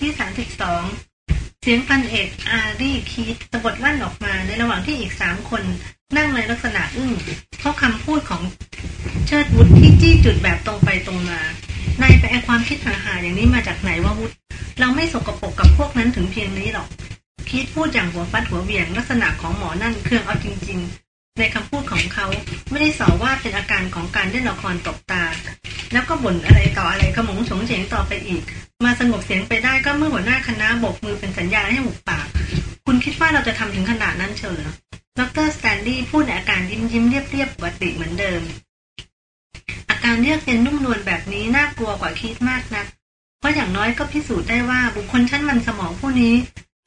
ที่ 32 เสียงพันเอกอารีคีตสะบดลั่นออกมาในระหว่างที่อีกสามคนนั่งในลักษณะอึ้งเพราะคำพูดของเชิดวุฒที่จี้จุดแบบตรงไปตรงมานายไปไอความคิดหาๆอย่างนี้มาจากไหนว่าวุฒิเราไม่สกปรกกับพวกนั้นถึงเพียงนี้หรอกคิดพูดอย่างหัวฟัดหัวเบี่ยงลักษณะของหมอนั่นเครื่องเอาจริง ในคำพูดของเขาไม่ได้สอว่าเป็นอาการของการเล่นละครตบตา แล้วก็บ่นอะไรต่ออะไรขมงฉงเฉงต่อไปอีก มาสงบเสียงไปได้ก็เมื่อหัวหน้าคณะบกมือเป็นสัญญาณให้หุบปาก คุณคิดว่าเราจะทำถึงขนาดนั้นเชียวเหรอดรสแตนลีย์พูดในอาการยิ้มยิ้มเรียบเรียบปกติเหมือนเดิม อาการเรียกเย็นนุ่มนวลแบบนี้น่ากลัวกว่าคิดมากนะัก เพราะอย่างน้อยก็พิสูจน์ได้ว่าบุคคลชั้นมันสมองผู้นี้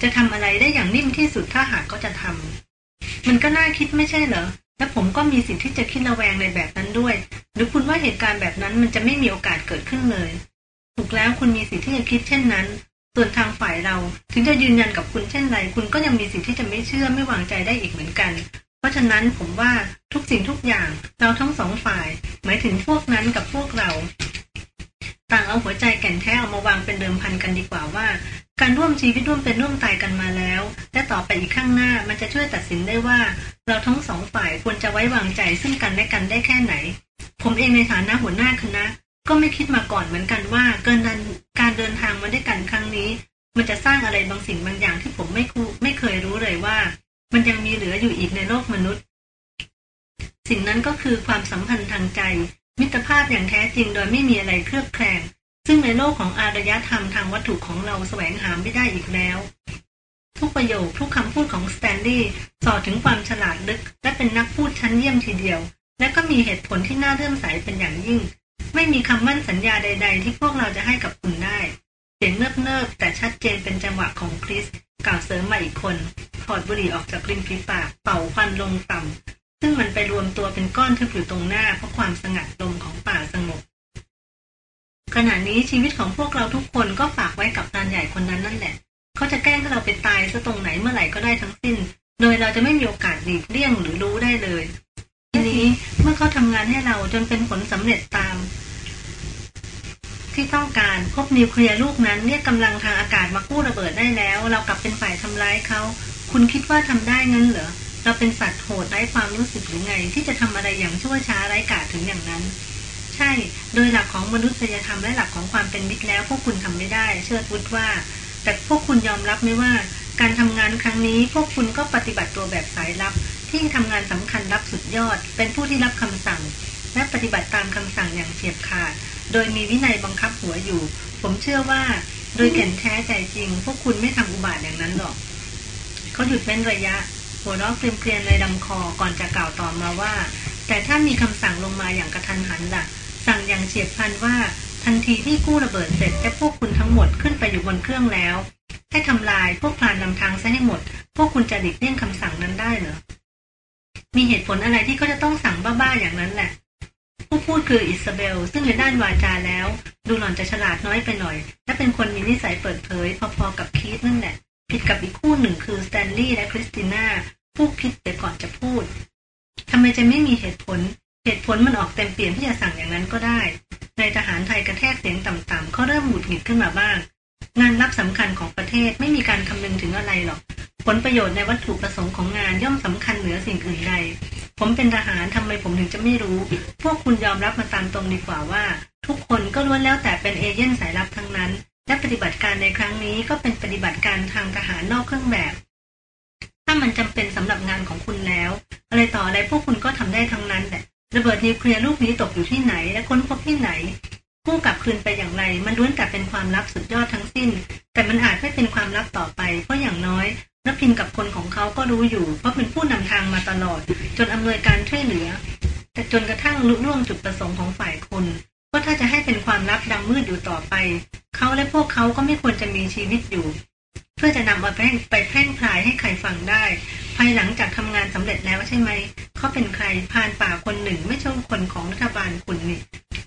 จะทำอะไรได้อย่างนิ่มที่สุดถ้าหากก็จะทำ มันก็น่าคิดไม่ใช่เหรอ และผมก็มีสิทธิ์ที่จะคิดระแวงในแบบนั้นด้วย หรือคุณว่าเหตุการณ์แบบนั้นมันจะไม่มีโอกาสเกิดขึ้นเลย ถูกแล้วคุณมีสิทธิ์ที่จะคิดเช่นนั้น ส่วนทางฝ่ายเราถึงจะยืนยันกับคุณเช่นไร คุณก็ยังมีสิทธิ์ที่จะไม่เชื่อไม่วางใจได้อีกเหมือนกัน เพราะฉะนั้นผมว่าทุกสิ่งทุกอย่างเราทั้งสองฝ่าย หมายถึงพวกนั้นกับพวกเรา ต่างเอาหัวใจแก่นแท้เอามาวางเป็นเดิมพันกันดีกว่าว่า การร่วมชีวิตร่วมเป็นร่วมตายกันมาแล้ว และต่อไปอีกข้างหน้ามันจะช่วยตัดสินได้ว่า เราทั้งสองฝ่ายควรจะไว้วางใจซึ่งกันและกันได้แค่ไหน ผมเองในฐานะหัวหน้าคณะก็ไม่คิดมาก่อนเหมือนกันว่าเกินดันการเดินทางมาด้วยกันครั้งนี้ มันจะสร้างอะไรบางสิ่งบางอย่างที่ผมไม่คูไม่เคยรู้เลยว่า มันยังมีเหลืออยู่อีกในโลกมนุษย์ สิ่งนั้นก็คือความสัมพันธ์ทางใจ มิตรภาพอย่างแท้จริงโดยไม่มีอะไรเคลือบแคลงซึ่งในโลกของอารยธรรมทางวัตถุของเราแสวงหาไม่ได้อีกแล้ว ทุกประโยคทุกคำพูดของสแตนลีย์สอดถึงความฉลาดลึก และเป็นนักพูดชั้นเยี่ยมทีเดียว และก็มีเหตุผลที่น่าเลื่อมใสเป็นอย่างยิ่ง ไม่มีคำมั่นสัญญาใด ๆ ที่พวกเราจะให้กับคุณได้เสียงเนิบๆแต่ชัดเจนเป็นจังหวะของคริสกล่าวเสริมมาอีกคนถอดบุหรี่ออกจากริมฝีปากเป่าควันลงต่ำ ซึ่งมันไปรวมตัวเป็นก้อนทึบอยู่ตรงหน้าเพราะความสงัดลมของป่าสงบ ขณะนี้ชีวิตของพวกเราทุกคนก็ฝากไว้กับนานใหญ่คนนั้นนั่นแหละ เขาจะแกล้งให้เราไปตายซะตรงไหนเมื่อไหร่ก็ได้ทั้งสิ้น โดยเราจะไม่มีโอกาสหลีกเลี่ยงหรือรู้ได้เลย ทีนี้เมื่อเขาทำงานให้เราจนเป็นผลสำเร็จตาม ที่ต้องการพบนิวเคลียร์ลูกนั้นเรียกกำลังทางอากาศมากู้ระเบิดได้แล้ว เรากลับเป็นฝ่ายทำร้ายเขาคุณคิดว่าทำได้งั้นเหรอ เราเป็นสัตว์โหดไร้ความรู้สึกหรือไง ที่จะทำอะไรอย่างชั่วช้าไร้กาถึงอย่างนั้น ใช่ โดยหลักของมนุษยธรรมและหลักของความเป็นมิตรแล้ว พวกคุณทำไม่ได้ เชื่อวุฒว่า แต่พวกคุณยอมรับไหมว่า การทำงานครั้งนี้ พวกคุณก็ปฏิบัติตัวแบบสายลับ ที่ทำงานสำคัญรับสุดยอด เป็นผู้ที่รับคำสั่ง และปฏิบัติตามคำสั่งอย่างเฉียบขาด โดยมีวินัยบังคับหัวอยู่ ผมเชื่อว่า โดยแก่นแท้ใจจริง พวกคุณไม่ทำอุบาทอย่างนั้นหรอกเขาหยุดเว้นระยะ หัวเราะเกลียนๆในลำคอก่อนจะกล่าวต่อมาว่า แต่ถ้ามีคำสั่งลงมาอย่างกระทันหันล่ะ สั่งอย่างเฉียบพลันว่า ทันทีที่กู้ระเบิดเสร็จและพวกคุณทั้งหมดขึ้นไปอยู่บนเครื่องแล้ว ให้ทำลายพวกพรานนำทางซะให้หมด พวกคุณจะหลีกเลี่ยงคำสั่งนั้นได้เหรอมีเหตุผลอะไรที่เขาจะต้องสั่งบ้าๆอย่างนั้นล่ะ ผู้พูดคืออิซาเบล ซึ่งในด้านวาจาแล้ว ดูหล่อนจะฉลาดน้อยไปหน่อย และเป็นคนมีนิสัยเปิดเผย พอๆกับคีตนั่นแหละ ผิดกับอีกคู่หนึ่งคือสแตนลีย์และคริสติน่าผู้คิดแต่ก่อนจะพูดทำไมจะไม่มีเหตุผล เหตุผลมันออกเต็มเปลี่ยนที่จะสั่งอย่างนั้นก็ได้ในทหารไทยกระแทกเสียงต่ำๆเขาเริ่มหงุดหงิดขึ้นมาบ้าง งานรับสำคัญของประเทศไม่มีการคำนึงถึงอะไรหรอก ผลประโยชน์ในวัตถุประสงค์ของงานย่อมสำคัญเหนือสิ่งอื่นใด ผมเป็นทหารทำไมผมถึงจะไม่รู้ พวกคุณยอมรับมาตามตรงดีกว่าว่า ทุกคนก็ล้วนแล้วแต่เป็นเอเย่นสายลับทั้งนั้น และปฏิบัติการในครั้งนี้ก็เป็นปฏิบัติการทางทหารนอกเครื่องแบบ ถ้ามันจำเป็นสำหรับงานของคุณแล้ว อะไรต่ออะไรพวกคุณก็ทำได้ทั้งนั้นแหละระเบิดนิวเคลียร์ลูกนี้ตกอยู่ที่ไหน และค้นพบที่ไหนผู้กลับคืนไปอย่างไร มันล้วนแต่เป็นความลับสุดยอดทั้งสิ้น แต่มันอาจไม่เป็นความลับต่อไป เพราะอย่างน้อยนักพินกับคนของเขาก็รู้อยู่ เพราะเป็นผู้นำทางมาตลอด จนอำนวยการช่วยเหลือ แต่จนกระทั่งลุล่วงจุดประสงค์ของฝ่ายคุณ นก็ถ้าจะให้เป็นความลับดำมืดอยู่ต่อไป เขาและพวกเขาก็ไม่ควรจะมีชีวิตอยู่ เพื่อจะนำมาไปไปแพร่งพลายให้ใครฟังได้ ภายหลังจากทำงานสำเร็จแล้วใช่ไหม เขาเป็นใครพานป่าคนหนึ่งไม่ใช่คนของรัฐบาลคุณนี่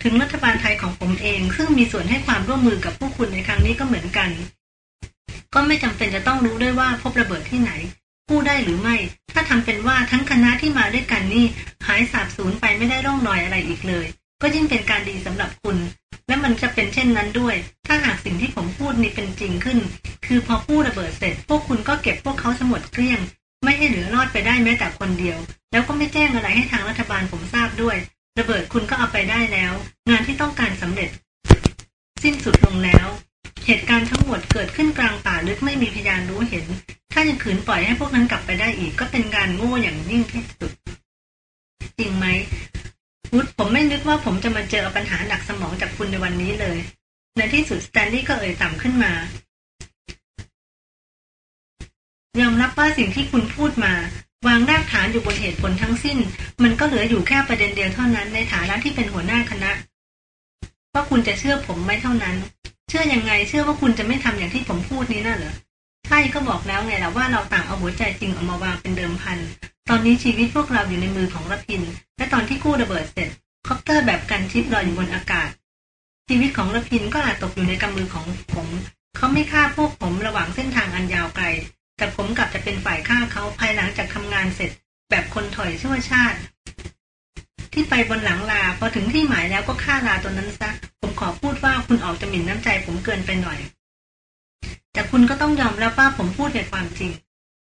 ถึงรัฐบาลไทยของผมเอง ซึ่งมีส่วนให้ความร่วมมือกับพวกคุณในครั้งนี้ก็เหมือนกัน ก็ไม่จำเป็นจะต้องรู้ด้วยว่าพบระเบิดที่ไหนกู้ได้หรือไม่ ถ้าทำเป็นว่าทั้งคณะที่มาด้วยกันนี่หายสาบสูญไปไม่ได้ร่องรอยอะไรอีกเลย ก็ยิ่งเป็นการดีสำหรับคุณ และมันจะเป็นเช่นนั้นด้วย ถ้าหากสิ่งที่ผมพูดนี้เป็นจริงขึ้น คือพอพูดระเบิดเสร็จ พวกคุณก็เก็บพวกเขาสมดเกลี้ยง ไม่ให้เหลือรอดไปได้แม้แต่คนเดียว แล้วก็ไม่แจ้งอะไรให้ทางรัฐบาลผมทราบด้วย ระเบิดคุณก็เอาไปได้แล้ว งานที่ต้องการสำเร็จ สิ้นสุดลงแล้ว เหตุการณ์ทั้งหมดเกิดขึ้นกลางป่าลึกไม่มีพยานรู้เห็น ถ้ายังขืนปล่อยให้พวกนั้นกลับไปได้อีก ก็เป็นการโง่อย่างยิ่งที่สุด จริงไหม วุฒผมไม่นึกว่าผมจะมาเจอปัญหาหนักสมองจากคุณในวันนี้เลย ในที่สุดสแตนลีย์ก็เอ่ยต่ำขึ้นมายอมรับว่าสิ่งที่คุณพูดมา วางรากฐานอยู่บนเหตุผลทั้งสิ้น มันก็เหลืออยู่แค่ประเด็นเดียวเท่านั้นในฐานะที่เป็นหัวหน้าคณะว่าคุณจะเชื่อผมไหมเท่านั้น เชื่อยังไงเชื่อว่าคุณจะไม่ทำอย่างที่ผมพูดนี้น่ะเหรอใช่ก็บอกแล้วไงล่ะว่าเราต่างเอาหัวใจจริงออกมาวางเป็นเดิมพัน ตอนนี้ชีวิตพวกเราอยู่ในมือของรพินทร์ และตอนที่กู้ระเบิดเสร็จคอปเตอร์แบบ gunship ลอยอยู่บนอากาศ ชีวิตของรพินทร์ก็อาจตกอยู่ในกำมือของผม เขาไม่ฆ่าพวกผมระหว่างเส้นทางอันยาวไกล แต่ผมกลับจะเป็นฝ่ายฆ่าเขาภายหลังจากทำงานเสร็จ แบบคนถ่อยชั่วชาติ ขี่ไปบนหลังลาพอถึงที่หมายแล้วก็ฆ่าลาตัวนั้นซะ ผมขอพูดว่าคุณออกจะหมิ่นน้ำใจผมเกินไปหน่อย แต่คุณก็ต้องยอมรับว่าผมพูดในความจริง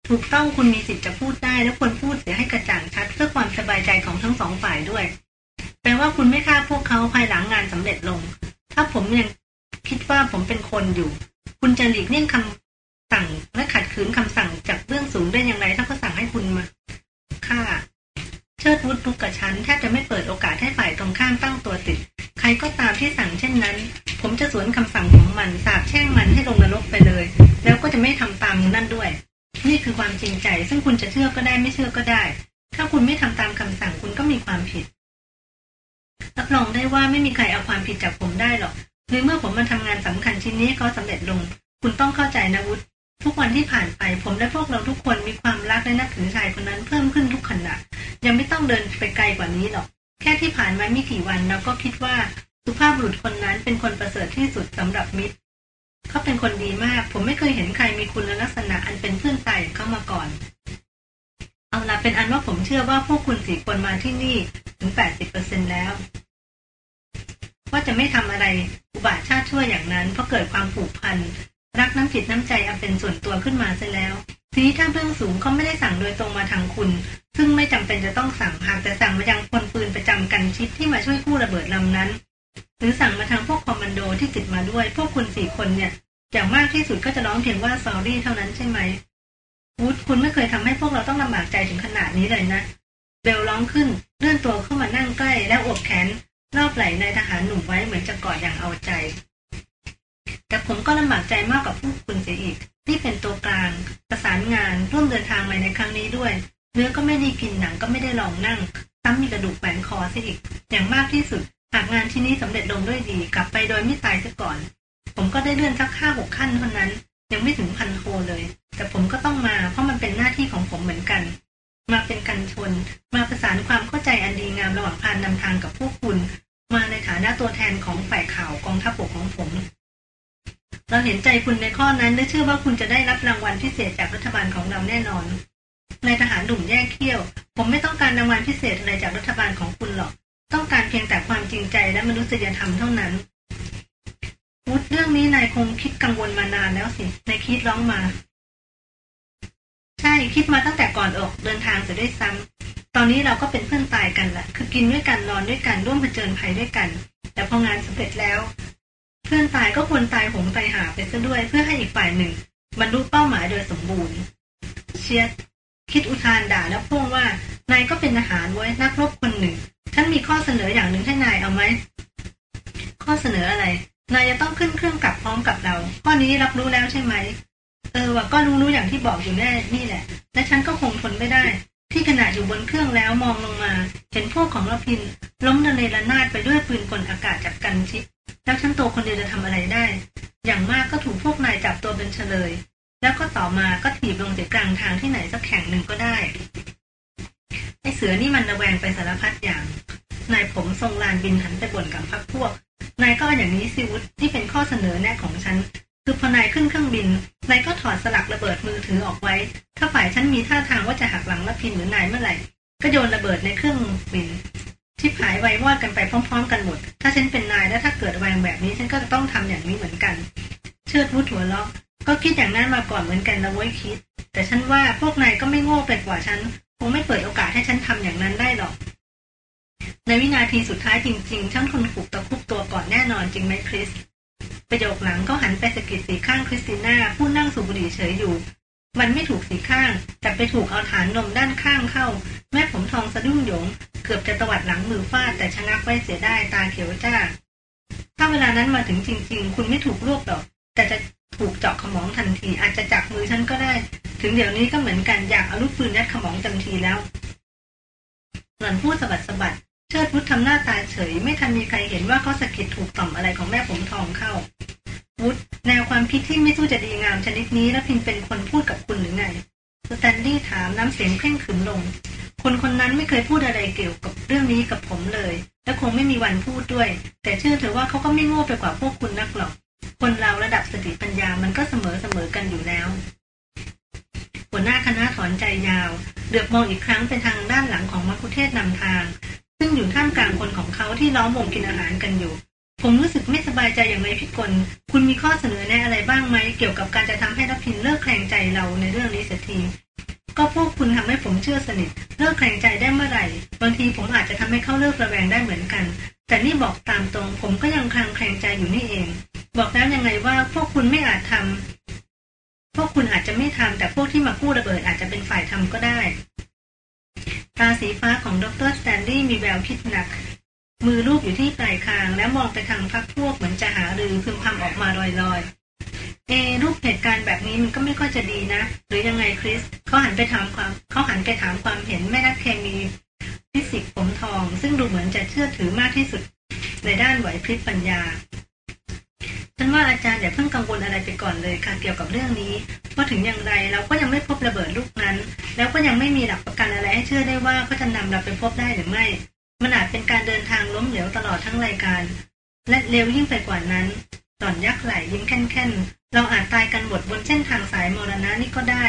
ถูกต้องคุณมีสิทธิ์จะพูดได้และควรพูดเสียให้กระจ่างชัด เพื่อความสบายใจของทั้งสองฝ่ายด้วย แปลว่าคุณไม่ฆ่าพวกเขาภายหลังงานสำเร็จลง ถ้าผมยังคิดว่าผมเป็นคนอยู่ คุณจะหลีกเลี่ยงคำสั่งและขัดขืนคำสั่งจากเรื่องสูงได้อย่างไร ถ้าเขาสั่งให้คุณมาฆ่า เชิดวุฒลุกกับฉันแทบจะไม่เปิดโอกาสให้ฝ่ายตรงข้ามตั้งตัวติด ใครก็ตามที่สั่งเช่นนั้น ผมจะสวนคำสั่งของมันสาบแช่งมันให้ลงนรกไปเลย แล้วก็จะไม่ทำตามนั่นด้วย นี่คือความจริงใจ ซึ่งคุณจะเชื่อก็ได้ไม่เชื่อก็ได้ ถ้าคุณไม่ทำตามคำสั่งคุณก็มีความผิดรับรองได้ว่าไม่มีใครเอาความผิดจากผมได้หรอกในเมื่อผมมาทำงานสำคัญชิ้นนี้เขาสำเร็จลง คุณต้องเข้าใจนะวุฒิทุกวันที่ผ่านไปผมและพวกเราทุกคนมีความรักและนับถือชายคนนั้นเพิ่มขึ้นทุกขณะยังไม่ต้องเดินไปไกลกว่านี้หรอก แค่ที่ผ่านมาไม่กี่วันเราก็คิดว่าสุภาพบุรุษคนนั้นเป็นคนประเสริฐที่สุดสำหรับมิตร เขาเป็นคนดีมาก ผมไม่เคยเห็นใครมีคุณลักษณะอันเป็นเพื่อนตายเข้ามาก่อน เอาละเป็นอันว่าผมเชื่อว่าพวกคุณสี่คนมาที่นี่ถึงแปดสิบเปอร์เซ็นแล้ว ว่าจะไม่ทำอะไรอุบาทชาติชั่วอย่างนั้น เพราะเกิดความผูกพันรักน้ำจิตน้ำใจอันเป็นส่วนตัวขึ้นมาเสียแล้ว ทีนี้ถ้าเบื้องสูงเขาไม่ได้สั่งโดยตรงมาทางคุณ ซึ่งไม่จำเป็นจะต้องสั่งหากแต่สั่งมายังพลปืนประจำกันชิดที่มาช่วยกู้ระเบิดลำนั้น หรือสั่งมาทางพวกคอมมานโดที่ติดมาด้วย พวกคุณสี่คนเนี่ยอย่างมากที่สุดก็จะร้องเพียงว่า s อรี่เท่านั้นใช่ไหมวูดคุณไม่เคยทำให้พวกเราต้องลำบากใจถึงขนาดนี้เลยนะเบลร้องขึ้นเลื่อนตัวเข้ามานั่งใกล้และอบแขนรอบไหล่นายทหารหนุ่มไว้เหมือนจะกอดอย่างเอาใจ แต่ผมก็ลำบากใจมากกว่าพวกคุณเสียอีก ที่เป็นตัวกลาง ประสานงานร่วมเดินทางมาในครั้งนี้ด้วย เนื้อก็ไม่ได้กินหนังก็ไม่ได้ลองนั่งซ้ำมีกระดูกแขวนคอเสียอีก อย่างมากที่สุด หากงานที่นี้สำเร็จลงด้วยดีกลับไปโดยไม่ตายซะก่อน ผมก็ได้เลื่อนสักห้าหกขั้นเท่านั้น ยังไม่ถึงพันโทเลย แต่ผมก็ต้องมาเพราะมันเป็นหน้าที่ของผมเหมือนกัน มาเป็นกันชน มาประสานความเข้าใจอันดีงามระหว่างพานนำทางกับพวกคุณ มาในฐานะตัวแทนของฝ่ายข่าวกองทัพบกของผม เราเห็นใจคุณในข้อนั้นและเชื่อว่าคุณจะได้รับรางวัลพิเศษจากรัฐบาลของเราแน่นอนนายทหารหนุ่มแยกเขี้ยว ผมไม่ต้องการรางวัลพิเศษอะไรจากรัฐบาลของคุณหรอก ต้องการเพียงแต่ความจริงใจและมนุษยธรรมเท่านั้นวุฒเรื่องนี้นายคงคิดกังวลมานานแล้วสินายคิดร้องมา ใช่คิดมาตั้งแต่ก่อนออกเดินทางเสียด้วยซ้ำตอนนี้เราก็เป็นเพื่อนตายกันแหละคือกินด้วยกันนอนด้วยกันร่วมเผชิญภัยด้วยกัน แต่พองานสำเร็จแล้ว เพื่อนตายก็ควรตายหงตายหาไปซะด้วย เพื่อให้อีกฝ่ายหนึ่งบรรลุเป้าหมายโดยสมบูรณ์ เชียด คิดอุทานด่าแล้วพ่วงว่านายก็เป็นทหารไว้นักรบคนหนึ่งฉันมีข้อเสนออย่างหนึ่งให้นายเอาไหมข้อเสนออะไร นายจะต้องขึ้นเครื่องกลับพร้อมกับเรา ข้อนี้รับรู้แล้วใช่ไหมเออว่าก็รู้รู้อย่างที่บอกอยู่แน่นี่แหละ และฉันก็คงทนไม่ได้ ที่ขณะอยู่บนเครื่องแล้วมองลงมา เห็นพวกของรพิน ล้มระเนระนาดไปด้วยปืนกลอากาศจากกันชิดแล้วฉันตัวคนเดียวจะทำอะไรได้ อย่างมากก็ถูกพวกนายจับตัวเป็นเฉลย แล้วก็ต่อมาก็ถีบลงเจากกลางทางที่ไหนสักแห่งหนึ่งก็ได้ ไอเสือนี่มันระแวงไปสารพัดอย่าง นายผมทรงลานบินหันไปบ่นกับพักพวก นายก็อย่างนี้สิวุฒที่เป็นข้อเสนอแนะของฉัน คือพอนายขึ้นเครื่องบิน นายก็ถอดสลักระเบิดมือถือออกไว้ ถ้าฝ่ายฉันมีท่าทางว่าจะหักหลังละพินหรือนายเมื่อไหร่ ก็โยนระเบิดในเครื่องบินชิบหายไววอดกันไปพร้อม ๆ กันหมด ถ้าฉันเป็นนายแล้วถ้าเกิดแวงแบบนี้ฉันก็จะต้องทำอย่างนี้เหมือนกัน เชิดวุฒหัวล็อก ก็คิดอย่างนั้นมาก่อนเหมือนกันนะเว้ยคิด แต่ฉันว่าพวกนายก็ไม่โง่ไปกว่าฉัน คงไม่เปิดโอกาสให้ฉันทำอย่างนั้นได้หรอก ในวินาทีสุดท้ายจริงๆช่างทนขุกตะคุบตัวก่อนแน่นอนจริงไหมคริส ประโยคหลังก็หันไปสกิดสีข้างคริสติน่าผู้นั่งสูบบุหรี่เฉยอยู่ มันไม่ถูกสีข้าง แต่ไปถูกเอาฐานนมด้านข้างเข้า แม่ผมทองสะดุ้งหยง เกือบจะตวัดหลังมือฟาดแต่ชะงักไว้เสียได้ตาเขียวจ้า ถ้าเวลานั้นมาถึงจริง ๆ คุณไม่ถูกรวบหรอกแต่จะ ถูกเจาะขมองทันทีอาจจะจับมือฉันก็ได้ ถึงเดี๋ยวนี้ก็เหมือนกันอยากเอาลูกปืนยัดขมองจังทีแล้วหล่อนพูดสะบัดสะบัดเชิดพุทธทำหน้าตาเฉย ไม่ทันมีใครเห็นว่าเขาสะกิดถูกต่อมอะไรของแม่ผมทองเข้าวูบแนวความคิดที่ไม่สู้จะดีงามชนิดนี้รพินทร์เป็นคนพูดกับคุณหรือไงสแตนลีย์ถามน้ำเสียงเคร่งขรึมลง คนคนนั้นไม่เคยพูดอะไรเกี่ยวกับเรื่องนี้กับผมเลย และคงไม่มีวันพูดด้วย แต่เชื่อเถอะว่าเขาก็ไม่โง่ไปกว่าพวกคุณนักหรอก คนเราระดับสติปัญญามันก็เสมอเสมอกันอยู่แล้ว หัวหน้าคณะถอนใจยาวเดือบมองอีกครั้งเป็นทางด้านหลังของมัคุเทศนำทาง ซึ่งอยู่ท่ามกลางคนของเขาที่ล้อมวงกินอาหารกันอยู่ ผมรู้สึกไม่สบายใจอย่างไรพิกลคุณมีข้อเสนอแนะอะไรบ้างไหมเกี่ยวกับการจะทำให้รับพินเลิกแข่งใจเราในเรื่องนี้เสียที ก็พวกคุณทำให้ผมเชื่อสนิทเลิกแข่งใจได้เมื่อไหร่ บางทีผมอาจจะทำให้เขาเลิกระแวงได้เหมือนกัน แต่นี่บอกตามตรง ผมก็ยังคลางแข่งใจอยู่นี่เอง บอกแล้วยังไงว่าพวกคุณไม่อาจทำพวกคุณอาจจะไม่ทำแต่พวกที่มากู้ระเบิดอาจจะเป็นฝ่ายทำก็ได้ ตาสีฟ้าของดร.สแตนลีย์มีแววคิดหนัก มือลูบอยู่ที่ปลายคาง แล้วมองไปทางพรรคพวกเหมือนจะหารือพึมพำออกมาลอยๆ เอรูปเหตุการณ์แบบนี้มันก็ไม่ค่อยจะดีนะ หรือยังไงคริสเขาหันไปถามความเขาหันไปถามความเห็นแม่นักเคมีฟิสิกส์ผมทอง ซึ่งดูเหมือนจะเชื่อถือมากที่สุด ในด้านไหวพริบปัญญาฉันว่าอาจารย์อย่าเพิ่งกังวลอะไรไปก่อนเลยค่ะเกี่ยวกับเรื่องนี้เพราะถึงอย่างไรเราก็ยังไม่พบระเบิดลูกนั้น แล้วก็ยังไม่มีหลักประกันอะไรให้เชื่อได้ว่าเขาจะนำเราไปพบได้หรือไม่ มันอาจเป็นการเดินทางล้มเหลวตลอดทั้งรายการ และเร็วยิ่งไปกว่านั้น ตอนยักไหลยิ้มแค่นๆ เราอาจตายกันหมดบนเส้นทางสายมรณะนี่ก็ได้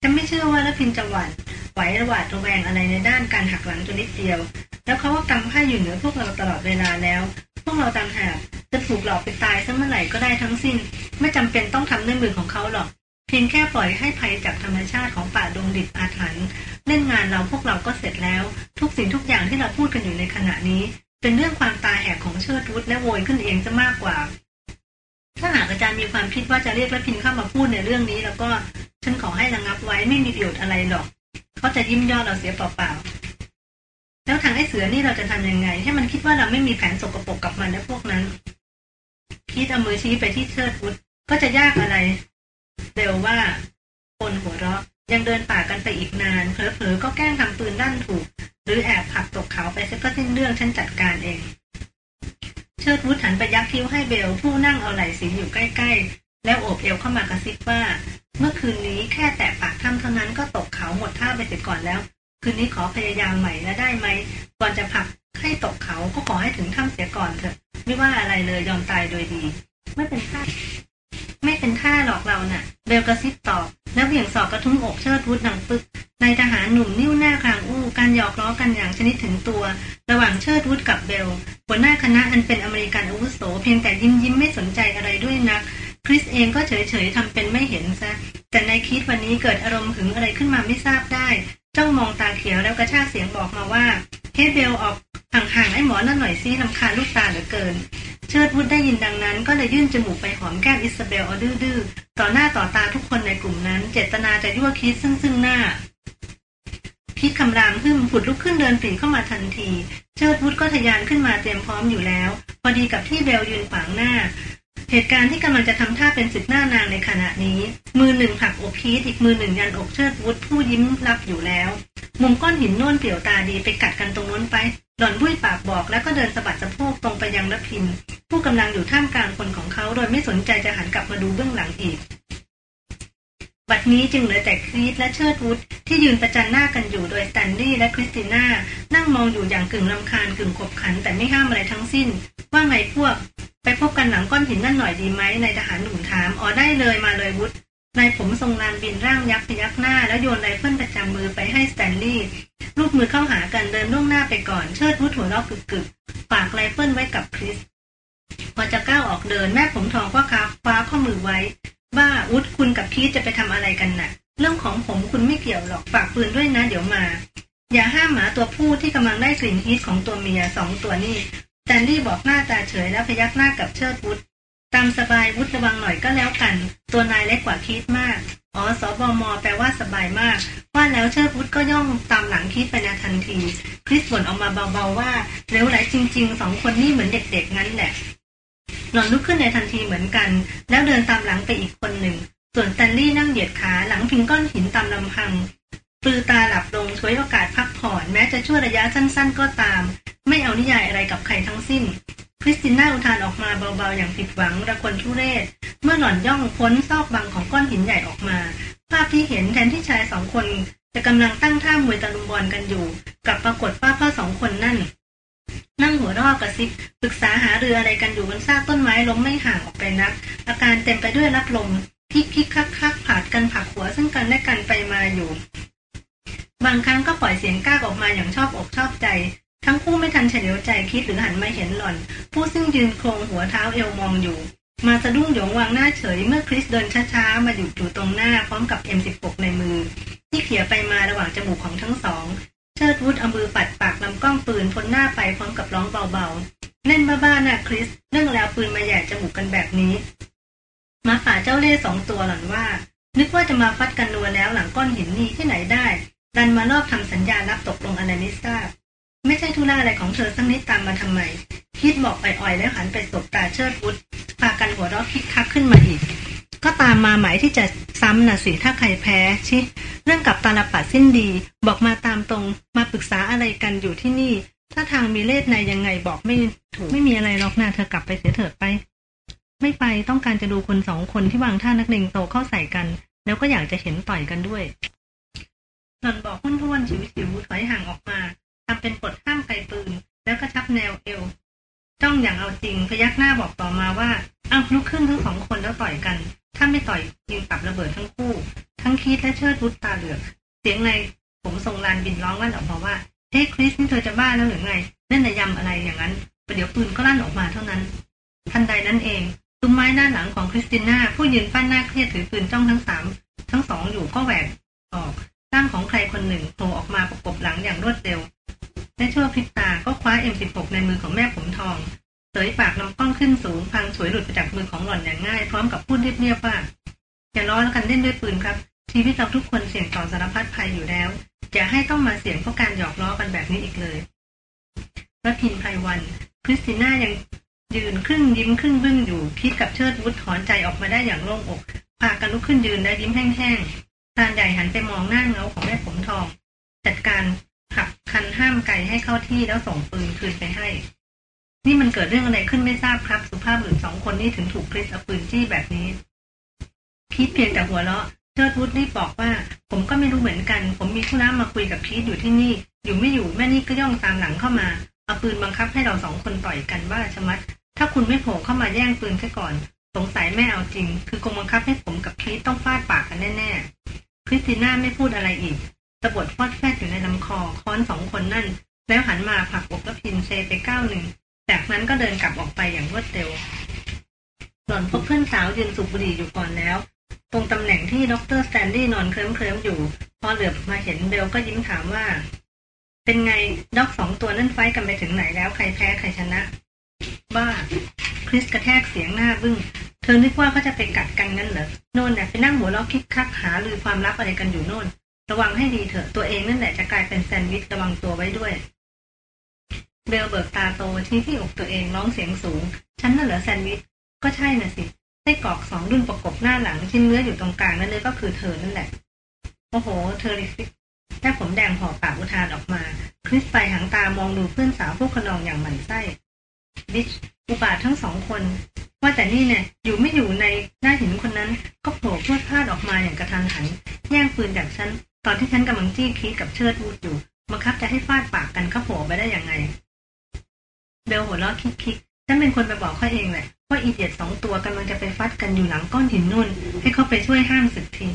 ฉันไม่เชื่อว่าละพินจะหวั่นไหวระหวาดระแวงอะไรในด้านการหักหลังตัวนิดเดียว แล้วเขาก็กำผ้าอยู่เหนือพวกเราตลอดเวลาแล้ว พวกเราต่างหากจะถูกหลอกไปตายซะเมื่อไหร่ก็ได้ทั้งสิ้น ไม่จำเป็นต้องทำด้วยมือของเขาหรอก เพียงแค่ปล่อยให้ภัยจากธรรมชาติของป่าดงดิบอาถรรพ์เล่นงานเราพวกเราก็เสร็จแล้ว ทุกสิ่งทุกอย่างที่เราพูดกันอยู่ในขณะนี้ เป็นเรื่องความตาแหกของเชิดวุฒและโวยขึ้นเองจะมากกว่า ถ้าหากอาจารย์มีความคิดว่าจะเรียกและพินเข้ามาพูดในเรื่องนี้ แล้วก็ฉันขอให้ระงับไว้ไม่มีประโยชน์อะไรหรอกเขาจะยิ้มย่อเราเสียเปล่าๆแล้วทางไอ้เสือนี่เราจะทำยังไง ให้มันคิดว่าเราไม่มีแผนสกปรกกับมันและพวกนั้นคิดเอามือชี้ไปที่เชิดวุฒก็จะยากอะไรเบลว่าคนหัวเราะยังเดินป่ากันไปอีกนานเผลอๆก็แกล้งทำปืนด้านถูก หรือแอบผักตกเขาไปซะก็สิ้นเรื่องฉันจัดการเอง เชิดวุฒหันไปยักคิ้วให้เบลผู้นั่งเอาไหล่สีอยู่ใกล้ๆ แล้วโอบเอวเข้ามากระซิบว่า เมื่อคืนนี้แค่แตะปากถ้ำเท่านั้นก็ตกเขาหมดท่าไปเสร็จก่อนแล้ว คืนนี้ขอพยายามใหม่และได้ไหม ก่อนจะผักให้ตกเขาก็ขอให้ถึงถ้ำเสียก่อนเถอะ ไม่ว่าอะไรเลยยอมตายโดยดี ไม่เป็นท่า ไม่เป็นท่าหลอกเราน่ะ เบลกระซิบตอบ แล้วเบี่ยงศอกกระทุ้งอกเชิดวุฒดังปึกนายทหารหนุ่มนิ้วหน้าคางอู้การหยอกล้อกันอย่างชนิดถึงตัว ระหว่างเชิดวุฒกับเบลหัวหน้าคณะอันเป็นอเมริกันอาวุโสเพียงแต่ยิ้มยิ้มไม่สนใจอะไรด้วยนัก คริสเองก็เฉยเฉยทำเป็นไม่เห็นซะ แต่นายคิดวันนี้เกิดอารมณ์หึงอะไรขึ้นมาไม่ทราบได้จ้องมองตาเขียวแล้วกระชากเสียงบอกมาว่าเฮเบลออก ห่างๆไอ้หมอนั่นหน่อยซิลำคาลูกตาเหลือเกิน เชิดวุฒได้ยินดังนั้น ก็เลยยื่นจมูกไปหอมแก้มอิสเบลเอาดื้อๆต่อหน้าต่อตาทุกคนในกลุ่มนั้น เจตนาจะยั่วคิดซึ่งซึ่งหน้า คิดคำรามหึมผุดลุกขึ้นเดินปรีเข้ามาทันที เชิดวุฒก็ทะยานขึ้นมาเตรียมพร้อมอยู่แล้ว พอดีกับที่เบลยืนขวางหน้าเหตุการณ์ที่กำลังจะทำท่าเป็นศึกหน้านางในขณะนี้ มือหนึ่งผลักอกคีธอีกมือหนึ่งยันอกเชิดวุฒผู้ยิ้มรับอยู่แล้ว มุมก้อนหินโน่นเปลี่ยวตาดีไปกัดกันตรงโน้นไป หล่อนบุ้ยปากบอกแล้วก็เดินสะบัดสะโพกตรงไปยังรพิน ผู้กำลังอยู่ท่ามกลางคนของเขาโดยไม่สนใจจะหันกลับมาดูเบื้องหลังอีก บัดนี้จึงเหลือแต่คีธและเชิดวุฒที่ยืนประจันหน้ากันอยู่โดยสแตนลีย์และคริสติน่านั่งมองอยู่อย่างกึ่งรำคาญกึ่งขบขันแต่ไม่ห้ามอะไรทั้งสิ้น ว่าไงพวก ไปพบกันหลังก้อนหินนั่นหน่อยดีไหมนายทหารหนุ่มถามอ๋อได้เลยมาเลยวุฒ นายผมทรงลานบินร่างยักษ์พยักหน้า แล้วโยนไรเฟิลประจำมือไปให้สแตนลีย์ถูมือเข้าหากันเดินล่วงหน้าไปก่อนเชิดวุฒหัวเราะกึกๆฝากไรเฟิลไว้กับคริสพอจะก้าวออกเดินแม่ผมทองก็คาคว้าข้อมือไว้ ว่าวุฒคุณกับคีธจะไปทำอะไรกันน่ะ เรื่องของผมคุณไม่เกี่ยวหรอกฝากปืนด้วยนะเดี๋ยวมา อย่าห้ามหมาตัวผู้ที่กำลังได้กลิ่น heat ของตัวเมียสองตัวนี้สแตนลีย์บอกหน้าตาเฉยแล้วพยักหน้ากับเชิดวุฒ ตามสบายวุฒระวังหน่อยก็แล้วกัน ตัวนายเล็กกว่าคีธมาก อ๋อสบม. แปลว่าสบายมาก ว่าแล้วเชิดวุฒก็ย่องตามหลังคีธไปในทันที คริสบ่นออกมาเบาๆว่าเหลวไหลจริงๆสองคนนี่เหมือนเด็กๆงั้นแหละหล่อนลุกขึ้นในทันทีเหมือนกัน แล้วเดินตามหลังไปอีกคนหนึ่ง ส่วนแตนลี่นั่งเหยียดขาหลังพิงก้อนหินตามลำพังปือตาหลับลงช่วยโอกาสพักผ่อน แม้จะชั่วระยะสั้นๆ ก็ตาม ไม่เอานิยายอะไรกับใครทั้งสิ้น คริสติน่าอุทานออกมาเบาๆอย่างผิดหวังระคนทุเรศ เมื่อหล่อนย่องพ้นซอกบังของก้อนหินใหญ่ออกมา ภาพที่เห็นแทนที่ชายสองคนจะกำลังตั้งท่ามวยตะลุมบอลกันอยู่กลับปรากฏว่าพ่อสองคนนั่น นั่งหัวรอกระซิบปรึกษาหาเรืออะไรกันอยู่บนซากต้นไม้ล้มไม่ห่างออกไปนัก อาการเต็มไปด้วยรับลมคิกคิกคักคักผาดกันผักหัวซึ่งกันและกันไปมาอยู่ บางครั้งก็ปล่อยเสียงก้ากออกมาอย่างชอบอกชอบใจ ทั้งคู่ไม่ทันเฉลียวใจคิดหรือหันมาเห็นหล่อน ผู้ซึ่งยืนโครงหัวเท้าเอวมองอยู่ มาสะดุ้งหยงวางหน้าเฉยเมื่อคริสเดินช้าๆ มาหยุดอยู่ตรงหน้าพร้อมกับ M16 ในมือ ที่เขี่ยไปมาระหว่างจมูกของทั้งสอง เชิดวุฒเอามือปัดปากลำกล้องปืนพ้นหน้าไปพร้อมกับร้องเบาๆเล่นบ้าๆนะคริสเรื่องแล้วปืนมาแย่จมูกกันแบบนี้มาฝ่าเจ้าเล่สองตัวหล่อนว่า นึกว่าจะมาฟัดกันนัวแล้วหลังก้อนหินนี่ที่ไหนได้ดันมารอบทำสัญญารับตกลงอนานิสตา ไม่ใช่ธุระอะไรของเธอสักนิดตามมาทำไม คิดบอกอ่อยๆแล้วหันไปสบตาเชิดวุฒพากันหัวเราะคิกคักขึ้นมาอีก ก็ตามมาหมายที่จะซ้ำน่ะสิถ้าใครแพ้ชิ เรื่องกับตาลปัดสิ้นดี บอกมาตามตรงมาปรึกษาอะไรกันอยู่ที่นี่ ถ้าทางมีเลสในยังไงบอกไม่ถูกไม่มีอะไรหรอกนะเธอกลับไปเสียเถิดไป ไม่ไปต้องการจะดูคนสองคนที่วางท่านักเลงโตเข้าใส่กัน แล้วก็อยากจะเห็นต่อยกันด้วยหล่อนบอกหุ้นท้วนฉิวๆถอยห่างออกมา ทำเป็นปลดห้ามไกปืน แล้วก็ชับแนวเอวจ้องอย่างเอาจริงพยักหน้าบอกต่อมาว่าอ้าวลุกขึ้นทั้งสองคนแล้วต่อยกัน ถ้าไม่ต่อยยิงปรับระเบิดทั้งคู่ ทั้งคีดและเชิดรุดตาเหลือกเสียงในผมทรงลานบินร้องลั่นออกมาว่าเฮ้คริสนี่เธอจะบ้าแล้วหรือไงเล่นในยำอะไรอย่างนั้นประเดี๋ยวปืนก็ลั่นออกมาเท่านั้น ทันใดนั้นเองตุ้มไม้หน้านหลังของคริสติน่าผู้ยืนปั้นหน้าเครียดถือปืนจ้องทั้งสามทั้งสองอยู่ก็แหวกออกร่างของใครคนหนึ่งโผล่ออกมาประกบหลังอย่างรวดเร็ว และชั่วพริบตาก็คว้า M16 ในมือของแม่ผมทอง เสยปากลำกล้องขึ้นสูงพังสวยหลุดไปจากมือของหล่อนอย่างง่าย พร้อมกับพูดเรียบๆว่าอย่าล้อแล้วกันเล่นด้วยปืนครับ ชีวิตเราทุกคนเสี่ยงต่อสารพัดภัยอยู่แล้วอย่าให้ต้องมาเสี่ยงเพราะการหยอกล้อกันแบบนี้อีกเลยรัพินไพวันคริสติน่ายังยืนครึ่งยิ้มครึ่งบึ้งอยู่คิดกับเชิดวุฒถอนใจออกมาได้อย่างโล่งอกพากันลุกขึ้นยืนและยิ้มแห้งๆตาใหญ่หันไปมองหน้าเงาของแม่ผมทอง จัดการ ขับคันห้ามไก่ให้เข้าที่แล้วส่งปืนคืนไปให้ นี่มันเกิดเรื่องอะไรขึ้นไม่ทราบครับสุภาพหรือสองคนนี้ถึงถูกคริสเอาปืนจี้แบบนี้คิดเพียงแต่หัวเราะเจิดวุฒรีบบอกว่า ผมก็ไม่รู้เหมือนกัน ผมมีธุระมาคุยกับพีทอยู่ที่นี่ อยู่ไม่อยู่แม่นี่ก็ย่องตามหลังเข้ามาเอาปืนบังคับให้เราสองคนต่อยกันว่าชมัด ถ้าคุณไม่โผล่เข้ามาแย่งปืนแค่ก่อน สงสัยแม่เอาจริง คือคงบังคับให้ผมกับพีทต้องฟาดปากกันแน่ๆคริสติน่าไม่พูดอะไรอีก สบถฟอดแฟดอยู่ในลำคอค้อนสองคนนั่น แล้วหันมาผลักอกรพินทร์เซไปก้าวหนึ่ง จากนั้นก็เดินกลับออกไปอย่างรวดเร็ว หล่อนพบเพื่อนสาวยืนสูบบุหรี่อยู่ก่อนแล้ว ตรงตำแหน่งที่ดร.สแตนลีย์นอนเคลิ้มเคลิ้มอยู่ พอเหลือบมาเห็นเบลก็ยิ้มถามว่า เป็นไงด็อกสองตัวนั่นไฟต์กันไปถึงไหนแล้วใครแพ้ใครชนะ บ้าคริสกระแทกเสียงหน้าบึ้งเธอนึกว่าเขาจะไปกัดกันงั้นเหรอ โน่นเนี่ยไปนั่งหัวเราะคิกคักหาลือความลับอะไรกันอยู่โน่น ระวังให้ดีเถอะตัวเองนั่นแหละจะกลายเป็นแซนด์วิชระวังตัวไว้ด้วย เบลเบิกตาโตที่ที่อกตัวเองร้องเสียงสูง ฉันน่ะเหรอแซนด์วิช ก็ใช่น่ะสิไส้กรอกสองรุ่นประกบหน้าหลังชิ้นเนื้ออยู่ตรงกลางนั่นเลยก็คือเธอนั่นแหละ โอ้โห เธอริฟิกแค่ผมแดงหอปากอุทานออกมา คริสไปหางตามองดูเพื่อนสาวพวกขนองอย่างหมันไส้บิชอุบาททั้งสองคน ว่าแต่นี่เนี่ย อยู่ไม่อยู่ในหน้าหินคนนั้น ก็โผล่พวดพลาดออกมาอย่างกระทันหัน แย่งปืนจากฉัน ตอนที่ฉันกำลังจี้คีกับเชิดวูดอยู่บังคับจะให้ฟาดปากกันเขาโผล่ไปได้ยังไง เบลหัวเราะคิกคิกฉันเป็นคนไปบอกเขาเองแหละว่าอีเดียดสองตัวกำลังจะไปฟัดกันอยู่หลังก้อนหินนุ่น ให้เขาไปช่วยห้ามสึกที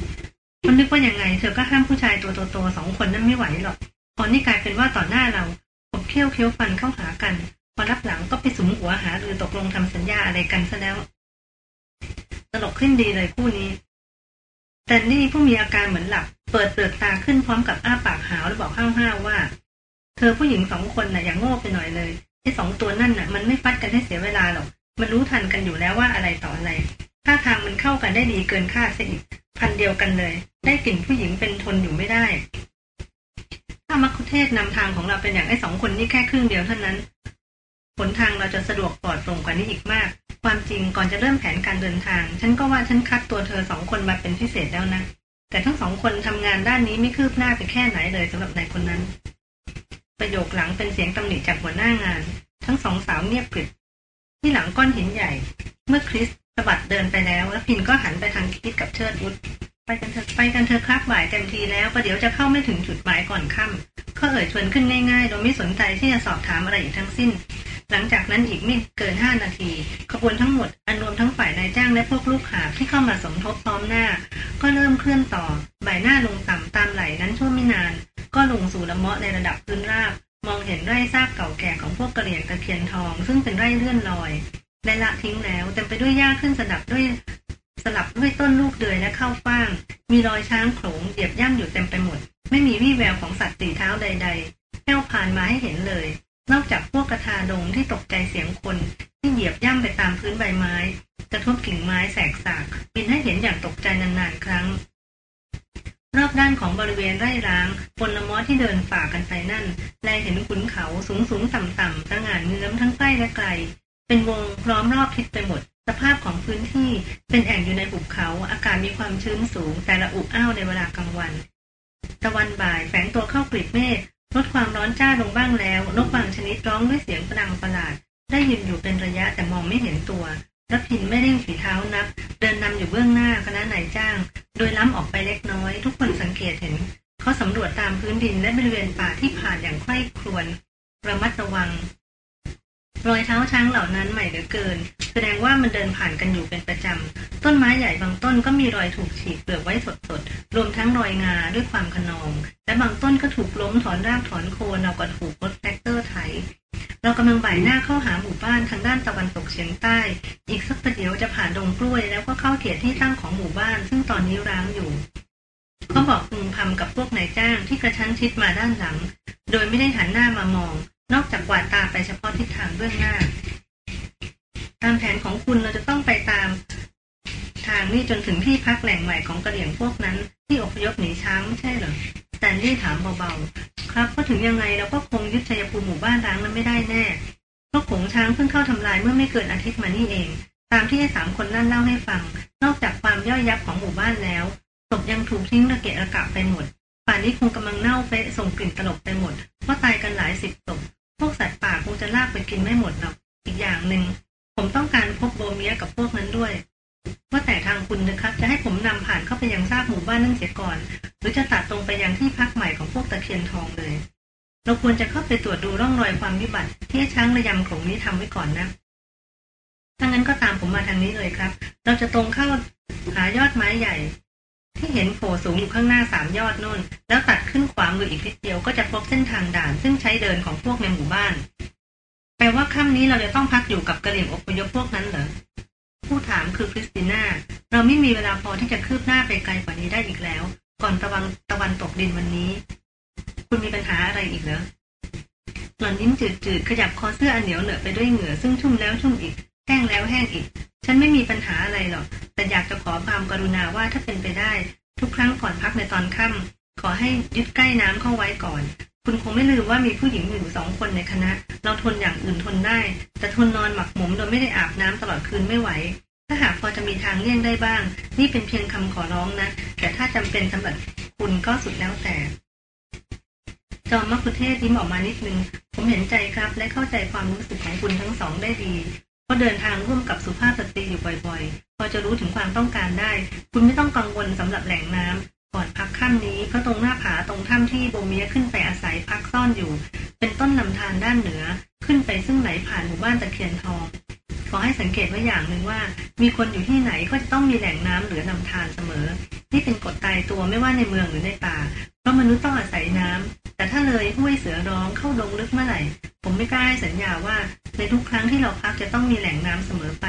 คนนึกว่ายังไง เธอก็ห้ามผู้ชายตัวโตๆสองคนนั้นไม่ไหวหรอกพอนี่กลายเป็นว่าต่อหน้าเราผมเคี้ยวเคี้ยวฟันเข้าหากันพอรับหลังก็ไปสุมหัวหาหรือตกลงทำสัญญาอะไรกันซะแล้วตลกขึ้นดีเลยคู่นี้แต่นี่ผู้มีอาการเหมือนหลับ เปิดเปลือกตาขึ้นพร้อมกับอ้าปากหาวแล้วบอกห้าวๆว่า เธอผู้หญิงสองคนน่ะอย่างโง่ไปหน่อยเลยไอ้สองตัวนั่นน่ะ มันไม่ฟัดกันให้เสียเวลาหรอก มันรู้ทันกันอยู่แล้วว่าอะไรต่ออะไรท่าทางมันเข้ากันได้ดีเกินคาดซะอีกพันเดียวกันเลย ได้กลิ่นผู้หญิงเป็นทนอยู่ไม่ได้ ถ้ามัคคุเทศนำทางของเราเป็นอย่างไอ้สองคนนี้แค่ครึ่งเดียวเท่านั้นผลทางเราจะสะดวกปลอดโปร่งกว่านี้อีกมาก ความจริงก่อนจะเริ่มแผนการเดินทาง ฉันก็ว่าฉันคัดตัวเธอสองคนมาเป็นพิเศษแล้วนะ แต่ทั้งสองคนทำงานด้านนี้ไม่คืบหน้าไปแค่ไหนเลยสำหรับนายคนนั้น ประโยคหลังเป็นเสียงตำหนิจากหัวหน้างาน ทั้งสองสาวเงียบกริบที่หลังก้อนหินใหญ่ เมื่อคริสสะบัดเดินไปแล้วแล้วพินก็หันไปทางคิดกับเชิดวุฒไปกันเถอะไปกันเถอะครับบ่ายเต็มทีแล้วประเดี๋ยวจะเข้าไม่ถึงจุดหมายก่อนค่ำเขาเอ่ยชวนขึ้นง่ายๆ โดยไม่สนใจที่จะสอบถามอะไรอีกทั้งสิ้น หลังจากนั้นอีกไม่เกินห้านาทีขบวนทั้งหมดอันรวมทั้งฝ่ายนายจ้างและพวกลูกหาที่เข้ามาสมทบพร้อมหน้า ก็เริ่มเคลื่อนต่อใบหน้าลงต่ำตามไหลนั้นชั่วไม่นาน ก็ลงสู่ละเมาะในระดับพื้นราบ มองเห็นไร่ซากเก่าแก่ของพวกกระเหลี่ยงตะเคียนทอง ซึ่งเป็นไร่เลื่อนลอยและละทิ้งแล้วเต็มไปด้วยหญ้าขึ้นสลับด้วยสลับด้วยต้นลูกเดือยและข้าวฟ่าง มีรอยช้างโขลงเหยียบย่ำอยู่เต็มไปหมด ไม่มีวี่แววของสัตว์ตีเท้าใด ๆแค่วผ่านมาให้เห็นเลย นอกจากพวกกระทาดงที่ตกใจเสียงคนที่เหยียบย่ำไปตามพื้นใบไม้ กระทบกิ่งไม้แสกสากบินให้เห็นอย่างตกใจนานๆครั้ง รอบด้านของบริเวณไร่ร้างปนละมอที่เดินฝ่ากันไปนั่น แลเห็นขุนเขาสูงสูงต่ำต่ำสง่านเงื้อมทั้งใกล้และไกล เป็นวงพร้อมรอบทิศไปหมด สภาพของพื้นที่เป็นแอ่งอยู่ในหุบเขา อากาศมีความชื้นสูง แต่ละอุอ้าวในเวลากลางวันตะวันบ่ายแฝงตัวเข้ากลีบเมฆ ลดความร้อนจ้าลงบ้างแล้ว นกบางชนิดร้องด้วยเสียงประดังประหลาด ได้ยินอยู่เป็นระยะแต่มองไม่เห็นตัวรับพินไม่เร่งฝีเท้านัก เดินนำอยู่เบื้องหน้าคณะนายจ้าง โดยล้ำออกไปเล็กน้อย ทุกคนสังเกตเห็น เขาสำรวจตามพื้นดินและบริเวณป่าที่ผ่านอย่างใคร่ครวญระมัดระวัง รอยเท้าช้างเหล่านั้นใหม่เหลือเกิน แสดงว่ามันเดินผ่านกันอยู่เป็นประจำ ต้นไม้ใหญ่บางต้นก็มีรอยถูกฉีกเปลือกไว้สดๆ รวมทั้งรอยงาด้วยความคะนอง และบางต้นก็ถูกล้มถอนรากถอนโคนราวกับถูกรถแทรกเตอร์ไถ เรากำลังบ่ายหน้าเข้าหาหมู่บ้านทางด้านตะวันตกเฉียงใต้ อีกสักประเดี๋ยวจะผ่านดงกล้วยแล้วก็เข้าเขตที่ตั้งของหมู่บ้าน ซึ่งตอนนี้ร้างอยู่เขาบอกพึงพำกับพวกนายจ้างที่กระชั้นชิดมาด้านหลัง โดยไม่ได้หันหน้ามามอง นอกจากกวาดตาไปเฉพาะทิศทางเบื้องหน้า ตามแผนของคุณเราจะต้องไปตามทางนี้จนถึงที่พักแหล่งใหม่ของกระเหลี่ยงพวกนั้น ที่อพยพหนีช้างไม่ใช่เหรอแตนลี่ถามเบาๆ ครับก็ถึงยังไงเราก็คงยึดชัยภูมิหมู่บ้านร้างนั้นไม่ได้แน่ เพราะขงช้างเพิ่งเข้าทำลายเมื่อไม่เกินอาทิตย์มานี่เอง ตามที่ไอ้สามคนนั่นเล่าให้ฟัง นอกจากความย่อยยับของหมู่บ้านแล้วศพยังถูกทิ้งระเกะระกะไปหมด ป่านนี้คงกำลังเน่าเฟะส่งกลิ่นตลบไปหมด เพราะตายกันหลายสิบศพ พวกสัตว์ป่าคงจะลากไปกินไม่หมดหรอก อีกอย่างหนึ่ง ผมต้องการพบโบเมียกับพวกนั้นด้วย ว่าแต่ทางคุณนะครับ จะให้ผมนำผ่านเข้าไปยังซากหมู่บ้านนั่นเสียก่อน หรือจะตัดตรงไปยังที่พักใหม่ของพวกตะเคียนทองเลย เราควรจะเข้าไปตรวจดูร่องรอยความวิบัติ ที่ช้างระยำโขงนี้ทำไว้ก่อนนะถ้างั้นก็ตามผมมาทางนี้เลยครับ เราจะตรงเข้าหายอดไม้ใหญ่ ที่เห็นโผล่สูงอยู่ข้างหน้าสามยอดน่น แล้วตัดขึ้นขวามืออีกนิดเดียวก็จะพบเส้นทางด่านซึ่งใช้เดินของพวกในหมู่บ้าน แปลว่าค่ำนี้เราจะต้องพักอยู่กับกระเหลี่ยงอพยพพวกนั้นเหรอผู้ถามคือคริสติน่า เราไม่มีเวลาพอที่จะคืบหน้าไปไกลกว่านี้ได้อีกแล้ว ก่อนตะวันตะวันตกดินวันนี้ คุณมีปัญหาอะไรอีกเหรอหล่อนยิ้มจืดๆขยับคอเสื้ออันเหนียวเหนอะไปด้วยเหงื่อซึ่งชุ่มแล้วชุ่มอีก แห้งแล้วแห้งอีก ฉันไม่มีปัญหาอะไรหรอก แต่อยากจะขอความกรุณาว่าถ้าเป็นไปได้ ทุกครั้งก่อนพักในตอนค่ำขอให้ยึดใกล้น้ำเข้าไว้ก่อน คุณคงไม่ลืมว่ามีผู้หญิงอยู่สองคนในคณะ เราทนอย่างอื่นทนได้ แต่ทนนอนหมักหมมโดยไม่ได้อาบน้ำตลอดคืนไม่ไหว ถ้าหากพอจะมีทางเลี่ยงได้บ้าง นี่เป็นเพียงคำขอร้องนะ แต่ถ้าจำเป็นสำหรับคุณก็สุดแล้วแต่จอมมักคุเทศยิ้มออกมานิดนึง ผมเห็นใจครับและเข้าใจความรู้สึกของคุณทั้งสองได้ดี ราะเดินทางร่วมกับสุภาพสตรีอยู่บ่อยๆ พอจะรู้ถึงความต้องการได้ คุณไม่ต้องกังวลสำหรับแหล่งน้ำก่อนพักค่ำนี้เพราะตรงหน้าผาตรงถ้ำที่โบเมียขึ้นไปอาศัยพักซ่อนอยู่ เป็นต้นลำธารด้านเหนือขึ้นไปซึ่งไหลผ่านหมู่บ้านตะเคียนทอง อให้สังเกตไว้อย่างหนึ่งว่า มีคนอยู่ที่ไหนก็จะต้องมีแหล่งน้ำเหลือนำทานเสมอ นี่เป็นกฎตายตัวไม่ว่าในเมืองหรือในป่า เพราะมนุษย์ต้องอาศัยน้ำแต่ถ้าเลยห้วยเสือร้องเข้าดงลึกเมื่อไหร่ ผมไม่กล้าให้สัญญาว่าในทุกครั้งที่เราพักจะต้องมีแหล่งน้ำเสมอไป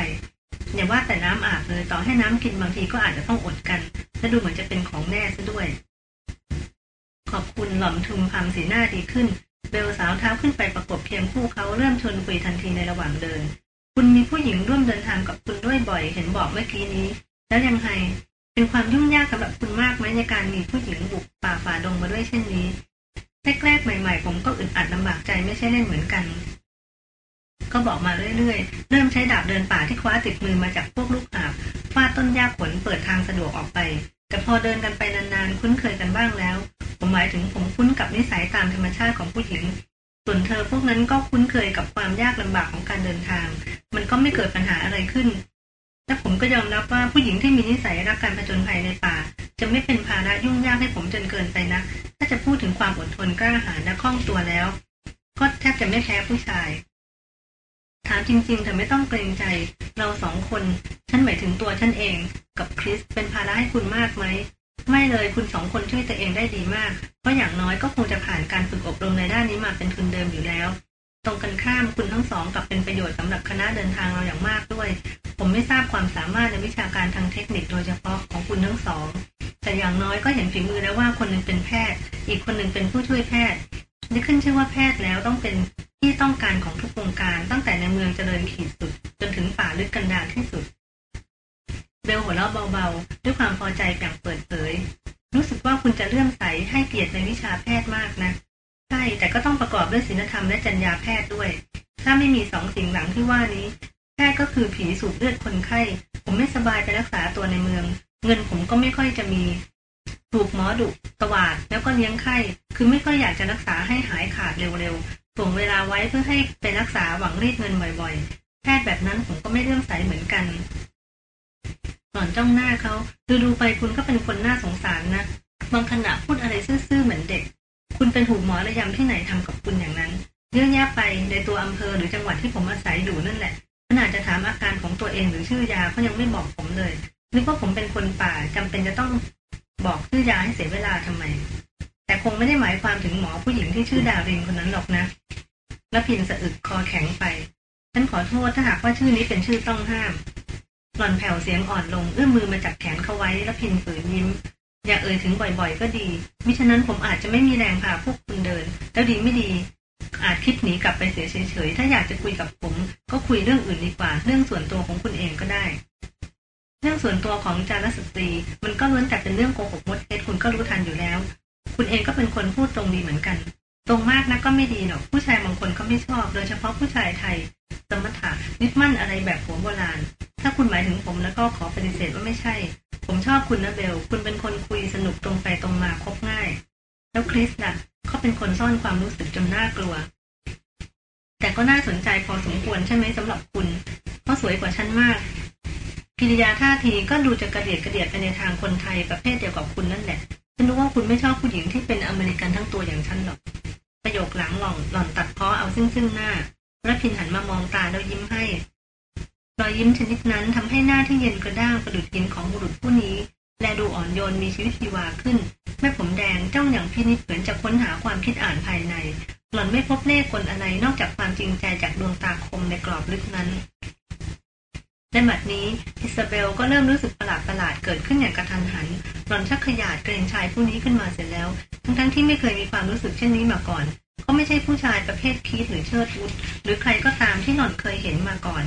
อย่าว่าแต่น้ำอาบเลยต่อให้น้ำกินบางทีก็อาจจะต้องอดกัน และดูเหมือนจะเป็นของแน่ซะด้วย ขอบคุณหล่อมทุมพำสีหน้าดีขึ้น เบลสาวเท้าขึ้นไปประกบเพียงคู่เขาเริ่มชวนคุยทันทีในระหว่างเดิน คุณมีผู้หญิงร่วมเดินทางกับคุณด้วยบ่อยเห็นบอกเมื่อกี้นี้ แล้วยังไง เป็นความยุ่งยากสำหรับคุณมากไหมในการมีผู้หญิงบุกป่าฝ่าดงมาด้วยเช่นนี้แรกๆใหม่ๆ ผมก็อึดอัดลำบากใจไม่ใช่เล่นเหมือนกัน ก็บอกมาเรื่อยๆ เริ่มใช้ดาบเดินป่าที่คว้าติดมือมาจากพวกลูกหาบฟาดต้นหญ้าผลเปิดทางสะดวกออกไป แต่พอเดินกันไปนานๆ คุ้นเคยกันบ้างแล้ว ผมหมายถึงผมคุ้นกับนิสัยตามธรรมชาติของผู้หญิง ส่วนเธอพวกนั้นก็คุ้นเคยกับความยากลำบากของการเดินทาง มันก็ไม่เกิดปัญหาอะไรขึ้น และผมก็ยอมรับว่าผู้หญิงที่มีนิสัยรักการผจญภัยในป่า จะไม่เป็นภาระยุ่งยากให้ผมจนเกินไปนะ ถ้าจะพูดถึงความอดทนกล้าหาญและคล่องตัวแล้ว ก็แทบจะไม่แพ้ผู้ชาย ถามจริงๆเธอไม่ต้องเกรงใจ เราสองคน ฉันหมายถึงตัวฉันเอง กับคริสเป็นภาระให้คุณมากไหม ไม่เลยคุณสองคนช่วยตัวเองได้ดีมาก เพราะอย่างน้อยก็คงจะผ่านการฝึกอบรมในด้านนี้มาเป็นทุนเดิมอยู่แล้ว ตรงกันข้ามคุณทั้งสองกับเป็นประโยชน์สำหรับคณะเดินทางเราอย่างมากด้วย ผมไม่ทราบความสามารถในวิชาการทางเทคนิคโดยเฉพาะของคุณทั้งสอง แต่อย่างน้อยก็เห็นฝีมือแล้วว่าคนหนึ่งเป็นแพทย์ อีกคนหนึ่งเป็นผู้ช่วยแพทย์นี่ขึ้นชื่อว่าแพทย์แล้วต้องเป็นที่ต้องการของทุกวงการ ตั้งแต่ในเมืองเจริญขีดสุด จนถึงป่าลึกกันดารที่สุด เบลหัวเราะเบาๆ ด้วยความพอใจอย่างเปิดเผย รู้สึกว่าคุณจะเลื่อมใสให้เกียรติในวิชาแพทย์มากนะ ใช่ แต่ก็ต้องประกอบด้วยศีลธรรมและจรรยาแพทย์ด้วย ถ้าไม่มีสองสิ่งหลังที่ว่านี้ แพทย์ก็คือผีสูบเลือดคนไข้ ผมไม่สบายไปรักษาตัวในเมือง เงินผมก็ไม่ค่อยจะมี ถูกหมอดุตวาด แล้วก็เลี้ยงไข้ คือไม่ค่อยอยากจะรักษาให้หายขาดเร็วๆส่งเวลาไว้เพื่อให้ไปรักษาหวังรีดเงินบ่อยๆ แพทย์แบบนั้นผมก็ไม่เลื่อมใสเหมือนกัน หล่อนจ้องหน้าเขาดูดูไปคุณก็เป็นคนน่าสงสารนะ บางขณะพูดอะไรซื่อๆเหมือนเด็ก คุณเป็นหูหมอระยำที่ไหนทำกับคุณอย่างนั้นเยอะแยะไปในตัวอำเภอหรือจังหวัดที่ผมอาศัยอยู่นั่นแหละขนาดจะถามอาการของตัวเองหรือชื่อยาเขายังไม่บอกผมเลยนึกว่าผมเป็นคนป่าจำเป็นจะต้องบอกชื่อยาให้เสียเวลาทำไม แต่คงไม่ได้หมายความถึงหมอผู้หญิงที่ชื่อดารินคนนั้นหรอกนะแล้วพินสะอึกคอแข็งไปฉันขอโทษถ้าหากว่าชื่อนี้เป็นชื่อต้องห้าม หล่อนแผ่วเสียงอ่อนลงเอื้อมมือมาจับแขนเขาไว้แล้วพินฝืนยิ้ม อย่าเอ่ยถึงบ่อยๆ ก็ดี มิฉะนั้นผมอาจจะไม่มีแรงพาพวกคุณเดิน แล้วดีไม่ดี อาจคิดหนีกลับไปเสียเฉยๆ ถ้าอยากจะคุยกับผม ก็คุยเรื่องอื่นดีกว่า เรื่องส่วนตัวของคุณเองก็ได้ เรื่องส่วนตัวของจารสตรี มันก็ล้วนแต่เป็นเรื่องโกหกมดเท็จคุณก็รู้ทันอยู่แล้ว คุณเองก็เป็นคนพูดตรงดีเหมือนกัน ตรงมากนะก็ไม่ดีหรอกผู้ชายบางคนก็ไม่ชอบ โดยเฉพาะผู้ชายไทย สมถะยึดมั่นอะไรแบบหัวโบราณ ถ้าคุณหมายถึงผมแล้วก็ขอปฏิเสธว่าไม่ใช่ ผมชอบคุณนะเบล คุณเป็นคนคุยสนุกตรงไปตรงมาคบง่าย แล้วคริสล่ะเขาเป็นคนซ่อนความรู้สึกจนน่ากลัว แต่ก็น่าสนใจพอสมควรใช่ไหมสำหรับคุณเพราะสวยกว่าฉันมากกิริยาท่าทีก็ดูจะกระเดียดกระเดียดไปในทางคนไทยประเภทเดียวกับคุณนั่นแหละ ฉันรู้ว่าคุณไม่ชอบผู้หญิงที่เป็นอเมริกันทั้งตัวอย่างฉันหรอก ประโยคหลังหล่อนหล่อนตัดพาะเอาซึ่งซึ่งหน้าและพินหันมามองตาแล้วยิ้มให้รอยยิ้มชนิดนั้นทำให้หน้าที่เย็นกระด้างประดุดหินของบุรุษผู้นี้ และดูอ่อนโยนมีชีวิตชีวาขึ้น แม่ผมแดงจ้องอย่างพินิจเหมือนจะค้นหาความคิดอ่านภายใน หล่อนไม่พบเล่กลอะไรนอกจากความจริงใจจากดวงตาคมในกรอบลึกนั้น ในบัดนี้อิซาเบลก็เริ่มรู้สึกประหลาดประหลาดเกิดขึ้นอย่างกระทันหันหล่อนชักขยาดเกรงชายผู้นี้ขึ้นมาเสร็จแล้ว ทั้งทั้งที่ไม่เคยมีความรู้สึกเช่นนี้มาก่อนเขาไม่ใช่ผู้ชายประเภทพีทหรือเชิดวุฒหรือใครก็ตามที่หล่อนเคยเห็นมาก่อน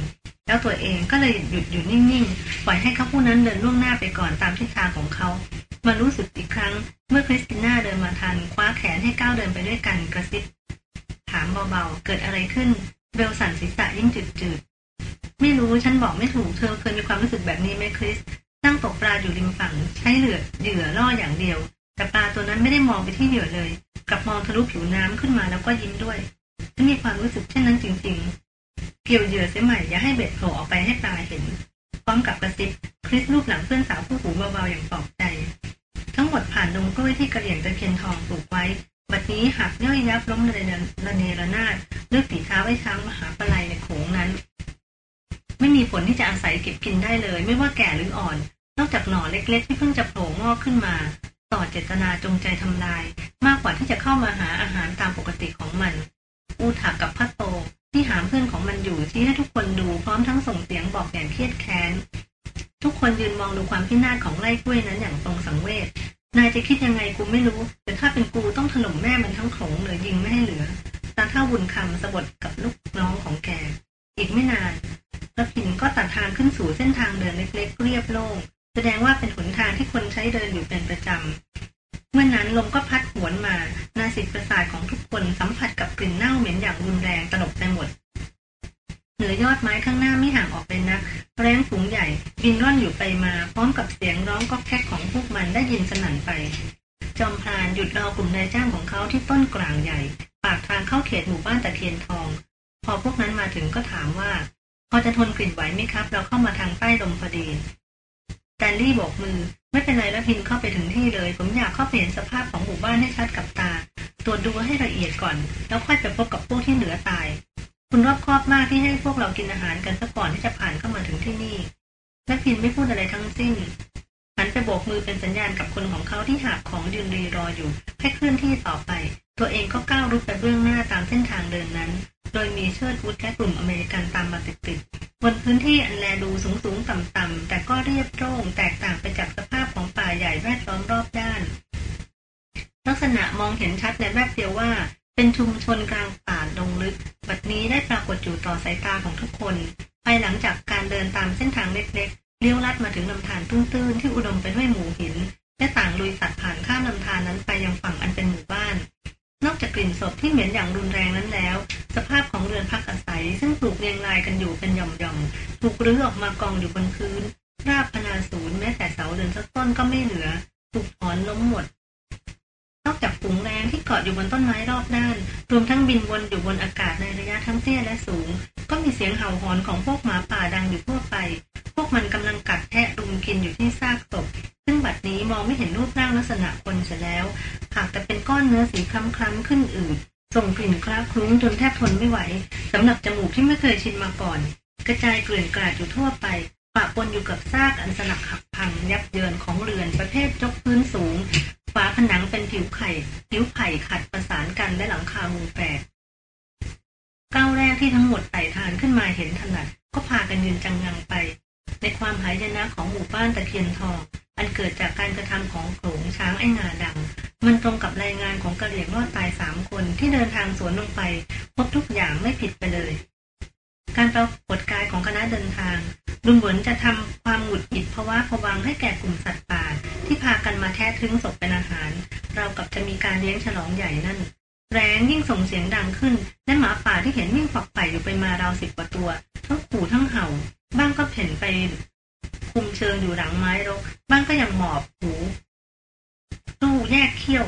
แล้วตัวเองก็เลยหยุดอยู่นิ่งๆ ปล่อยให้เขาผู้นั้นเดินล่วงหน้าไปก่อนตามทิศทางของเขามารู้สึกอีกครั้ง เมื่อคริสติน่าเดินมาทัน คว้าแขนให้ก้าวเดินไปด้วยกันกระซิบถามเบาๆ เกิดอะไรขึ้น เบลสันศีรษะยิ่งจืดๆ ไม่รู้ฉันบอกไม่ถูกเธอเคยมีความรู้สึกแบบนี้ไหมคริสนั่งตกปลาอยู่ริมฝั่ง ใช้เหลือเหยื่อล่ออย่างเดียว แต่ปลาตัวนั้นไม่ได้มองไปที่เหยื่อเลย กลับมองทะลุผิวน้ำขึ้นมาแล้วก็ยิ้มด้วยฉันมีความรู้สึกเช่นนั้นจริง ๆ เกี่ยวเหยื่อเสียใหม่อย่าให้เบ็ดโผล่ออกไปให้ปลาเห็นพร้อมกับกระซิบคริสรูปหลังเพื่อนสาวผู้หูเบาๆอย่างปลอบใจ ทั้งหมดผ่านดงกล้วยที่กระเหลี่ยงตะเคียนทองปลูกไว้บัดนี้หักย่อยยับล้มระเนระเนระนาดด้วยฝีเท้าไอ้ช้างมหาปลายในโขงนั้น ไม่มีผลที่จะอาศัยเก็บกินได้เลย ไม่ว่าแก่หรืออ่อน นอกจากหน่อเล็กๆ ที่เพิ่งจะโผล่งอกขึ้นมา ต่อเจตนาจงใจทำลาย มากกว่าที่จะเข้ามาหาอาหารตามปกติของมัน อูถากับพัตโตที่หามเพื่อนของมันอยู่ที่ให้ทุกคนดูพร้อมทั้งส่งเสียงบอกอย่างเครียดแค้นทุกคนยืนมองดูความพินาศของไร่กล้วยนั้นอย่างทรงสังเวชนายจะคิดยังไงกูไม่รู้ แต่ถ้าเป็นกูต้องถล่มแม่มันทั้งโขงเหลือยิงไม่ให้เหลือตาเท่าบุญคำสะบดกับลูกน้องของแก อีกไม่นานระพินก็ตัดทางขึ้นสู่เส้นทางเดินเล็กๆ เรียบโล่งแสดงว่าเป็นหนทางที่คนใช้เดินอยู่เป็นประจำ เมื่อนั้นลมก็พัดหวนมานาสิกประสาทของทุกคนสัมผัสกับกลิ่นเน่าเหม็นอย่างรุนแรงตลบไปหมด เหนือยอดไม้ข้างหน้าไม่ห่างออกไปนัก แรงฝูงใหญ่บินร่อนอยู่ไปมา พร้อมกับเสียงร้องก็แคกของพวกมันได้ยินสนั่นไป จอมพรานหยุดรอกลุ่มนายจ้างของเขาที่ต้นกลางใหญ่ ปากทางเข้าเขตหมู่บ้านตะเคียนทอง พอพวกนั้นมาถึงก็ถามว่า พอจะทนกลิ่นไหวไหมครับ เราเข้ามาทางใต้ลมพอดีแตนลี่บอกมือ ไม่เป็นไรแล้วพินเข้าไปถึงที่เลย ผมอยากเข้าไปเห็นสภาพของหมู่บ้านให้ชัดกับตา ตรวจดูให้ละเอียดก่อน แล้วค่อยไปพบกับพวกที่เหลือตาย คุณรอบคอบมากที่ให้พวกเรากินอาหารกันซะก่อนที่จะผ่านเข้ามาถึงที่นี่และพินไม่พูดอะไรทั้งสิ้นหันไปโบกมือเป็นสัญญาณกับคนของเขาที่หาบของยืนรีรออยู่ให้เคลื่อนที่ต่อไป ตัวเองก็ก้าวรุกไปเบื้องหน้าตามเส้นทางเดินนั้น โดยมีเชิดวุฒและกลุ่มอเมริกันตามมาติดๆบนพื้นที่อันแลดูสูงสูงต่ำต่ำแต่ก็เรียบโล่งแตกต่างไปจากสภาพของป่าใหญ่แวดล้อมรอบด้าน ลักษณะมองเห็นชัดในแวบเดียวว่า เป็นชุมชนกลางป่าดงลึก บัดนี้ได้ปรากฏอยู่ต่อสายตาของทุกคนภายหลังจากการเดินตามเส้นทางเล็กๆเลี้ยวลัดมาถึงลำธารตื้นๆที่อุดมไปด้วยหมู่หินและต่างลุยสัตว์ผ่านข้ามลำธารนั้นไปยังฝั่งอันเป็นหมู่บ้าน นอกจากกลิ่นศพที่เหม็นอย่างรุนแรงนั้นแล้ว สภาพของเรือนพักอาศัย ซึ่งปลูกเรียงรายกันอยู่เป็นหย่อมๆถูกรื้อออกมากองอยู่บนพื้น ราบพนาศูนย์แม้แต่เสาเรือนสักต้นก็ไม่เหลือ ถูกถอนล้มหมด นอกจากฝูงแรงที่เกาะอยู่บนต้นไม้รอบด้าน รวมทั้งบินวนอยู่บนอากาศในระยะทั้งเตี้ยและสูง ก็มีเสียงเห่าหอนของพวกหมาป่าดังอยู่ทั่วไป พวกมันกำลังกัดแทะรุมกินอยู่ที่ซากศพซึ่งบัดนี้มองไม่เห็นรูปร่างลักษณะคนเสียแล้ว หากแต่เป็นก้อนเนื้อสีคล้ำๆขึ้นอืดส่งกลิ่นคล้าคลุ้งจนแทบทนไม่ไหวสำหรับจมูกที่ไม่เคยชินมาก่อน กระจายเกลื่อนกลาดอยู่ทั่วไปปะปนอยู่กับซากอันสลักหักพังยับเยินของเรือนประเภทยกพื้นสูง ฝาผนังเป็นผิวไข่ผิวไผ่ขัดประสานกันและหลังคามุงแปดก้าวแรกที่ทั้งหมดไต่ทานขึ้นมาเห็นถนัดก็พากันยืนจังงังไป ในความหายนะของหมู่บ้านตะเคียนทอง อันเกิดจากการกระทำของโขงช้างไอ้งาดำมันตรงกับรายงานของกระเหลี่ยงรอดตายสามคนที่เดินทางสวนลงไปพบทุกอย่างไม่ผิดไปเลย การปรากฏกายของคณะเดินทางดูเหมือนจะทำความหงุดหงิดภาวะผวังให้แก่กลุ่มสัตว์ป่า ที่พากันมาแท้ทึงศพเป็นอาหาร เรากับจะมีการเลี้ยงฉลองใหญ่นั่น แรงยิ่งส่งเสียงดังขึ้น และหมาป่าที่เห็นวิ่งฝักไฝ่อยู่ไปมาราวสิบกว่าตัว ทั้งขู่ทั้งเห่า บ้างก็เพ่นไป คุมเชิงอยู่หลังไม้รก บ้างก็ยังหมอบหูตู้แยกเขี้ยว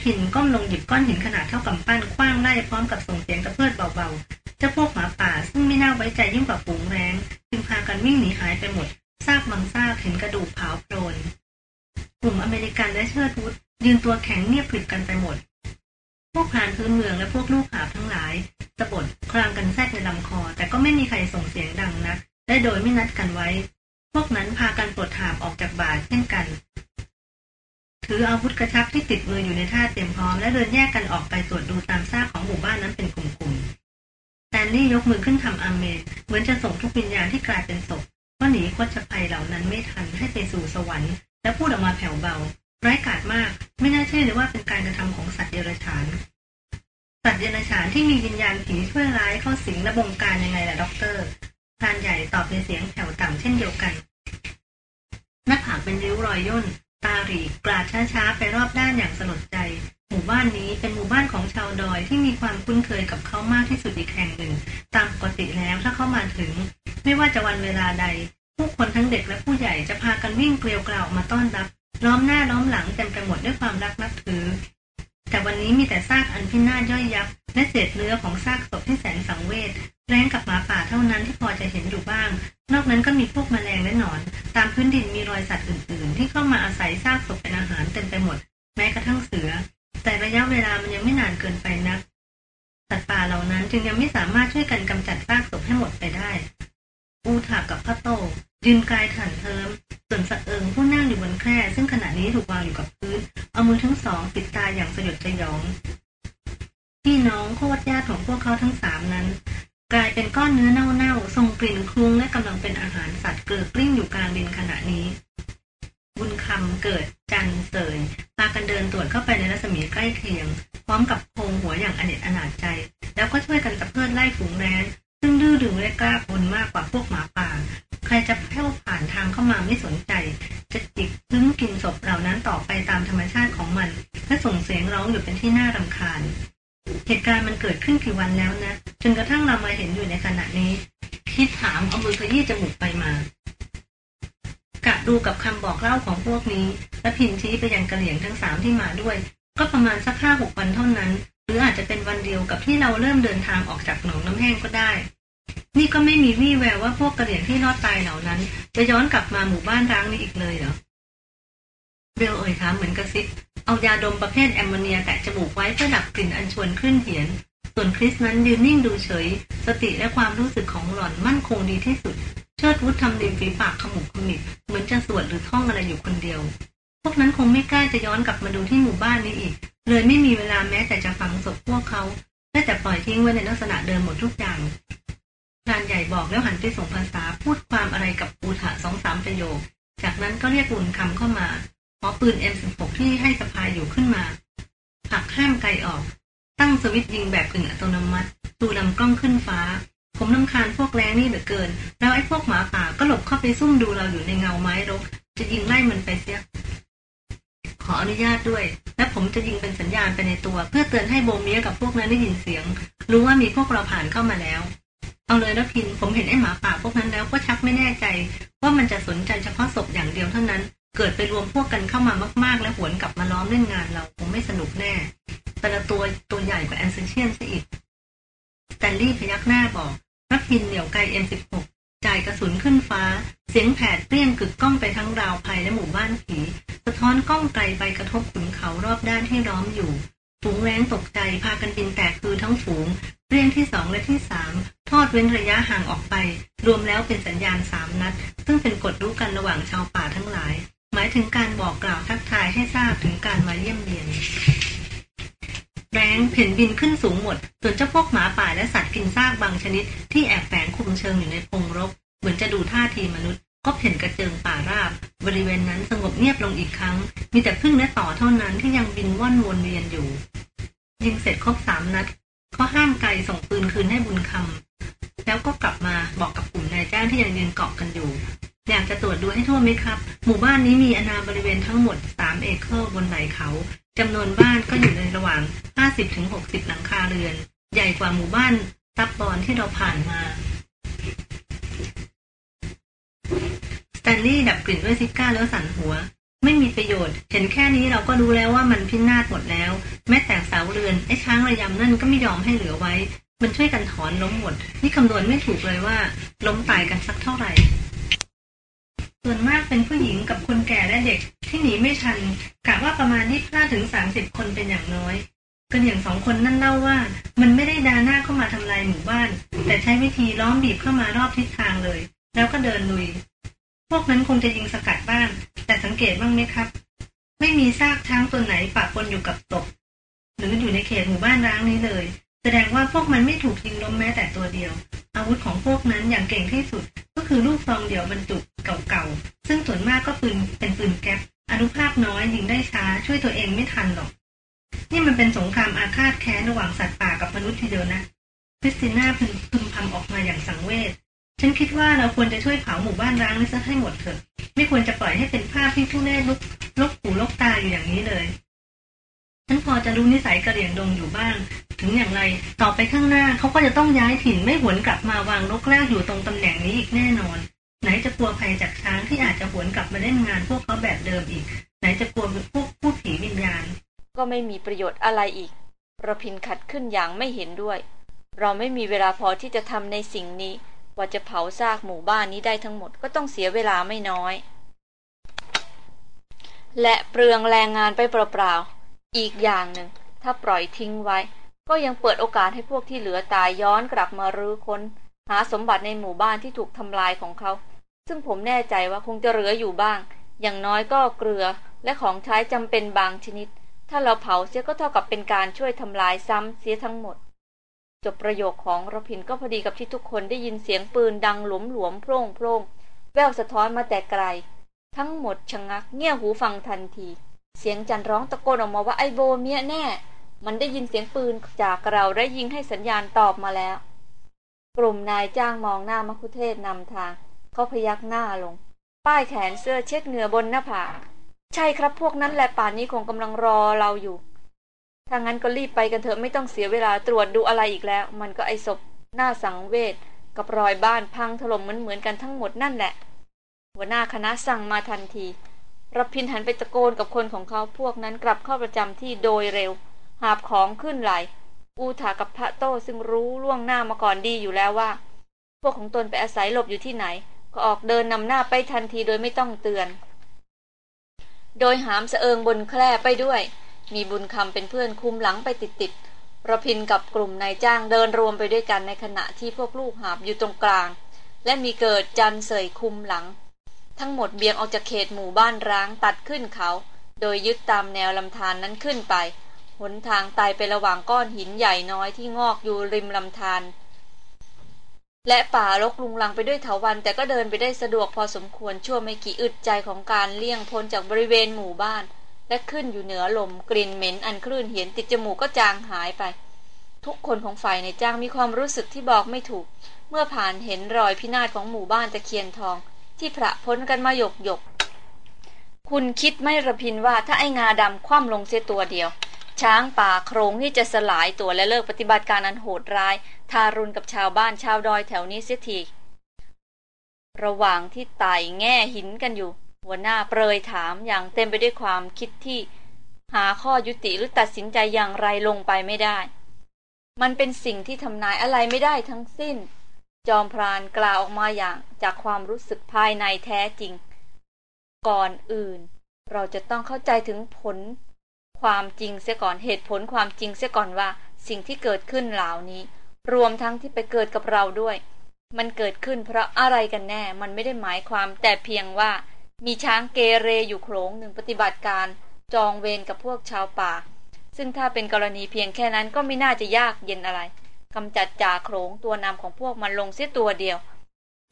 พินก้มลงหยิบก้อนหินขนาดเท่ากับปั้นคว้างไล่พร้อมกับส่งเสียงกระเพื่อเบา เจ้าพวกหมาป่าซึ่งไม่น่าไว้ใจยิ่งกว่าฝูงแรงจึงพากันวิ่งหนีหายไปหมดซากบางซากเห็นกระดูกเผาโปรนกลุ่มอเมริกันและเชิดวุฒยืนตัวแข็งเงียบกริบกันไปหมด พวกพรานพื้นเมืองและพวกลูกหาทั้งหลายตะบดคลางกันแทรกในลำคอ แต่ก็ไม่มีใครส่งเสียงดังนักและโดยไม่นัดกันไว้ พวกนั้นพากันปลดหาบออกจากบาทเช่นกัน ถืออาวุธกระชับที่ติดมืออยู่ในท่าเตรียมพร้อม และเดินแยกกันออกไปตรวจดูตามซากของหมู่บ้านนั้นเป็นกลุ่มๆ แตนลีย์ยกมือขึ้นทำอาเมนเหมือนจะส่งทุกวิญญาณที่กลายเป็นศพหนีโขลงภัยเหล่านั้นไม่ทันให้ไปสู่สวรรค์ และพูดออกมาแผ่วเบา ร้ายกาจมาก ไม่น่าเชื่อเลยว่าเป็นการกระทำของสัตว์เดรัจฉาน สัตว์เดรัจฉานที่มีวิญญาณผีชั่วร้ายเข้าสิงและบงการยังไงล่ะด็อกเตอร์พรานใหญ่ตอบในเสียงแผ่วต่ำเช่นเดียวกันหน้าผากเป็นริ้วรอยย่น ตาหรี่กราดช้าๆไปรอบด้านอย่างสลดใจ หมู่บ้านนี้เป็นหมู่บ้านของชาวดอยที่มีความคุ้นเคยกับเขามากที่สุดอีกแห่งหนึ่ง ตามปกติแล้วถ้าเขามาถึง ไม่ว่าจะวันเวลาใด ผู้คนทั้งเด็กและผู้ใหญ่จะพากันวิ่งเกลียวกล่าวมาต้อนรับ ล้อมหน้าล้อมหลังเต็มไปหมดด้วยความรักนับถือ แต่วันนี้มีแต่ซากอันพินาศย่อยยับและเศษเนื้อของซากศพที่แสนสังเวช แรงกับหมาป่าเท่านั้นที่พอจะเห็นอยู่บ้าง นอกนั้นก็มีพวกแมลงและหนอน ตามพื้นดินมีรอยสัตว์อื่น ๆ ที่เข้ามาอาศัยซากศพเป็นอาหารเต็มไปหมด แม้กระทั่งเสือ แต่ระยะเวลามันยังไม่นานเกินไปนัก สัตว์ป่าเหล่านั้นจึงยังไม่สามารถช่วยกันกำจัดซากศพให้หมดไปได้ อูถากับพระโต ยืนกายถ่านเทิม ส่วนสะเอิงผู้นั่งอยู่บนแคร่ซึ่งขณะนี้ถูกวางอยู่กับพื้น เอามือทั้งสองปิดตาอย่างสยดสยองพี่น้องโคตรญาติของพวกเขาทั้งสามนั้น กลายเป็นก้อนเนื้อเน่าๆทรงกลิ่นคลุ้งและกำลังเป็นอาหารสัตว์เกลือกลิ้งอยู่กลางดินขณะนี้ บุญคำเกิดจันเสยพากันเดินตรวจเข้าไปในรัศมีใกล้เคียง พร้อมกับโพงหัวอย่างอเนจอนาจใจ แล้วก็ช่วยกันตะเพิดไล่ฝูงแร้ซึ่งดื้อดึงและกล้าพลมากกว่าพวกหมาป่า ใครจะแผ่วผ่านทางเข้ามาไม่สนใจ จะจิกพึ่งกินศพเหล่านั้นต่อไปตามธรรมชาติของมันและส่งเสียงร้องอยู่เป็นที่น่ารำคาญ เหตุการณ์มันเกิดขึ้นกี่วันแล้วนะจนกระทั่งเรามาเห็นอยู่ในขณะนี้ คิดถามเอามือขยี้จมูกไปมากะดูกับคำบอกเล่าของพวกนี้ และพินชี้ไปยังกระเหลี่ยงทั้งสามที่มาด้วย ก็ประมาณสักห้าหกวันเท่านั้น หรืออาจจะเป็นวันเดียวกับที่เราเริ่มเดินทางออกจากหนองน้ำแห้งก็ได้ นี่ก็ไม่มีวี่แววว่าพวกกระเหลี่ยงที่รอดตายเหล่านั้น จะย้อนกลับมาหมู่บ้านร้างนี้อีกเลยเหรอเบลเอ่ยถามเหมือนกระซิบ เอายาดมประเภทแอมโมเนียแตะจมูกไว้เพื่อดับกลิ่นอันชวนขึ้นเหียน ส่วนคริสนั้นยืนนิ่งดูเฉย สติและความรู้สึกของหล่อนมั่นคงดีที่สุด เชิดวุฒทำริมฝีปากขมุกขมิบเหมือนจะสวดหรือท่องอะไรอยู่คนเดียว พวกนั้นคงไม่กล้าจะย้อนกลับมาดูที่หมู่บ้านนี้อีก เลยไม่มีเวลาแม้แต่จะฝังศพพวกเขาได้แต่ปล่อยทิ้งไว้ในลักษณะเดิมหมดทุกอย่างพรานใหญ่บอกแล้วหันไปส่งภาษาพูดความอะไรกับปูถะสองสามประโยค จากนั้นก็เรียกบุญคำเข้ามา อปืน M16 ที่ให้สะพายอยู่ขึ้นมาหักห้ามไกลออก ตั้งสวิตยิงแบบกึ่งอัตโนมัติดูลำกล้องขึ้นฟ้า ผมลำคาญพวกแรงนี่เหลือเกิน แล้วไอ้พวกหมาป่าก็หลบเข้าไปซุ่มดูเราอยู่ในเงาไม้รก จะยิงไล่มันไปเสีย ขออนุญาตด้วย และผมจะยิงเป็นสัญญาณไปในตัว เพื่อเตือนให้โบเมียกับพวกนั้นได้ยินเสียง รู้ว่ามีพวกเราผ่านเข้ามาแล้ว เอาเลยนะพิน ผมเห็นไอ้หมาป่าพวกนั้นแล้วก็ชักไม่แน่ใจ ว่ามันจะสนใจเฉพาะศพอย่างเดียวเท่านั้น เกิดไปรวมพวกกันเข้ามามาก ๆ และหวนกลับมาล้อมเล่นงานเราคงไม่สนุกแน่ แต่ละตัวตัวใหญ่กว่าแอลเซเชียนซะอีกสแตนลีย์พยักหน้าบอกรพินทร์เหนี่ยวไก M16 จ่ายกระสุนขึ้นฟ้า เสียงแผดเปรี้ยงกึกก้องไปทั้งราวไพรและหมู่บ้านผี สะท้อนก้องไกลไปกระทบขุนเขารอบด้านที่ล้อมอยู่ ฝูงแร้งตกใจพากันบินแตกฮือทั้งฝูง เปรี้ยงที่สองและที่สามทอดเว้นระยะห่างออกไป รวมแล้วเป็นสัญญาณสามนัด ซึ่งเป็นกฎรู้กันระหว่างชาวป่าทั้งหลาย หมายถึงการบอกกล่าวทักทายให้ทราบถึงการมาเยี่ยมเยียน แรงเพ่นบินขึ้นสูงหมดส่วนเจ้าพวกหมาป่าและสัตว์กินซากบางชนิด ที่แอบแฝงคุมเชิงอยู่ในพงรก เหมือนจะดูท่าทีมนุษย์ ก็เพ่นกระเจิงป่าราบ บริเวณนั้นสงบเงียบลงอีกครั้ง มีแต่พึ่งและต่อเท่านั้นที่ยังบินว่อนวนเวียนอยู่ ยิงเสร็จครบสามนัดก็ห้ามไกส่งปืนคืนให้บุญคำแล้วก็กลับมาบอกกับกลุ่มนายจ้างที่ยังยืนเกาะกันอยู่ อยากจะตรวจดูให้ทั่วไหมครับ หมู่บ้านนี้มีอาณาบริเวณทั้งหมดสามเอเคอร์บนไหล่เขาจำนวนบ้านก็อยู่ในระหว่าง 50-60 หลังคาเรือน ใหญ่กว่าหมู่บ้านตับบอนที่เราผ่านมาสแตนลีย์ดับกลิ่นด้วยซิการ์แล้วสั่นหัว ไม่มีประโยชน์ เห็นแค่นี้เราก็รู้แล้วว่ามันพินาศหมดแล้ว แม้แต่เสาเรือนไอ้ช้างระยำนั่นก็ไม่ยอมให้เหลือไว้ มันช่วยกันถอนล้มหมด นี่คำนวณไม่ถูกเลยว่า ล้มตายกันสักเท่าไหร่ ส่วนมากเป็นผู้หญิงกับคนแก่และเด็กที่หนีไม่ทันกะว่าประมาณยี่ห้าถึงสามสิบคนเป็นอย่างน้อยกันอย่างสองคนนั่นเล่าว่า มันไม่ได้ดาหน้าเข้ามาทำลายหมู่บ้าน แต่ใช้วิธีล้อมบีบเข้ามารอบทิศทางเลย แล้วก็เดินลุย พวกนั้นคงจะยิงสกัดบ้าง แต่สังเกตบ้างไหมครับ ไม่มีซากช้างตัวไหนปะปนอยู่กับศพหรืออยู่ในเขตหมู่บ้านร้างนี้เลย แสดงว่าพวกมันไม่ถูกยิงล้มแม้แต่ตัวเดียว อาวุธของพวกนั้นอย่างเก่งที่สุด ก็คือลูกซองเดี่ยวบรรจุเก่าๆ ซึ่งส่วนมากก็ปืนเป็นปืนแก๊ปอนุภาพน้อยยิงได้ช้า ช่วยตัวเองไม่ทันหรอก นี่มันเป็นสงครามอาฆาตแค้นระหว่างสัตว์ป่ากับมนุษย์ทีเดียวนะคริสติน่าพึมพึมพำออกมาอย่างสังเวชฉันคิดว่าเราควรจะช่วยเผาหมู่บ้านร้างนี้ซะให้หมดเถอะ ไม่ควรจะปล่อยให้เป็นภาพที่ผู้เล่ลุกลกหูลกตาอยู่อย่างนี้เลย ฉันพอจะรู้นิสัยกระเหรี่ยงดงอยู่บ้าง ถึงอย่างไร ต่อไปข้างหน้าเขาก็จะต้องย้ายถิ่นไม่หวนกลับมาวางรกแรกอยู่ตรงตำแหน่งนี้อีกแน่นอน ไหนจะกลัวภัยจากช้างที่อาจจะหวนกลับมาเล่นงานพวกเขาแบบเดิมอีก ไหนจะกลัวพวกผู้ผีวิญญาณ ก็ไม่มีประโยชน์อะไรอีกระพินขัดขึ้นอย่างไม่เห็นด้วย เราไม่มีเวลาพอที่จะทำในสิ่งนี้ว่าจะเผาซากหมู่บ้านนี้ได้ทั้งหมดก็ต้องเสียเวลาไม่น้อย และเปลืองแรงงานไปเปล่าๆ อีกอย่างหนึ่ง ถ้าปล่อยทิ้งไว้ ก็ยังเปิดโอกาสให้พวกที่เหลือตายย้อนกลับมารื้อค้น หาสมบัติในหมู่บ้านที่ถูกทำลายของเขา ซึ่งผมแน่ใจว่าคงจะเหลืออยู่บ้าง อย่างน้อยก็เกลือและของใช้จำเป็นบางชนิด ถ้าเราเผาเสียก็เท่ากับเป็นการช่วยทำลายซ้ำเสียทั้งหมด จบประโยคของรพินก็พอดีกับที่ทุกคนได้ยินเสียงปืนดังหลวมหลวมโพร่งโพร่งแววสะท้อนมาแต่ไกล ทั้งหมดชะงักเงี่ยหูฟังทันที เสียงจันร้องตะโกนออกมาว่าไอโบเมียแน่ มันได้ยินเสียงปืนจากเราและยิงให้สัญญาณตอบมาแล้ว กลุ่มนายจ้างมองหน้ามัคุเทศนำทาง เขาพยักหน้าลง ป้ายแขนเสื้อเช็ดเหงื่อบนหน้าผากใช่ครับพวกนั้นแหละป่านนี้คงกำลังรอเราอยู่ถ้างั้นก็รีบไปกันเถอะไม่ต้องเสียเวลาตรวจดูอะไรอีกแล้ว มันก็ไอศพหน้าสังเวชกับรอยบ้านพังถล่มเหมือนเหมือนกันทั้งหมดนั่นแหละ หัวหน้าคณะสั่งมาทันที รพินหันไปตะโกนกับคนของเขาพวกนั้นกลับเข้าประจำที่โดยเร็ว หาบของขึ้นไหล อูถากับพระโตซึ่งรู้ล่วงหน้ามาก่อนดีอยู่แล้วว่า พวกของตนไปอาศัยหลบอยู่ที่ไหน ก็ออกเดินนำหน้าไปทันทีโดยไม่ต้องเตือน โดยหามเสเอิงบนแคร่ไปด้วย มีบุญคำเป็นเพื่อนคุมหลังไปติดๆระพินกับกลุ่มนายจ้างเดินรวมไปด้วยกันในขณะที่พวกลูกหาบอยู่ตรงกลาง และมีเกิดจันเสยคุมหลัง ทั้งหมดเบี่ยงออกจากเขตหมู่บ้านร้างตัดขึ้นเขา โดยยึดตามแนวลำธารนนั้นขึ้นไปหนทางไต่ไประหว่างก้อนหินใหญ่น้อยที่งอกอยู่ริมลำธารและป่ารกลุงลังไปด้วยเถาวันแต่ก็เดินไปได้สะดวกพอสมควรชั่วไม่กี่อึดใจของการเลี่ยงพ้นจากบริเวณหมู่บ้าน และขึ้นอยู่เหนือลมกลิ่นเหม็นอันคลื่นเหียนติดจมูกก็จางหายไป ทุกคนของฝ่ายในจ้างมีความรู้สึกที่บอกไม่ถูก เมื่อผ่านเห็นรอยพินาศของหมู่บ้านตะเคียนทอง ที่พระพ้นกันมาหยกหยก คุณคิดไม่ระพินว่าถ้าไอ้งาดำคว่ำลงเสียตัวเดียว ช้างป่าโครงนี่จะสลายตัวและเลิกปฏิบัติการอันโหดร้าย ทารุณกับชาวบ้านชาวดอยแถวนี้เสียทีระหว่างที่ไต่แง่หินกันอยู่ หัวหน้าเปรยถามอย่างเต็มไปด้วยความคิดที่ หาข้อยุติหรือตัดสินใจอย่างไรลงไปไม่ได้ มันเป็นสิ่งที่ทำนายอะไรไม่ได้ทั้งสิ้น จอมพรานกล่าวออกมาอย่างจากความรู้สึกภายในแท้จริง ก่อนอื่น เราจะต้องเข้าใจถึงผล ความจริงเสียก่อนเหตุผลความจริงเสียก่อนว่าสิ่งที่เกิดขึ้นเหล่านี้ รวมทั้งที่ไปเกิดกับเราด้วย มันเกิดขึ้นเพราะอะไรกันแน่ มันไม่ได้หมายความแต่เพียงว่า มีช้างเกเรอยู่โขลงหนึ่งปฏิบัติการจองเวรกับพวกชาวป่า ซึ่งถ้าเป็นกรณีเพียงแค่นั้นก็ไม่น่าจะยากเย็นอะไร กำจัดจ่าโขลงตัวนำของพวกมันลงเสียตัวเดียว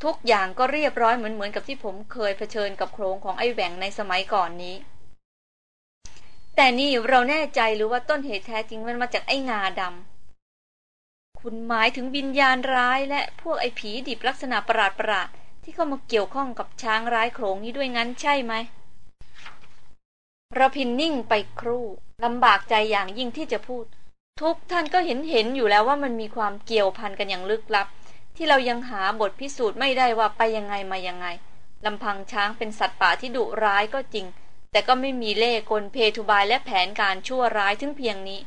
ทุกอย่างก็เรียบร้อยเหมือนเหมือนกับที่ผมเคยเผชิญกับโขลงของไอ้แหวงในสมัยก่อนนี้ แต่นี่เราแน่ใจหรือว่าต้นเหตุแท้จริงมันมาจากไอ้งาดำคุณหมายถึงวิญญาณร้ายและพวกไอ้ผีดิบลักษณะประหลาดประหลาดที่เข้ามาเกี่ยวข้องกับช้างร้ายโขลงนี้ด้วยงั้นใช่ไหมระพินนิ่งไปครู่ลำบากใจอย่างยิ่งที่จะพูด ทุกท่านก็เห็นเห็นอยู่แล้วว่ามันมีความเกี่ยวพันกันอย่างลึกลับ ที่เรายังหาบทพิสูจน์ไม่ได้ว่าไปยังไงมายังไงลำพังช้างเป็นสัตว์ป่าที่ดุร้ายก็จริง แต่ก็ไม่มีเล่กลเพทุบายและแผนการชั่วร้ายถึงเพียงนี้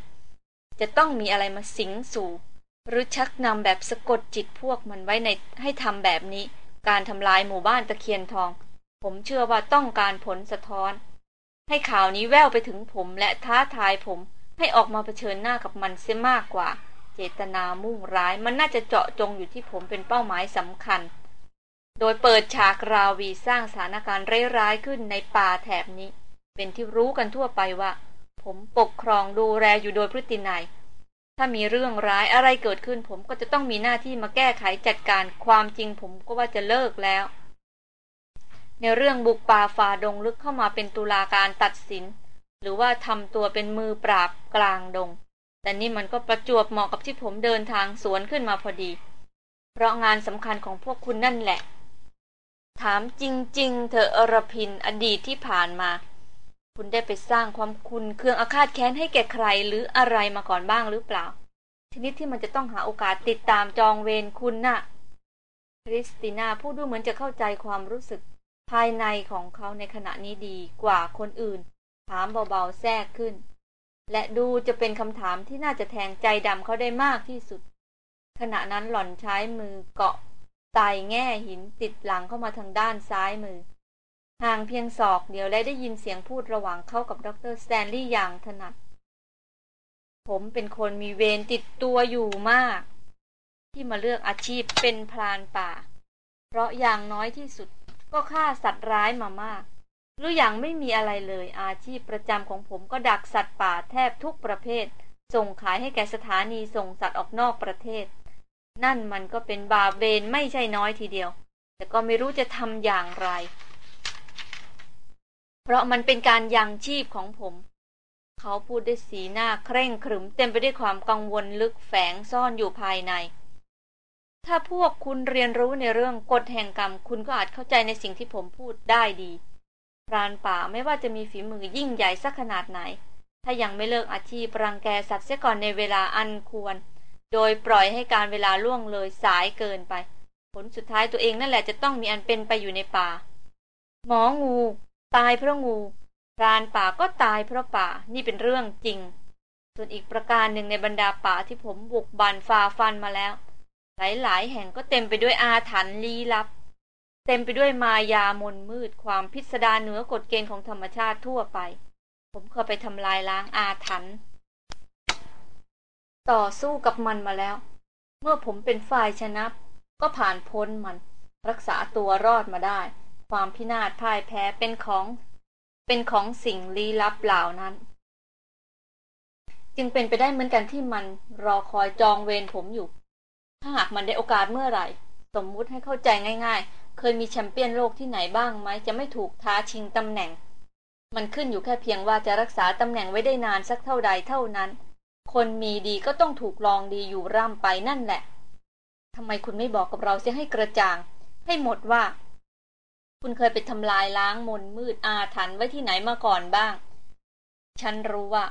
จะต้องมีอะไรมาสิงสู่ หรือชักนำแบบสะกดจิตพวกมันไว้ในให้ทำแบบนี้ การทำลายหมู่บ้านตะเคียนทอง ผมเชื่อว่าต้องการผลสะท้อน ให้ข่าวนี้แววไปถึงผมและท้าทายผม ให้ออกมาเผชิญหน้ากับมันเสียมากกว่า เจตนามุ่งร้ายมันน่าจะเจาะจงอยู่ที่ผมเป็นเป้าหมายสำคัญ โดยเปิดฉากราวีสร้างสถานการณ์ร้ายๆขึ้นในป่าแถบนี้ เป็นที่รู้กันทั่วไปว่า ผมปกครองดูแลอยู่โดยพฤตินัยถ้ามีเรื่องร้ายอะไรเกิดขึ้น ผมก็จะต้องมีหน้าที่มาแก้ไขจัดการความจริงผมก็ว่าจะเลิกแล้ว ในเรื่องบุกป่าฝ่าดงลึกเข้ามาเป็นตุลาการตัดสิน หรือว่าทำตัวเป็นมือปราบกลางดง แต่นี่มันก็ประจวบเหมาะกับที่ผมเดินทางสวนขึ้นมาพอดี เพราะงานสำคัญของพวกคุณนั่นแหละ ถามจริง ๆ เธออรพินอดีตที่ผ่านมา คุณได้ไปสร้างความคุณเครื่องอาฆาตแค้นให้แก่ใครหรืออะไรมาก่อนบ้างหรือเปล่า ชนิดที่มันจะต้องหาโอกาสติดตามจองเวรคุณน่ะคริสติน่าพูดดูเหมือนจะเข้าใจความรู้สึกภายในของเขาในขณะนี้ดีกว่าคนอื่น ถามเบาๆแทรกขึ้น และดูจะเป็นคำถามที่น่าจะแทงใจดำเขาได้มากที่สุด ขณะนั้นหล่อนใช้มือเกาะไต่แง่หินติดหลังเข้ามาทางด้านซ้ายมือ ห่างเพียงศอกเดียวและได้ยินเสียงพูดระหว่างเขากับดรสแตนลีย์อย่างถนัด ผมเป็นคนมีเวรติดตัวอยู่มาก ที่มาเลือกอาชีพเป็นพรานป่า เพราะอย่างน้อยที่สุดก็ฆ่าสัตว์ร้ายมามาก รืออย่างไม่มีอะไรเลย อาชีพประจำของผมก็ดักสัตว์ป่าแทบทุกประเภท ส่งขายให้แก่สถานีส่งสัตว์ออกนอกประเทศ นั่นมันก็เป็นบาเบนไม่ใช่น้อยทีเดียว แต่ก็ไม่รู้จะทำอย่างไร เพราะมันเป็นการยังชีพของผม เขาพูดด้วยสีหน้าเคร่งขรึมเต็มไปด้วยความกังวลลึกแฝงซ่อนอยู่ภายในถ้าพวกคุณเรียนรู้ในเรื่องกฎแห่งกรรม คุณก็อาจเข้าใจในสิ่งที่ผมพูดได้ดี พรานป่าไม่ว่าจะมีฝีมือยิ่งใหญ่สักขนาดไหน ถ้ายังไม่เลิกอาชีพรังแกสัตว์เสียก่อนในเวลาอันควร โดยปล่อยให้การเวลาล่วงเลยสายเกินไป ผลสุดท้ายตัวเองนั่นแหละจะต้องมีอันเป็นไปอยู่ในป่า หมองู ตายเพราะงูพรานป่าก็ตายเพราะป่านี่เป็นเรื่องจริง ส่วนอีกประการหนึ่งในบรรดาป่าที่ผมบุกบันฝ่าฟันมาแล้ว หลายๆ แห่งก็เต็มไปด้วยอาถรรพ์ลี้ลับ เต็มไปด้วยมายามนมืดความพิสดารเหนือกฎเกณฑ์ของธรรมชาติทั่วไป ผมเคยไปทำลายล้างอาถรรพ์ต่อสู้กับมันมาแล้ว เมื่อผมเป็นฝ่ายชนะ ก็ผ่านพ้นมัน รักษาตัวรอดมาได้ ความพินาศพ่ายแพ้เป็นของ เป็นของสิ่งลี้ลับเหล่านั้น จึงเป็นไปได้เหมือนกันที่มันรอคอยจองเวรผมอยู่ ถ้าหากมันได้โอกาสเมื่อไหร่ สมมุติให้เข้าใจง่าย ๆ เคยมีแชมเปี้ยนโลกที่ไหนบ้างไหมจะไม่ถูกท้าชิงตำแหน่ง มันขึ้นอยู่แค่เพียงว่าจะรักษาตำแหน่งไว้ได้นานสักเท่าใดเท่านั้น คนมีดีก็ต้องถูกลองดีอยู่ร่ำไปนั่นแหละทำไมคุณไม่บอกกับเราเสียให้กระจ่าง ให้หมดว่า คุณเคยไปทำลายล้างมนมืดอาถรรพ์ไว้ที่ไหนมาก่อนบ้าง ฉันรู้ว่า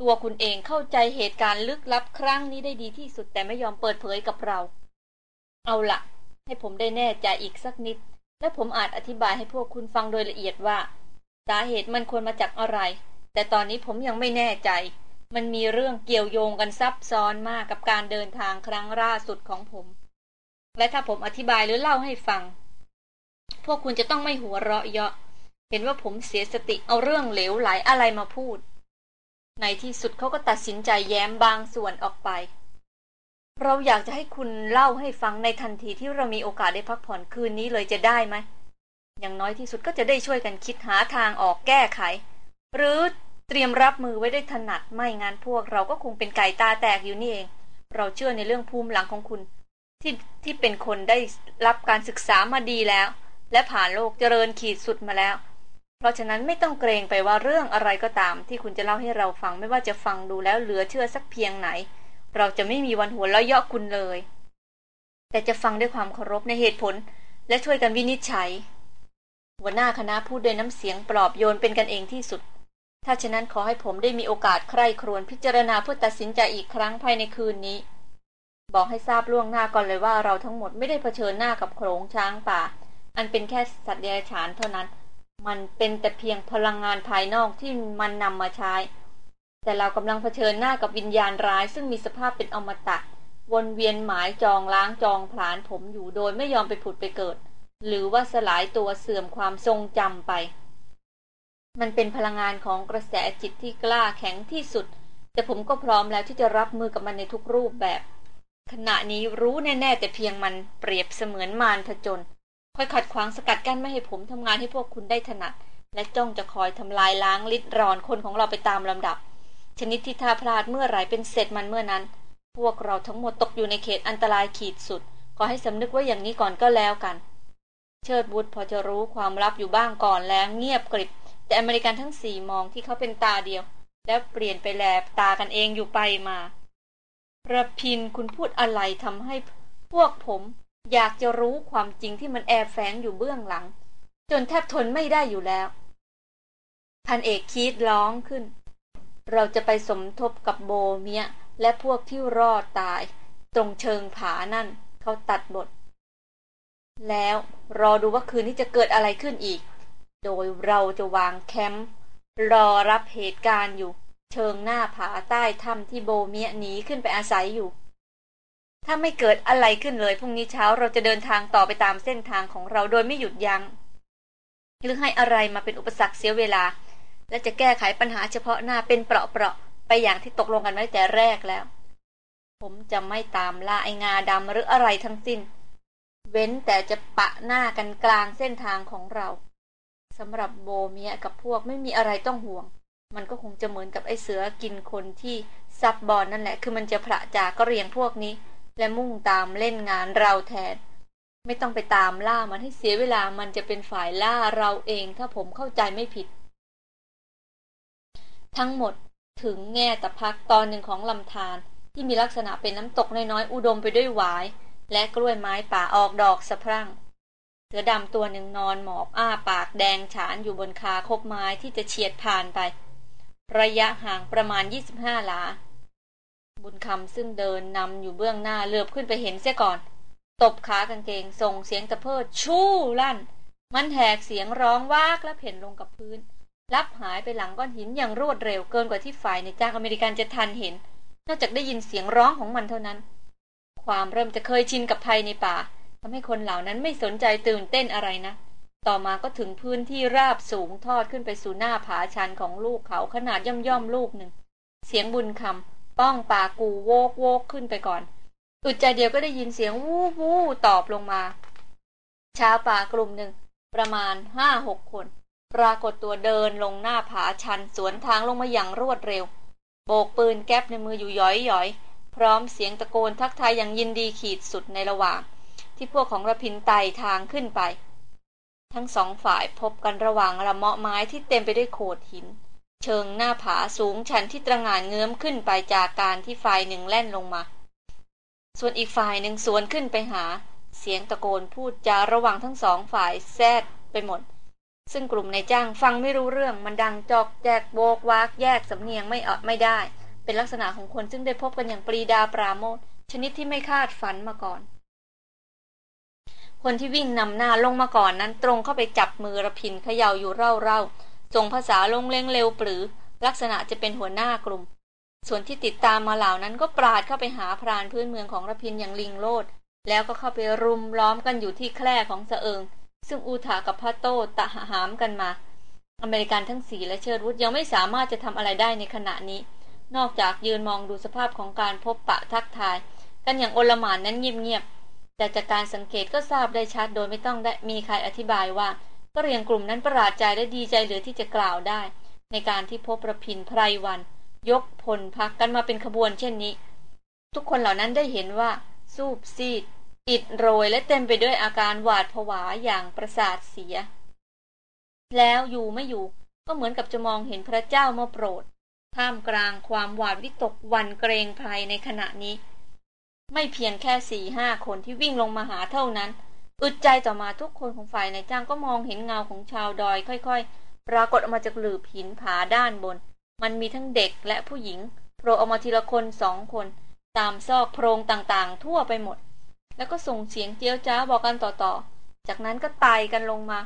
ตัวคุณเองเข้าใจเหตุการณ์ลึกลับครั้งนี้ได้ดีที่สุดแต่ไม่ยอมเปิดเผยกับเรา เอาละ ให้ผมได้แน่ใจอีกสักนิด และผมอาจอธิบายให้พวกคุณฟังโดยละเอียดว่า สาเหตุมันควรมาจากอะไร แต่ตอนนี้ผมยังไม่แน่ใจ มันมีเรื่องเกี่ยวโยงกันซับซ้อนมากกับการเดินทางครั้งล่าสุดของผม และถ้าผมอธิบายหรือเล่าให้ฟัง พวกคุณจะต้องไม่หัวเราะเยาะ เห็นว่าผมเสียสติเอาเรื่องเหลวไหลอะไรมาพูด ในที่สุดเขาก็ตัดสินใจแย้มบางส่วนออกไป เราอยากจะให้คุณเล่าให้ฟังในทันทีที่เรามีโอกาสได้พักผ่อนคืนนี้เลยจะได้ไหม อย่างน้อยที่สุดก็จะได้ช่วยกันคิดหาทางออกแก้ไข หรือเตรียมรับมือไว้ได้ถนัดไม่งั้นพวกเราก็คงเป็นไก่ตาแตกอยู่นี่เอง เราเชื่อในเรื่องภูมิหลังของคุณ ที่ที่เป็นคนได้รับการศึกษามาดีแล้ว และผ่านโลกเจริญขีดสุดมาแล้ว เพราะฉะนั้นไม่ต้องเกรงไปว่าเรื่องอะไรก็ตาม ที่คุณจะเล่าให้เราฟังไม่ว่าจะฟังดูแล้วเหลือเชื่อสักเพียงไหน เราจะไม่มีวันหัวเราะเยาะคุณเลย แต่จะฟังด้วยความเคารพในเหตุผล และช่วยกันวินิจฉัย หัวหน้าคณะพูดด้วยน้ำเสียงปลอบโยนเป็นกันเองที่สุด ถ้าฉะนั้นขอให้ผมได้มีโอกาสใคร่ครวญพิจารณาเพื่อตัดสินใจอีกครั้งภายในคืนนี้ บอกให้ทราบล่วงหน้าก่อนเลยว่าเราทั้งหมดไม่ได้เผชิญหน้ากับโขลงช้างป่า อันเป็นแค่สัตว์เดรัจฉานเท่านั้น มันเป็นแต่เพียงพลังงานภายนอกที่มันนำมาใช้ แต่เรากำลังเผชิญหน้ากับวิญญาณร้าย ซึ่งมีสภาพเป็นอมตะ วนเวียนหมายจองล้างจองผลาญผมอยู่โดยไม่ยอมไปผุดไปเกิด หรือว่าสลายตัวเสื่อมความทรงจำไป มันเป็นพลังงานของกระแสจิตที่กล้าแข็งที่สุด แต่ผมก็พร้อมแล้วที่จะรับมือกับมันในทุกรูปแบบ ขณะนี้รู้แน่ ๆ แต่เพียงมันเปรียบเสมือนมารผจญคอยขัดขวางสกัดกั้นไม่ให้ผมทำงานให้พวกคุณได้ถนัด และจ้องจะคอยทำลายล้างลิดรอนคนของเราไปตามลำดับ ชนิดที่ถ้าพลาดเมื่อไหร่เป็นเสร็จมันเมื่อนั้น พวกเราทั้งหมดตกอยู่ในเขตอันตรายขีดสุด ขอให้สำนึกว่าอย่างนี้ก่อนก็แล้วกัน เชิดบุตรพอจะรู้ความลับอยู่บ้างก่อนแล้วเงียบกริบ แต่อเมริกันทั้งสี่มองที่เขาเป็นตาเดียว แล้วเปลี่ยนไปแลบตากันเองอยู่ไปมาระพินคุณพูดอะไรทำให้พวกผมอยากจะรู้ความจริงที่มันแอบแฝงอยู่เบื้องหลัง จนแทบทนไม่ได้อยู่แล้ว พันเอกคีดร้องขึ้น เราจะไปสมทบกับโบเมียและพวกที่รอดตาย ตรงเชิงผานั่น เขาตัดบท แล้วรอดูว่าคืนนี้จะเกิดอะไรขึ้นอีก โดยเราจะวางแคมป์รอรับเหตุการณ์อยู่ เชิงหน้าผาใต้ถ้ำที่โบเมียหนีขึ้นไปอาศัยอยู่ ถ้าไม่เกิดอะไรขึ้นเลยพรุ่งนี้เช้าเราจะเดินทางต่อไปตามเส้นทางของเราโดยไม่หยุดยัง้งหรือให้อะไรมาเป็นอุปสรรคเสียเวลา และจะแก้ไขปัญหาเฉพาะหน้าเป็นเปราะๆไปอย่างที่ตกลงกันไว้แต่แรกแล้ว ผมจะไม่ตามล่าไองาดำหรืออะไรทั้งสิ้น เว้นแต่จะปะหน้ากันกลางเส้นทางของเราสำหรับโบเมียกับพวกไม่มีอะไรต้องห่วง มันก็คงจะเหมือนกับไอเสือกินคนที่ซับบอลนั่นแหละ คือมันจะพระจากก็เรียงพวกนี้ และมุ่งตามเล่นงานเราแทน ไม่ต้องไปตามล่ามันให้เสียเวลามันจะเป็นฝ่ายล่าเราเองถ้าผมเข้าใจไม่ผิด ทั้งหมดถึงแง่ตะพักตอนหนึ่งของลำธารที่มีลักษณะเป็นน้ำตกน้อยๆอุดมไปด้วยหวาย และกล้วยไม้ป่าออกดอกสะพรั่ง เสือดำตัวหนึ่งนอนหมอบอ้าปากแดงฉานอยู่บนคาคบไม้ที่จะเฉียดผ่านไป ระยะห่างประมาณ 25 หลา บุญคำซึ่งเดินนำอยู่เบื้องหน้าเลือบขึ้นไปเห็นเสียก่อน ตบขากางเกงส่งเสียงตะเพิดชู่ลั่น มันแหกเสียงร้องวากและเพ่นลงกับพื้น ลับหายไปหลังก้อนหินอย่างรวดเร็วเกินกว่าที่ฝ่ายในจ้างอเมริกันจะทันเห็น นอกจากได้ยินเสียงร้องของมันเท่านั้น ความเริ่มจะเคยชินกับภัยในป่าทำให้คนเหล่านั้นไม่สนใจตื่นเต้นอะไรนะ ต่อมาก็ถึงพื้นที่ราบสูงทอดขึ้นไปสู่หน้าผาชันของลูกเขาขนาดย่อมย่อมลูกหนึ่ง เสียงบุญคำป้องป่ากูโวกโวกขึ้นไปก่อนอึดใจเดียวก็ได้ยินเสียงวู้วู้ตอบลงมา ชาวป่ากลุ่มหนึ่ง ประมาณห้าหกคน ปรากฏตัวเดินลงหน้าผาชันสวนทางลงมาอย่างรวดเร็ว โบกปืนแก๊ปในมืออยู่ย้อยย้อยพร้อมเสียงตะโกนทักทายอย่างยินดีขีดสุดในระหว่าง ที่พวกของระพินไต่ทางขึ้นไป ทั้งสองฝ่ายพบกันระหว่างละเมาะไม้ที่เต็มไปด้วยโขดหิน เชิงหน้าผาสูงชันที่ตระงานเงื้อมขึ้นไปจากการที่ฝ่ายหนึ่งแล่นลงมา ส่วนอีกฝ่ายหนึ่งสวนขึ้นไปหา เสียงตะโกนพูดจาระหว่างทั้งสองฝ่ายแซดไปหมด ซึ่งกลุ่มนายจ้างฟังไม่รู้เรื่องมันดังจอกแจกโบกวากแยกสำเนียงไม่อดไม่ได้ เป็นลักษณะของคนซึ่งได้พบกันอย่างปรีดาปราโมทชนิดที่ไม่คาดฝันมาก่อน คนที่วิ่งนำหน้าลงมาก่อนนั้นตรงเข้าไปจับมือระพินเขย่าอยู่เร่าๆส่งภาษาลงเล็งเร็วปรือ ลักษณะจะเป็นหัวหน้ากลุ่ม ส่วนที่ติดตามมาเหล่านั้นก็ปราดเข้าไปหาพรานพื้นเมืองของระพินอย่างลิงโลดแล้วก็เข้าไปรุมล้อมกันอยู่ที่แคร่ของเสเอิง ซึ่งอูถากับพัตโตตะหามกันมา อเมริกันทั้งสี่และเชิดวุฒยังไม่สามารถจะทำอะไรได้ในขณะนี้ นอกจากยืนมองดูสภาพของการพบปะทักทาย กันอย่างโอลหมานนั้นเงียบๆแต่จากการสังเกตก็ทราบได้ชัดโดยไม่ต้องได้มีใครอธิบายว่าก็เรียงกลุ่มนั้นประหลาดใจและดีใจเหลือที่จะกล่าวได้ ในการที่พบประพินไพรวัน ยกพลพักกันมาเป็นขบวนเช่นนี้ ทุกคนเหล่านั้นได้เห็นว่า สูบซีด อิดโรยและเต็มไปด้วยอาการหวาดผวาอย่างประสาทเสีย แล้วอยู่ไม่อยู่ก็เหมือนกับจะมองเห็นพระเจ้ามาโปรด ท่ามกลางความหวาดวิตกวันเกรงภัยในขณะนี้ ไม่เพียงแค่สี่ห้าคนที่วิ่งลงมาหาเท่านั้น อึดใจต่อมาทุกคนของฝ่ายในจ้างก็มองเห็นเงาของชาวดอยค่อยๆ ปรากฏออกมาจากหลืบหินผาด้านบน มันมีทั้งเด็กและผู้หญิงโผล่ออกมาทีละคนสองคน ตามซอกโพรงต่างๆ ทั่วไปหมด แล้วก็ส่งเสียงเจียวจ้าบอกกันต่อๆ จากนั้นก็ไต่กันลงมา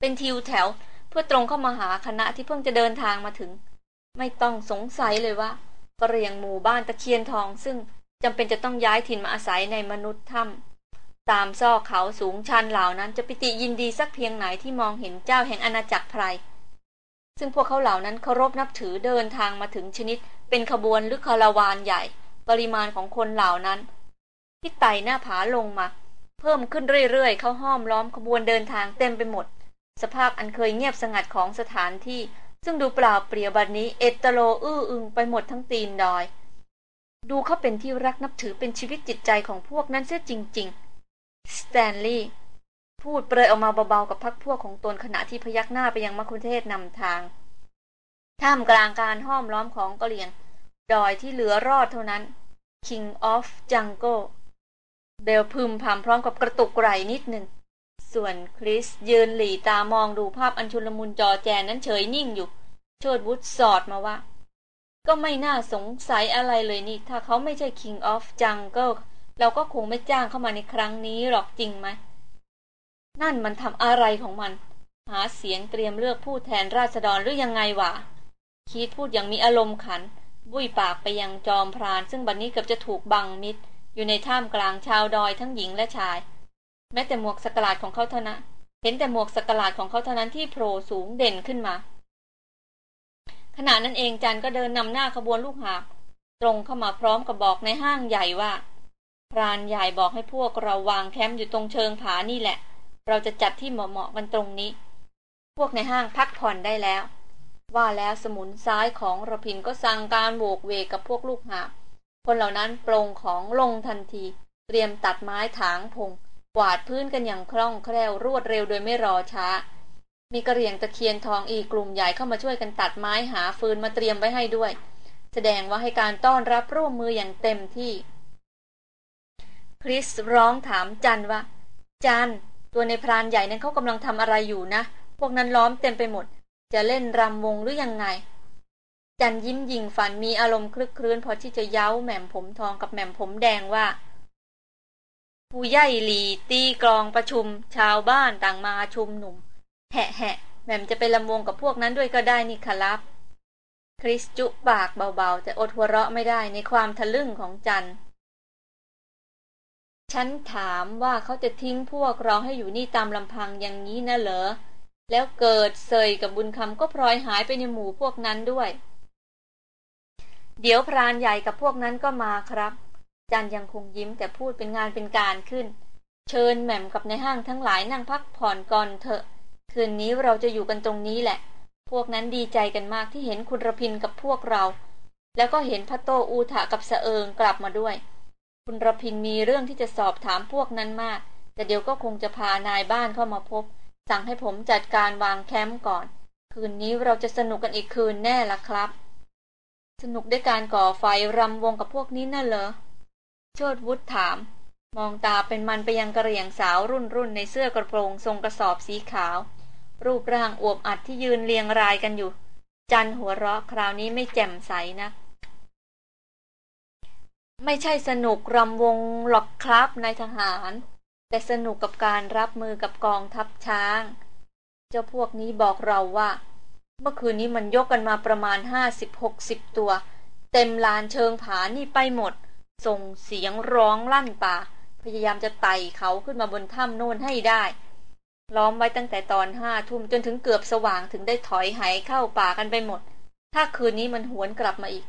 เป็นทิวแถวเพื่อตรงเข้ามาหาคณะที่เพิ่งจะเดินทางมาถึง ไม่ต้องสงสัยเลยว่ากระเรียงหมู่บ้านตะเคียนทอง ซึ่งจำเป็นจะต้องย้ายถิ่นมาอาศัยในมนุษย์ถ้ำตามซอกเขาสูงชันเหล่านั้นจะปิติยินดีสักเพียงไหนที่มองเห็นเจ้าแห่งอาณาจักรไพรซึ่งพวกเขาเหล่านั้นเคารพนับถือเดินทางมาถึงชนิดเป็นขบวนหรือคาราวานใหญ่ ปริมาณของคนเหล่านั้น ที่ไต่หน้าผาลงมา เพิ่มขึ้นเรื่อยๆ เข้าห้อมล้อมขบวนเดินทางเต็มไปหมด สภาพอันเคยเงียบสงัดของสถานที่ ซึ่งดูเปล่าเปลี่ยวบัดนนี้เอตโลอื้ออึงไปหมดทั้งตีนดอย ดูเขาเป็นที่รักนับถือเป็นชีวิตจิตใจของพวกนั้นเสียจริงๆสแตนลีย์พูดเปรยออกมาเบาๆกับพักพวกของตนขณะที่พยักหน้าไปยังมัคคุเทศนำทางท่ามกลางการห้อมล้อมของกะเหลี่ยง ดอยที่เหลือรอดเท่านั้น King of Jungle เบลพึมพำพร้อมกับกระตุกไหลนิดหนึ่ง ส่วนคริสยืนหลีตามองดูภาพอันชุลมุนจอแจนั้นเฉยนิ่งอยู่โชดวุฒสอดมาว่า ก็ไม่น่าสงสัยอะไรเลยนี่ ถ้าเขาไม่ใช่ King of Jungle เราก็คงไม่จ้างเข้ามาในครั้งนี้หรอกจริงไหม นั่นมันทำอะไรของมัน หาเสียงเตรียมเลือกผู้แทนราษฎรหรือยังไงวะคีดพูดอย่างมีอารมณ์ขัน บุยปากไปยังจอมพราน ซึ่งบัดนนี้เกือบจะถูกบังมิดอยู่ในท่ามกลางชาวดอยทั้งหญิงและชาย แม้แต่หมวกสกลาดของเขาเท่านั้นเห็นแต่หมวกสกลาดของเขาเท่านั้นที่โผล่สูงเด่นขึ้นมา ขณะนั้นเองจันก็เดินนำหน้าขบวนลูกหาบตรงเข้ามาพร้อมกับบอกในห้างใหญ่ว่า พรานใหญ่บอกให้พวกเราวางแคมป์อยู่ตรงเชิงผานี่แหละ เราจะจัดที่เหมาะๆกันตรงนี้ พวกในห้างพักผ่อนได้แล้ว ว่าแล้วสมุนซ้ายของระพินก็สั่งการโบกเวกกับพวกลูกหาบคนเหล่านั้นปรงของลงทันที เตรียมตัดไม้ถางพงกวาดพื้นกันอย่างคล่องแคล่วรวดเร็วโดยไม่รอช้า มีกระเหรี่ยงตะเคียนทองอีกกลุ่มใหญ่เข้ามาช่วยกันตัดไม้หาฟืนมาเตรียมไว้ให้ด้วย แสดงว่าให้การต้อนรับร่วมมืออย่างเต็มที่ คริสร้องถามจันว่า จันตัวในพรานใหญ่นั้นเขากำลังทำอะไรอยู่นะ พวกนั้นล้อมเต็มไปหมด จะเล่นรำวงหรือยังไง จันยิ้มยิงฝันมีอารมณ์คลึกครื้นพอที่จะเย้าแหม่มผมทองกับแหม่มผมแดงว่าผู้ใหญ่หลีตีกลองประชุม ชาวบ้านต่างมาชุมหนุ่ม แหะแหะแหม่มจะไปลำวงกับพวกนั้นด้วยก็ได้นี่ครับ คริสจุปากเบาๆ แต่อดหัวเราะไม่ได้ในความทะลึ่งของจันฉันถามว่าเขาจะทิ้งพวกเราให้อยู่นี่ตามลำพังอย่างนี้นะเหรอ แล้วเกิดเซยกับบุญคำก็พลอยหายไปในหมู่พวกนั้นด้วย เดี๋ยวพรานใหญ่กับพวกนั้นก็มาครับ จันยังคงยิ้มแต่พูดเป็นงานเป็นการขึ้น เชิญแหม่มกับในห้างทั้งหลายนั่งพักผ่อนก่อนเถอะ คืนนี้เราจะอยู่กันตรงนี้แหละ พวกนั้นดีใจกันมากที่เห็นคุณรพินกับพวกเรา แล้วก็เห็นพระโตอูทะกับเสเอิงกลับมาด้วย คุณรพินมีเรื่องที่จะสอบถามพวกนั้นมาก แต่เดี๋ยวก็คงจะพานายบ้านเข้ามาพบ สั่งให้ผมจัดการวางแคมป์ก่อน คืนนี้เราจะสนุกกันอีกคืนแน่ละครับ สนุกด้วยการก่อไฟรำวงกับพวกนี้น่ะเหรอโชดวุฒถาม มองตาเป็นมันไปยังกระเหรี่ยงสาวรุ่นรุ่นในเสื้อกระโปรงทรงกระสอบสีขาว รูปร่างอวบอัดที่ยืนเรียงรายกันอยู่ จันหัวเราะคราวนี้ไม่แจ่มใสนะไม่ใช่สนุกรำวงหรอกครับนายทหาร แต่สนุกกับการรับมือกับกองทัพช้าง เจ้าพวกนี้บอกเราว่า เมื่อคืนนี้มันยกกันมาประมาณห้าสิบหกสิบตัว เต็มลานเชิงผานี่ไปหมด ส่งเสียงร้องลั่นป่า พยายามจะไต่เขาขึ้นมาบนถ้ำโน่นให้ได้ ล้อมไว้ตั้งแต่ตอนห้าทุ่มจนถึงเกือบสว่างถึงได้ถอยหายเข้าป่ากันไปหมด ถ้าคืนนี้มันหวนกลับมาอีก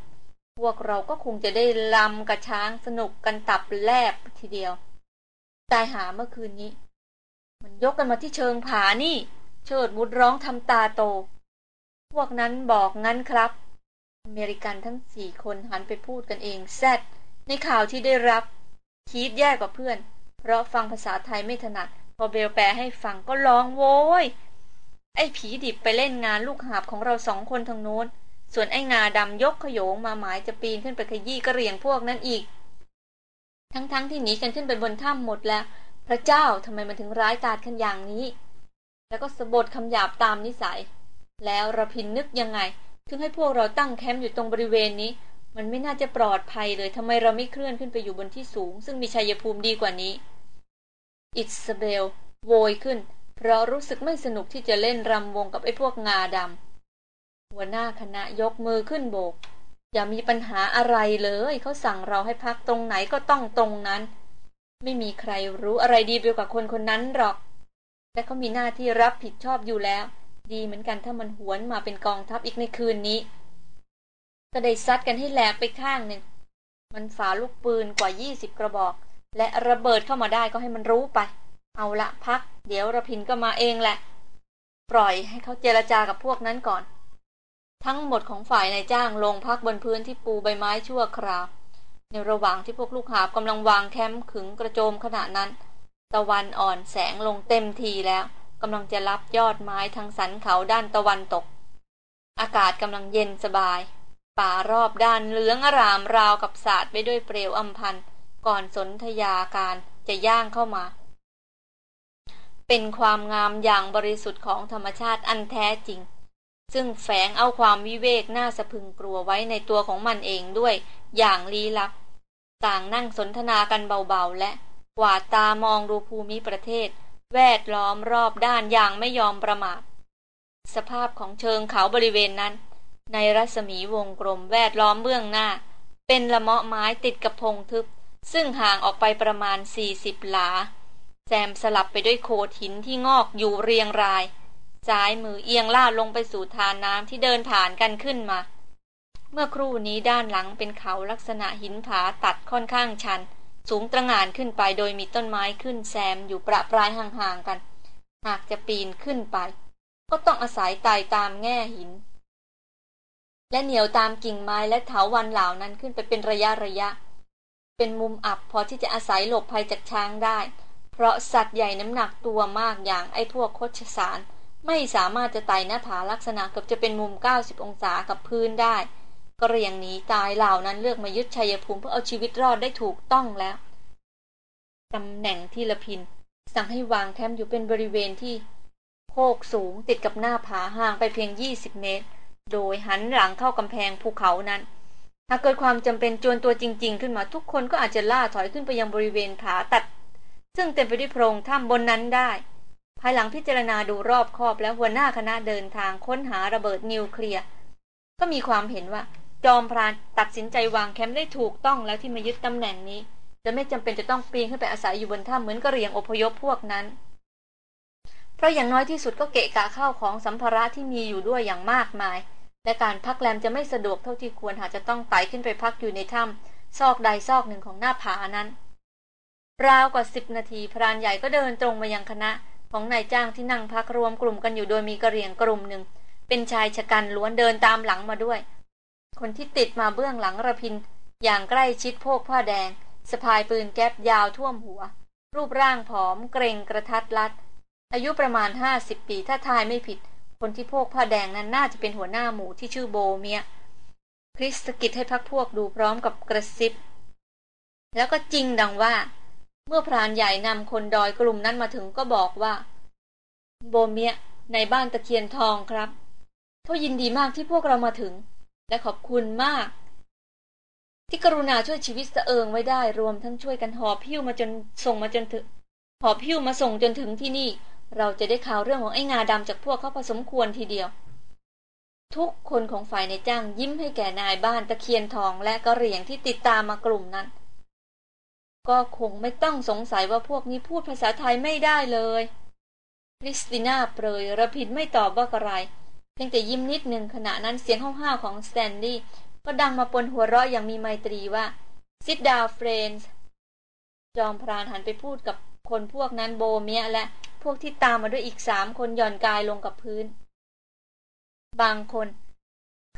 พวกเราก็คงจะได้ลำกระช้างสนุกกันตับแลบทีเดียว ตายหาเมื่อคืนนี้ มันยกกันมาที่เชิงผานี่ เชิดมุดร้องทำตาโต พวกนั้นบอกงั้นครับ อเมริกันทั้งสี่คนหันไปพูดกันเองแซดในข่าวที่ได้รับคีดแย่กว่าเพื่อน เพราะฟังภาษาไทยไม่ถนัด พอเบลแปลให้ฟังก็ร้องโว้ย ไอ้ผีดิบไปเล่นงานลูกหาบของเราสองคนทางโน้น ส่วนไอ้งาดำยกขโยงมาหมายจะปีนขึ้นไปขยี้กระเรียงพวกนั้นอีก ทั้งๆทที่หนีกันขึ้นไปบนถ้ำหมดแล้ว พระเจ้าทำไมมันถึงร้ายกาจขันอย่างนี้ แล้วก็สะบดคำหยาบตามนิสัย แล้วระพินนึกยังไง ถึงให้พวกเราตั้งแคมป์อยู่ตรงบริเวณนี้ มันไม่น่าจะปลอดภัยเลยทำไมเราไม่เคลื่อนขึ้นไปอยู่บนที่สูง ซึ่งมีชัยภูมิดีกว่านี้ อิสเบลโวยขึ้น เพราะรู้สึกไม่สนุกที่จะเล่นรำวงกับไอ้พวกงาดำหัวหน้าคณะยกมือขึ้นโบก อย่ามีปัญหาอะไรเลย เขาสั่งเราให้พักตรงไหนก็ต้องตรงนั้น ไม่มีใครรู้อะไรดีไปกว่าคนคนนั้นหรอกแต่เขามีหน้าที่รับผิดชอบอยู่แล้ว ดีเหมือนกันถ้ามันหวนมาเป็นกองทัพอีกในคืนนี้ ก็ได้ซัดกันให้แหลกไปข้างหนึ่ง มันฝาลูกปืนกว่ายี่สิบกระบอก และระเบิดเข้ามาได้ก็ให้มันรู้ไป เอาละพัก เดี๋ยวระพินก็มาเองแหละ ปล่อยให้เขาเจรจากับพวกนั้นก่อน ทั้งหมดของฝ่ายนายจ้างลงพักบนพื้นที่ปูใบไม้ชั่วคราว ในระหว่างที่พวกลูกหาบกำลังวางแคมป์ขึงกระโจมขณะนั้น ตะวันอ่อนแสงลงเต็มทีแล้วกำลังจะรับยอดไม้ทางสันเขาด้านตะวันตก อากาศกำลังเย็นสบาย ป่ารอบด้านเหลืองอารามราวกับสาดไปด้วยเปลวอัมพันก่อนสนธยาการจะย่างเข้ามา เป็นความงามอย่างบริสุทธิ์ของธรรมชาติอันแท้จริง ซึ่งแฝงเอาความวิเวกน่าสะพึงกลัวไว้ในตัวของมันเองด้วยอย่างลี้ลับ ต่างนั่งสนทนากันเบาๆ และกวาดตามองดูภูมิประเทศ แวดล้อมรอบด้านอย่างไม่ยอมประมาท สภาพของเชิงเขาบริเวณนั้น ในรัศมีวงกลมแวดล้อมเบื้องหน้า เป็นละเมาะไม้ติดกับพงทึบ ซึ่งห่างออกไปประมาณสี่สิบหลาแซมสลับไปด้วยโขดหินที่งอกอยู่เรียงราย ซ้ายมือเอียงลาดลงไปสู่ทานน้ำที่เดินผ่านกันขึ้นมา เมื่อครู่นี้ด้านหลังเป็นเขาลักษณะหินผาตัดค่อนข้างชัน สูงตระหง่านขึ้นไปโดยมีต้นไม้ขึ้นแซมอยู่ประปรายห่างๆกัน หากจะปีนขึ้นไป ก็ต้องอาศัยไต่ตามแง่หิน และเหนียวตามกิ่งไม้และเถาวันเหล่านั้นขึ้นไปเป็นระยะระยะ เป็นมุมอับพอที่จะอาศัยหลบภัยจากช้างได้ เพราะสัตว์ใหญ่น้ำหนักตัวมากอย่างไอ้พวกโคชสาร ไม่สามารถจะไต่หน้าผาลักษณะเกือบจะเป็นมุม 90 องศากับพื้นได้กระเรียงหนีตายเหล่านั้นเลือกมายึดชัยภูมิเพื่อเอาชีวิตรอดได้ถูกต้องแล้วตำแหน่งที่ละพิน สั่งให้วางแคมป์อยู่เป็นบริเวณที่โคกสูงติดกับหน้าผาห่างไปเพียง 20 เมตร โดยหันหลังเข้ากำแพงภูเขานั้นถ้าเกิดความจำเป็นจวนตัวจริง ๆ ขึ้นมาทุกคนก็อาจจะล่าถอยขึ้นไปยังบริเวณผาตัด ซึ่งเต็มไปด้วยโพรงถ้ำบนนั้นได้ายหลังพิจารณาดูรอบคอบแล้วหัวหน้าคณะเดินทางค้นหาระเบิดนิวเคลียร์ก็มีความเห็นว่า จอมพรานตัดสินใจวางแคมป์ได้ถูกต้องแล้วที่มายึดตำแหน่งนี้ จะไม่จำเป็นจะต้องปีนขึ้นไปอาศัยอยู่บนถ้ำเหมือนกระเรียงอพยพพวกนั้น เพราะอย่างน้อยที่สุดก็เกะกะข้าวของสัมภาระที่มีอยู่ด้วยอย่างมากมาย และการพักแรมจะไม่สะดวกเท่าที่ควรหากจะต้องไต่ขึ้นไปพักอยู่ในถ้ำซอกใดซอกหนึ่งของหน้าผานั้นราวกว่าสิบนาทีพรานใหญ่ก็เดินตรงมายังคณะ ของนายจ้างที่นั่งพักรวมกลุ่มกันอยู่โดยมีกระเรียงกลุ่มหนึ่ง เป็นชายชะกันล้วนเดินตามหลังมาด้วย คนที่ติดมาเบื้องหลังระพิน อย่างใกล้ชิดโพกผ้าแดงสะพายปืนแก๊ปยาวท่วมหัว รูปร่างผอมเกรงกระทัดรัด อายุประมาณห้าสิบปีถ้าทายไม่ผิด คนที่โพกผ้าแดงนั้นน่าจะเป็นหัวหน้าหมู่ที่ชื่อโบเมียคริสกิจให้พักพวกดูพร้อมกับกระซิบ แล้วก็จริงดังว่า เมื่อพรานใหญ่นำคนดอยกลุ่มนั้นมาถึงก็บอกว่า โบเมียในบ้านตะเคียนทองครับเขายินดีมากที่พวกเรามาถึง และขอบคุณมาก ที่กรุณาช่วยชีวิตสะเอิงไว้ได้รวมทั้งช่วยกันหอบพิ้วมาจนส่งมาจนถึงหอบพิ้วมาส่งจนถึงที่นี่ เราจะได้ข่าวเรื่องของไอ้งาดำจากพวกเขาผสมควรทีเดียว ทุกคนของฝ่ายในจ้างยิ้มให้แก่นายบ้านตะเคียนทองและกระเหรี่ยงที่ติดตามมากลุ่มนั้น ก็คงไม่ต้องสงสัยว่าพวกนี้พูดภาษาไทยไม่ได้เลยคริสติน่าเปรย รพินทร์ไม่ตอบว่าอะไรเพียงแต่ยิ้มนิดหนึ่งขณะนั้นเสียงห้าวๆของสแตนลีย์ก็ดังมาปนหัวเราะอย่างมีไมตรีว่า sit down friends จอมพรานหันไปพูดกับคนพวกนั้นโบเมียและพวกที่ตามมาด้วยอีกสามคนหย่อนกายลงกับพื้น บางคน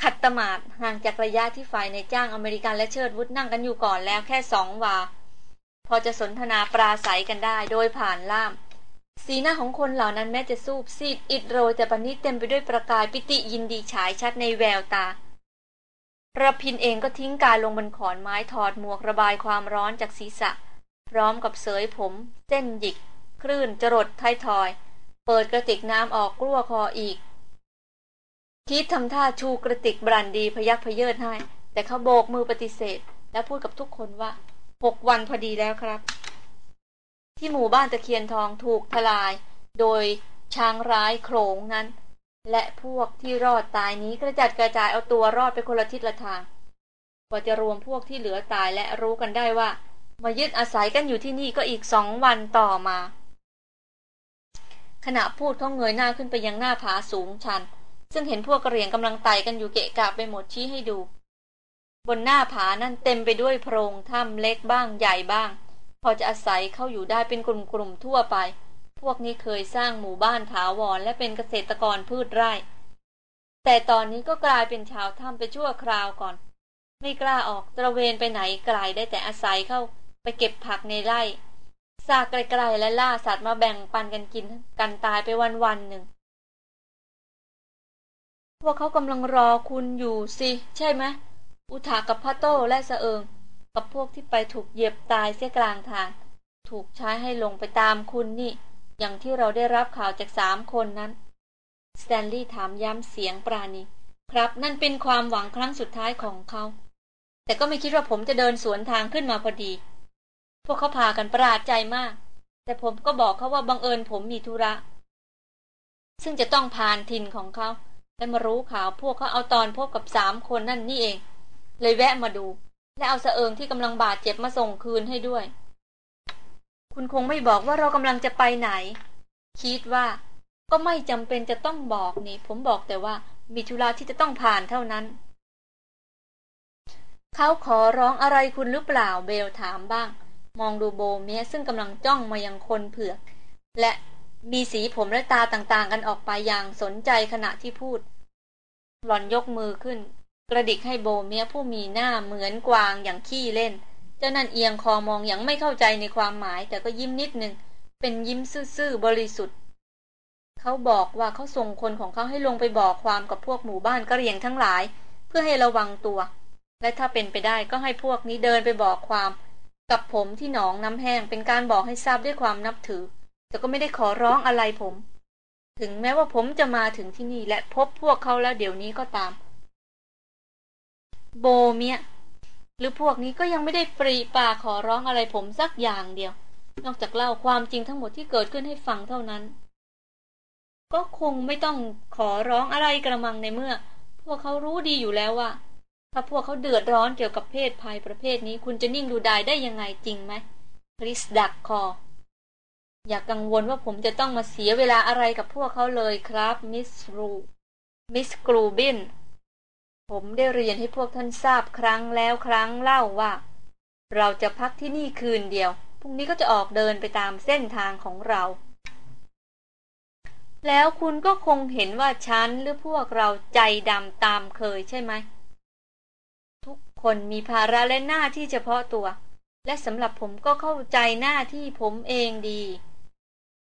ขัดสมาธิห่างจากระยะที่ฝ่ายนายจ้างอเมริกันและเชิดวุฒนั่งกันอยู่ก่อนแล้วแค่สองวา พอจะสนทนาปราศัยกันได้โดยผ่านล่าม สีหน้าของคนเหล่านั้นแม้จะสูบซีดอิดโรยแต่ปันนี้เต็มไปด้วยประกายปิติยินดีฉายชัดในแววตาระพินเองก็ทิ้งกายลงบนขอนไม้ถอดหมวกระบายความร้อนจากศีรษะ พร้อมกับเสยผม เส้นหยิก คลื่นจรดท้ายทอย เปิดกระติกน้ำออกกลั้วคออีก คิดทำท่าชูกระติกบรันดีพยักพเยิดให้ แต่เขาโบกมือปฏิเสธ และพูดกับทุกคนว่า หกวันพอดีแล้วครับ ที่หมู่บ้านตะเคียนทองถูกทลาย โดยช้างร้ายโขงนั้น และพวกที่รอดตายนี้กระจัดกระจายเอาตัวรอดไปคนละทิศละทางกว่าจะรวมพวกที่เหลือตายและรู้กันได้ว่า มายึดอาศัยกันอยู่ที่นี่ก็อีกสองวันต่อมา ขณะพูดเขาเงยหน้าขึ้นไปยังหน้าผาสูงชัน ซึ่งเห็นพวกกระเหรี่ยงกำลังไต่กันอยู่เกะกะไปหมดชี้ให้ดู บนหน้าผานั่นเต็มไปด้วยโพรงถ้ำเล็กบ้างใหญ่บ้าง พอจะอาศัยเข้าอยู่ได้เป็นกลุ่มๆทั่วไป พวกนี้เคยสร้างหมู่บ้านถาวรและเป็นเกษตรกรพืชไร่ แต่ตอนนี้ก็กลายเป็นชาวถ้ำไปชั่วคราวก่อน ไม่กล้าออกตระเวนไปไหนไกลได้แต่อาศัยเข้าไปเก็บผักในไร่ซากไกลๆและล่าสัตว์มาแบ่งปันกันกินกันตายไปวันๆหนึ่งพวกเขากำลังรอคุณอยู่สิ ใช่ไหม อุทากับพระโต้และสะเอิง กับพวกที่ไปถูกเหยียบตายเสียกลางทาง ถูกใช้ให้ลงไปตามคุณนี่ อย่างที่เราได้รับข่าวจากสามคนนั้น สแตนลีย์ถามย้ำเสียงปราณี ครับนั่นเป็นความหวังครั้งสุดท้ายของเขา แต่ก็ไม่คิดว่าผมจะเดินสวนทางขึ้นมาพอดี พวกเขาพากันประหลาดใจมาก แต่ผมก็บอกเขาว่าบังเอิญผมมีธุระ ซึ่งจะต้องผ่านทินของเขาและมารู้ข่าวพวกเขาเอาตอนพบกับสามคนนั่นนี่เอง เลยแวะมาดู และเอาสะเอิงที่กำลังบาดเจ็บมาส่งคืนให้ด้วย คุณคงไม่บอกว่าเรากำลังจะไปไหน คิดว่า ก็ไม่จำเป็นจะต้องบอกนี่ ผมบอกแต่ว่ามีธุระที่จะต้องผ่านเท่านั้น เขาขอร้องอะไรคุณหรือเปล่าเบลถามบ้าง มองดูโบเมียซึ่งกำลังจ้องมายังคนเผือก และมีสีผมและตาต่างๆ กันออกไปอย่างสนใจขณะที่พูด หล่อนยกมือขึ้น กระดิกให้โบเมียผู้มีหน้าเหมือนกวางอย่างขี้เล่น เจ้านั่นเอียงคอมองอย่างไม่เข้าใจในความหมาย แต่ก็ยิ้มนิดนึง เป็นยิ้มซื่อๆบริสุทธิ์ เขาบอกว่าเขาส่งคนของเขาให้ลงไปบอกความกับพวกหมู่บ้านกระเรียงทั้งหลาย เพื่อให้ระวังตัว และถ้าเป็นไปได้ก็ให้พวกนี้เดินไปบอกความ กับผมที่หนองน้ำแห้งเป็นการบอกให้ทราบด้วยความนับถือ แต่ก็ไม่ได้ขอร้องอะไรผม ถึงแม้ว่าผมจะมาถึงที่นี่และพบพวกเขาแล้วเดี๋ยวนี้ก็ตาม โบเมียหรือพวกนี้ก็ยังไม่ได้ปรีปาขอร้องอะไรผมสักอย่างเดียว นอกจากเล่าความจริงทั้งหมดที่เกิดขึ้นให้ฟังเท่านั้น ก็คงไม่ต้องขอร้องอะไรกระมังในเมื่อ พวกเขารู้ดีอยู่แล้วว่า ถ้าพวกเขาเดือดร้อนเกี่ยวกับเพศภัยประเภทนี้ คุณจะนิ่งดูดายได้ยังไงจริงไหมคริสดักคอ อย่ากกังวลว่าผมจะต้องมาเสียเวลาอะไรกับพวกเขาเลยครับมิสรูมิสกรูบิน ผมได้เรียนให้พวกท่านทราบครั้งแล้วครั้งเล่าว่า เราจะพักที่นี่คืนเดียว พรุ่งนี้ก็จะออกเดินไปตามเส้นทางของเรา แล้วคุณก็คงเห็นว่าฉันหรือพวกเราใจดำตามเคยใช่ไหม ทุกคนมีภาระและหน้าที่เฉพาะตัว และสำหรับผมก็เข้าใจหน้าที่ผมเองดี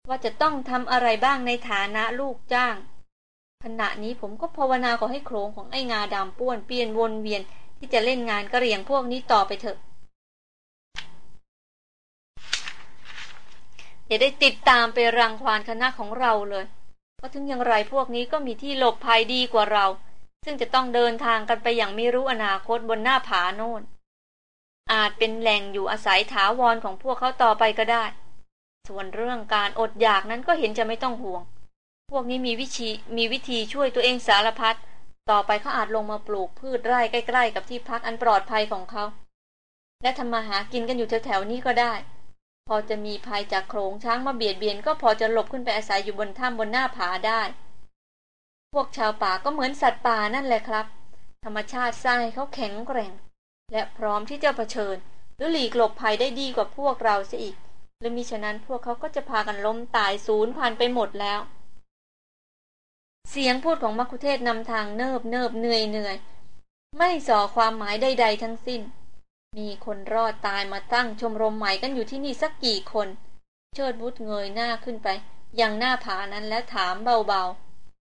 ว่าจะต้องทำอะไรบ้างในฐานะลูกจ้าง ขณะนี้ผมก็ภาวนาขอให้โครงของไอ้งาดำป้วนเปลี่ยนวนเวียนที่จะเล่นงานกระเรียงพวกนี้ต่อไปเถอะอย่าได้ติดตามไปรังควานคณะของเราเลย เพราะถึงอย่างไรพวกนี้ก็มีที่หลบภัยดีกว่าเรา ซึ่งจะต้องเดินทางกันไปอย่างไม่รู้อนาคตบนหน้าผาโน่น อาจเป็นแหล่งอยู่อาศัยถาวรของพวกเขาต่อไปก็ได้ ส่วนเรื่องการอดอยากนั้นก็เห็นจะไม่ต้องห่วง พวกนี้มีวิธีมีวิธีช่วยตัวเองสารพัด ต่อไปเขาอาจลงมาปลูกพืชไร่ใกล้ๆ กับที่พักอันปลอดภัยของเขา และทำมาหากินกันอยู่แถวๆนี้ก็ได้ พอจะมีภัยจากโขงช้างมาเบียดเบียน ก็พอจะหลบขึ้นไปอาศัยอยู่บนถ้ำบนหน้าผาได้ พวกชาวป่าก็เหมือนสัตว์ป่านั่นแหละครับ ธรรมชาติสร้างให้เขาแข็งแกร่ง และพร้อมที่จะะเผชิญ หรือหลีกหลบภัยได้ดีกว่าพวกเราเสียอีก และมิฉะนั้นพวกเขาก็จะพากันล้มตายสูญพันไปหมดแล้ว เสียงพูดของมักคุเทศนำทางเนิบเนิบเหนื่อยเหนื่อยไม่ส่อความหมายใด ๆ ทั้งสิ้น มีคนรอดตายมาตั้งชมรมใหม่กันอยู่ที่นี่สักกี่คน เชิดบุตรเงยหน้าขึ้นไป ยังหน้าผานั้นและถามเบา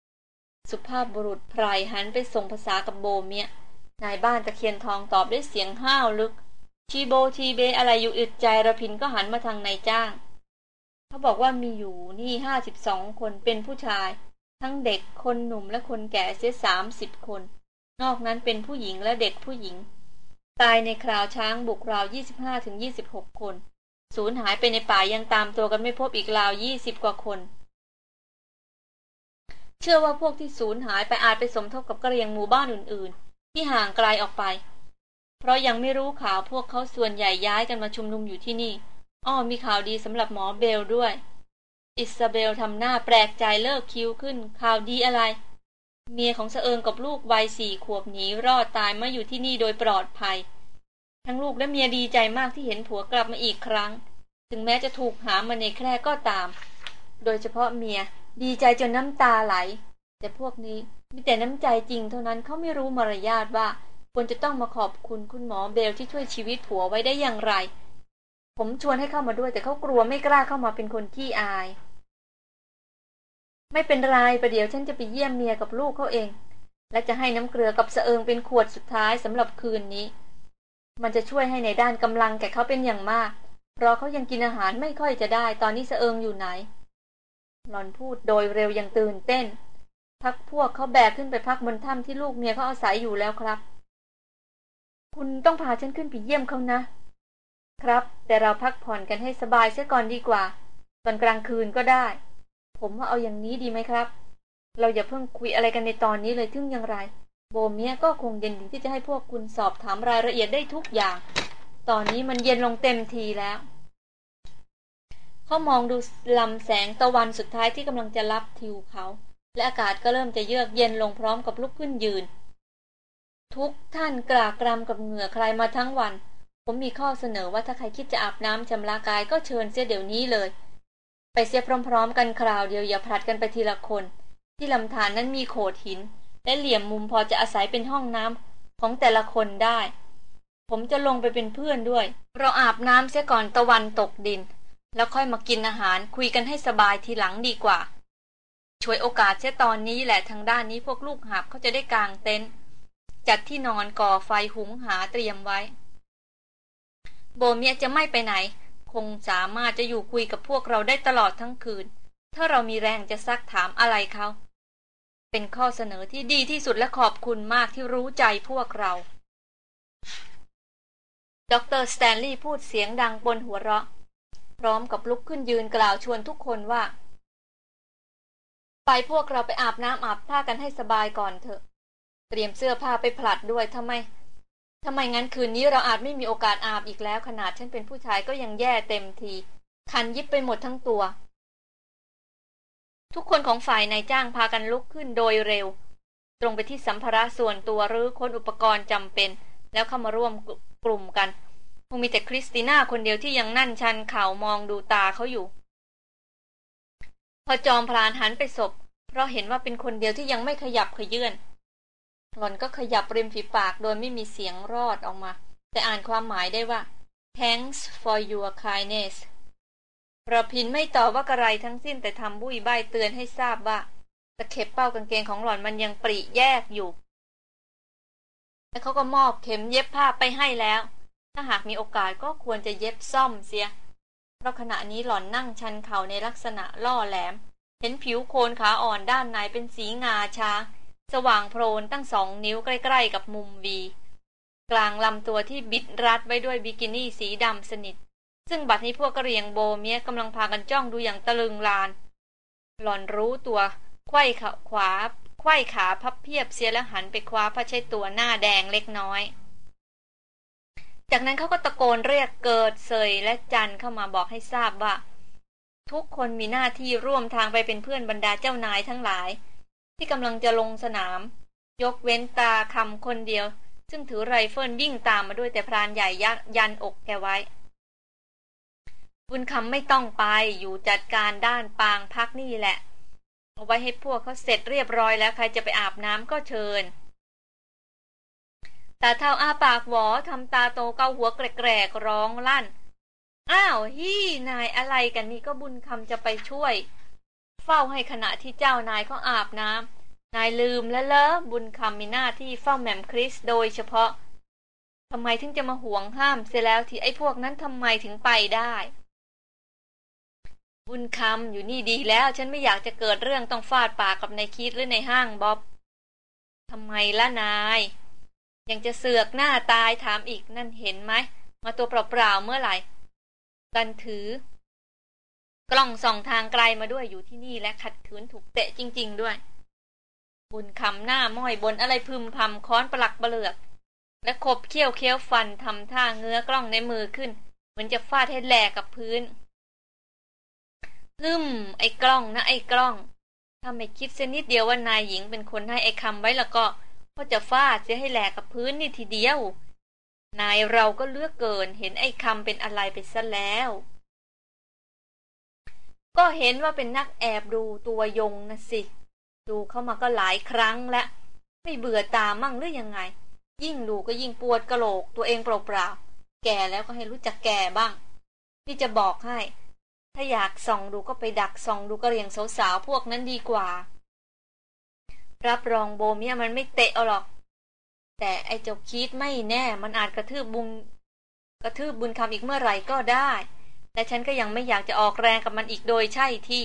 ๆ สุภาพบุรุษไพรหันไปส่งภาษากับโบเมียนายบ้านตะเคียนทองตอบด้วยเสียงห้าวลึก ชีโบทีเบอะไรอยู่อึดใจระพินก็หันมาทางนายจ้าง เขาบอกว่ามีอยู่นี่ห้าสิบสองคนเป็นผู้ชาย ทั้งเด็กคนหนุ่มและคนแก่เสียสามสิบคน นอกนั้นเป็นผู้หญิงและเด็กผู้หญิง ตายในคราวช้างบุกราวยี่สิบห้าถึงยี่สิบหกคน สูญหายไปในป่ายังตามตัวกันไม่พบอีกราวยี่สิบกว่าคน เชื่อว่าพวกที่สูญหายไปอาจไปสมทบกับกระเรียงหมู่บ้านอื่น ๆ ที่ห่างไกลออกไป เพราะยังไม่รู้ข่าวพวกเขาส่วนใหญ่ย้ายกันมาชุมนุมอยู่ที่นี่ อ้อมีข่าวดีสำหรับหมอเบลด้วย อิซาเบลทำหน้าแปลกใจเลิกคิ้วขึ้น ข่าวดีอะไร เมียของเสเอิงกับลูกวัยสี่ขวบหนีรอดตายมาอยู่ที่นี่โดยปลอดภัย ทั้งลูกและเมียดีใจมากที่เห็นผัวกลับมาอีกครั้ง ถึงแม้จะถูกหามาในแคร่ก็ตาม โดยเฉพาะเมียดีใจจนน้ำตาไหล แต่พวกนี้มีแต่น้ำใจจริงเท่านั้นเขาไม่รู้มารยาทว่าควรจะต้องมาขอบคุณคุณหมอเบลที่ช่วยชีวิตผัวไว้ได้อย่างไร ผมชวนให้เข้ามาด้วยแต่เขากลัวไม่กล้าเข้ามาเป็นคนขี้อาย ไม่เป็นไรประเดี๋ยวฉันจะไปเยี่ยมเมียกับลูกเขาเอง และจะให้น้ำเกลือกับเสเอิงเป็นขวดสุดท้ายสำหรับคืนนี้ มันจะช่วยให้ในด้านกำลังแก่เขาเป็นอย่างมาก เพราะเขายังกินอาหารไม่ค่อยจะได้ ตอนนี้เสเอิงอยู่ไหน หลอนพูดโดยเร็วยังตื่นเต้น พักพวกเขาแบกขึ้นไปพักบนถ้ำที่ลูกเมียเขาอาศัยอยู่แล้วครับ คุณต้องพาฉันขึ้นไปเยี่ยมเขานะ ครับ แต่เราพักผ่อนกันให้สบายเสียก่อนดีกว่า ตอนกลางคืนก็ได้ ผมว่าเอาอย่างนี้ดีไหมครับ เราอย่าเพิ่งคุยอะไรกันในตอนนี้เลยทึ่งอย่างไร โบเมียก็คงเย็นดีที่จะให้พวกคุณสอบถามรายละเอียดได้ทุกอย่าง ตอนนี้มันเย็นลงเต็มทีแล้วเขามองดูลำแสงตะวันสุดท้ายที่กำลังจะรับทิวเขา และอากาศก็เริ่มจะเยือกเย็นลงพร้อมกับลุกขึ้นยืน ทุกท่านกรากรำกับเหงื่อใครมาทั้งวัน ผมมีข้อเสนอว่าถ้าใครคิดจะอาบน้ำชำระกายก็เชิญเสียเดี๋ยวนี้เลย ไปเสียพร้อมๆ กันคราวเดียวอย่าผลัดกันไปทีละคน ที่ลำธารนนั้นมีโขดหิน และเหลี่ยมมุมพอจะอาศัยเป็นห้องน้ำของแต่ละคนได้ ผมจะลงไปเป็นเพื่อนด้วย เราอาบน้ำเสียก่อนตะวันตกดิน แล้วค่อยมากินอาหารคุยกันให้สบายทีหลังดีกว่า ช่วยโอกาสเสียตอนนี้แหละทางด้านนี้พวกลูกหาบเขาจะได้กางเต็นท์จัดที่นอนก่อไฟหุงหาเตรียมไว้ โบเมียจะไม่ไปไหน คงสามารถจะอยู่คุยกับพวกเราได้ตลอดทั้งคืน ถ้าเรามีแรงจะซักถามอะไรเขา เป็นข้อเสนอที่ดีที่สุดและขอบคุณมากที่รู้ใจพวกเรา ดรสแตนลีย์พูดเสียงดังบนหัวเราะ พร้อมกับลุกขึ้นยืนกล่าวชวนทุกคนว่า ไปพวกเราไปอาบน้ำอาบท่ากันให้สบายก่อนเถอะ เตรียมเสื้อผ้าไปผลัดด้วยทำไม ทำไมงั้นคืนนี้เราอาจไม่มีโอกาสอาบอีกแล้วขนาดฉันเป็นผู้ชายก็ยังแย่เต็มที คันยิบไปหมดทั้งตัว ทุกคนของฝ่ายนายจ้างพากันลุกขึ้นโดยเร็ว ตรงไปที่สัมภาระส่วนตัวหรือคนอุปกรณ์จำเป็น แล้วเข้ามาร่วมกลุ่มกันคงมีแต่คริสติน่าคนเดียวที่ยังนั่นชันเข่ามองดูตาเขาอยู่ พอจอมพลานหันไปศพ เพราะเห็นว่าเป็นคนเดียวที่ยังไม่ขยับขยื่น หล่อนก็ขยับริมฝีปากโดยไม่มีเสียงรอดออกมา แต่อ่านความหมายได้ว่า thanks for your kindness ประพินไม่ตอบว่ากระไรทั้งสิ้นแต่ทำบุยใบเตือนให้ทราบว่าตะเข็บเป้ากางเกงของหล่อนมันยังปริแยกอยู่ แล้วเขาก็มอบเข็มเย็บผ้าไปให้แล้ว ถ้าหากมีโอกาสก็ควรจะเย็บซ่อมเสีย เพราะขณะนี้หล่อนนั่งชันเข่าในลักษณะล่อแหลม เห็นผิวโคนขาอ่อนด้านในเป็นสีงาช้าง สว่างโพลนตั้งสองนิ้วใกล้ ๆ กับมุมวี กลางลำตัวที่บิดรัดไว้ด้วยบิกินี่สีดำสนิท ซึ่งบัดนี้พวกกะเหรี่ยงโบเมียกำลังพากันจ้องดูอย่างตะลึงลาน หล่อนรู้ตัวไขว้ขาขวาไขว้ขาพับเพียบเสียแล้วหันไปคว้าผ้าเช็ดตัวหน้าแดงเล็กน้อย จากนั้นเขาก็ตะโกนเรียกเกิดเสยและจันเข้ามาบอกให้ทราบว่า ทุกคนมีหน้าที่ร่วมทางไปเป็นเพื่อนบรรดาเจ้านายทั้งหลาย ที่กำลังจะลงสนาม ยกเว้นตาคำคนเดียว ซึ่งถือไรเฟิลวิ่งตามมาด้วยแต่พรานใหญ่ยักยันอกแกไว้ บุญคำไม่ต้องไปอยู่จัดการด้านปางพักนี่แหละ เอาไว้ให้พวกเขาเสร็จเรียบร้อยแล้วใครจะไปอาบน้ำก็เชิญตาเท่าอาปากหวอทำตาโตเกาหัวแกรกร้องลั่น อ้าว ฮี่นายอะไรกันนี่ก็บุญคำจะไปช่วย เฝ้าให้ขณะที่เจ้านายเขาอาบน้ำนายลืมแล้วเลอบุญคำมีหน้าที่เฝ้าแหม่มคริสโดยเฉพาะทำไมถึงจะมาห่วงห้ามเสียแล้วที่ไอ้พวกนั้นทำไมถึงไปได้ บุญคำอยู่นี่ดีแล้ว ฉันไม่อยากจะเกิดเรื่องต้องฟาดปากกับนายคิดหรือในห้างบ๊อบทำไมล่ะนาย ยังจะเสือกหน้าตายถามอีกนั่นเห็นไหม มาตัวเปล่าๆเมื่อไหร่ กันถือ กล้องส่องทางไกลมาด้วยอยู่ที่นี่และขัดขืนถูกเตะจริง ๆ ด้วย บุญคำหน้าม้อยบนอะไรพึมพำค้อนปลักเบลือก และขบเขี้ยวเคี้ยวฟันทำท่าเงื้อกล้องในมือขึ้น เหมือนจะฟาดให้แหลกกับพื้นฮึมไอ้กล้องนะไอ้กล้อง ถ้าไม่คิดเส้นนิดเดียวว่านายหญิงเป็นคนให้ไอ้คำไว้แล้วก็ก็จะฟาดจะให้แหลกกับพื้นนี่ทีเดียว นายเราก็เลือกเกินเห็นไอ้คำเป็นอะไรไปซะแล้ว ก็เห็นว่าเป็นนักแอบดูตัวยงนะสิ ดูเข้ามาก็หลายครั้งและ ไม่เบื่อตามั่งหรือยังไง ยิ่งดูก็ยิ่งปวดกระโหลกตัวเองเปล่าๆ แก่แล้วก็ให้รู้จักแก่บ้าง นี่จะบอกให้ ถ้าอยากส่องดูก็ไปดักส่องดูกระเรียงสาวๆพวกนั้นดีกว่า รับรองโบเมียมันไม่เตะเอาหรอก แต่ไอ้เจ้าคิดไม่แน่มันอาจกระทืบบุญกระทืบบุญคำอีกเมื่อไหร่ก็ได้ และฉันก็ยังไม่อยากจะออกแรงกับมันอีกโดยใช่ที่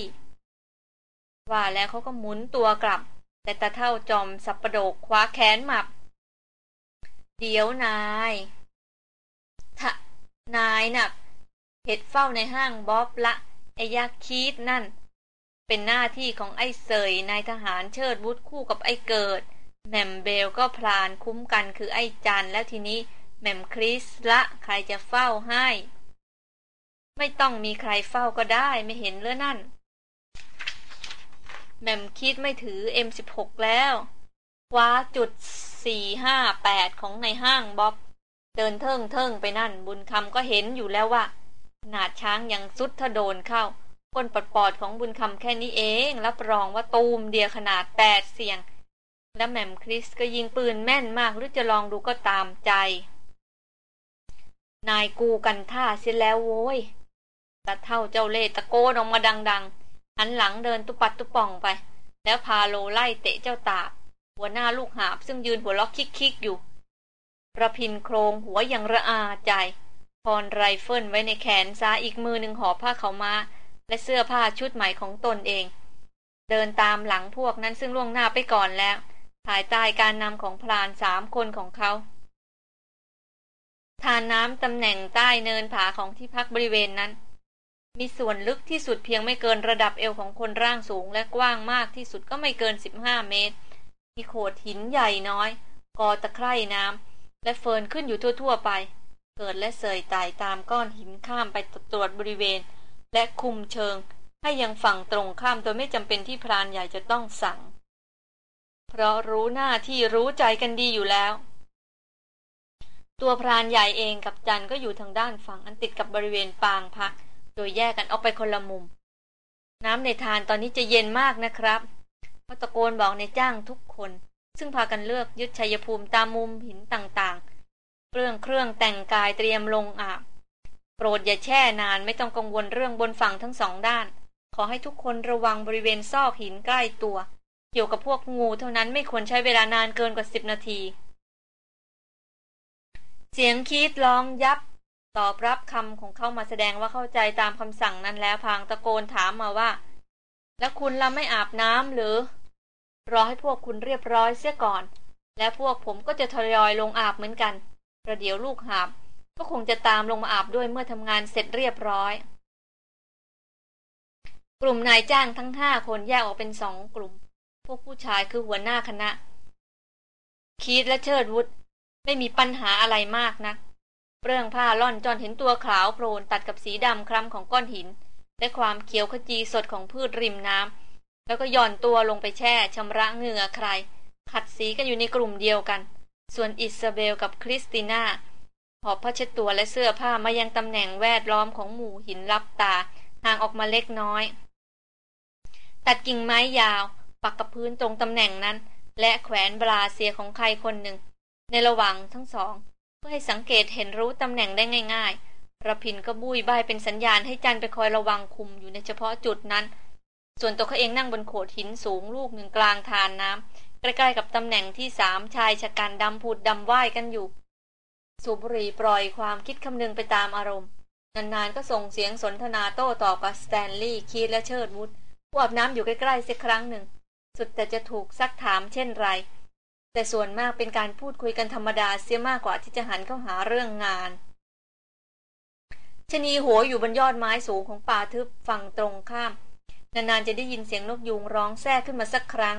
ว่าแล้วเขาก็หมุนตัวกลับ แต่ตาเท่าจอมสับประโดกคว้าแขนหมับ เดี๋ยวนายทะนายนะ่ะเห็ดเฝ้าในห้างบ๊อบละไอ้ยักคีดนั่น เป็นหน้าที่ของไอ้เสยนายทหารเชิดวุฒคู่กับไอ้เกิดแหม่มเบลก็พลานคุ้มกันคือไอ้จันแล้วทีนี้แหม่มคริสละใครจะเฝ้าให้ ไม่ต้องมีใครเฝ้าก็ได้ไม่เห็นเลือนั่น แม่มคิดไม่ถือ M16 แล้วคว้าจุดสี่ห้าแปดของในห้างบ๊อบ เดินเทิงเทิงไปนั่น บุญคำก็เห็นอยู่แล้วว่าขนาดช้างยังสุดถ้าโดนเข้าก้นปอดปอดของบุญคำแค่นี้เอง รับรองว่าตูมเดียขนาดแปดเสียง และแหม่มคริสก็ยิงปืนแม่นมากหรือจะลองดูก็ตามใจ นายกูกันท่าเสียแล้วโว้ย ตาเฒ่าเจ้าเล่ห์ตะโกนออกมาดังๆหันหลังเดินตุปัดตุป่องไป แล้วพาโลไล่เตะเจ้าตาหัวหน้าลูกหาบซึ่งยืนหัวร่อคิกๆอยู่รพินทร์โครงหัวอย่างระอาใจพรไรเฟิลไว้ในแขนซ้ายอีกมือหนึ่งห่อผ้าขาวม้า และเสื้อผ้าชุดใหม่ของตนเอง เดินตามหลังพวกนั้นซึ่งล่วงหน้าไปก่อนแล้วภายใต้การนำของพลานสามคนของเขาทานน้ำตำแหน่งใต้เนินผาของที่พักบริเวณนั้น มีส่วนลึกที่สุดเพียงไม่เกินระดับเอวของคนร่างสูง และกว้างมากที่สุดก็ไม่เกินสิบห้าเมตร มีโขดหินใหญ่น้อย กอตะไคร่น้ำ และเฟิร์นขึ้นอยู่ทั่ว ๆ ไป เกิดและเสยไต่ตามก้อนหินข้ามไปตรวจบริเวณ และคุมเชิง ให้ยังฝั่งตรงข้ามโดยไม่จำเป็นที่พรานใหญ่จะต้องสั่ง เพราะรู้หน้าที่รู้ใจกันดีอยู่แล้ว ตัวพรานใหญ่เองกับจันก็อยู่ทางด้านฝั่งอันติดกับบริเวณปางพัก โดยแยกกันออกไปคนละมุม น้ำในทานตอนนี้จะเย็นมากนะครับพระตะโกนบอกในจ้างทุกคน ซึ่งพากันเลือกยึดชัยภูมิตามมุมหินต่างๆเรื่องเครื่องแต่งกายเตรียมลงอาบโปรดอย่าแช่นานไม่ต้องกังวลเรื่องบนฝั่งทั้งสองด้าน ขอให้ทุกคนระวังบริเวณซอกหินใกล้ตัว เกี่ยวกับพวกงูเท่านั้นไม่ควรใช้เวลานานเกินกว่าสิบนาที เสียงคีดร้องยับ ตอบรับคำของเขามาแสดงว่าเข้าใจตามคำสั่งนั้นแล้วพางตะโกนถามมาว่า แล้วคุณละไม่อาบน้ำหรือ รอให้พวกคุณเรียบร้อยเสียก่อน และพวกผมก็จะทยอยลงอาบเหมือนกันประเดี๋ยวลูกหาบ ก็คงจะตามลงมาอาบด้วยเมื่อทำงานเสร็จเรียบร้อย กลุ่มนายจ้างทั้งห้าคนแยกออกเป็นสองกลุ่ม พวกผู้ชายคือหัวหน้าคณะ คีดและเชิดวุฒไม่มีปัญหาอะไรมากนะัก เรื่องผ้าล่อนจอนเห็นตัวขาวโพลนตัดกับสีดำคล้ำของก้อนหิน และความเขียวขจีสดของพืชริมน้ำแล้วก็ย่อนตัวลงไปแช่ชำระเหงื่อไคล ขัดสีกันอยู่ในกลุ่มเดียวกัน ส่วนอิซาเบลกับคริสติน่าหอบผ้าเช็ดตัวและเสื้อผ้ามายังตำแหน่งแวดล้อมของหมู่หินลับตาห่างออกมาเล็กน้อย ตัดกิ่งไม้ยาว ปักกับพื้นตรงตำแหน่งนั้น และแขวนบราเซียของใครคนหนึ่ง ในระหว่างทั้งสอง พื่อให้สังเกตเห็นรู้ตำแหน่งได้ง่ายๆระพินก็บุยบายเป็นสัญญาณให้จันไปคอยระวังคุมอยู่ในเฉพาะจุดนั้น ส่วนตัวเขาเองนั่งบนโขดหินสูงลูกหนึ่งกลางทานน้ำใกล้ๆกับตำแหน่งที่สามชายชะกันดำผุดดำว่ายกันอยู่สุบรีปล่อยความคิดคำนึงไปตามอารมณ์ นานๆก็ส่งเสียงสนทนาโต้ตอบกับสแตนลีย์คีดและเชิดวุฒผู้อาบน้ำอยู่ใกล้ๆสักครั้งหนึ่ง สุดแต่จะถูกซักถามเช่นไร แต่ส่วนมากเป็นการพูดคุยกันธรรมดาเสียมากกว่าที่จะหันเข้าหาเรื่องงานชนีหัวอยู่บนยอดไม้สูงของป่าทึบฝั่งตรงข้าม นานๆจะได้ยินเสียงนกยูงร้องแทรกขึ้นมาสักครั้ง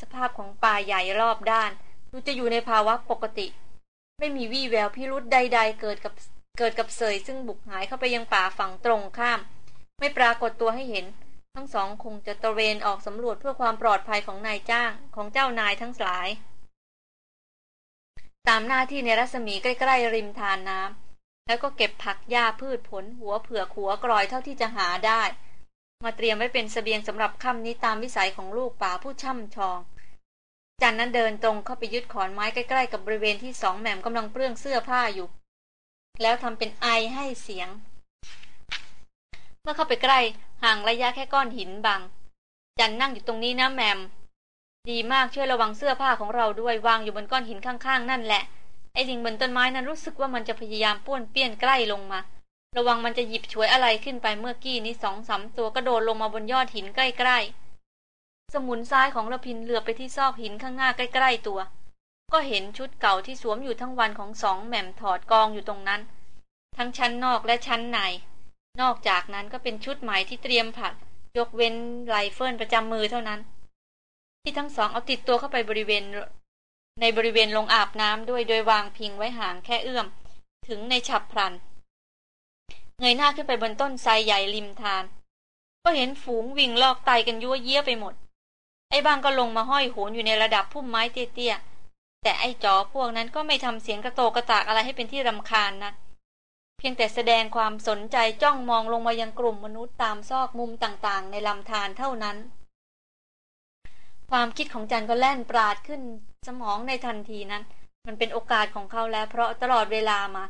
สภาพของป่าใหญ่รอบด้านดูจะอยู่ในภาวะปกติ ไม่มีวี่แววพิรุษใด ๆ เกิดกับเกิดกับเสยซึ่งบุกหายเข้าไปยังป่าฝั่งตรงข้าม ไม่ปรากฏตัวให้เห็น ทั้งสองคงจะตระเวนออกสำรวจเพื่อความปลอดภัยของนายจ้างของเจ้านายทั้งหลาย ตามหน้าที่ในรัศมีใกล้ๆริมทานน้ำแล้วก็เก็บผักหญ้าพืชผลหัวเผือกหัวกรอยเท่าที่จะหาได้ มาเตรียมไว้เป็นสเสบียงสำหรับค่ำนี้ตามวิสัยของลูกป่าผู้ช่ำชอง จันนั้นเดินตรงเข้าไปยึดขอนไม้ใกล้ๆกับบริเวณที่สองแหม่มกำลังเปลื้องเสื้อผ้าอยู่ แล้วทำเป็นไอให้เสียง เมื่อเข้าไปใกล้ห่างระยะแค่ก้อนหินบางจันนั่งอยู่ตรงนี้นะแหม่ม ดีมากช่วยระวังเสื้อผ้าของเราด้วยวางอยู่บนก้อนหินข้างๆ นั่นแหละ ไอ้ลิงบนต้นไม้นั้นรู้สึกว่ามันจะพยายามป้วนเปี้ยนใกล้ลงมา ระวังมันจะหยิบฉวยอะไรขึ้นไปเมื่อกี้นี้สองสามตัวกระโดดลงมาบนยอดหินใกล้ๆ สมุนซ้ายของระพินเหลือไปที่ซอกหินข้างหน้าใกล้ๆตัว ก็เห็นชุดเก่าที่สวมอยู่ทั้งวันของสองแหม่มถอดกองอยู่ตรงนั้น ทั้งชั้นนอกและชั้นใน นอกจากนั้นก็เป็นชุดใหม่ที่เตรียมผัด ยกเว้นไลเฟิลประจำมือเท่านั้น ที่ทั้งสองเอาติดตัวเข้าไปบริเวณ ในบริเวณลงอาบน้ำด้วยโดยวางพิงไว้ห่างแค่เอื้อม ถึงในฉับพลัน เงยหน้าขึ้นไปบนต้นไทรใหญ่ริมทาน ก็เห็นฝูงวิ่งลอกไตกันยั่วเยี่ยไปหมด ไอ้บางก็ลงมาห้อยโหนอยู่ในระดับพุ่มไม้เตี้ยๆแต่ไอ้จอพวกนั้นก็ไม่ทำเสียงกระโตกกระตากอะไรให้เป็นที่รำคาญนะเพียงแต่แสดงความสนใจจ้องมองลงมายังกลุ่มมนุษย์ตามซอกมุมต่างๆ ในลำธารเท่านั้น ความคิดของจันก็แล่นปราดขึ้นสมองในทันทีนั้น มันเป็นโอกาสของเขาแล้ว เพราะตลอดเวลามา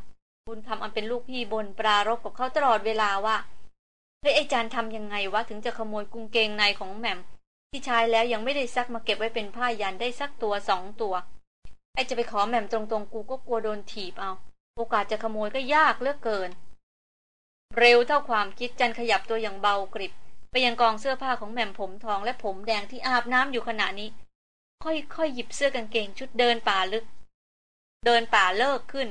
บุญคำอันเป็นลูกพี่บนปรารบกับเขาตลอดเวลาว่าเฮ้ยไอจันทำยังไงวะถึงจะขโมยกุงเกงในของแหม่มที่ใช้แล้วยังไม่ได้ซักมาเก็บไว้เป็นผ้ายันได้สักตัวสองตัว ไอจะไปขอแหม่มตรงๆกูก็กลัวโดนถีบเอา โอกาสจะขโมยก็ยากเลือกเกิน เร็วเท่าความคิดจันขยับตัวอย่างเบากริบ ไปยังกองเสื้อผ้าของแหม่มผมทองและผมแดงที่อาบน้ำอยู่ขณะนี้ ค่อยๆหยิบเสื้อกางเกงชุดเดินป่าลึก เดินป่าเลิกขึ้น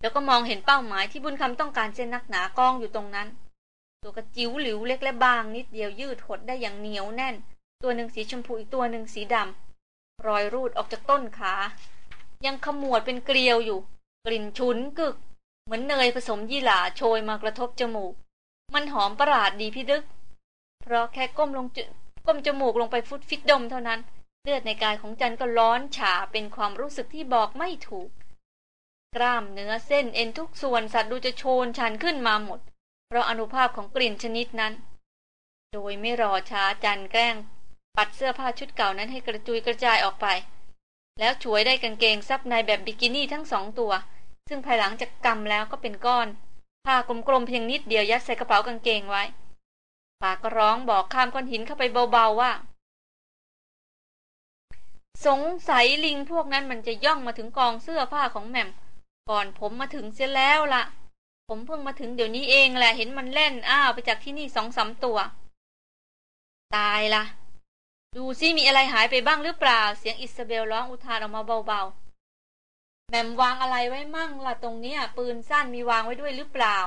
แล้วก็มองเห็นเป้าหมายที่บุญคำต้องการเส้นนักหนากองอยู่ตรงนั้น ตัวกระจิ๋วหลิวเล็กและบางนิดเดียวยืดหดได้อย่างเหนียวแน่น ตัวหนึ่งสีชมพูอีกตัวหนึ่งสีดำรอยรูดออกจากต้นขา ยังขมวดเป็นเกลียวอยู่ กลิ่นฉุนกึก เหมือนเนยผสมยี่หร่าโชยมากระทบจมูก มันหอมประหลาดดีพี่ดึก เพราะแค่ก้มลงจก้มจมูกลงไปฟุตฟิตดมเท่านั้น เลือดในกายของจันก็ร้อนฉาเป็นความรู้สึกที่บอกไม่ถูก กล้ามเนื้อเส้นเอ็นทุกส่วนสัตว์ดูจะโชนชันขึ้นมาหมด เพราะอนุภาพของกลิ่นชนิดนั้น โดยไม่รอช้าจันแกล้ง ปัดเสื้อผ้าชุดเก่านั้นให้กระจุยกระจายออกไป แล้วช่วยได้กางเกงซับในแบบบิกินี่ทั้งสองตัว ซึ่งภายหลังจากกำแล้วก็เป็นก้อน ผ้ากลมๆเพียงนิดเดียวยัดใส่กระเป๋ากางเกงไว้ปากก็ร้องบอกข้ามก้อนหินเข้าไปเบาๆว่า สงสัยลิงพวกนั้นมันจะย่องมาถึงกองเสื้อผ้าของแหม่ม ก่อนผมมาถึงเสียแล้วละ่ะ ผมเพิ่งมาถึงเดี๋ยวนี้เองแหละเห็นมันเล่นอ้าวไปจากที่นี่สองสามตัว ตายล่ะ ดูซิมีอะไรหายไปบ้างหรือเปล่า เสียงอิสเบลร้องอุทานออกมาเบาๆ แมมวางอะไรไว้มั่งล่ะตรงเนี้ย ปืนสั้นมีวางไว้ด้วยหรือเปล่า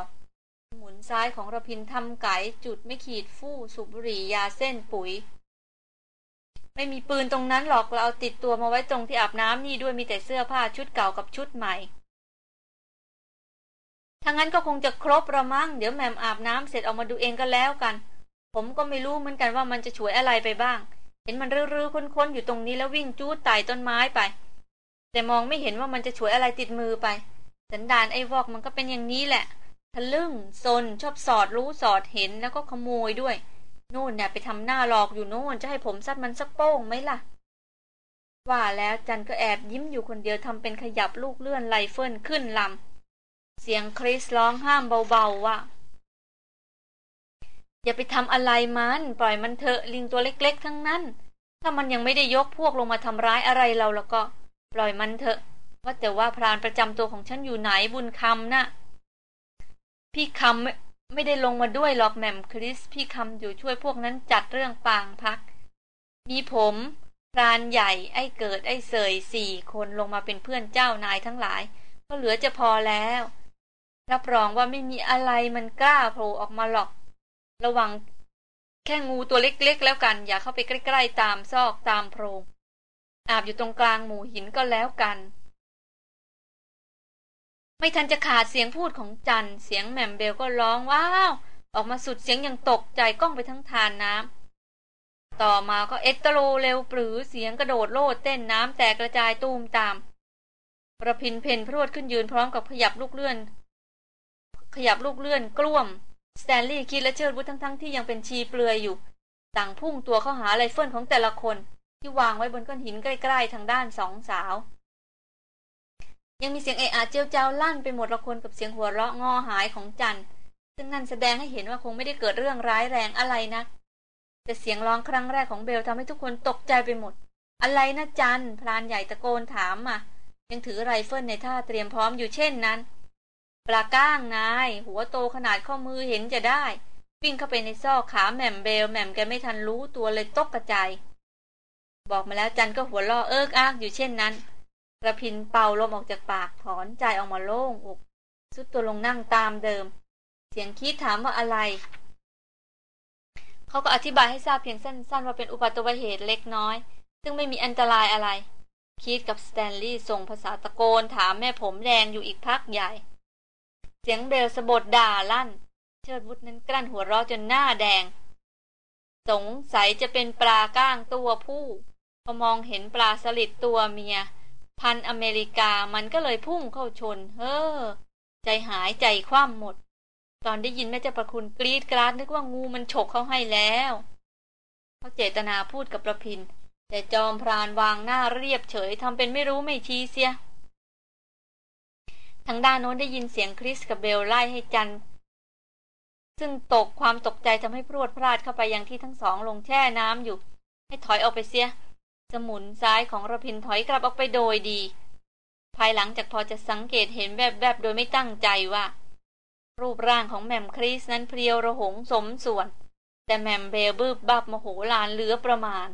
หมุนซ้ายของระพินทำไก่จุดไม่ขีดฟู่สูบบุหรี่ยาเส้นปุ๋ย ไม่มีปืนตรงนั้นหรอกเราเอาติดตัวมาไว้ตรงที่อาบน้ำนี่ด้วยมีแต่เสื้อผ้าชุดเก่ากับชุดใหม่ถ้างั้นก็คงจะครบละมั้งเดี๋ยวแหม่มอาบน้ำเสร็จออกมาดูเองก็แล้วกัน ผมก็ไม่รู้เหมือนกันว่ามันจะฉวยอะไรไปบ้าง เห็นมันรื้อๆค้นๆอยู่ตรงนี้แล้ววิ่งจู๊ดไต่ต้นไม้ไป แต่มองไม่เห็นว่ามันจะฉวยอะไรติดมือไป สันดานไอ้วอกมันก็เป็นอย่างนี้แหละทะลึ่งซนชอบสอดรู้สอดเห็นแล้วก็ขโมยด้วยนู่นเนี่ยไปทำหน้าหลอกอยู่โน่นจะให้ผมซัดมันสักโป้งไหมล่ะ ว่าแล้วจันก็แอบยิ้มอยู่คนเดียวทำเป็นขยับลูกเลื่อนไลเฟิลขึ้นลำเสียงคริสร้องห้ามเบาๆว่าอย่าไปทำอะไรมัน ปล่อยมันเถอะลิงตัวเล็ก ๆ ทั้งนั้น ถ้ามันยังไม่ได้ยกพวกลงมาทำร้ายอะไรเราแล้วก็ ปล่อยมันเถอะ ว่าแต่ว่าพรานประจำตัวของฉันอยู่ไหนบุญคำนะ่ะ พี่คำไม่ไม่ได้ลงมาด้วยหรอกแม่มคริส พี่คำอยู่ช่วยพวกนั้นจัดเรื่องปางพัก มีผมพรานใหญ่ไอ้เกิดไอ้เสยสี่คนลงมาเป็นเพื่อนเจ้านายทั้งหลาย ก็เหลือจะพอแล้ว รับรองว่าไม่มีอะไรมันกล้าโผล่ออกมาหรอก ระวังแค่งูตัวเล็กๆ แล้วกัน อย่าเข้าไปใกล้ ๆ ตามซอกตามโพรง อาบอยู่ตรงกลางหมู่หินก็แล้วกัน ไม่ทันจะขาดเสียงพูดของจันเสียงแหม่มเบลก็ร้องว้าวออกมาสุดเสียงอย่างตกใจก้องไปทั้งทานน้ำต่อมาก็เอตโลเร็วปรือเสียงกระโดดโลดเต้นน้ำแตกกระจายตูมตามรพินทร์เผ่นพรวดขึ้นยืนพร้อมกับขยับลูกเลื่อน ขยับลูกเลื่อนกร้วมสแตนลีย์คิดและเชิดวุฒทั้งๆที่ยังเป็นชีเปลือยอยู่ ต่างพุ่งตัวเข้าหาไรเฟิลของแต่ละคน ที่วางไว้บนก้อนหินใกล้ๆทางด้านสองสาว ยังมีเสียงเอะอะเจี๊ยวจ๊าวลั่นไปหมดระคนกับเสียงหัวเราะงอหายของจันซึ่งนั่นแสดงให้เห็นว่าคงไม่ได้เกิดเรื่องร้ายแรงอะไรนะแต่เสียงร้องครั้งแรกของเบลทำให้ทุกคนตกใจไปหมด อะไรนะจันพรานใหญ่ตะโกนถามมายังถือไรเฟิลในท่าเตรียมพร้อมอยู่เช่นนั้นปลาก้างนาย หัวโตขนาดข้อมือเห็นจะได้วิ่งเข้าไปในซอกขาแหม่มเบลแหม่มแกไม่ทันรู้ตัวเลยตกกระจาย บอกมาแล้วจันก็หัวร่อเอิ๊กอ๊ากอยู่เช่นนั้นรพินทร์เป่าลมออกจากปากถอนใจออกมาโล่งอกทรุดตัวลงนั่งตามเดิม เสียงคิดถามว่าอะไร เขาก็อธิบายให้ทราบเพียงสั้นๆ ว่าเป็นอุบัติเหตุเล็กน้อย ซึ่งไม่มีอันตรายอะไร คิดกับสแตนลีย์ส่งภาษาตะโกนถามแม่ผมแดงอยู่อีกพักใหญ่ เสียงเบลสบถด่าลั่น เชิดวุฒนั้นกลั้นหัวเราะจนหน้าแดง สงสัยจะเป็นปลาก้างตัวผู้ พอมองเห็นปลาสลิดตัวเมีย พันธุ์อเมริกามันก็เลยพุ่งเข้าชน เฮ้อ ใจหายใจคว่ำหมด ตอนได้ยินแม่เจ้าประคุณกรีดกราดนึกว่างูมันฉกเข้าให้แล้วเขาเจตนาพูดกับประพิน แต่จอมพรานวางหน้าเรียบเฉยทำเป็นไม่รู้ไม่ชี้เสีย ทางด้านโน้นได้ยินเสียงคริสกับเบลไล่ให้จันซึ่งตกความตกใจทำให้พรวดพลาดเข้าไปยังที่ทั้งสองลงแช่น้ำอยู่ ให้ถอยออกไปเสีย สมุนซ้ายของระพินถอยกลับออกไปโดยดี ภายหลังจากพอจะสังเกตเห็นแบบแบโดยไม่ตั้งใจว่า รูปร่างของแมมคริสนั้นเพรียวระหงสมส่วน แต่แมมเบลบืบบับมโหลานเหลือประมาณ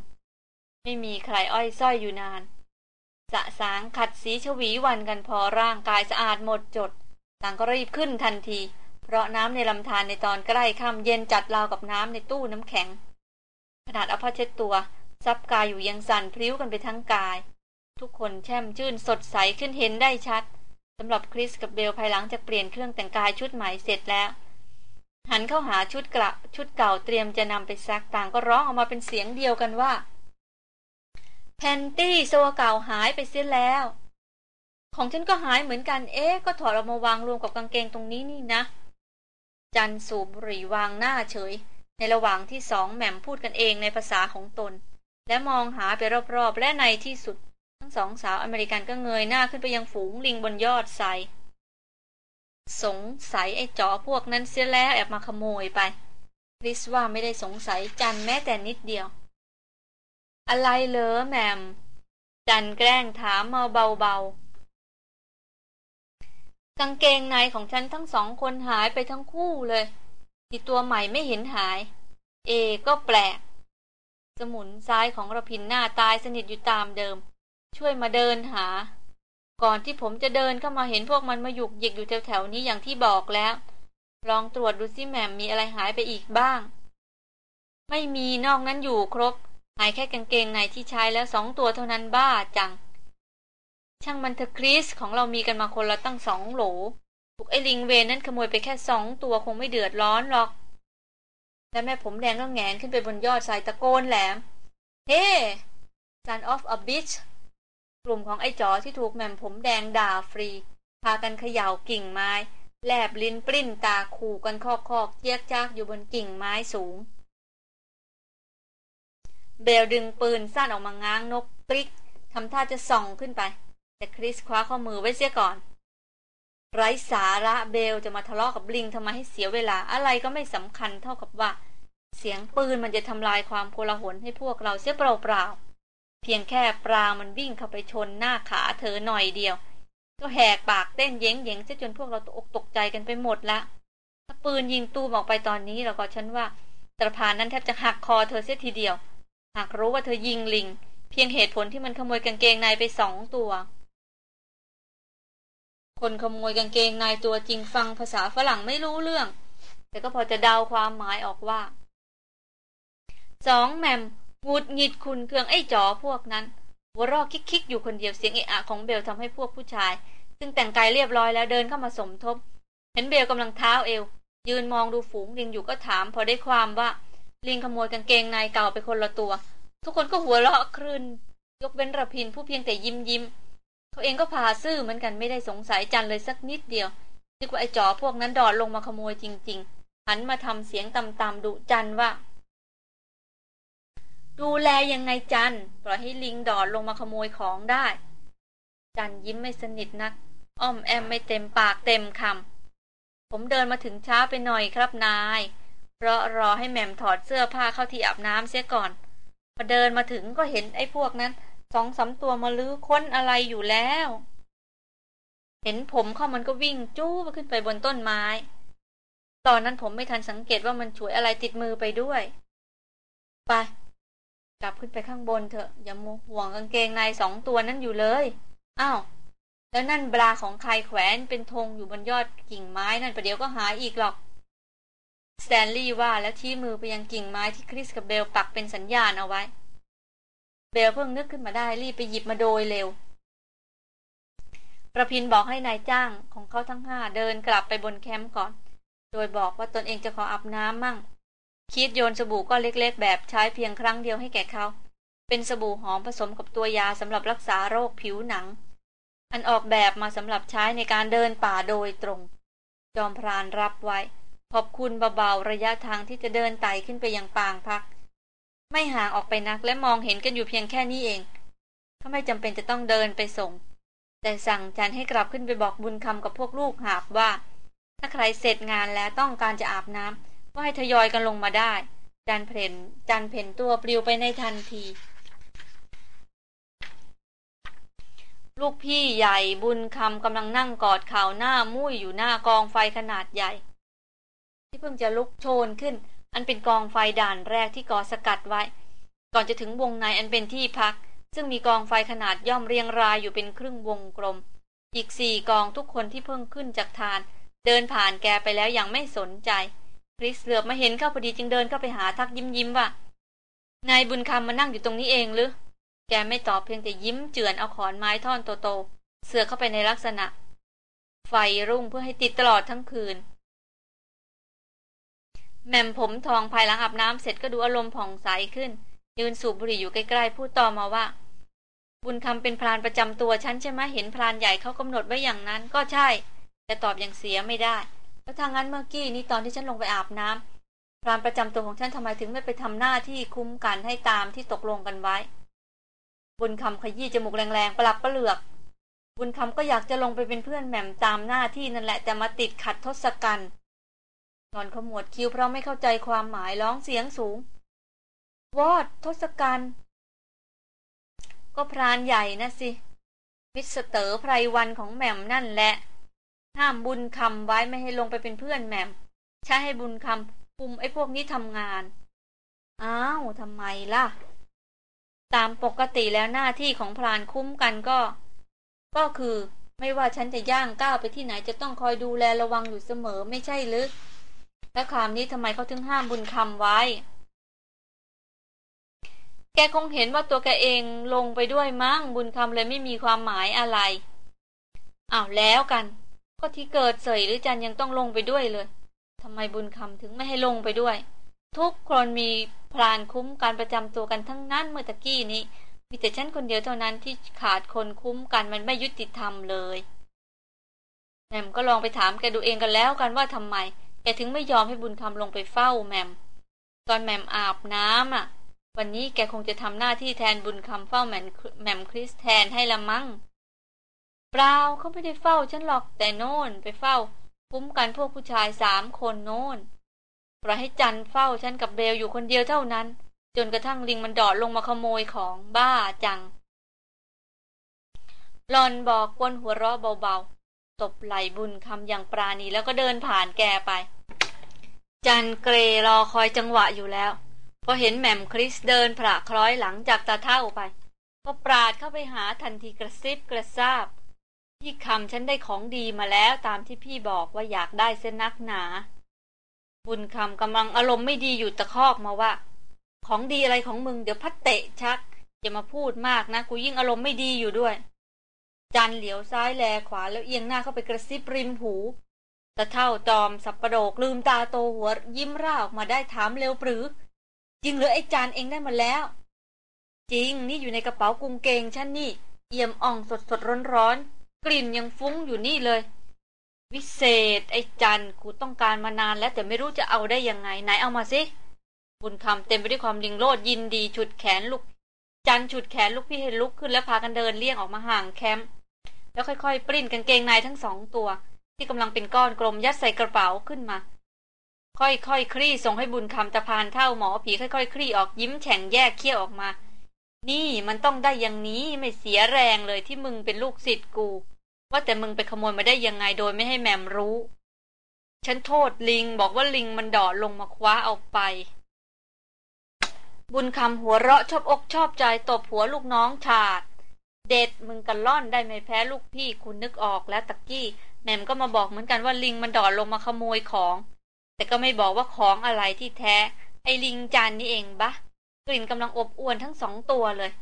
ไม่มีใครอ้อยส้อยอยู่นาน สะสางขัดสีชวีวันกันพอร่างกายสะอาดหมดจดต่างก็รีบขึ้นทันที เพราะน้ำในลำธารในตอนใกล้ค่ำเย็นจัดราวกับน้ำในตู้น้ำแข็ง ขนาดเอาผ้าเช็ดตัว ซับกายอยู่ยังสั่นพลิ้วกันไปทั้งกาย ทุกคนแช่มชื่นสดใสขึ้นเห็นได้ชัดสำหรับคริสกับเบลภายหลังจากเปลี่ยนเครื่องแต่งกายชุดใหม่เสร็จแล้ว หันเข้าหาชุดกระชุดเก่าเตรียมจะนำไปซักต่างก็ร้องออกมาเป็นเสียงเดียวกันว่าแพนตี้โซเก่าหายไปเสียแล้ว ของฉันก็หายเหมือนกันเอ๊ะก็ถอดออกมาวางรวมกับกางเกงตรงนี้นี่นะ จันสูบหรี่วางหน้าเฉย ในระหว่างที่สองแหม่มพูดกันเองในภาษาของตน และมองหาไปรอบๆ และในที่สุด ทั้งสองสาวอเมริกันก็เงยหน้าขึ้นไปยังฝูงลิงบนยอดไซสงสัยไอ้จอพวกนั้นเสียแล้วแอบมาขโมยไปริสว่าไม่ได้สงสัยจันแม้แต่นิดเดียว อะไรเหรอแมม จันแกล้งถามมาเบาๆ กางเกงในของฉันทั้งสองคนหายไปทั้งคู่เลยที่ตัวใหม่ไม่เห็นหาย เอก็แปลก สมุนซ้ายของระพินหน้าตายสนิทอยู่ตามเดิม ช่วยมาเดินหา ก่อนที่ผมจะเดินเข้ามาเห็นพวกมันมาหยุกหยิกอยู่แถวๆนี้อย่างที่บอกแล้ว ลองตรวจดูสิแหม่มมีอะไรหายไปอีกบ้าง ไม่มีนอกนั้นอยู่ครบ หายแค่กางเกงในที่ใช้แล้วสองตัวเท่านั้นบ้าจัง ช่างมันเถอะคริสของเรามีกันมาคนละตั้งสองโหลถูกไอ้ลิงเวนนั้นขโมยไปแค่สองตัวคงไม่เดือดร้อนหรอก และแม่ผมแดงก็แงนขึ้นไปบนยอดสายตะโกนแหลม เฮ้ son of a bitch กลุ่มของไอ้จอที่ถูกแม่มผมแดงด่าฟรี พากันเขย่ากิ่งไม้ แลบลิ้นปริ้นตาขู่กันคอกคอกเยียกจากอยู่บนกิ่งไม้สูง เบลดึงปืนสั้นออกมาง้างนกกริกทำท่าจะส่องขึ้นไป แต่คริสคว้าข้อมือไว้เสียก่อน ไร้สาระเบลจะมาทะเลาะกับลิงทำไมให้เสียเวลาอะไรก็ไม่สำคัญเท่ากับว่า เสียงปืนมันจะทำลายความโกลาหลให้พวกเราเสียเปล่าๆเพียงแค่ปลามันวิ่งเข้าไปชนหน้าขาเธอหน่อยเดียว ก็แหกปากเต้นเย้งเย้งจนพวกเราตกตกใจกันไปหมดละถ้าปืนยิงตูมออกไปตอนนี้เราก็ฉันว่าตรพานนั้นแทบจะหักคอเธอเสียทีเดียว หากรู้ว่าเธอยิงลิง เพียงเหตุผลที่มันขโมยกางเกงในไปสองตัว คนขโมยกางเกงนายตัวจริงฟังภาษาฝรั่งไม่รู้เรื่อง แต่ก็พอจะเดาความหมายออกว่าสองแมมงูดหงิดคุณเครื่องไอ้จอพวกนั้นหัวรอกคิกๆอยู่คนเดียวเสียงเอะอะของเบลทำให้พวกผู้ชาย ซึ่งแต่งกายเรียบร้อยแล้วเดินเข้ามาสมทบ เห็นเบลกำลังเท้าเอว ยืนมองดูฝูงลิงอยู่ก็ถาม พอได้ความว่าลิงขโมยกางเกงนายเก่าไปคนละตัว ทุกคนก็หัวเราะครื่นยกเว้นระพินผู้เพียงแต่ยิ้มยิ้ม เขาเองก็พาซื่อเหมือนกันไม่ได้สงสัยจันเลยสักนิดเดียวนึกว่าไอ้จอพวกนั้นดอดลงมาขโมยจริง ๆ หันมาทำเสียงต่ำๆดุจันว่า ดูแลยังไงจันปล่อยให้ลิงดอดลงมาขโมยของได้ จันยิ้มไม่สนิทนัก อ้อมแอมไม่เต็มปากเต็มคำผมเดินมาถึงช้าไปหน่อยครับนาย เพราะรอให้แหม่มถอดเสื้อผ้าเข้าที่อาบน้ำเสียก่อนพอเดินมาถึงก็เห็นไอ้พวกนั้น สองสาตัวมาลื้อค้นอะไรอยู่แล้ว เห็นผมเข้ามันก็วิ่งจู้ไปขึ้นไปบนต้นไม้ ตอนนั้นผมไม่ทันสังเกตว่ามันช่วยอะไรติดมือไปด้วย ไปกลับขึ้นไปข้างบนเถอะ อย่าโมห่วงกางเกงในสองตัวนั้นอยู่เลย อ้าว แล้วนั่นบลาของใครแขวนเป็นธงอยู่บนยอดกิ่งไม้นั่นประเดี๋ยวก็หายอีกหรอกสแตนลีย์ว่าแล้วชี้มือไปยังกิ่งไม้ที่คริสกับเบลปักเป็นสัญญาณเอาไว้ เบลเพิ่งนึกขึ้นมาได้รีบไปหยิบมาโดยเร็ว ประพินบอกให้นายจ้างของเขาทั้งห้าเดินกลับไปบนแคมป์ก่อน โดยบอกว่าตนเองจะขออาบน้ำมั่ง คิดโยนสบู่ก็เล็ก ๆ แบบใช้เพียงครั้งเดียวให้แก่เขา เป็นสบู่หอมผสมกับตัวยาสำหรับรักษาโรคผิวหนัง อันออกแบบมาสำหรับใช้ในการเดินป่าโดยตรง จอมพรานรับไว้ ขอบคุณเบาๆระยะทางที่จะเดินไต่ขึ้นไปยังปางพัก ไม่ห่างออกไปนักและมองเห็นกันอยู่เพียงแค่นี้เองเขาไม่จำเป็นจะต้องเดินไปส่ง แต่สั่งจันให้กลับขึ้นไปบอกบุญคำกับพวกลูกหาบว่า ถ้าใครเสร็จงานแล้วต้องการจะอาบน้ำก็ให้ทยอยกันลงมาได้ จันเพนจันเพนตัวปลิวไปในทันที ลูกพี่ใหญ่บุญคำกำลังนั่งกอดข่าวหน้ามุ้ยอยู่หน้ากองไฟขนาดใหญ่ ที่เพิ่งจะลุกโชนขึ้น อันเป็นกองไฟด่านแรกที่ก่อสกัดไว้ ก่อนจะถึงวงในอันเป็นที่พัก ซึ่งมีกองไฟขนาดย่อมเรียงรายอยู่เป็นครึ่งวงกลม อีกสี่กองทุกคนที่เพิ่งขึ้นจากทาน เดินผ่านแกไปแล้วอย่างไม่สนใจคริสเหลือบมาเห็นเข้าพอดีจึงเดินเข้าไปหาทักยิ้มยิ้มว่านายบุญคำมานั่งอยู่ตรงนี้เองหรือแกไม่ตอบเพียงแต่ยิ้มเจือนเอาขอนไม้ท่อนโตๆเสือเข้าไปในลักษณะ ไฟรุ่งเพื่อให้ติดตลอดทั้งคืน แม่มผมทองภายหลังอาบน้ำเสร็จก็ดูอารมณ์ผ่องใสขึ้น ยืนสูบบุหรี่อยู่ใกล้ๆพูดต่อมาว่า บุญคำเป็นพรานประจำตัวฉันใช่ไหมเห็นพรานใหญ่เขากำหนดไว้อย่างนั้นก็ใช่ แต่ตอบอย่างเสียไม่ได้แล้วทางนั้นเมื่อกี้นี้ตอนที่ฉันลงไปอาบน้ำพรานประจำตัวของฉันทำไมถึงไม่ไปทำหน้าที่คุ้มกันให้ตามที่ตกลงกันไว้ บุญคำขยี้จมูกแรงๆประหลับประเหลือก บุญคำก็อยากจะลงไปเป็นเพื่อนแหม่มตามหน้าที่นั่นแหละแต่มาติดขัดทศกัณฐ์ นอนขมวดคิ้วเพราะไม่เข้าใจความหมายร้องเสียงสูง วอดทศกัณฐ์ก็พรานใหญ่นะสิ มิสเตอร์ไพรวันของแหม่มนั่นแหละ ห้ามบุญคำไว้ไม่ให้ลงไปเป็นเพื่อนแหม่ม ใช้ให้บุญคำคุมไอ้พวกนี้ทำงาน อ้าวทำไมล่ะ ตามปกติแล้วหน้าที่ของพรานคุ้มกันก็ ก็คือไม่ว่าฉันจะย่างก้าวไปที่ไหนจะต้องคอยดูแลระวังอยู่เสมอไม่ใช่หรือ แล้วคราวนี้ทำไมเขาถึงห้ามบุญคำไว้ แกคงเห็นว่าตัวแกเองลงไปด้วยมั้งบุญคำเลยไม่มีความหมายอะไรอ้าวแล้วกัน ก็ที่เกิดเสยหรือจันยังต้องลงไปด้วยเลยทำไมบุญคำถึงไม่ให้ลงไปด้วย ทุกคนมีพรานคุ้มการประจำตัวกันทั้งนั้นเมื่อตะกี้นี้มีแต่ฉันคนเดียวเท่านั้นที่ขาดคนคุ้มกันมันไม่ยุติธรรมเลยแม่มก็ลองไปถามแกดูเองกันแล้วกันว่าทำไม แกถึงไม่ยอมให้บุญคำลงไปเฝ้าแม่มตอนแม่มอาบน้ำอะ วันนี้แกคงจะทำหน้าที่แทนบุญคำเฝ้าแหม่มแหม่มคริสแทนให้ละมั้งเปล่าเขาไม่ได้เฝ้าฉันหรอกแต่โน่นไปเฝ้าคุ้มกันพวกผู้ชายสามคนโน่นปล่อยให้จันเฝ้าฉันกับเบลอยู่คนเดียวเท่านั้น จนกระทั่งลิงมันดอดลงมาขโมยของบ้าจังหลอนบอกกวนหัวเราะเบา ตบไหลบุญคำอย่างปราณีแล้วก็เดินผ่านแกไป จันเกรรอคอยจังหวะอยู่แล้ว พอเห็นแหม่มคริสเดินผละคล้อยหลังจากตาเท่าไป ก็ปราดเข้าไปหาทันทีกระซิบกระซาบ พี่คำฉันได้ของดีมาแล้วตามที่พี่บอกว่าอยากได้เส้นนักหนา บุญคำกำลังอารมณ์ไม่ดีอยู่ตะคอกมาว่า ของดีอะไรของมึงเดี๋ยวพัดเตะชักอย่ามาพูดมากนะกูยิ่งอารมณ์ไม่ดีอยู่ด้วย จันเหลียวซ้ายแลขวาแล้วเอียงหน้าเข้าไปกระซิบริมหูตะเท่าจอมสับประโดกลืมตาโตหัวยิ้มร่าออกมาได้ถามเร็วปรือ จริงหรือไอ้จานเองได้มาแล้ว จริงนี่อยู่ในกระเป๋ากุงเกงฉันนี่ เอี่ยมอ่องสดสดร้อนร้อนกลิ่นยังฟุ้งอยู่นี่เลย วิเศษไอ้จันกูต้องการมานานแล้วแต่ไม่รู้จะเอาได้ยังไงไหนเอามาสิบุญคำเต็มไปด้วยความลิงโลดยินดีฉุดแขนลูก จันฉุดแขนลูกพี่ให้ลุกขึ้นแล้วพากันเดินเลี่ยงออกมาห่างแคมป์ แล้วค่อยๆปริ้นกางเกงในทั้งสองตัว ที่กำลังเป็นก้อนกลมยัดใส่กระเป๋าขึ้นมา ค่อยๆคคลี่ส่งให้บุญคำตะพานเท่าหมอผีค่อยๆคลี่ออกยิ้มแฉ่งแยกเขี้ยวออกมา นี่มันต้องได้อย่างนี้ไม่เสียแรงเลยที่มึงเป็นลูกศิษย์กู ว่าแต่มึงไปขโมยมาได้ยังไงโดยไม่ให้แมมรู้ ฉันโทษลิงบอกว่าลิงมันดอดลงมาคว้าเอาไปบุญคำหัวเราะชอบอกชอบใจตบหัวลูกน้องฉาด เด็ดมึงกันล่อนได้ไม่แพ้ลูกพี่คุณนึกออกแล้วตะกี้แหมมก็มาบอกเหมือนกันว่าลิงมันดอดลงมาขโมยของ แต่ก็ไม่บอกว่าของอะไรที่แท้ ไอ้ลิงจานนี่เองบะ กลิ่นกำลังอบอวนทั้งสองตัวเลย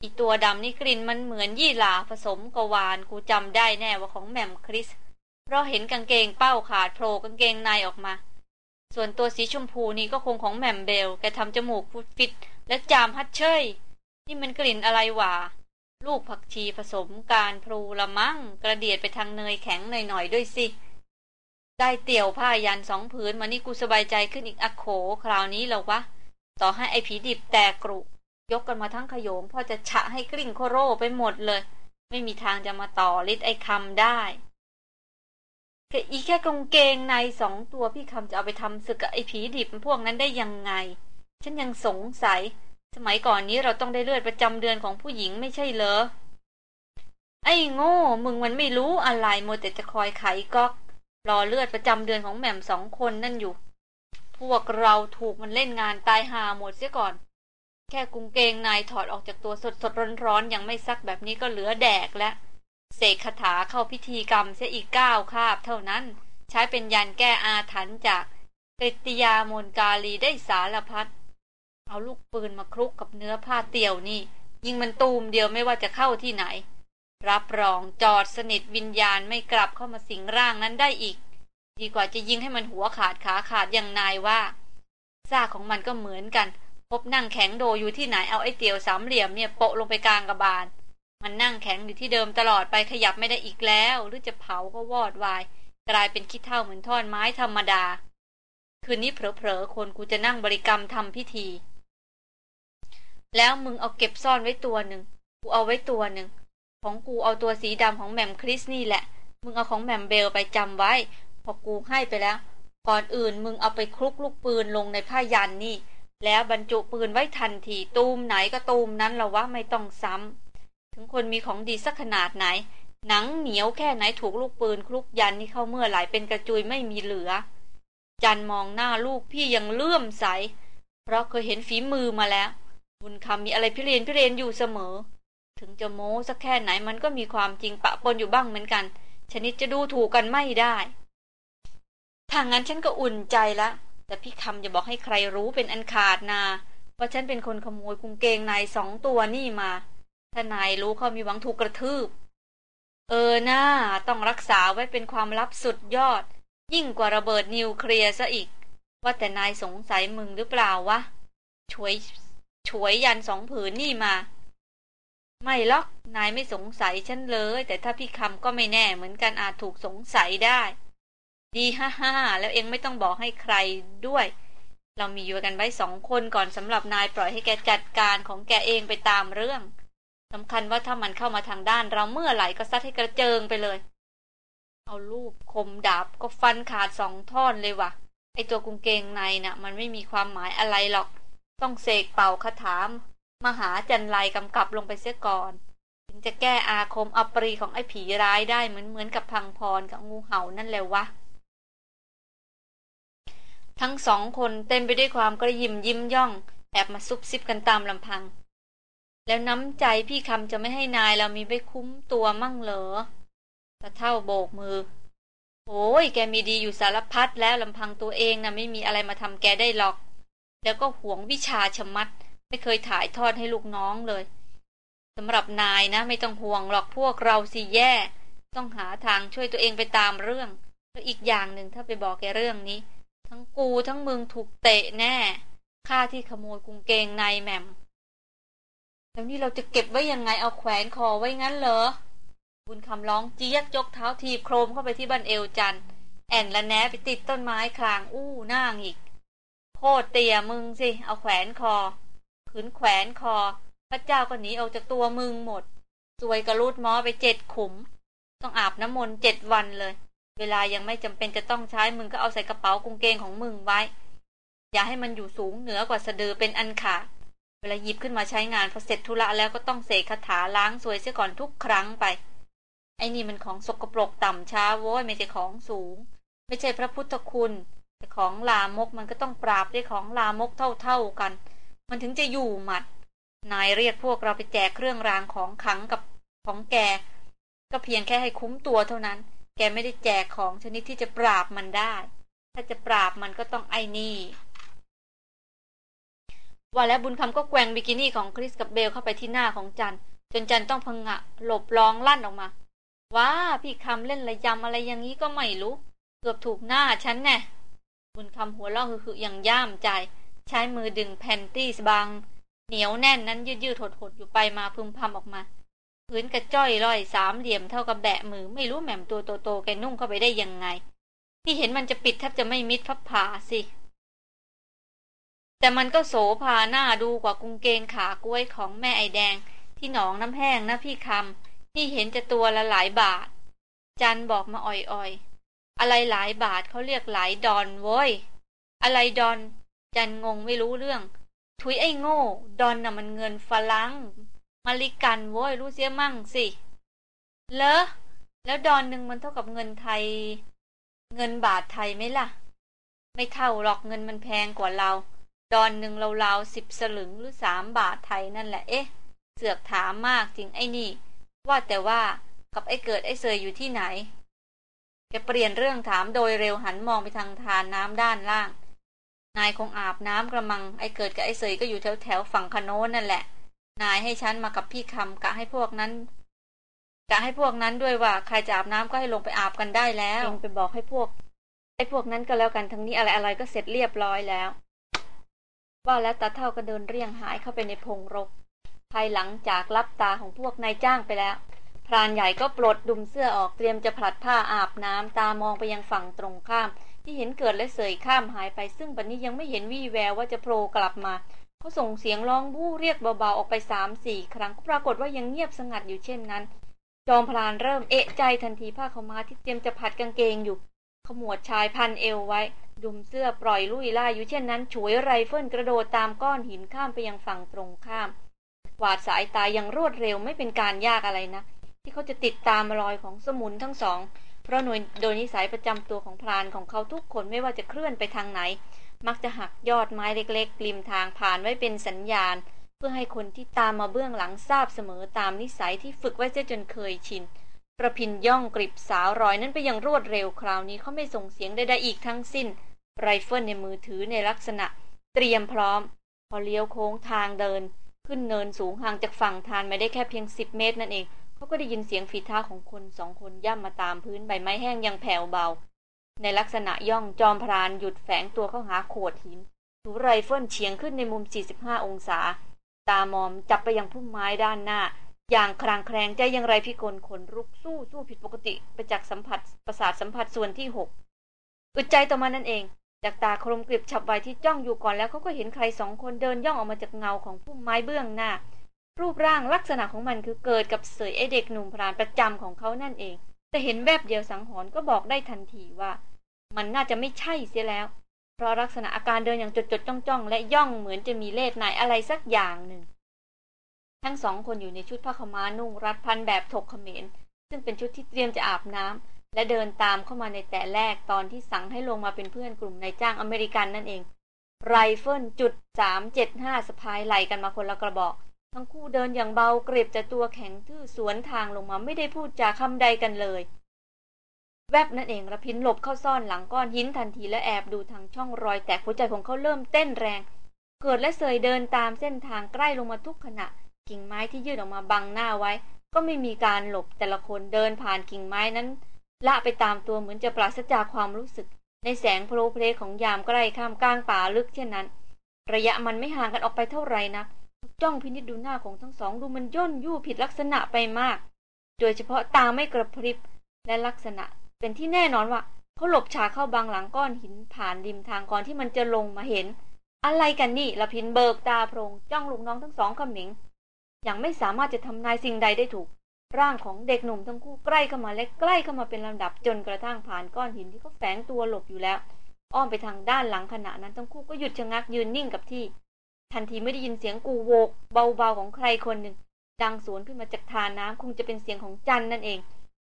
อีตัวดำนี่กลิ่นมันเหมือนยี่หลาผสมกวานกูจำได้แน่ว่าของแหม่มคริส เพราะเห็นกางเกงเป้าขาดโผล่กางเกงในออกมา ส่วนตัวสีชมพูนี่ก็คงของแหม่มเบลแกทำจมูกฟุดฟิตและจามฮัดเชยนี่มันกลิ่นอะไรวะ ลูกผักชีผสมการพลูละมั่งกระเดียดไปทางเนยแข็งหน่อยๆด้วยสิ ได้เตี่ยวผ้ายันสองผืนมานี่กูสบายใจขึ้นอีกอักโข คราวนี้แล้วะ ต่อให้ไอผีดิบแตกกรุ ยกกันมาทั้งขโยมพ่อจะฉะให้กลิ้งโคโรไปหมดเลย ไม่มีทางจะมาต่อฤทธิ์ไอคำได้แค่อีแค่กางเกงในสองตัวพี่คำจะเอาไปทำศึกกับไอผีดิบพวกนั้นได้ยังไง ฉันยังสงสัย สมัยก่อนนี้เราต้องได้เลือดประจำเดือนของผู้หญิงไม่ใช่เหรอ ไอ้โง่ มึงมันไม่รู้อะไรโมแต่จะคอยไขก๊อกรอเลือดประจำเดือนของแหม่มสองคนนั่นอยู่ พวกเราถูกมันเล่นงานตายหาหมดเสียก่อน แค่กุงเกงนายถอดออกจากตัวสดสดร้อนร้อนยังไม่ซักแบบนี้ก็เหลือแดกแล้วเสกคาถาเข้าพิธีกรรมเสียอีกเก้าคาบเท่านั้น ใช้เป็นยันแก้อาถรรพ์จากกฤติยามนกาลีได้สารพัด เอาลูกปืนมาคลุกกับเนื้อผ้าเตี่ยวนี่ ยิงมันตูมเดียวไม่ว่าจะเข้าที่ไหน รับรองจอดสนิทวิญญาณไม่กลับเข้ามาสิงร่างนั้นได้อีก ดีกว่าจะยิงให้มันหัวขาดขาขาดอย่างนายว่าซากของมันก็เหมือนกัน พบนั่งแข็งโดอยู่ที่ไหนเอาไอ้เตี่ยวสามเหลี่ยมเนี่ยโปะลงไปกลางกระบาล มันนั่งแข็งอยู่ที่เดิมตลอดไปขยับไม่ได้อีกแล้ว หรือจะเผาก็วอดวาย กลายเป็นขี้เท่าเหมือนท่อนไม้ธรรมดา คืนนี้เผลอๆคนกูจะนั่งบริกรรมทำพิธี แล้วมึงเอาเก็บซ่อนไว้ตัวหนึ่งกูเอาไว้ตัวหนึ่งของกูเอาตัวสีดำของแหม่มคริสนี่แหละ มึงเอาของแหม่มเบลไปจำไว้ พอกูให้ไปแล้ว ก่อนอื่นมึงเอาไปคลุกลูกปืนลงในผ้ายันนี่ แล้วบรรจุปืนไว้ทันทีตูมไหนก็ตูมนั้นเราว่าไม่ต้องซ้ำถึงคนมีของดีสักขนาดไหน หนังเหนียวแค่ไหนถูกลูกปืนคลุกยันนี่เข้าเมื่อไหลเป็นกระจุยไม่มีเหลือ จันมองหน้าลูกพี่ยังเลื่อมใส เพราะเคยเห็นฝีมือมาแล้ว บุญคำมีอะไรพิเรนพิเรนอยู่เสมอ ถึงจะโม้สักแค่ไหนมันก็มีความจริงปะปนอยู่บ้างเหมือนกัน ชนิดจะดูถูกกันไม่ได้ถ้างั้นฉันก็อุ่นใจละ แต่พี่คำอย่าบอกให้ใครรู้เป็นอันขาดนาว่าฉันเป็นคนขโมยกุงเกงนายสองตัวนี่มา ถ้านายรู้เขามีหวังถูกกระทืบ เออหน้าต้องรักษาไว้เป็นความลับสุดยอด ยิ่งกว่าระเบิดนิวเคลียร์ซะอีก ว่าแต่นายสงสัยมึงหรือเปล่าวะช่วย ฉวยยันสองผืนนี่มา ไม่ล็อกนายไม่สงสัยฉันเลย แต่ถ้าพี่คำก็ไม่แน่เหมือนกันอาจถูกสงสัยได้ ดีฮ่าฮ่าแล้วเองไม่ต้องบอกให้ใครด้วย เรามีอยู่กันไว้สองคนก่อนสำหรับนายปล่อยให้แกจัดการของแกเองไปตามเรื่องสำคัญว่าถ้ามันเข้ามาทางด้านเราเมื่อไหร่ก็ซัดให้กระเจิงไปเลย เอาลูกคมดาบก็ฟันขาดสองท่อนเลยวะไอตัวกุงเกงในนะ่ะ มันไม่มีความหมายอะไรหรอก ต้องเสกเป่าคาถามมหาจันไรกำกับลงไปเสียก่อน ถึงจะแก้อาคมอัปรีของไอ้ผีร้ายได้เหมือนเหมือนกับพังพรกับงูเห่านั่นแหละวะ ทั้งสองคนเต็มไปด้วยความกระยิมยิ้มย่อง แอบมาซุบซิบกันตามลำพัง แล้วน้ำใจพี่คำจะไม่ให้นายเรามีไปคุ้มตัวมั่งเหรอตะเท่าโบกมือ โอ้ยแกมีดีอยู่สารพัดแล้วลำพังตัวเองนะไม่มีอะไรมาทำแกได้หรอก แล้วก็หวงวิชาชมัด ไม่เคยถ่ายทอดให้ลูกน้องเลยสำหรับนายนะ ไม่ต้องห่วงหรอกพวกเราสิแย่ ต้องหาทางช่วยตัวเองไปตามเรื่อง แล้วอีกอย่างหนึ่งถ้าไปบอกแกเรื่องนี้ ทั้งกูทั้งมึงถูกเตะแน่ค่าที่ขโมยกุงเกงในแหม่มแล้วนี่เราจะเก็บไว้ยังไงเอาแขวนคอไว้งั้นเหรอ บุญคำร้องเจี๊ยกยกเท้าทีบโครมเข้าไปที่บันเอวจันแอนและแนไปติดต้นไม้คลางอู้หน้างอีก โคตรเตียมึงสิ เอาแขวนคอ ขืนแขวนคอ พระเจ้าก็หนีออกจากตัวมึงหมดสวยกระลูดมอไปเจ็ดขุม ต้องอาบน้ำมนต์เจ็ดวันเลย เวลายังไม่จำเป็นจะต้องใช้มึงก็เอาใส่กระเป๋ากุงเกงของมึงไว้ อย่าให้มันอยู่สูงเหนือกว่าสะดือเป็นอันขาด เวลาหยิบขึ้นมาใช้งานพอเสร็จธุระแล้วก็ต้องเสกคาถาล้างสวยเสียก่อนทุกครั้งไป ไอ้นี่มันของสกปรกต่ำช้าโว้ยไม่ใช่ของสูง ไม่ใช่พระพุทธคุณ แต่ของลามกมันก็ต้องปราบด้วยของลามกเท่าๆกัน มันถึงจะอยู่หมัด นายเรียกพวกเราไปแจกเครื่องรางของขังกับของแก ก็เพียงแค่ให้คุ้มตัวเท่านั้น แกไม่ได้แจกของชนิดที่จะปราบมันได้ ถ้าจะปราบมันก็ต้องไอ้นี่ว่าแล้วบุญคำก็แกว่งบิกินี่ของคริสกับเบลเข้าไปที่หน้าของจัน จนจันต้องพังะหลบร้องลั่นออกมา ว้า พี่คำเล่นระยำอะไรอย่างนี้ก็ไม่รู้ เกือบถูกหน้าฉันแน่ บุญคำหัวเราะคืออย่างย่ามใจ ใช้มือดึงแผ่นตี้บาง เหนียวแน่นนั้นยืดยืดหดหดอยู่ไปมาพึมพำออกมาพื้นกระจ้อยลอยสามเหลี่ยมเท่ากับแบะมือไม่รู้แหม่มตัวโตๆแกนุ่งเข้าไปได้ยังไง ที่เห็นมันจะปิดแทบจะไม่มิดพับผาสิ แต่มันก็โสภาหน้าดูกว่ากุงเกงขากล้วยของแม่ไอแดง ที่หนองน้ำแห้งนะพี่คำที่เห็นจะตัวละหลายบาท จันบอกมาอ่อยๆ อะไรหลายบาทเขาเรียกหลายดอนโว้ย อะไรดอน จันงงไม่รู้เรื่องทุยไอ้โง่ ดอนน่ะมันเงินฝรั่งมาริกันโว้ยรู้เสียมั่งสิ เลอแล้วดอนหนึ่งมันเท่ากับเงินไทย เงินบาทไทยไหมล่ะ ไม่เท่าหรอกเงินมันแพงกว่าเรา ดอนหนึ่งเราราวสิบสลึงหรือสามบาทไทยนั่นแหละ เอ๊ะ เสือกถามมากจริงไอ้นี่ ว่าแต่ว่ากับไอ้เกิดไอ้เซยอยู่ที่ไหน แกเปลี่ยนเรื่องถามโดยเร็วหันมองไปทางทานน้ำด้านล่าง นายคงอาบน้ำกระมัง ไอ้เกิดกับไอ้เซยก็อยู่แถวแถวฝั่งคโนนนั่นแหละ นายให้ฉันมากับพี่คำกะให้พวกนั้นกะให้พวกนั้นด้วยว่า ใครจะอาบน้ำก็ให้ลงไปอาบกันได้แล้วเองไปบอกให้พวก ไอ้พวกนั้นก็แล้วกันทั้งนี้อะไรอะไรก็เสร็จเรียบร้อยแล้ว ว่าแล้วตาเท่าก็เดินเรียงหายเข้าไปในพงรกภายหลังจากลับตาของพวกนายจ้างไปแล้ว พรานใหญ่ก็ปลดดุมเสื้อออกเตรียมจะผลัดผ้าอาบน้ำตามองไปยังฝั่งตรงข้าม ที่เห็นเกิดและเสยข้ามหายไปซึ่งบัดนี้ยังไม่เห็นวี่แววว่าจะโผล่กลับมาเขาส่งเสียงร้องกู่เรียกเบาๆออกไปสามสี่ครั้งปรากฏว่ายังเงียบสงัดอยู่เช่นนั้น จอมพรานเริ่มเอะใจทันทีผ้าขาวม้าที่เตรียมจะผลัดกางเกงอยู่ขมวดชายพันเอวไว้ ดุมเสื้อปล่อยรุ่ยร่ายอยู่เช่นนั้นฉวยไรเฟิลกระโดดตามก้อนหินข้ามไปยังฝั่งตรงข้ามวาดสายตาอย่างรวดเร็วไม่เป็นการยากอะไรนะ ที่เขาจะติดตามรอยของสมุนทั้งสอง เพราะหน่วยโดยนิสัยประจำตัวของพรานของเขาทุกคนไม่ว่าจะเคลื่อนไปทางไหน มักจะหักยอดไม้เล็กๆริมทางผ่านไว้เป็นสัญญาณ เพื่อให้คนที่ตามมาเบื้องหลังทราบเสมอตามนิสัยที่ฝึกไว้จนเคยชินรพินทร์ย่องกริบสาวรอยนั้นไปอย่างรวดเร็วคราวนี้เขาไม่ส่งเสียงใดๆอีกทั้งสิ้น ไรเฟิลในมือถือในลักษณะ เตรียมพร้อม พอเลี้ยวโค้งทางเดิน ขึ้นเนินสูงห่างจากฝั่งธารไม่ได้แค่เพียงสิบเมตรนั่นเอง เขาก็ได้ยินเสียงฝีเท้าของคนสองคนย่ำมาตามพื้นใบไม้แห้งอย่างแผ่วเบา ในลักษณะย่องจอมพรานหยุดแฝงตัวเข้าหาโขดหินชูไรเฟิลเฉียงขึ้นในมุม 45 องศา ตามองจับไปยังพุ่มไม้ด้านหน้า อย่างคลางแคลงใจยังไรพิกลขนลุกซู่ซู่ผิดปกติไปจากสัมผัสประสาทสัมผัสส่วนที่หกอึดใจต่อมานั่นเอง จากตาครมกริบฉับไวที่จ้องอยู่ก่อนแล้วเขาก็เห็นใครสองคนเดินย่องออกมาจากเงาของพุ่มไม้เบื้องหน้า รูปร่างลักษณะของมันคือเกิดกับเสยไอเด็กหนุ่มพรานประจำของเขานั่นเอง แต่เห็นแบบเดียวสังหรณ์ก็บอกได้ทันทีว่า มันน่าจะไม่ใช่เสียแล้ว เพราะลักษณะอาการเดินอย่างจดจดจ้องจ้องและย่องเหมือนจะมีเลสไหนอะไรสักอย่างหนึ่ง ทั้งสองคนอยู่ในชุดผ้าขม้านุ่งรัดพันแบบถกเขมรซึ่งเป็นชุดที่เตรียมจะอาบน้ำและเดินตามเข้ามาในแต่แรกตอนที่สั่งให้ลงมาเป็นเพื่อนกลุ่มนายจ้างอเมริกันนั่นเองไรเฟิลจุดสามเจ็ดห้าสะพายไหล่กันมาคนละกระบอก ทั้งคู่เดินอย่างเบากริบแต่ตัวแข็งทื่อสวนทางลงมาไม่ได้พูดจาคำใดกันเลย แวบนั่นเองรพินทร์หลบเข้าซ่อนหลังก้อนหินทันทีและแอบดูทางช่องรอยแตกหัวใจของเขาเริ่มเต้นแรง เกิดและเสยเดินตามเส้นทางใกล้ลงมาทุกขณะ กิ่งไม้ที่ยื่นออกมาบังหน้าไว้ ก็ไม่มีการหลบแต่ละคนเดินผ่านกิ่งไม้นั้นละไปตามตัวเหมือนจะปราศจากความรู้สึก ในแสงโพลเพลของยามใกล้ข้ามกลางป่าลึกเช่นนั้น ระยะมันไม่ห่างกันออกไปเท่าไหร่นัก จ้องพินิจดูหน้าของทั้งสองดูมันย่นยู่ผิดลักษณะไปมาก โดยเฉพาะตาไม่กระพริบและลักษณะ เป็นที่แน่นอนว่าเขาหลบฉากเข้าบางหลังก้อนหินผ่านริมทางก่อนที่มันจะลงมาเห็น อะไรกันนี่ละพินเบิกตาโพรงจ้องลูกน้องทั้งสองขมิงยังไม่สามารถจะทำนายสิ่งใดได้ถูก ร่างของเด็กหนุ่มทั้งคู่ใกล้เข้ามาและใกล้เข้ามาเป็นลำดับจนกระทั่งผ่านก้อนหินที่เขาแฝงตัวหลบอยู่แล้ว อ้อมไปทางด้านหลังขณะนั้นทั้งคู่ก็หยุดชะงักยืนนิ่งกับที่ ทันทีไม่ได้ยินเสียงกูโวกเบาๆของใครคนหนึ่งดังสวนขึ้นมาจากทานน้ำคงจะเป็นเสียงของจันนั่นเอง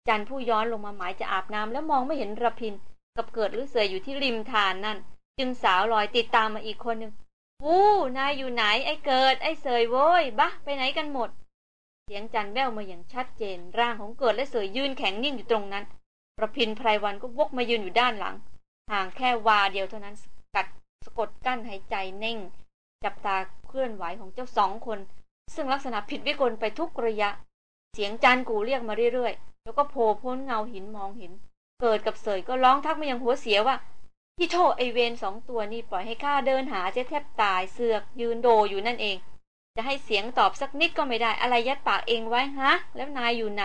จันผู้ย้อนลงมาหมายจะอาบน้ำแล้วมองไม่เห็นระพิน กับเกิดหรือเสืออยู่ที่ริมทานนั่น จึงสาวลอยติดตามมาอีกคนหนึ่งวู้นายอยู่ไหนไอ้เกิด ไอ้เสยโว้ยบะไปไหนกันหมด เสียงจันแววมาอย่างชัดเจน ร่างของเกิดและเสยยืนแข็งนิ่งอยู่ตรงนั้นระพินไพรวันก็วกมายืนอยู่ด้านหลัง ห่างแค่วาเดียวเท่านั้นกัดสะกดกั้นหายใจเน่ง จับตาเคลื่อนไหวของเจ้าสองคน ซึ่งลักษณะผิดวิกลไปทุกระยะ เสียงจันกูเรียกมาเรื่อยๆ แล้วก็โผล่พ้นเงาหินมองเห็น เกิดกับเสยก็ร้องทักมายังหัวเสียว่าปัดโธ่ไอ้เวรสองตัวนี่ปล่อยให้ข้าเดินหาเสียแทบตายเสือกยืนโด่อยู่นั่นเอง จะให้เสียงตอบสักนิดก็ไม่ได้อะไรยัดปากเอ็งไว้ฮะ แล้วนายอยู่ไหน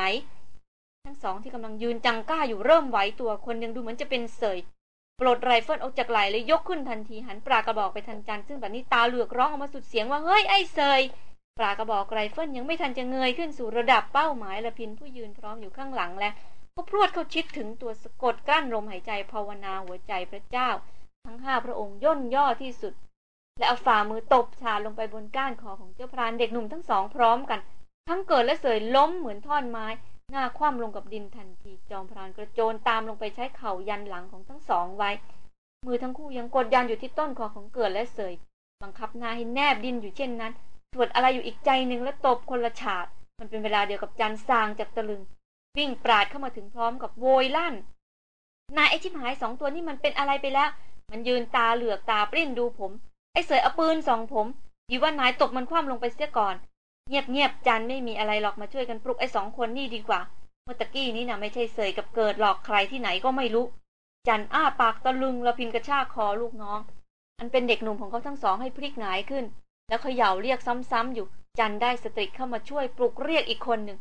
ทั้งสองที่กำลังยืนจังก้าอยู่เริ่มไหวตัวคนหนึ่งดูเหมือนจะเป็นเสย ปลดไรเฟิลออกจากไหล่เลยยกขึ้นทันทีหันปากกระบอกไปทางจันซึ่งแบบนี้ตาเหลือกร้องออกมาสุดเสียงว่าเฮ้ยไอ้เสยปากกระบอกไรเฟิลยังไม่ทันจะเงยขึ้นสู่ระดับเป้าหมายรพินทร์ผู้ยืนพร้อมอยู่ข้างหลังแล้วก็พรวดเข้าชิดถึงตัวสะกดกลั้นลมหายใจภาวนาหัวใจพระเจ้า ทั้งห้าพระองค์ย่นย่อที่สุด และเอาฝ่ามือตบชาลงไปบนก้านคอของเจ้าพรานเด็กหนุ่มทั้งสองพร้อมกัน ทั้งเกิดและเสยล้มเหมือนท่อนไม้ หน้าคว่ำลงกับดินทันที จอมพรานกระโจนตามลงไปใช้เข่ายันหลังของทั้งสองไว้ มือทั้งคู่ยังกดยันอยู่ที่ต้นคอของเกิดและเสย บังคับนาให้แนบดินอยู่เช่นนั้นตรวจอะไรอยู่อีกใจหนึ่งและตบคนละฉาด มันเป็นเวลาเดียวกับจันซางจากตะลึง วิ่งปราดเข้ามาถึงพร้อมกับโวยลั่น นายไอชิบหายสองตัวนี่มันเป็นอะไรไปแล้ว มันยืนตาเหลือกตาปริ้นดูผม ไอเสยเอาปืนสองผมดีว่านายตกมันคว่ำลงไปเสียก่อน เงียบเงียบจันไม่มีอะไรหรอกมาช่วยกันปลุกไอ้สองคนนี่ดีกว่า เมื่อตะกี้นี้นะไม่ใช่เสยกับเกิดหลอกใครที่ไหนก็ไม่รู้ จันอ้าปากตะลึงละพินกระชากคอลูกน้อง อันเป็นเด็กหนุ่มของเขาทั้งสองให้พลิกหงายขึ้น แล้วเขย่าเรียกซ้ำๆอยู่ จันได้สตริกเข้ามาช่วยปลุกเรียกอีกคนหนึ่ง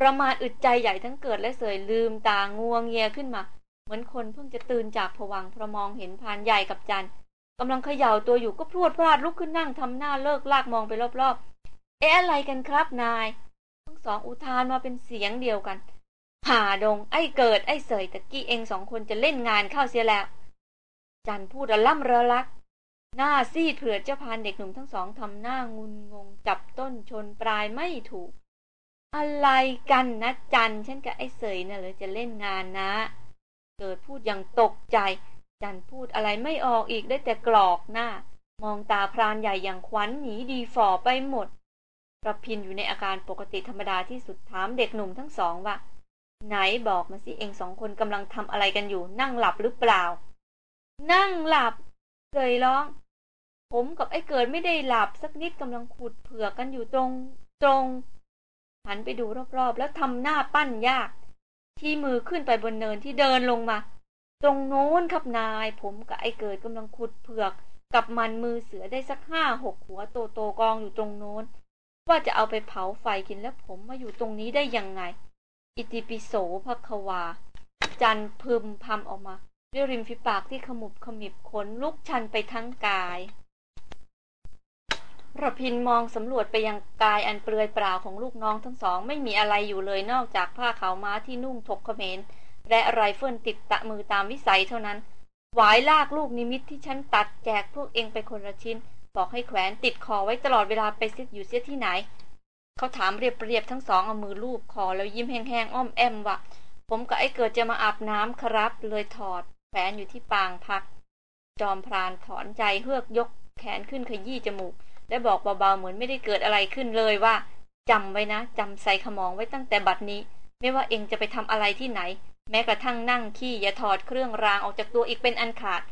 ประมาณอึดใจใหญ่ทั้งเกิดและเสยลืมตางวงเงียขึ้นมา เหมือนคนเพิ่งจะตื่นจากผวังพระมองเห็นพานใหญ่กับจันกำลังเขย่าตัวอยู่ก็พรวดพลาดลุกขึ้นนั่งทำหน้าเลิกลากมองไปรอบๆ เอ๊ะอะไรกันครับนาย ทั้งสองอุทานมาเป็นเสียงเดียวกันผ่าดง ไอ้เกิดไอ้เสยตะกี้เองสองคนจะเล่นงานเข้าเสียแล้ว จันพูดระล่ำระลัก หน้าซีดเผื่อเจ้าพานเด็กหนุ่มทั้งสองทำหน้างุนงงจับต้นชนปลายไม่ถูก อะไรกันนะจันฉันกับไอ้เสยน่ะเลยจะเล่นงานนะ เกิดพูดอย่างตกใจ จันพูดอะไรไม่ออกอีกได้แต่กรอกหน้า มองตาพรานใหญ่อย่างขวัญหนีดีฝ่อไปหมด ประพินอยู่ในอาการปกติธรรมดาที่สุดถามเด็กหนุ่มทั้งสองว่า ไหนบอกมาสิเองสองคนกำลังทำอะไรกันอยู่ นั่งหลับหรือเปล่า นั่งหลับเกยร้อง ผมกับไอ้เกิดไม่ได้หลับสักนิดกำลังขุดเผือกกันอยู่ตรงตรงหันไปดูรอบๆ แล้วทำหน้าปั้นยาก ที่มือขึ้นไปบนเนินที่เดินลงมา ตรงโน้นครับนาย ผมกับไอ้เกิดกำลังขุดเผือก กับมันมือเสือได้สักห้าหกหัวโตโตกองอยู่ตรงโน้น ว่าจะเอาไปเผาไฟกินแล้วผมมาอยู่ตรงนี้ได้ยังไง อิติปิโสภควา จันพึมพำออกมา ด้วยริมฝีปากที่ขมุบขมิบขนลุกชันไปทั้งกายระพินมองสำรวจไปยังกายอันเปลือยเปล่าของลูกน้องทั้งสอง ไม่มีอะไรอยู่เลยนอกจากผ้าขาวม้าที่นุ่งถกเขมรและไรเฟิลติดตะมือตามวิสัยเท่านั้น หวายลากลูกนิมิตที่ฉันตัดแจกพวกเอ็งไปคนละชิ้น บอกให้แขวนติดคอไว้ตลอดเวลาไปซิอยู่เสียที่ไหน เขาถามเรียบๆทั้งสองเอามือลูบคอแล้วยิ้มแห้งๆอ้อมแอมว่าผมกับไอ้เกิดจะมาอาบน้ำครับ เลยถอดแขวนอยู่ที่ปางพัก จอมพรานถอนใจเฮือกยกแขนขึ้นขยี้จมูก และบอกเบาๆเหมือนไม่ได้เกิดอะไรขึ้นเลยว่าจำไว้นะจำใส่ขมองไว้ตั้งแต่บัดนี้ ไม่ว่าเองจะไปทำอะไรที่ไหน แม้กระทั่งนั่งขี้อย่าถอดเครื่องรางออกจากตัวอีกเป็นอันขาด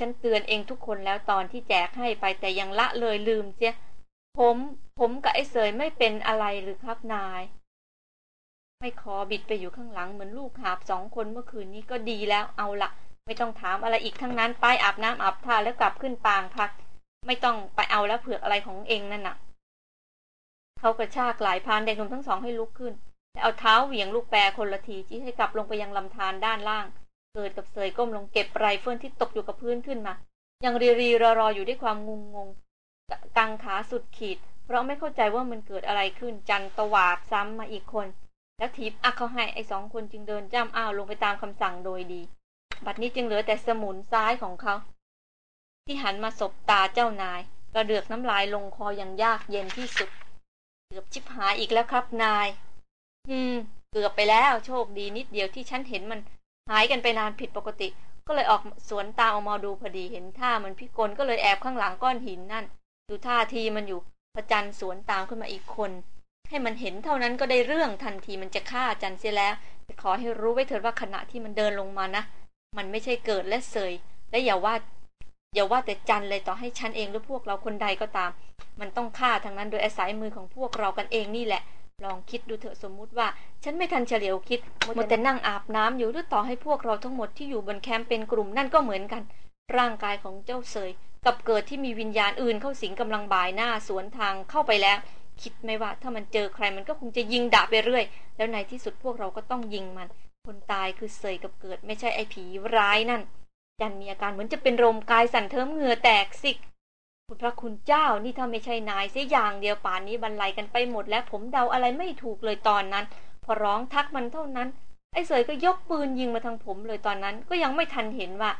ฉันเตือนเองทุกคนแล้วตอนที่แจกให้ไปแต่ยังละเลยลืมเสีย ผม ผมกับไอ้เสยไม่เป็นอะไรหรือครับนาย ไม่ขอบิดไปอยู่ข้างหลังเหมือนลูกหาบสองคนเมื่อคืนนี้ก็ดีแล้วเอาละไม่ต้องถามอะไรอีกทั้งนั้นไปอาบน้ำอาบท่าแล้วกลับขึ้นปางพัก ไม่ต้องไปเอาแล้วเผือกอะไรของเองนั่นน่ะ เขากระชากหลายพานเด็กหนุ่มทั้งสองให้ลุกขึ้น แล้วเอาเท้าเหวี่ยงลูกแปรคนละทีจี้ให้กลับลงไปยังลำธารด้านล่าง เกิดกับเสยก้มลงเก็บไรเฟิลที่ตกอยู่กับพื้นขึ้นมา ยังรีรีรอรออยู่ด้วยความงุงงงกังขาสุดขีด เพราะไม่เข้าใจว่ามันเกิดอะไรขึ้น จันตวาดซ้ำมาอีกคน แล้วถีบอั้กเข้าให้ไอ้สองคนจึงเดินจ้ำอ้าวลงไปตามคำสั่งโดยดี บัดนี้จึงเหลือแต่สมุนซ้ายของเขา ที่หันมาสบตาเจ้านาย กระเดือกน้ำลายลงคออย่างยากเย็นที่สุด เกือบชิบหายอีกแล้วครับนาย อืม เกือบไปแล้วโชคดีนิดเดียวที่ฉันเห็นมัน หายกันไปนานผิดปกติ ก็เลยออกสวนตาออกมาดูพอดีเห็นท่ามันพิกลก็เลยแอบข้างหลังก้อนหินนั่น ดูท่าทีมันอยู่พระจันทร์สวนตามขึ้นมาอีกคน ให้มันเห็นเท่านั้นก็ได้เรื่องทันทีมันจะฆ่าจันเสียแล้วแต่ขอให้รู้ไว้เถิดว่าขณะที่มันเดินลงมานะ มันไม่ใช่เกิดและเสย และอย่าว่า อย่าว่าแต่จันเลยต่อให้ฉันเองหรือพวกเราคนใดก็ตาม มันต้องฆ่าทั้งนั้นโดยอาศัยมือของพวกเรากันเองนี่แหละ ลองคิดดูเถอะสมมุติว่า ฉันไม่ทันเฉลียวคิดมัวแต่นั่งอาบน้ำอยู่หรือต่อให้พวกเราทั้งหมดที่อยู่บนแคมป์เป็นกลุ่มนั่นก็เหมือนกัน ร่างกายของเจ้าเสยกับเกิดที่มีวิญญาณอื่นเข้าสิงกำลังบ่ายหน้าสวนทางเข้าไปแล้ว คิดไหมว่าถ้ามันเจอใครมันก็คงจะยิงดาบไปเรื่อย แล้วในที่สุดพวกเราก็ต้องยิงมัน คนตายคือเสยกับเกิดไม่ใช่ไอ้ผีร้ายนั่นจันมีอาการเหมือนจะเป็นลมกายสั่นเทิมเหงื่อแตกสิกคุณ พระคุณเจ้านี่ถ้าไม่ใช่นายเสียอย่างเดียวป่านนี้บรรลัยกันไปหมดแล้วผมเดาอะไรไม่ถูกเลยตอนนั้น พอร้องทักมันเท่านั้น ไอ้เสยก็ยกปืนยิงมาทางผมเลยตอนนั้น ก็ยังไม่ทันเห็นว่า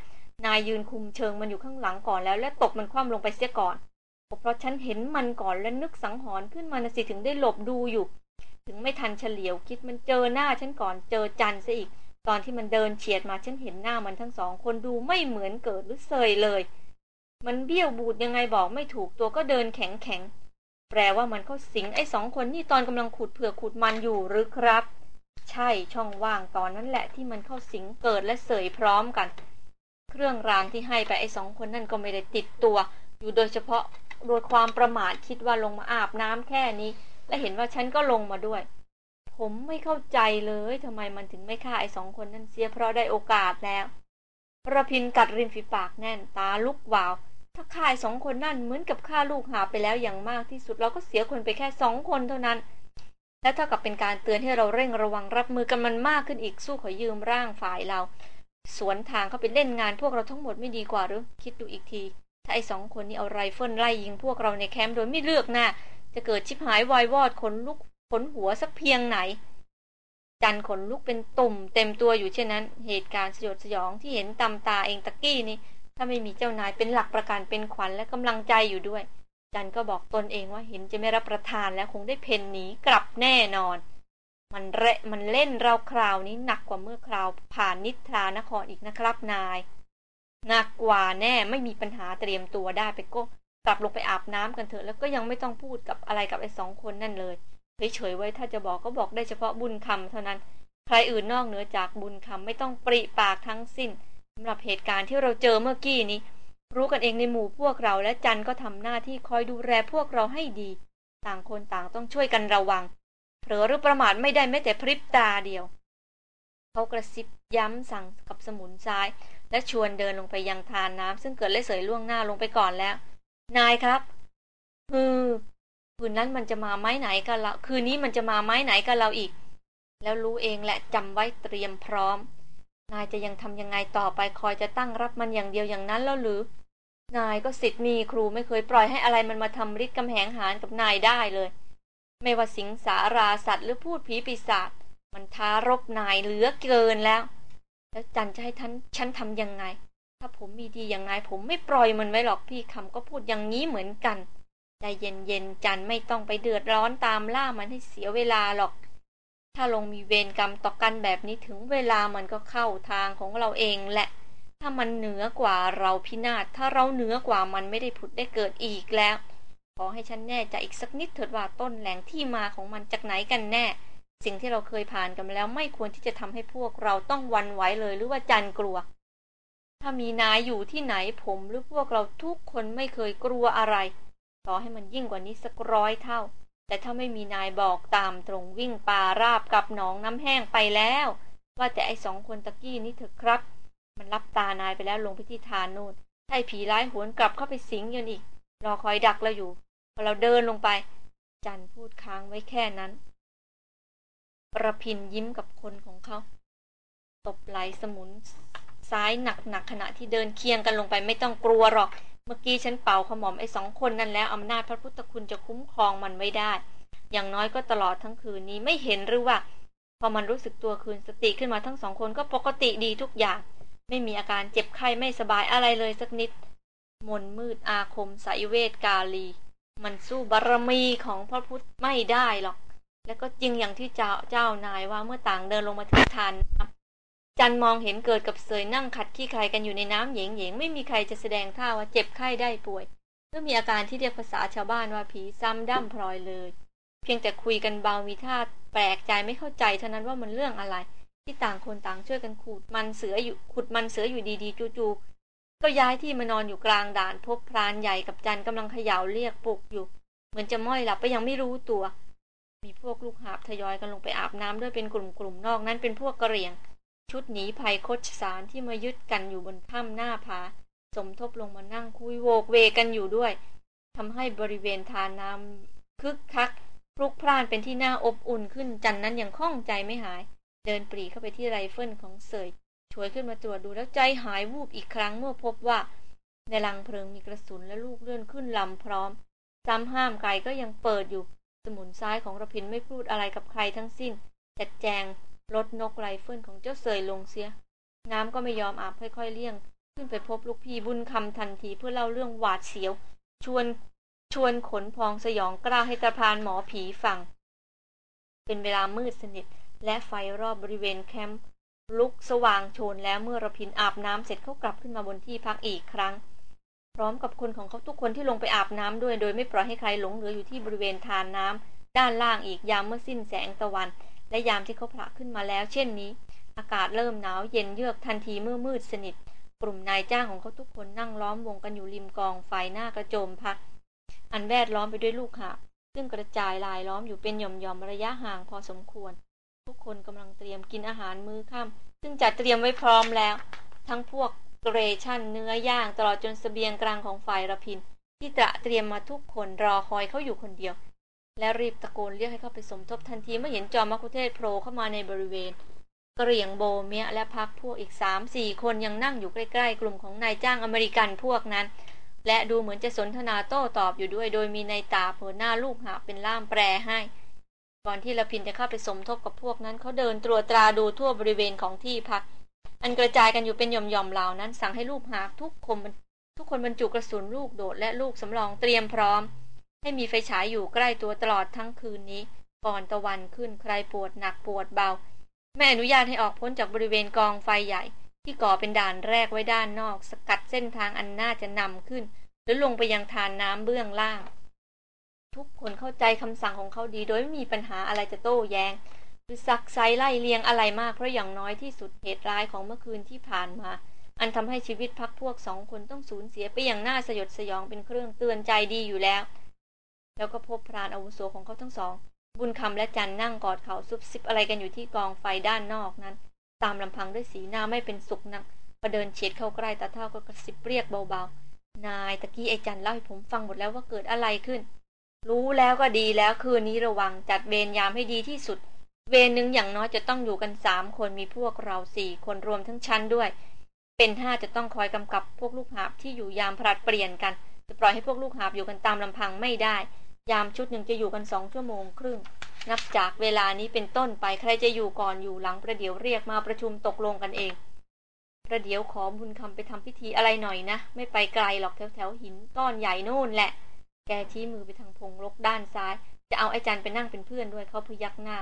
นายยืนคุมเชิงมันอยู่ข้างหลังก่อนแล้ว และตกมันคว่ำลงไปเสียก่อนเพราะฉันเห็นมันก่อนและนึกสังหรณ์ขึ้นมานะสิถึงได้หลบดูอยู่ ถึงไม่ทันเฉลียวคิดมันเจอหน้าฉันก่อนเจอจันซะอีก ตอนที่มันเดินเฉียดมาฉันเห็นหน้ามันทั้งสองคนดูไม่เหมือนเกิดหรือเซยเลย มันเบี้ยวบูดยังไงบอกไม่ถูกตัวก็เดินแข็งแข็งแปลว่ามันเข้าสิงไอ้สองคนนี่ตอนกำลังขุดเผือกขุดมันอยู่หรือครับ ใช่ช่องว่างตอนนั้นแหละที่มันเข้าสิงเกิดและเสยพร้อมกัน เครื่องรางที่ให้ไปไอ้สองคนนั่นก็ไม่ได้ติดตัว อยู่โดยเฉพาะโดยความประมาทคิดว่าลงมาอาบน้ำแค่นี้ และเห็นว่าฉันก็ลงมาด้วย ผมไม่เข้าใจเลยทำไมมันถึงไม่ฆ่าไอ้สองคนนั่นเสียเพราะได้โอกาสแล้วระพินกัดริมฝีปากแน่นตาลุกวาว ถ้าฆ่าไอ้สองคนนั่นเหมือนกับฆ่าลูกหาบไปแล้วอย่างมากที่สุดเราก็เสียคนไปแค่สองคนเท่านั้น และเท่ากับเป็นการเตือนให้เราเร่งระวังรับมือกับมันมากขึ้นอีกสู้ขอยืมร่างฝ่ายเรา สวนทางเข้าไปเล่นงานพวกเราทั้งหมดไม่ดีกว่าหรือคิดดูอีกทีถ้าไอ้สองคนนี้เอาไรเฟิลไล่ยิงพวกเราในแคมป์โดยไม่เลือกหน้าจะเกิดชิบหายวายวอดขนลุกขนหัวสักเพียงไหน จันขนลุกเป็นตุ่มเต็มตัวอยู่เช่นนั้น เหตุการณ์สยดสยองที่เห็นตำตาเองตะกี้นี้ ถ้าไม่มีเจ้านายเป็นหลักประกันเป็นขวัญและกำลังใจอยู่ด้วย จันก็บอกตนเองว่าเห็นจะไม่รับประทานแล้วคงได้เพนหนีกลับแน่นอน มันเละมันเล่นเราคราวนี้หนักกว่าเมื่อคราวผ่านนิทรานครอีกนะครับนายหนักกว่าแน่ไม่มีปัญหาเตรียมตัวได้ไปก็กลับลงไปอาบน้ำกันเถอะ แล้วก็ยังไม่ต้องพูดกับอะไรกับไอ้สองคนนั่นเลยเฉยๆไว้ถ้าจะบอกก็บอกได้เฉพาะบุญคำเท่านั้น ใครอื่นนอกเหนือจากบุญคำไม่ต้องปริปากทั้งสิ้นำหรับเหตุการณ์ที่เราเจอเมื่อกี้นี้ รู้กันเองในหมู่พวกเราและจันก็ทำหน้าที่คอยดูแลพวกเราให้ดี ต่างคนต่างต้องช่วยกันระวังเผลอหรือประมาทไม่ได้แม้แต่พริบตาเดียว เขากระซิบย้ำสั่งกับสมุนซ้าย และชวนเดินลงไปยังทานน้ำซึ่งเกิดเล่เสยล่วงหน้าลงไปก่อนแล้ว นายครับฮือคืนนั้นมันจะมาไม้ไหนกันเราคืนนี้มันจะมาไม้ไหนกันเราอีก แล้วรู้เองแหละจำไว้เตรียมพร้อม นายจะยังทำยังไงต่อไปคอยจะตั้งรับมันอย่างเดียวอย่างนั้นแล้วหรือ นายก็สิทธิ์มีครูไม่เคยปล่อยให้อะไรมันมาทำริดกำแหงหานกับนายได้เลย ไม่ว่าสิงสาราสัตว์หรือพูดผีปีศาจมันท้ารบนายเหลือเกินแล้ว แล้วจันจะให้ท่านฉันทำยังไง ถ้าผมมีดีอย่างไงผมไม่ปล่อยมันไว้หรอกพี่คำก็พูดอย่างนี้เหมือนกันใจเย็นๆจันไม่ต้องไปเดือดร้อนตามล่ามันให้เสียเวลาหรอก ถ้าลงมีเวรกรรมต่อกันแบบนี้ถึงเวลามันก็เข้าทางของเราเองแหละ ถ้ามันเหนือกว่าเราพินาศ ถ้าเราเหนือกว่ามันไม่ได้ผุดได้เกิดอีกแล้ว ขอให้ฉันแน่ใจอีกสักนิดเถิดว่าต้นแหล่งที่มาของมันจากไหนกันแน่ สิ่งที่เราเคยผ่านกันแล้วไม่ควรที่จะทำให้พวกเราต้องวันไหวเลยหรือว่าจันกลัว ถ้ามีนายอยู่ที่ไหนผมหรือพวกเราทุกคนไม่เคยกลัวอะไร ต่อให้มันยิ่งกว่านี้สักร้อยเท่า แต่ถ้าไม่มีนายบอกตามตรงวิ่งป่าราบกับหนองน้ำแห้งไปแล้ว ว่าแต่ไอสองคนตะกี้นี่เถอะครับ มันรับตานายไปแล้วลงไปที่ทานโน่นถ้าผีร้ายหวนกลับเข้าไปสิงยันอีก รอคอยดักเราอยู่ พอเราเดินลงไป จันพูดค้างไว้แค่นั้นประพินยิ้มกับคนของเขา ตบไหลสมุน ซ้ายหนักๆขณะที่เดินเคียงกันลงไปไม่ต้องกลัวหรอก เมื่อกี้ฉันเป่าขมอมไอ้สองคนนั่นแล้วอำนาจพระพุทธคุณจะคุ้มครองมันไว้ได้ อย่างน้อยก็ตลอดทั้งคืนนี้ไม่เห็นหรือว่า พอมันรู้สึกตัวคืนสติขึ้นมาทั้งสองคนก็ปกติดีทุกอย่าง ไม่มีอาการเจ็บไข้ไม่สบายอะไรเลยสักนิด มนมืดอาคมสายเวทกาลี มันสู้บารมีของพระพุทธไม่ได้หรอก แล้วก็จริงอย่างที่เจ้าเจ้านายว่าเมื่อต่างเดินลงมาที่ทาน จันมองเห็นเกิดกับเสยนั่งขัดขี้ใครกันอยู่ในน้ำเหยงเหยงไม่มีใครจะแสดงท่าว่าเจ็บไข้ได้ป่วยเมื่อมีอาการที่เรียกภาษาชาวบ้านว่าผีซ้ำดั้มพลอยเลย เพียงแต่คุยกันเบามีท่าแปลกใจไม่เข้าใจเท่านั้นว่ามันเรื่องอะไร ที่ต่างคนต่างช่วยกันขุดมันเสืออยู่ขุดมันเสืออยู่ดีๆจู่ๆก็ย้ายที่มานอนอยู่กลางด่านพบพรานใหญ่กับจันกำลังเขย่าเรียกปลุกอยู่ เหมือนจะม้อยหลับไปยังไม่รู้ตัว มีพวกลูกหาบทยอยกันลงไปอาบน้ำด้วยเป็นกลุ่มๆนอกนั้นเป็นพวกกระเหรี่ยง ชุดหนีภัยโคชสารที่มายึดกันอยู่บนถ้ำหน้าผาสมทบลงมานั่งคุยโวกเวกกันอยู่ด้วยทำให้บริเวณธารน้ำคึกคักพลุกพล่านเป็นที่น่าอบอุ่นขึ้นจันนั้นยังข้องใจไม่หาย เดินปรี่เข้าไปที่ไรเฟิลของเสยฉวยขึ้นมาตรวจดูแล้วใจหายวูบอีกครั้งเมื่อพบว่า ในลังเพลิงมีกระสุนและลูกเลื่อนขึ้นลำพร้อมซ้ำห้ามไกลก็ยังเปิดอยู่ สมุนซ้ายของระพินไม่พูดอะไรกับใครทั้งสิ้นจัดแจง รถนกไรเฟิลของเจ้าเสยลงเสีย น้ำก็ไม่ยอมอาบค่อยๆเลี่ยง ขึ้นไปพบลูกพี่บุญคำทันทีเพื่อเล่าเรื่องหวาดเสียว ชวนชวนขนพองสยองกล้าให้ตะพานหมอผีฟัง เป็นเวลามืดสนิท และไฟรอบบริเวณแคมป์ลุกสว่างโชนแล้วเมื่อระพินอาบน้ำเสร็จเขากลับขึ้นมาบนที่พักอีกครั้ง พร้อมกับคนของเขาทุกคนที่ลงไปอาบน้ำด้วย โดยไม่ปล่อยให้ใครหลงเหลืออยู่ที่บริเวณทานน้ำด้านล่างอีกยามเมื่อสิ้นแสงตะวัน และยามที่เขาผละขึ้นมาแล้ว เช่นนี้ อากาศเริ่มหนาวเย็นเยือกทันทีเมื่อมืดสนิท กลุ่มนายจ้างของเขาทุกคนนั่งล้อมวงกันอยู่ริมกองไฟหน้ากระโจมพัก อันแวดล้อมไปด้วยลูกหาบซึ่งกระจายลายล้อมอยู่เป็นหย่อมๆระยะห่างพอสมควร ทุกคนกำลังเตรียมกินอาหารมื้อค่ำซึ่งจัดเตรียมไว้พร้อมแล้ว ทั้งพวกเกรชั่นเนื้อย่างตลอดจนสเสบียงกลางของฝ่ายระพิน ที่ตระเตรียมมาทุกคนรอคอยเขาอยู่คนเดียว และรีบตะโกนเรียกให้เข้าไปสมทบทันทีเมื่อเห็นจอมมัคุเทศโผล่เข้ามาในบริเวณกระเหรี่ยงโบเมียและพักพวกอีกสามสี่คนยังนั่งอยู่ใกล้ๆ กลุ่มของนายจ้างอเมริกันพวกนั้น และดูเหมือนจะสนทนาโต้ตอบอยู่ด้วย โดยมีในตาเผอหน้าลูกหาเป็นล่ามแปลให้ ก่อนที่ละพินจะเข้าไปสมทบกับพวกนั้นเขาเดินตรวจตราดูทั่วบริเวณของที่พัก อันกระจายกันอยู่เป็นหย่อมๆเหล่านั้น สั่งให้ลูกหาทุกคนทุกคนบรรจุกระสุนลูกโดดและลูกสำรองเตรียมพร้อม ให้มีไฟฉายอยู่ใกล้ตัวตลอดทั้งคืนนี้ ก่อนตะวันขึ้นใครปวดหนักปวดเบา แม่อนุญาตให้ออกพ้นจากบริเวณกองไฟใหญ่ ที่ก่อเป็นด่านแรกไว้ด้านนอก สกัดเส้นทางอันน่าจะนำขึ้น หรือลงไปยังทานน้ำเบื้องล่าง ทุกคนเข้าใจคำสั่งของเขาดีโดยไม่มีปัญหาอะไรจะโต้แยง้งหรือซักไซไล่เลียงอะไรมากเพราะอย่างน้อยที่สุดเหตุร้ายของเมื่อคืนที่ผ่านมา อันทำให้ชีวิตพักพวกสองคนต้องสูญเสียไปอย่างน่าสยดสยองเป็นเครื่องเตือนใจดีอยู่แล้ว แล้วก็พบพรานอาวุโสของเขาทั้งสอง บุญคำและจันนั่งกอดเขาซุบซิบอะไรกันอยู่ที่กองไฟด้านนอกนั้น ตามลำพังด้วยสีหน้าไม่เป็นสุขนักประเดินเฉียดเข้าใกล้ตาเท่าก็กระซิบเรียกเบาๆ นายตะกี้ไอจันเล่าให้ผมฟังหมดแล้วว่าเกิดอะไรขึ้น รู้แล้วก็ดีแล้วคืนนี้ระวังจัดเวรยามให้ดีที่สุด เวรหนึ่งอย่างน้อยจะต้องอยู่กันสามคนมีพวกเราสี่คนรวมทั้งชั้นด้วย เป็นห้าจะต้องคอยกำกับพวกลูกหาบที่อยู่ยามผลัดเปลี่ยนกัน จะปล่อยให้พวกลูกหาบอยู่กันตามลำพังไม่ได้ ยามชุดหนึ่งจะอยู่กันสองชั่วโมงครึ่ง นับจากเวลานี้เป็นต้นไปใครจะอยู่ก่อนอยู่หลังประเดี๋ยวเรียกมาประชุมตกลงกันเอง ประเดี๋ยวขอบุญคำไปทำพิธีอะไรหน่อยนะ ไม่ไปไกลหรอกแถวแถวหินก้อนใหญ่นู่นแหละ แกชี้มือไปทางพงลกด้านซ้าย จะเอาไอ้จันไปนั่งเป็นเพื่อนด้วยเขาพยักหน้า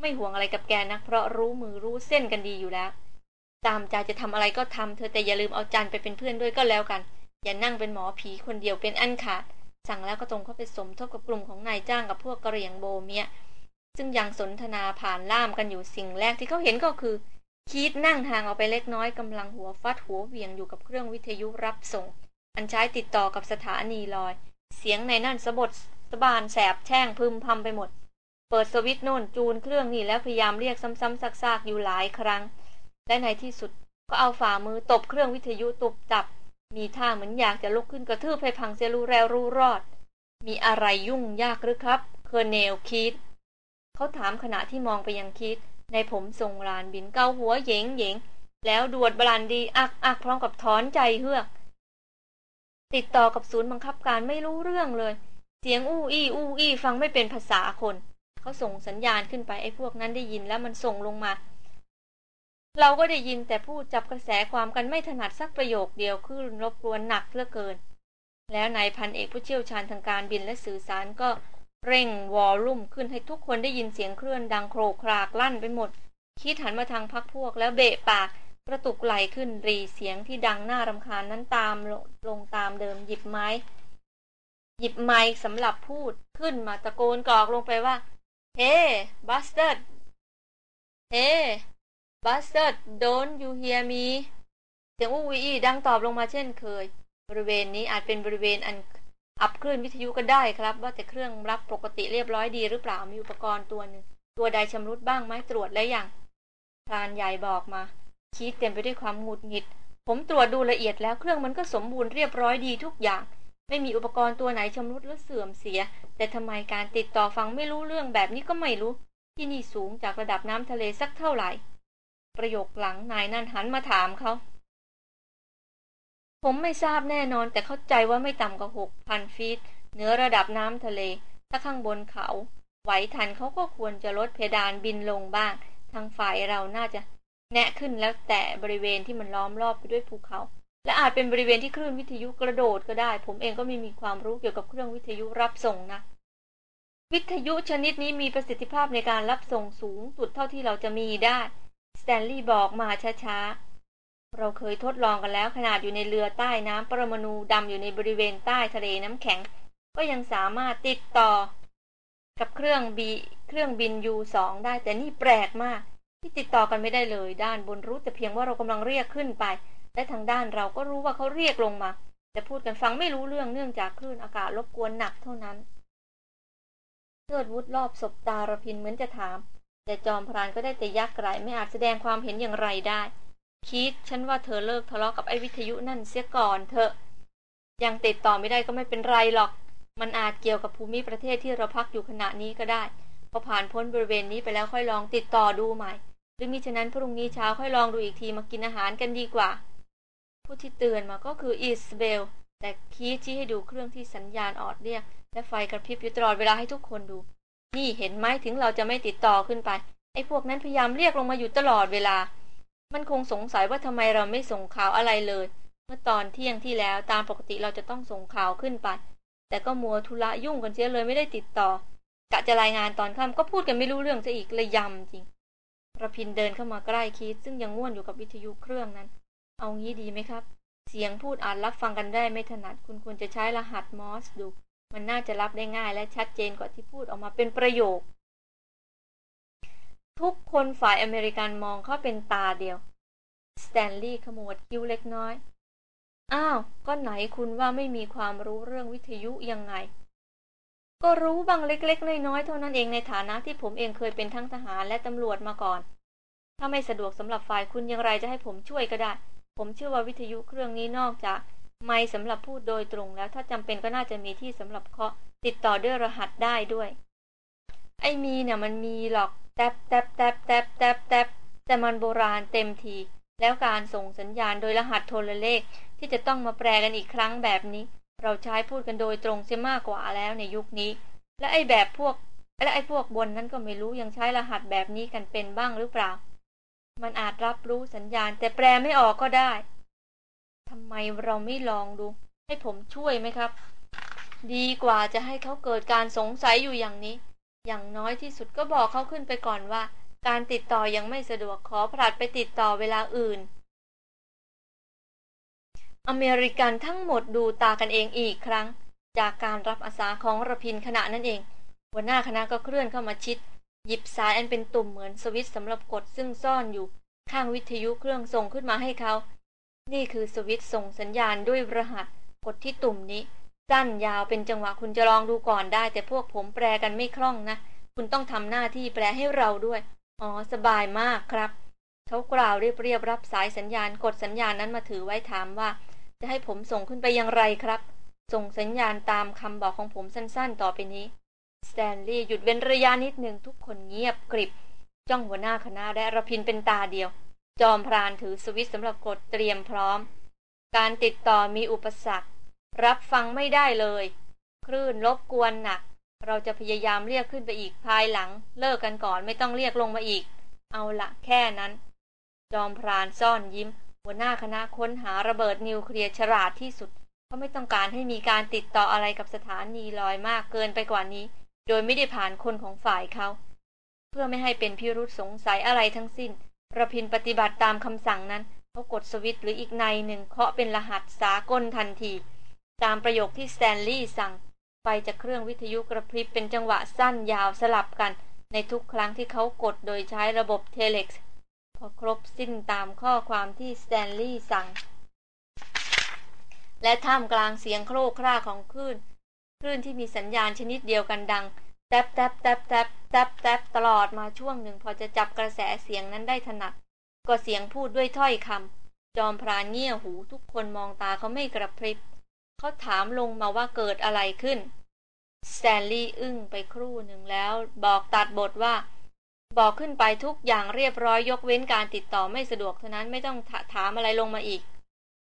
ไม่ห่วงอะไรกับแกนะเพราะรู้มือรู้เส้นกันดีอยู่แล้ว ตามใจจะทำอะไรก็ทำเธอแต่อย่าลืมเอาจันไปเป็นเพื่อนด้วยก็แล้วกัน อย่านั่งเป็นหมอผีคนเดียวเป็นอันขาด สั่งแล้วก็ตรงเข้าไปสมทบกับกลุ่มของนายจ้างกับพวกกระเหรี่ยงโบเมียซึ่งยังสนทนาผ่านล่ามกันอยู่สิ่งแรกที่เขาเห็นก็คือ คีธนั่งห่างออกไปเล็กน้อยกำลังหัวฟัดหัวเหวี่ยงอยู่กับเครื่องวิทยุรับส่ง อันใช้ติดต่อกับสถานีลอย เสียงในนั่นสบถสาบานสาปแช่งพึมพำไปหมด เปิดสวิตช์โน่นจูนเครื่องนี่แล้วพยายามเรียกซ้ำๆซากๆอยู่หลายครั้ง และในที่สุดก็เอาฝ่ามือตบเครื่องวิทยุตุบตับ มีท่าเหมือนอยากจะลุกขึ้นกระทืบให้พังเสียรู้แล้วรู้รอด มีอะไรยุ่งยากหรือครับ Colonel คีธเขาถามขณะที่มองไปยังคิด ในผมทรงลานบินเกาหัวเยงเยงแล้วดวดบรันดีอักอักพร้อมกับถอนใจเฮือก ติดต่อกับศูนย์บังคับการไม่รู้เรื่องเลย เสียงอู้อี้อู้อี้ฟังไม่เป็นภาษาคน เขาส่งสัญญาณขึ้นไปไอ้พวกนั้นได้ยินแล้วมันส่งลงมา เราก็ได้ยินแต่พูดจับกระแสความกันไม่ถนัดสักประโยคเดียวขึ้นรบกวนหนักเพื่อเกิน แล้วนายพันเอกผู้เชี่ยวชาญทางการบินและสื่อสารก็เร่ง volume ขึ้นให้ทุกคนได้ยินเสียงคลื่นดังโครกครากลั่นไปหมด คีธหันมาทางพรรคพวกแล้วเบะปากกระตุกไหล่ขึ้นหรี่เสียงที่ดังน่ารำคาญนั้นตามลลงตามเดิมหยิบไมค์ หยิบไมค์สำหรับพูดขึ้นมาตะโกนกรอกลงไปว่า Hey Buster hey Buster don't you hear me เสียงอู้วีดังตอบลงมาเช่นเคย บริเวณนี้อาจเป็นบริเวณอันอับคลื่นวิทยุก็ได้ครับ ว่าแต่เครื่องรับปกติเรียบร้อยดีหรือเปล่ามีอุปกรณ์ตัวหนึ่งตัวใดชำรุดบ้างไหมตรวจแล้วยังพรานใหญ่บอกมา คิดเต็มไปด้วยความหงุดหงิด ผมตรวจดูละเอียดแล้วเครื่องมันก็สมบูรณ์เรียบร้อยดีทุกอย่าง ไม่มีอุปกรณ์ตัวไหนชำรุดหรือเสื่อมเสีย แต่ทำไมการติดต่อฟังไม่รู้เรื่องแบบนี้ก็ไม่รู้ ที่นี่สูงจากระดับน้ำทะเลสักเท่าไหร่ ประโยคหลังนายนั่นหันมาถามเขา ผมไม่ทราบแน่นอนแต่เข้าใจว่าไม่ต่ำกว่าหกพันฟีตเหนือระดับน้ำทะเล ถ้าข้างบนเขา ไหวทันเขาก็ควรจะลดเพดานบินลงบ้าง ทางฝ่ายเราน่าจะ แนะขึ้นแล้วแต่บริเวณที่มันล้อมรอบไปด้วยภูเขา และอาจเป็นบริเวณที่คลื่นวิทยุกระโดดก็ได้ ผมเองก็ไม่มีความรู้เกี่ยวกับเครื่องวิทยุรับส่งนะวิทยุชนิดนี้มีประสิทธิภาพในการรับส่งสูงสุดเท่าที่เราจะมีได้ สแตนลีย์บอกมาช้าๆ เราเคยทดลองกันแล้วขนาดอยู่ในเรือใต้น้ำปรมาณูดำอยู่ในบริเวณใต้ทะเลน้ำแข็ง ก็ยังสามารถติดต่อ กับเครื่องบีเครื่องบินยูสองได้แต่นี่แปลกมาก ที่ติดต่อกันไม่ได้เลยด้านบนรู้แต่เพียงว่าเรากำลังเรียกขึ้นไป และทางด้านเราก็รู้ว่าเขาเรียกลงมาแต่พูดกันฟังไม่รู้เรื่องเนื่องจากคลื่นอากาศรบกวนหนักเท่านั้นเทิดวุฒรอบศพตาระพินเหมือนจะถาม แต่จอมพรานก็ได้แต่ยักไหลไม่อาจแสดงความเห็นอย่างไรได้ คิดฉันว่าเธอเลิกทะเลาะกับไอ้วิทยุนั่นเสียก่อนเถอะยังติดต่อไม่ได้ก็ไม่เป็นไรหรอก มันอาจเกี่ยวกับภูมิประเทศที่เราพักอยู่ขณะนี้ก็ได้พอผ่านพ้นบริเวณนี้ไปแล้วค่อยลองติดต่อดูใหม่ หรือมิฉะนั้นพรุ่งนี้เช้าค่อยลองดูอีกทีมากินอาหารกันดีกว่า ผู้ที่เตือนมาก็คืออิสเบล แต่คีชี้ให้ดูเครื่องที่สัญญาณออดเรียก และไฟกระพริบอยู่ตลอดเวลาให้ทุกคนดู นี่เห็นไหมถึงเราจะไม่ติดต่อขึ้นไป ไอ้พวกนั้นพยายามเรียกลงมาอยู่ตลอดเวลา มันคงสงสัยว่าทำไมเราไม่ส่งข่าวอะไรเลย เมื่อตอนเที่ยงที่แล้วตามปกติเราจะต้องส่งข่าวขึ้นไป แต่ก็มัวธุระยุ่งกันเสียเลยไม่ได้ติดต่อ กะจะรายงานตอนค่ำก็พูดกันไม่รู้เรื่องซะอีกเลยยำจริงระพินเดินเข้ามาใกล้คิด ซึ่งยังง่วนอยู่กับวิทยุเครื่องนั้น เอางี้ดีไหมครับ เสียงพูดอาจรับฟังกันได้ไม่ถนัด คุณควรจะใช้รหัสมอร์สดู มันน่าจะรับได้ง่ายและชัดเจนกว่าที่พูดออกมาเป็นประโยค ทุกคนฝ่ายอเมริกันมองเขาเป็นตาเดียว สแตนลีย์ขมวดคิ้วเล็กน้อย อ้าว ก็ไหนคุณว่าไม่มีความรู้เรื่องวิทยุยังไง ก็รู้บ้างเล็กๆ น้อยๆ เท่านั้นเองในฐานะที่ผมเองเคยเป็นทั้งทหารและตำรวจมาก่อน ถ้าไม่สะดวกสำหรับฝ่ายคุณอย่างไรจะให้ผมช่วยก็ได้ ผมเชื่อว่าวิทยุเครื่องนี้นอกจาก ไม่สำหรับพูดโดยตรงแล้ว ถ้าจำเป็นก็น่าจะมีที่สำหรับเคาะติดต่อด้วยรหัสได้ด้วย ไอ้มีเนี่ยมันมีหรอกแทบแทบแทบแทบแทบแทบแต่มันโบราณเต็มที แล้วการส่งสัญญาณโดยรหัสโทรเลข ที่จะต้องมาแปลกันอีกครั้งแบบนี้ เราใช้พูดกันโดยตรงเสียมากกว่าแล้วในยุคนี้ และไอ้แบบพวก และไอ้พวกบนนั้นก็ไม่รู้ยังใช้รหัสแบบนี้กันเป็นบ้างหรือเปล่า มันอาจรับรู้สัญญาณแต่แปลไม่ออกก็ได้ ทำไมเราไม่ลองดู ให้ผมช่วยไหมครับ ดีกว่าจะให้เขาเกิดการสงสัยอยู่อย่างนี้ อย่างน้อยที่สุดก็บอกเขาขึ้นไปก่อนว่า การติดต่อยังไม่สะดวกขอผลัดไปติดต่อเวลาอื่น อเมริกันทั้งหมดดูตากันเองอีกครั้ง จากการรับอาสาของระพินขณะนั้นเอง หัวหน้าคณะก็เคลื่อนเข้ามาชิด หยิบสายอันเป็นตุ่มเหมือนสวิตสำหรับกดซึ่งซ่อนอยู่ข้างวิทยุเครื่องส่งขึ้นมาให้เขา นี่คือสวิตส่งสัญญาณด้วยรหัส กดที่ตุ่มนี้ สั้นยาวเป็นจังหวะคุณจะลองดูก่อนได้ แต่พวกผมแปลกันไม่คล่องนะ คุณต้องทำหน้าที่แปลให้เราด้วย อ๋อ สบายมากครับเขากล่าวเรียบเรียบรับสายสัญญาณกดสัญญาณนั้นมาถือไว้ถามว่า จะให้ผมส่งขึ้นไปอย่างไรครับ ส่งสัญญาณตามคำบอกของผมสั้นๆ ต่อไปนี้สแตนลีย์หยุดเว้นระยะนิดหนึ่งทุกคนเงียบกริบ จ้องหัวหน้าคณะและระพินเป็นตาเดียว จอมพรานถือสวิตสำหรับกดเตรียมพร้อม การติดต่อมีอุปสรรค รับฟังไม่ได้เลย คลื่นรบกวนหนัก เราจะพยายามเรียกขึ้นไปอีกภายหลัง เลิกกันก่อนไม่ต้องเรียกลงมาอีก เอาละแค่นั้น จอมพรานซ่อนยิ้ม หัวหน้าคณะค้นหาระเบิดนิวเคลียร์ฉลาดที่สุดเขาไม่ต้องการให้มีการติดต่ออะไรกับสถานีลอยมากเกินไปกว่านี้ โดยไม่ได้ผ่านคนของฝ่ายเขา เพื่อไม่ให้เป็นพิรุธสงสัยอะไรทั้งสิ้น ระพินปฏิบัติตามคำสั่งนั้นเขากดสวิตช์หรืออีกนัยหนึ่งเคาะเป็นรหัสสากลทันที ตามประโยคที่สแตนลีย์สั่ง ไฟจากเครื่องวิทยุกระพริบเป็นจังหวะสั้นยาวสลับกัน ในทุกครั้งที่เขากดโดยใช้ระบบเทเล็กซ์พอครบสิ้นตามข้อความที่สแตนลีย์สั่ง และท่ามกลางเสียงโครกคร่าของคลื่นคลื่นที่มีสัญญาณชนิดเดียวกันดัง แทบแทบแทบแทบแทบแทบตลอดมาช่วงหนึ่งพอจะจับกระแสเสียงนั้นได้ถนัด ก็เสียงพูดด้วยถ้อยคจอมพรานเงี่ยหูทุกคนมองตาเขาไม่กระพริบเขาถามลงมาว่าเกิดอะไรขึ้นสแตนลีย์อึ้งไปครู่หนึ่งแล้ว บอกตัดบทว่า บอกขึ้นไปทุกอย่างเรียบร้อยยกเว้นการติดต่อไม่สะดวกเท่านั้นไม่ต้องถามอะไรลงมาอีก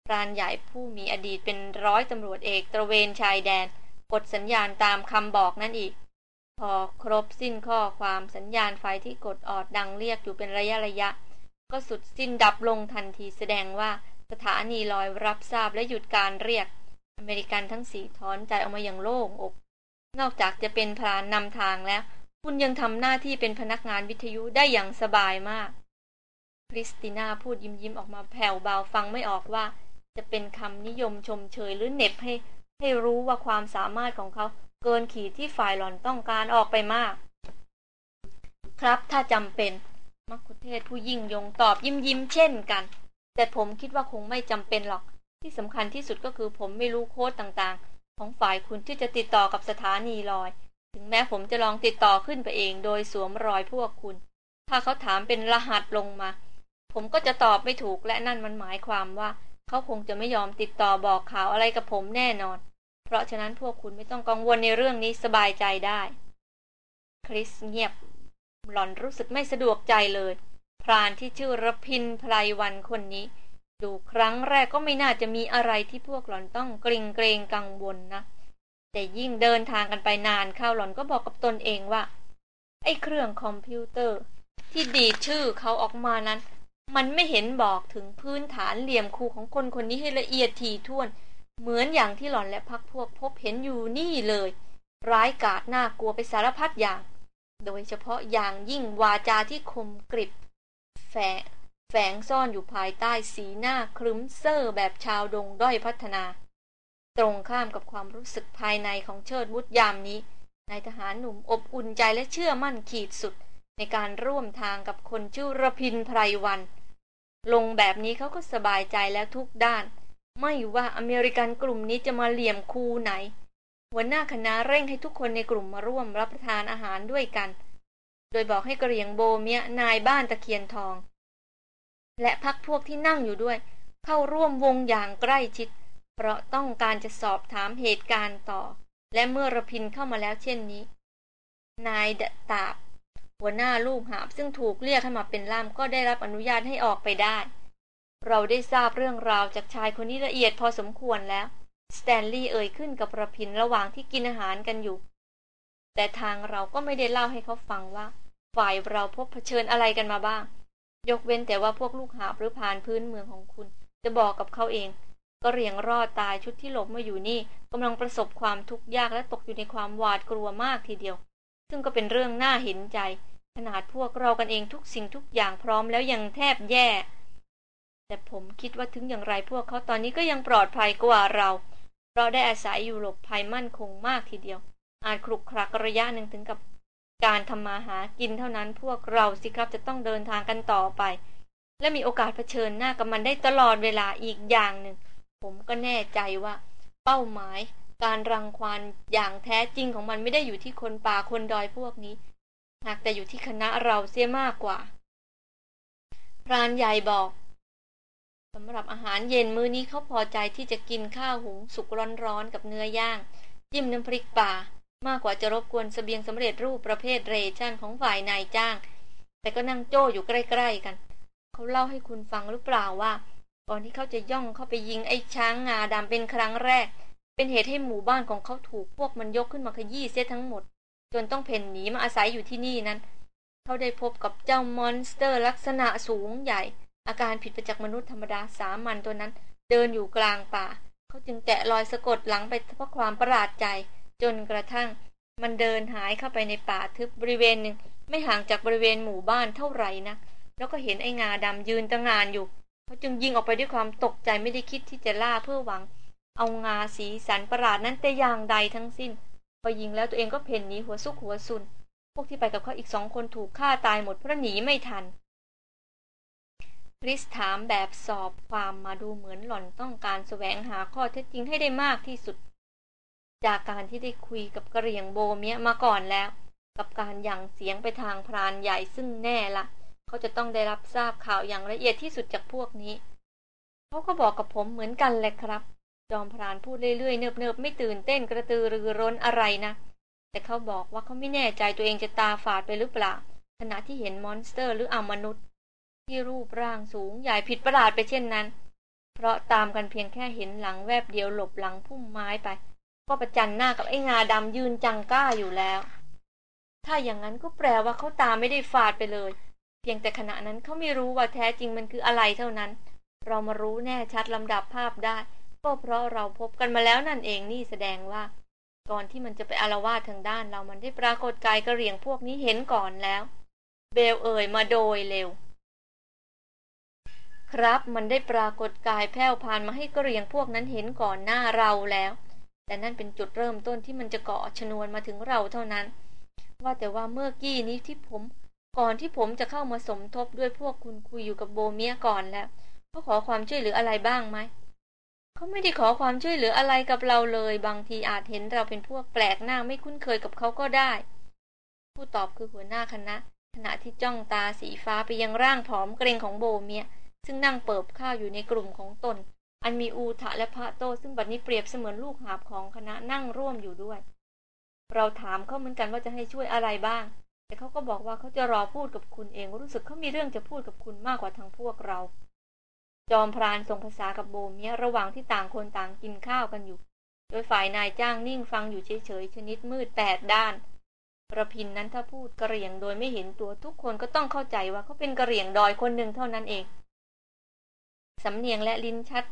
พรานใหญ่ผู้มีอดีตเป็นร้อยตำรวจเอกตระเวนชายแดนกดสัญญาณตามคำบอกนั่นอีก พอครบสิ้นข้อความสัญญาณไฟที่กดออดดังเรียกอยู่เป็นระยะระยะ ก็สุดสิ้นดับลงทันทีแสดงว่าสถานีลอยรับทราบและหยุดการเรียก อเมริกันทั้งสี่ถอนใจออกมาอย่างโล่งอก นอกจากจะเป็นพรานนำทางแล้ว คุณยังทำหน้าที่เป็นพนักงานวิทยุได้อย่างสบายมากคริสติน่าพูดยิ้มยิ้มออกมาแผ่วเบาฟังไม่ออกว่า จะเป็นคำนิยมชมเชยหรือเหน็บให้ ให้รู้ว่าความสามารถของเขา เกินขีดที่ฝ่ายหล่อนต้องการออกไปมาก ครับถ้าจำเป็น มัคคุเทศก์ผู้ยิ่งยงตอบยิ้มยิ้มเช่นกัน แต่ผมคิดว่าคงไม่จำเป็นหรอก ที่สำคัญที่สุดก็คือผมไม่รู้โค้ดต่างๆ ของฝ่ายคุณที่จะติดต่อกับสถานีลอย ถึงแม้ผมจะลองติดต่อขึ้นไปเองโดยสวมรอยพวกคุณ ถ้าเขาถามเป็นรหัสลงมา ผมก็จะตอบไม่ถูกและนั่นมันหมายความว่า เขาคงจะไม่ยอมติดต่อบอกข่าวอะไรกับผมแน่นอน ราะฉะนั้นพวกคุณไม่ต้องกังวลในเรื่องนี้สบายใจได้ คริสเงียบ หล่อนรู้สึกไม่สะดวกใจเลย พรานที่ชื่อรพินไพรวันคนนี้ ดูครั้งแรกก็ไม่น่าจะมีอะไรที่พวกหล่อนต้องกริงเกรงกังวลนะ แต่ยิ่งเดินทางกันไปนานเข้าหล่อนก็บอกกับตนเองว่า ไอ้เครื่องคอมพิวเตอร์ ที่ดีชื่อเขาออกมานั้น มันไม่เห็นบอกถึงพื้นฐานเหลี่ยมคูของคนคนนี้ให้ละเอียดถี่ถ้วน เหมือนอย่างที่หล่อนและพักพวกพบเห็นอยู่นี่เลย ร้ายกาจน่ากลัวไปสารพัดอย่าง โดยเฉพาะอย่างยิ่งวาจาที่คมกริบ แฝงแฝงซ่อนอยู่ภายใต้สีหน้าครึ้มเซอร์แบบชาวดงด้อยพัฒนา ตรงข้ามกับความรู้สึกภายในของเชิดวุฒยามนี้นายทหารหนุ่มอบอุ่นใจและเชื่อมั่นขีดสุด ในการร่วมทางกับคนชื่อระพินไพรวัน ลงแบบนี้เขาก็สบายใจแล้วทุกด้าน ไม่ว่าอเมริกันกลุ่มนี้จะมาเหลี่ยมคูไหน หัวหน้าคณะเร่งให้ทุกคนในกลุ่มมาร่วมรับประทานอาหารด้วยกัน โดยบอกให้กระเหรียงโบเมียนายบ้านตะเคียนทอง และพักพวกที่นั่งอยู่ด้วย เข้าร่วมวงอย่างใกล้ชิด เพราะต้องการจะสอบถามเหตุการณ์ต่อ และเมื่อระพินเข้ามาแล้วเช่นนี้ นายดตาบ หัวหน้าลูกหาบซึ่งถูกเรียกให้มาเป็นล่ามก็ได้รับอนุญาตให้ออกไปได้ เราได้ทราบเรื่องราวจากชายคนนี้ละเอียดพอสมควรแล้ว สแตนลีย์เอ่ยขึ้นกับประพินระหว่างที่กินอาหารกันอยู่ แต่ทางเราก็ไม่ได้เล่าให้เขาฟังว่า ฝ่ายเราพบเผชิญอะไรกันมาบ้าง ยกเว้นแต่ว่าพวกลูกหาบหรือผ่านพื้นเมืองของคุณ จะบอกกับเขาเอง ก็เรียงรอดตายชุดที่หลบมาอยู่นี่กำลังประสบความทุกข์ยากและตกอยู่ในความหวาดกลัวมากทีเดียว ซึ่งก็เป็นเรื่องน่าเห็นใจ ขนาดพวกเรากันเองทุกสิ่งทุกอย่างพร้อมแล้วยังแทบแย่ แต่ผมคิดว่าถึงอย่างไรพวกเขาตอนนี้ก็ยังปลอดภัยกว่าเรา เพราะได้อาศัยอยู่หลบภัยมั่นคงมากทีเดียว อาจคลุกคลักระยะหนึ่งถึงกับการทำมาหากินเท่านั้นพวกเราสิครับจะต้องเดินทางกันต่อไป และมีโอกาสเผชิญหน้ากับมันได้ตลอดเวลาอีกอย่างหนึ่ง ผมก็แน่ใจว่า เป้าหมาย การรังควานอย่างแท้จริงของมันไม่ได้อยู่ที่คนป่าคนดอยพวกนี้ หากแต่อยู่ที่คณะเราเสียมากกว่า พรานใหญ่บอก สำหรับอาหารเย็นมื้อนี้เขาพอใจที่จะกินข้าวหุงสุกร้อนๆกับเนื้อย่าง จิ้มน้ำพริกป่ามากกว่าจะรบกวนสเสบียงสำเร็จรูปประเภทเรชั่นของฝ่ายนายจ้าง แต่ก็นั่งโจ้อยู่ใกล้ๆกัน เขาเล่าให้คุณฟังหรือเปล่าว่าก่อนที่เขาจะย่องเข้าไปยิงไอ้ช้างงาดำเป็นครั้งแรก เป็นเหตุให้หมู่บ้านของเขาถูกพวกมันยกขึ้นมาขยี้เสียทั้งหมด จนต้องเผ่นหนีมาอาศัยอยู่ที่นี่นั้น เขาได้พบกับเจ้า monster ลักษณะสูงใหญ่ อาการผิดไปจากมนุษย์ธรรมดาสามัญตัวนั้น เดินอยู่กลางป่า เขาจึงแกะรอยสะกดหลังไปเพราะความประหลาดใจ จนกระทั่ง มันเดินหายเข้าไปในป่าทึบบริเวณหนึ่งไม่ห่างจากบริเวณหมู่บ้านเท่าไหร่นะแล้วก็เห็นไอ้งาดำยืนจังก้าอยู่ เขาจึงยิงออกไปด้วยความตกใจไม่ได้คิดที่จะล่าเพื่อหวัง เอางาสีสันประหลาดนั้นแต่อย่างใดทั้งสิ้นพอยิงแล้วตัวเองก็เพ่นหนีหัวซุกหัวซุน พวกที่ไปกับเขาอีกสองคนถูกฆ่าตายหมดเพราะหนีไม่ทัน คริสถามแบบสอบความมาดูเหมือนหล่อนต้องการแสวงหาข้อเท็จจริงให้ได้มากที่สุด จากการที่ได้คุยกับกระเรียงโบเมียมาก่อนแล้ว กับการหยั่งเสียงไปทางพรานใหญ่ซึ่งแน่ละเขาจะต้องได้รับทราบข่าวอย่างละเอียดที่สุดจากพวกนี้ เขาก็บอกกับผมเหมือนกันแหละครับ จอมพรานพูดเรื่อยๆ เนิบๆ ไม่ตื่นเต้นกระตือรือร้นอะไรนะ แต่เขาบอกว่าเขาไม่แน่ใจตัวเองจะตาฝาดไปหรือเปล่าขณะที่เห็น monster หรืออมนุษย์ ที่รูปร่างสูงใหญ่ผิดประหลาดไปเช่นนั้น เพราะตามกันเพียงแค่เห็นหลังแวบเดียวหลบหลังพุ่มไม้ไป ก็ประจันหน้ากับไอ้งาดำยืนจังก้าอยู่แล้ว ถ้าอย่างนั้นก็แปลว่าเขาตาไม่ได้ฝาดไปเลย เพียงแต่ขณะนั้นเขาไม่รู้ว่าแท้จริงมันคืออะไรเท่านั้น เรามารู้แน่ชัดลำดับภาพได้ ก็เพราะเราพบกันมาแล้วนั่นเองนี่แสดงว่าก่อนที่มันจะไปอารวาสทางด้านเรามันได้ปรากฏกายกระเหรี่ยงพวกนี้เห็นก่อนแล้ว เบลเอ่ยมาโดยเร็ว ครับมันได้ปรากฏกายแผ่วพานมาให้กระเรียงพวกนั้นเห็นก่อนหน้าเราแล้ว แต่นั่นเป็นจุดเริ่มต้นที่มันจะเกาะชนวนมาถึงเราเท่านั้น ว่าแต่ว่าเมื่อกี้นี้ที่ผม ก่อนที่ผมจะเข้ามาสมทบด้วยพวกคุณคุยอยู่กับโบเมียก่อนแล้วเขาขอความช่วยเหลืออะไรบ้างไหมเขาไม่ได้ขอความช่วยเหลืออะไรกับเราเลย บางทีอาจเห็นเราเป็นพวกแปลกหน้าไม่คุ้นเคยกับเขาก็ได้ ผู้ตอบคือหัวหน้าคณะขณะที่จ้องตาสีฟ้าไปยังร่างผอมเกรงของโบเมีย ซึ่งนั่งเปิบข้าวอยู่ในกลุ่มของตน อันมีอูทะและพระโต ซึ่งบัดนี้เปรียบเสมือนลูกหาบของคณะนั่งร่วมอยู่ด้วย เราถามเขาเหมือนกันว่าจะให้ช่วยอะไรบ้าง แต่เขาก็บอกว่าเขาจะรอพูดกับคุณเอง รู้สึกเขามีเรื่องจะพูดกับคุณมากกว่าทางพวกเรา จอมพรานส่งภาษากับโบเมียระหว่างที่ต่างคนต่างกินข้าวกันอยู่ โดยฝ่ายนายจ้างนิ่งฟังอยู่เฉยๆชนิดมืดแปดด้านประพินนั้นถ้าพูดกระเหรี่ยงโดยไม่เห็นตัวทุกคนก็ต้องเข้าใจว่าเขาเป็นกระเหรี่ยงดอยคนหนึ่งเท่านั้นเอง สำเนียงและลิ้นชัด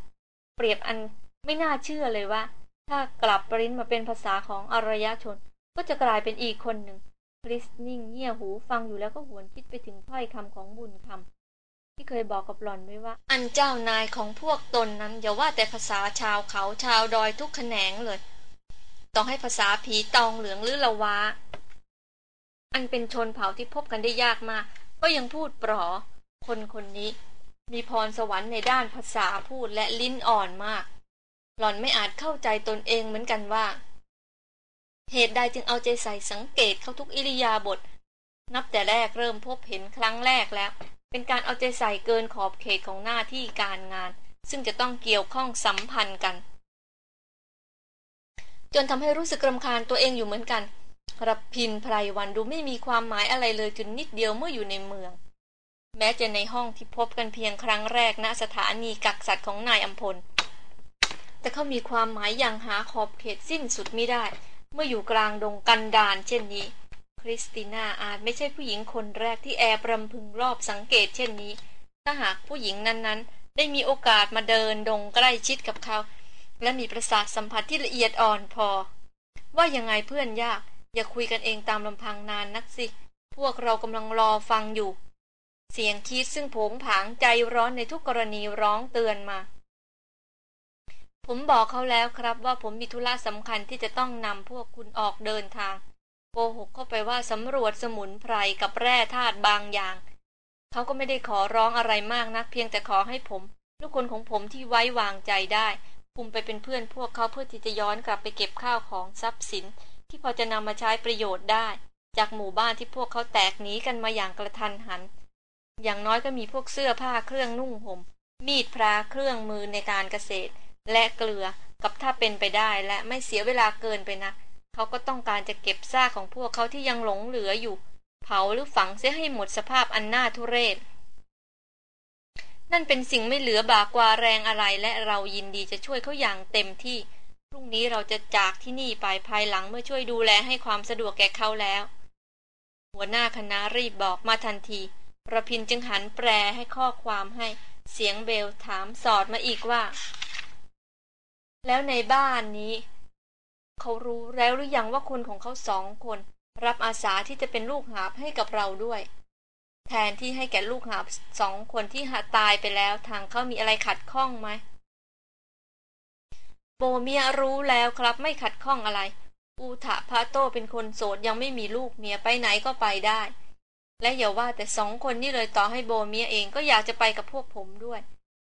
เปรียบอันไม่น่าเชื่อเลยว่า ถ้ากลับปริ้นมาเป็นภาษาของอารยชน ก็จะกลายเป็นอีกคนหนึ่งคริสนิ่งเงี่ยหูฟังอยู่แล้วก็หวนคิดไปถึงถ้อยคำของบุญคำที่เคยบอกกับหล่อนไว้ว่า อันเจ้านายของพวกตนนั้นอย่าว่าแต่ภาษาชาวเขาชาวดอยทุกแขนงเลย ต้องให้ภาษาผีตองเหลืองหรือละวะอันเป็นชนเผ่าที่พบกันได้ยากมาก ก็ยังพูดปลอคนคนนี้ มีพรสวรรค์ในด้านภาษาพูดและลิ้นอ่อนมาก หล่อนไม่อาจเข้าใจตนเองเหมือนกันว่า เหตุใดจึงเอาใจใส่สังเกตเขาทุกอิริยาบถนับแต่แรกเริ่มพบเห็นครั้งแรกแล้ว เป็นการเอาใจใส่เกินขอบเขตของหน้าที่การงาน ซึ่งจะต้องเกี่ยวข้องสัมพันธ์กัน จนทำให้รู้สึกรำคาญตัวเองอยู่เหมือนกันรับพินไพรวันดูไม่มีความหมายอะไรเลยจนนิดเดียวเมื่ออยู่ในเมือง แม้จะในห้องที่พบกันเพียงครั้งแรกณสถานีกักสัตว์ของนายอัมพล แต่เขามีความหมายอย่างหาขอบเขตสิ้นสุดไม่ได้ เมื่ออยู่กลางดงกันดานเช่นนี้ คริสติน่าอาจไม่ใช่ผู้หญิงคนแรกที่แอบรำพึงรอบสังเกตเช่นนี้ ถ้าหากผู้หญิงนั้นๆ ได้มีโอกาสมาเดินดงใกล้ชิดกับเขา และมีประสาทสัมผัสที่ละเอียดอ่อนพอ ว่ายังไงเพื่อนยาก อย่าคุยกันเองตามลำพังนานนักสิ พวกเรากำลังรอฟังอยู่ เสียงคิดซึ่งผงผางใจร้อนในทุกกรณีร้องเตือนมา ผมบอกเขาแล้วครับว่าผมมีธุระสำคัญที่จะต้องนำพวกคุณออกเดินทาง โกหกเข้าไปว่าสำรวจสมุนไพรกับแร่ธาตุบางอย่าง เขาก็ไม่ได้ขอร้องอะไรมากนัก เพียงแต่ขอให้ผม ลูกคนของผมที่ไว้วางใจได้คุมไปเป็นเพื่อนพวกเขาเพื่อที่จะย้อนกลับไปเก็บข้าวของทรัพย์สิน ที่พอจะนำมาใช้ประโยชน์ได้ จากหมู่บ้านที่พวกเขาแตกหนีกันมาอย่างกระทันหัน อย่างน้อยก็มีพวกเสื้อผ้าเครื่องนุ่งหม่ม มีดพระเครื่องมือในการเกษตร และเกลือกับถ้าเป็นไปได้และไม่เสียเวลาเกินไปนะเขาก็ต้องการจะเก็บซากของพวกเขาที่ยังหลงเหลืออยู่ เผาหรือฝังเสียให้หมดสภาพอันน่าทุเรศ นั่นเป็นสิ่งไม่เหลือบากว่าแรงอะไรและเรายินดีจะช่วยเขาอย่างเต็มที่พรุ่งนี้เราจะจากที่นี่ไปภายหลังเมื่อช่วยดูแลให้ความสะดวกแก่เขาแล้ว หัวหน้าคณะรีบบอกมาทันที ระพินจึงหันแปรให้ข้อความให้เสียงเบลถามสอดมาอีกว่า แล้วในบ้านนี้ เขารู้แล้วหรือยังว่าคนของเขาสองคน รับอาสาที่จะเป็นลูกหาบให้กับเราด้วย แทนที่ให้แก่ลูกหาบสองคนที่หาตายไปแล้วทางเขามีอะไรขัดข้องไหมโบเมียรู้แล้วครับไม่ขัดข้องอะไร อูทะพาโตเป็นคนโสดยังไม่มีลูกเมียไปไหนก็ไปได้ และอย่าว่าแต่สองคนนี่เลยต่อให้โบเมียเองก็อยากจะไปกับพวกผมด้วย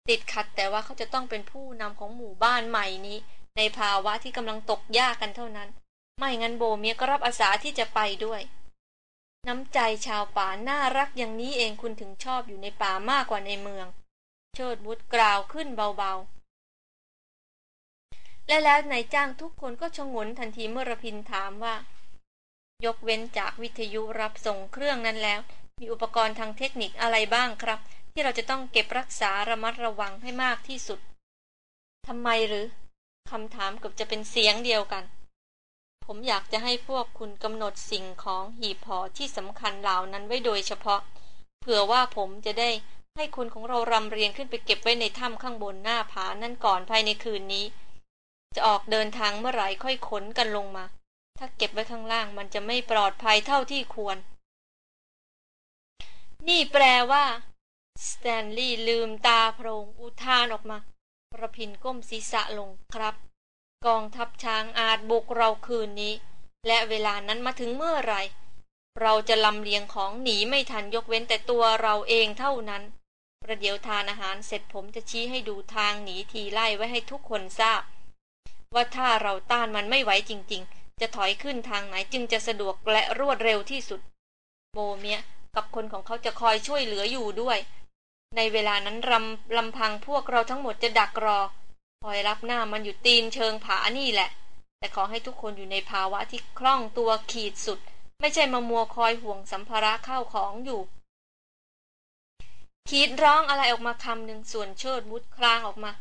ติดขัดแต่ว่าเขาจะต้องเป็นผู้นำของหมู่บ้านใหม่นี้ ในภาวะที่กำลังตกยากกันเท่านั้น ไม่งั้นโบเมียก็รับอาสาที่จะไปด้วย น้ำใจชาวป่าน่ารักอย่างนี้เองคุณถึงชอบอยู่ในป่ามากกว่าในเมือง เชิดวุฒกล่าวขึ้นเบาๆ และแล้วนายจ้างทุกคนก็ชงนทันทีเมื่อระพินถามว่า ยกเว้นจากวิทยุรับส่งเครื่องนั้นแล้ว มีอุปกรณ์ทางเทคนิคอะไรบ้างครับ ที่เราจะต้องเก็บรักษาระมัดระวังให้มากที่สุดทำไมหรือคำถามเกือบจะเป็นเสียงเดียวกัน ผมอยากจะให้พวกคุณกำหนดสิ่งของหีบห่อที่สำคัญเหล่านั้นไว้โดยเฉพาะ เผื่อว่าผมจะได้ให้คนของเรารำเรียงขึ้นไปเก็บไว้ในถ้ำข้างบนหน้าผานั่นก่อนภายในคืนนี้ จะออกเดินทางเมื่อไหร่ค่อยขนกันลงมา ถ้าเก็บไว้ข้างล่างมันจะไม่ปลอดภัยเท่าที่ควร นี่แปลว่า สแตนลีย์ลืมตาโพรงอุทานออกมาประพินก้มศีรษะลงครับ กองทัพช้างอาจบุกเราคืนนี้ และเวลานั้นมาถึงเมื่อไร เราจะลำเลียงของหนีไม่ทันยกเว้นแต่ตัวเราเองเท่านั้น ประเดี๋ยวทานอาหารเสร็จผมจะชี้ให้ดูทางหนีทีไล่ไว้ให้ทุกคนทราบ ว่าถ้าเราต้านมันไม่ไหวจริง ๆ จะถอยขึ้นทางไหนจึงจะสะดวกและรวดเร็วที่สุดโบเมียกับคนของเขาจะคอยช่วยเหลืออยู่ด้วย ในเวลานั้นรำลำพังพวกเราทั้งหมดจะดักรอ คอยรับหน้ามันอยู่ตีนเชิงผานี่แหละ แต่ขอให้ทุกคนอยู่ในภาวะที่คล่องตัวขีดสุด ไม่ใช่มามัวคอยห่วงสัมภาระเข้าของอยู่ขีดร้องอะไรออกมาคำหนึ่งส่วนเชิดบุตรคลางออกมา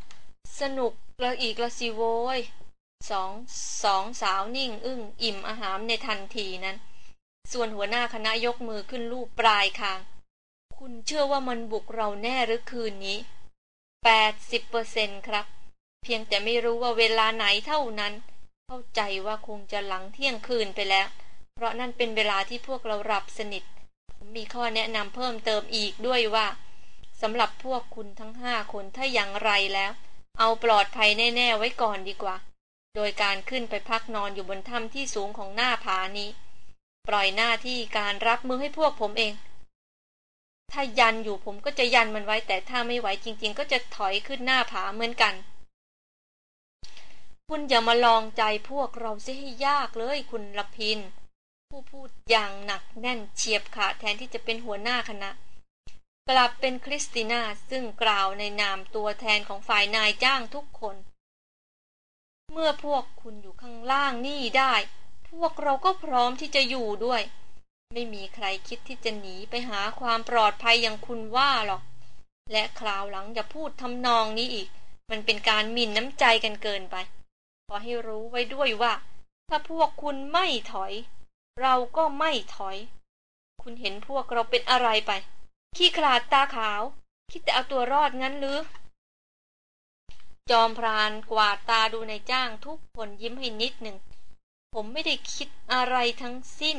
สนุกแล้วอีกละสิโวย สองสองสาวนิ่ง อึ้งอิ่มอาหารในทันทีนั้น ส่วนหัวหน้าคณะยกมือขึ้นรูปปลายคาง คุณเชื่อว่ามันบุกเราแน่หรือคืนนี้แปดสิบเปอร์เซ็นครับ เพียงแต่ไม่รู้ว่าเวลาไหนเท่านั้น เข้าใจว่าคงจะหลังเที่ยงคืนไปแล้ว เพราะนั่นเป็นเวลาที่พวกเราหลับสนิท ผมมีข้อแนะนำเพิ่มเติมอีกด้วยว่าสำหรับพวกคุณทั้งห้าคนถ้าอย่างไรแล้ว เอาปลอดภัยแน่ ๆ ไว้ก่อนดีกว่า โดยการขึ้นไปพักนอนอยู่บนถ้ำที่สูงของหน้าผานี้ ปล่อยหน้าที่การรับมือให้พวกผมเอง ถ้ายันอยู่ผมก็จะยันมันไว้แต่ถ้าไม่ไหวจริง ๆ ก็จะถอยขึ้นหน้าผาเหมือนกัน คุณอย่ามาลองใจพวกเราเสียให้ยากเลยคุณละพิน ผู้พูดอย่างหนักแน่นเฉียบขาดแทนที่จะเป็นหัวหน้าคณะ กลับเป็นคริสติน่าซึ่งกล่าวในนามตัวแทนของฝ่ายนายจ้างทุกคน เมื่อพวกคุณอยู่ข้างล่างนี่ได้ พวกเราก็พร้อมที่จะอยู่ด้วย ไม่มีใครคิดที่จะหนีไปหาความปลอดภัยอย่างคุณว่าหรอก และคราวหลังอย่าพูดทำนองนี้อีก มันเป็นการหมิ่นน้ำใจกันเกินไป ขอให้รู้ไว้ด้วยว่า ถ้าพวกคุณไม่ถอย เราก็ไม่ถอย คุณเห็นพวกเราเป็นอะไรไป ขี้ขลาดตาขาว คิดแต่เอาตัวรอดงั้นหรือ จอมพรานกวาดตาดูในจ้างทุกคนยิ้มให้นิดหนึ่ง ผมไม่ได้คิดอะไรทั้งสิ้น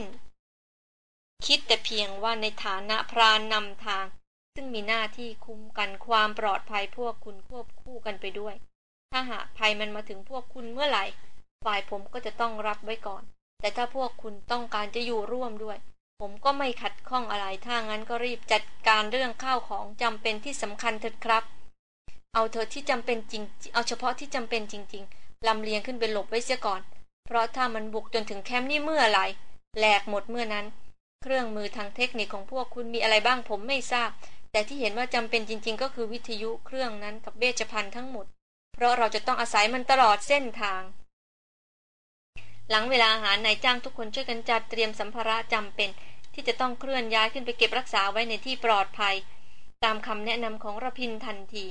คิดแต่เพียงว่าในฐานะพรานนำทาง ซึ่งมีหน้าที่คุ้มกันความปลอดภัยพวกคุณควบคู่กันไปด้วย ถ้าหากภัยมันมาถึงพวกคุณเมื่อไหร่ ฝ่ายผมก็จะต้องรับไว้ก่อน แต่ถ้าพวกคุณต้องการจะอยู่ร่วมด้วย ผมก็ไม่ขัดข้องอะไรถ้างั้นก็รีบจัดการเรื่องข้าวของจำเป็นที่สำคัญเถิดครับ เอาเธอที่จำเป็นจริง เอาเฉพาะที่จำเป็นจริง ๆลำเลียงขึ้นไปหลบไว้เสียก่อน เพราะถ้ามันบุกจนถึงแคมป์นี่เมื่อไหร่แหลกหมดเมื่อนั้น เครื่องมือทางเทคนิคของพวกคุณมีอะไรบ้างผมไม่ทราบ แต่ที่เห็นว่าจำเป็นจริง ๆ ก็คือวิทยุเครื่องนั้นกับเวชภัณฑ์ทั้งหมด เพราะเราจะต้องอาศัยมันตลอดเส้นทาง หลังเวลาอาหารนายจ้างทุกคนช่วยกันจัดเตรียมสัมภาระจำเป็น ที่จะต้องเคลื่อนย้ายขึ้นไปเก็บรักษาไว้ในที่ปลอดภัย ตามคำแนะนำของระพินทันที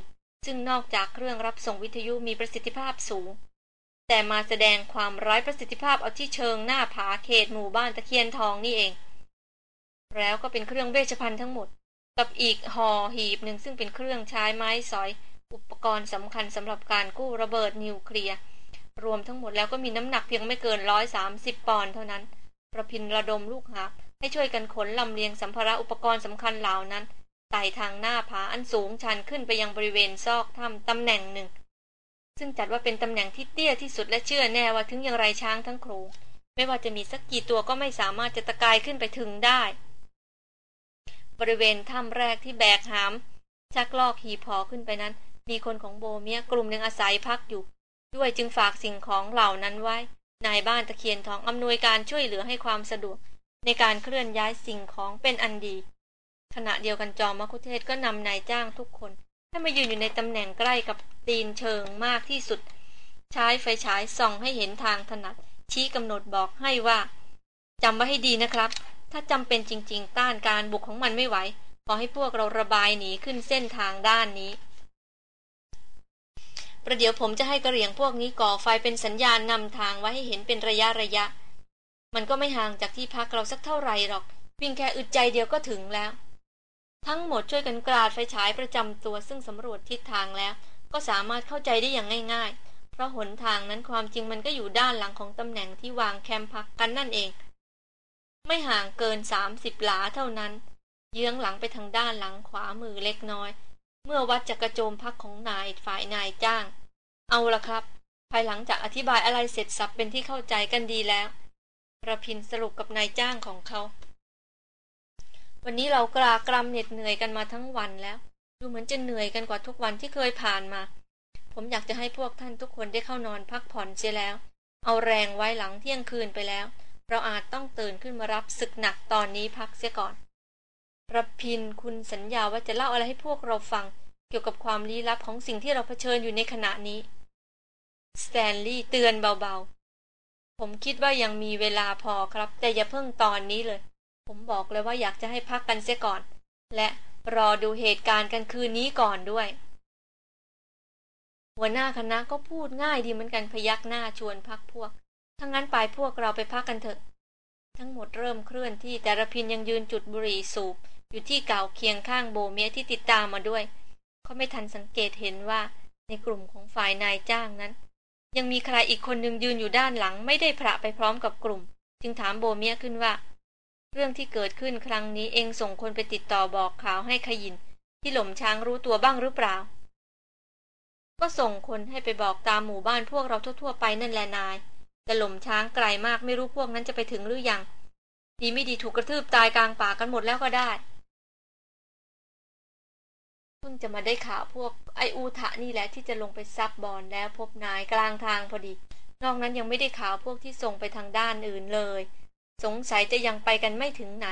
ซึ่งนอกจากเครื่องรับส่งวิทยุมีประสิทธิภาพสูง แต่มาแสดงความร้ายประสิทธิภาพเอาที่เชิงหน้าผาเขตหมู่บ้านตะเคียนทองนี่เอง แล้วก็เป็นเครื่องเวชภัณฑ์ทั้งหมด กับอีกห่อหีบหนึ่งซึ่งเป็นเครื่องใช้ไม้สอย อุปกรณ์สำคัญสำหรับการกู้ระเบิดนิวเคลียร์รวมทั้งหมดแล้วก็มีน้ำหนักเพียงไม่เกินร้อยสามสิบปอนด์เท่านั้น ประพินระดมลูกหาให้ช่วยกันขนลำเลียงสัมภาระอุปกรณ์สำคัญเหล่านั้น ไต่ทางหน้าผาอันสูงชันขึ้นไปยังบริเวณซอกถ้ำตำแหน่งหนึ่ง ซึ่งจัดว่าเป็นตำแหน่งที่เตี้ยที่สุดและเชื่อแน่ว่าถึงอย่างไรช้างทั้งโครงไม่ว่าจะมีสักกี่ตัวก็ไม่สามารถจะตะกายขึ้นไปถึงได้ บริเวณถ้ำแรกที่แบกหาม ชักลอกหีพอขึ้นไปนั้น มีคนของโบเมียกลุ่มหนึ่งอาศัยพักอยู่ ด้วยจึงฝากสิ่งของเหล่านั้นไว้นายบ้านตะเคียนทองอำนวยการช่วยเหลือให้ความสะดวก ในการเคลื่อนย้ายสิ่งของเป็นอันดี ขณะเดียวกันจอมมคุเทศก็นำนายจ้างทุกคน ให้มายืนอยู่ในตำแหน่งใกล้กับตีนเชิงมากที่สุด ใช้ไฟฉายส่องให้เห็นทางถนัด ชี้กำหนดบอกให้ว่าจำไว้ให้ดีนะครับ ถ้าจำเป็นจริง ๆ ต้านการบุกของมันไม่ไหวขอให้พวกเราระบายหนีขึ้นเส้นทางด้านนี้ประเดี๋ยวผมจะให้กระเหรี่ยงพวกนี้ก่อไฟเป็นสัญญาณนำทางไว้ให้เห็นเป็นระยะระยะ มันก็ไม่ห่างจากที่พักเราสักเท่าไหร่หรอก วิ่งแค่อึดใจเดียวก็ถึงแล้ว ทั้งหมดช่วยกันกราดไฟฉายประจำตัวซึ่งสำรวจทิศทางแล้ว ก็สามารถเข้าใจได้อย่างง่าย ๆ เพราะหนทางนั้นความจริงมันก็อยู่ด้านหลังของตำแหน่งที่วางแคมป์พักกันนั่นเอง ไม่ห่างเกินสามสิบหลาเท่านั้น เยื้องหลังไปทางด้านหลังขวามือเล็กน้อย เมื่อวัดจากกระโจมพักของนายฝ่ายนายจ้าง เอาละครับ ภายหลังจากอธิบายอะไรเสร็จสับเป็นที่เข้าใจกันดีแล้วระพินสรุปกับนายจ้างของเขา วันนี้เรากรากรำเหน็ดเหนื่อยกันมาทั้งวันแล้ว ดูเหมือนจะเหนื่อยกันกว่าทุกวันที่เคยผ่านมา ผมอยากจะให้พวกท่านทุกคนได้เข้านอนพักผ่อนเสียแล้ว เอาแรงไว้หลังเที่ยงคืนไปแล้ว เราอาจต้องตื่นขึ้นมารับศึกหนักตอนนี้พักเสียก่อนระพินคุณสัญญาว่าจะเล่าอะไรให้พวกเราฟัง เกี่ยวกับความลี้ลับของสิ่งที่เราเผชิญอยู่ในขณะนี้สแตนลีย์เตือนเบาๆ ผมคิดว่ายังมีเวลาพอครับ แต่อย่าเพิ่งตอนนี้เลย ผมบอกเลยว่าอยากจะให้พักกันเสียก่อน และรอดูเหตุการณ์กันคืนนี้ก่อนด้วย หัวหน้าคณะก็พูดง่ายดีเหมือนกันพยักหน้าชวนพักพวก ทั้งนั้นไปพวกเราไปพักกันเถอะ ทั้งหมดเริ่มเคลื่อนที่แต่ระพินยังยืนจุดบุหรี่สูบ อยู่ที่เก่าเคียงข้างโบเมียที่ติดตามมาด้วย เขาไม่ทันสังเกตเห็นว่าในกลุ่มของฝ่ายนายจ้างนั้น ยังมีใครอีกคนหนึ่งยืนอยู่ด้านหลังไม่ได้พระไปพร้อมกับกลุ่ม จึงถามโบเมียขึ้นว่า เรื่องที่เกิดขึ้นครั้งนี้เองส่งคนไปติดต่อบอกข่าวให้ขยิน ที่หล่มช้างรู้ตัวบ้างหรือเปล่า ก็ส่งคนให้ไปบอกตามหมู่บ้านพวกเราทั่วๆไปนั่นแหละนาย แต่หล่มช้างไกลมากไม่รู้พวกนั้นจะไปถึงหรือยัง ดีไม่ดีถูกกระทืบตายกลางป่ากันหมดแล้วก็ได้เพิ่งจะมาได้ข่าวพวกไออูทะนี่แหละที่จะลงไปซับบอลแล้วพบนายกลางทางพอดี นอกนั้นยังไม่ได้ข่าวพวกที่ส่งไปทางด้านอื่นเลย สงสัยจะยังไปกันไม่ถึงไหน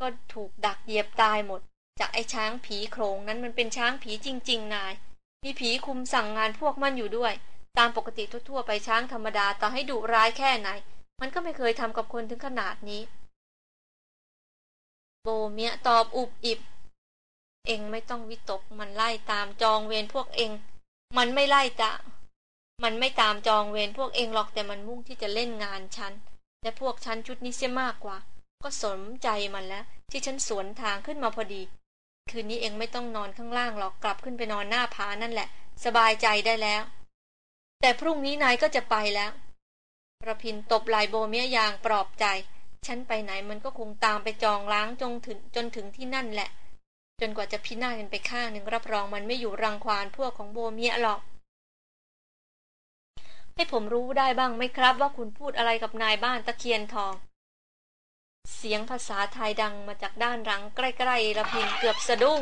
ก็ถูกดักเหยียบตายหมด จากไอ้ช้างผีโครงนั้นมันเป็นช้างผีจริง ๆ นาย มีผีคุมสั่งงานพวกมันอยู่ด้วย ตามปกติทั่วๆไปช้างธรรมดาต่อให้ดุร้ายแค่ไหน มันก็ไม่เคยทำกับคนถึงขนาดนี้ โบเมียตอบอุบอิบ เองไม่ต้องวิตกมันไล่ตามจองเวรพวกเอง มันไม่ไล่ตะมันไม่ตามจองเวรพวกเองหรอกแต่มันมุ่งที่จะเล่นงานฉัน และพวกฉันชุดนี้เสียมากกว่า ก็สนใจมันแล้ว ที่ฉันสวนทางขึ้นมาพอดี คืนนี้เองไม่ต้องนอนข้างล่างหรอกกลับขึ้นไปนอนหน้าผานั่นแหละ สบายใจได้แล้ว แต่พรุ่งนี้นายก็จะไปแล้วระพินตบไหลโบเมียยางปลอบใจ ฉันไปไหนมันก็คงตามไปจองล้างจงถึงจนถึงที่นั่นแหละ จนกว่าจะพินาศกันไปข้างหนึ่งรับรองมันไม่อยู่รังควานพวกของโบเมียหรอก ให้ผมรู้ได้บ้างไหมครับ ว่าคุณพูดอะไรกับนายบ้านตะเคียนทอง เสียงภาษาไทยดังมาจากด้านหลังใกล้ๆระพินเกือบสะดุ้ง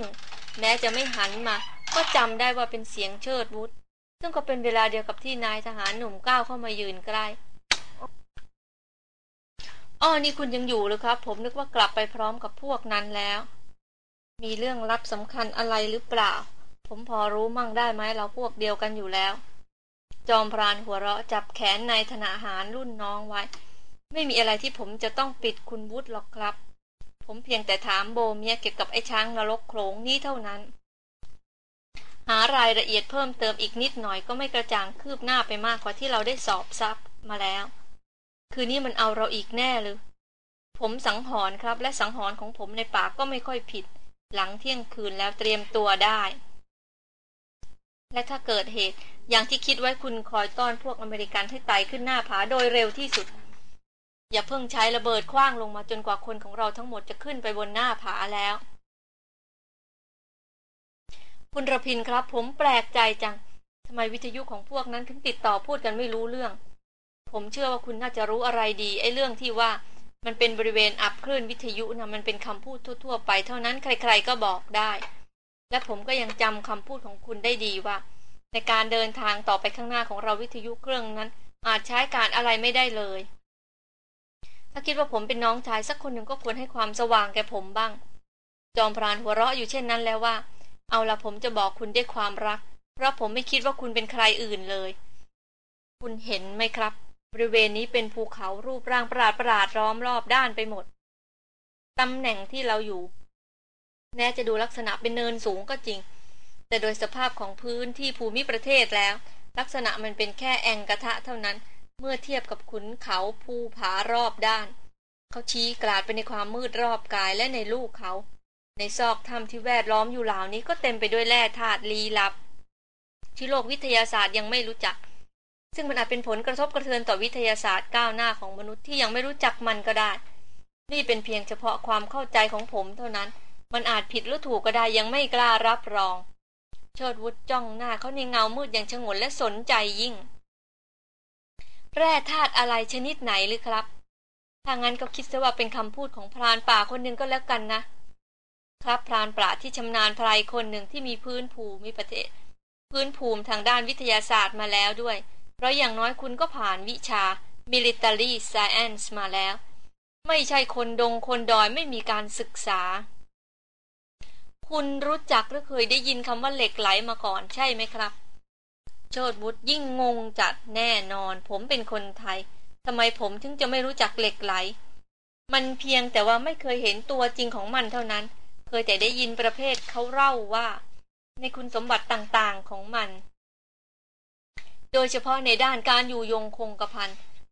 แม้จะไม่หันมา ก็จำได้ว่าเป็นเสียงเชิดวุฒซึ่งก็เป็นเวลาเดียวกับที่นายทหารหนุ่มก้าวเข้ามายืนใกล้อ้อนี่คุณยังอยู่หรือครับ ผมนึกว่ากลับไปพร้อมกับพวกนั้นแล้ว มีเรื่องลับสำคัญอะไรหรือเปล่า ผมพอรู้มั่งได้ไหมเราพวกเดียวกันอยู่แล้ว จอมพรานหัวเราะจับแขนนายธนาหารรุ่นน้องไว้ ไม่มีอะไรที่ผมจะต้องปิดคุณวุฒิหรอกครับ ผมเพียงแต่ถามโบเมียเกี่ยวกับไอ้ช้างนรกโขลงนี้เท่านั้น หารายละเอียดเพิ่มเติมอีกนิดหน่อยก็ไม่กระจ่างคืบหน้าไปมากกว่าที่เราได้สอบซับมาแล้ว คืนนี้มันเอาเราอีกแน่หรือผมสังหรณ์ครับ และสังหรณ์ของผมในปากก็ไม่ค่อยผิด หลังเที่ยงคืนแล้วเตรียมตัวได้ และถ้าเกิดเหตุอย่างที่คิดไว้คุณคอยต้อนพวกอเมริกันให้ไต่ขึ้นหน้าผาโดยเร็วที่สุด อย่าเพิ่งใช้ระเบิดคว้างลงมาจนกว่าคนของเราทั้งหมดจะขึ้นไปบนหน้าผาแล้ว คุณระพินครับ ผมแปลกใจจังทำไมวิทยุของพวกนั้นถึงติดต่อพูดกันไม่รู้เรื่อง ผมเชื่อว่าคุณน่าจะรู้อะไรดีไอ้เรื่องที่ว่ามันเป็นบริเวณอับคลื่นวิทยุนะมันเป็นคำพูดทั่ว ๆ ไปเท่านั้นใคร ๆ ก็บอกได้ และผมก็ยังจำคำพูดของคุณได้ดีว่า ในการเดินทางต่อไปข้างหน้าของเราวิทยุเครื่องนั้น อาจใช้การอะไรไม่ได้เลย ถ้าคิดว่าผมเป็นน้องชายสักคนหนึ่งก็ควรให้ความสว่างแก่ผมบ้าง จอมพรานหัวเราะอยู่เช่นนั้นแล้วว่า เอาละผมจะบอกคุณด้วยความรัก เพราะผมไม่คิดว่าคุณเป็นใครอื่นเลย คุณเห็นไหมครับ บริเวณนี้เป็นภูเขารูปร่างประหลาดประหลาดล้อมรอบด้านไปหมดตำแหน่งที่เราอยู่ แน่จะดูลักษณะเป็นเนินสูงก็จริง แต่โดยสภาพของพื้นที่ภูมิประเทศแล้ว ลักษณะมันเป็นแค่แองกระทะเท่านั้น เมื่อเทียบกับขุนเขาภูผารอบด้าน เขาชี้กลาดไปในความมืดรอบกายและในลูกเขา ในซอกถ้ำที่แวดล้อมอยู่เหล่านี้ก็เต็มไปด้วยแร่ธาตุลี้ลับ ที่โลกวิทยาศาสตร์ยังไม่รู้จัก ซึ่งมันอาจเป็นผลกระทบกระเทือนต่อวิทยาศาสตร์ก้าวหน้าของมนุษย์ที่ยังไม่รู้จักมันก็ได้ นี่เป็นเพียงเฉพาะความเข้าใจของผมเท่านั้น มันอาจผิดหรือถูกก็ได้ยังไม่กล้ารับรอง เชิดวุฒจ้องหน้าเขาในเงามืดอย่างชงนและสนใจยิ่ง แร่ธาตุอะไรชนิดไหนหรือครับ ถ้างั้นก็คิดซะว่าเป็นคำพูดของพรานป่าคนหนึ่งก็แล้วกันนะ ครับพรานป่าที่ชำนาญไพรคนหนึ่งที่มีพื้นภูมิประเทศ พื้นภูมิทางด้านวิทยาศาสตร์มาแล้วด้วย เพราะอย่างน้อยคุณก็ผ่านวิชา military science มาแล้ว ไม่ใช่คนดงคนดอยไม่มีการศึกษา คุณรู้จักหรือเคยได้ยินคำว่าเหล็กไหลมาก่อนใช่ไหมครับ โชดบุตรยิ่งงงจัดแน่นอน ผมเป็นคนไทยทำไมผมถึงจะไม่รู้จักเหล็กไหล มันเพียงแต่ว่าไม่เคยเห็นตัวจริงของมันเท่านั้น เคยแต่ได้ยินประเภทเขาเล่าว่า ในคุณสมบัติต่างๆของมัน โดยเฉพาะในด้านการอยู่ยงคงกระพัน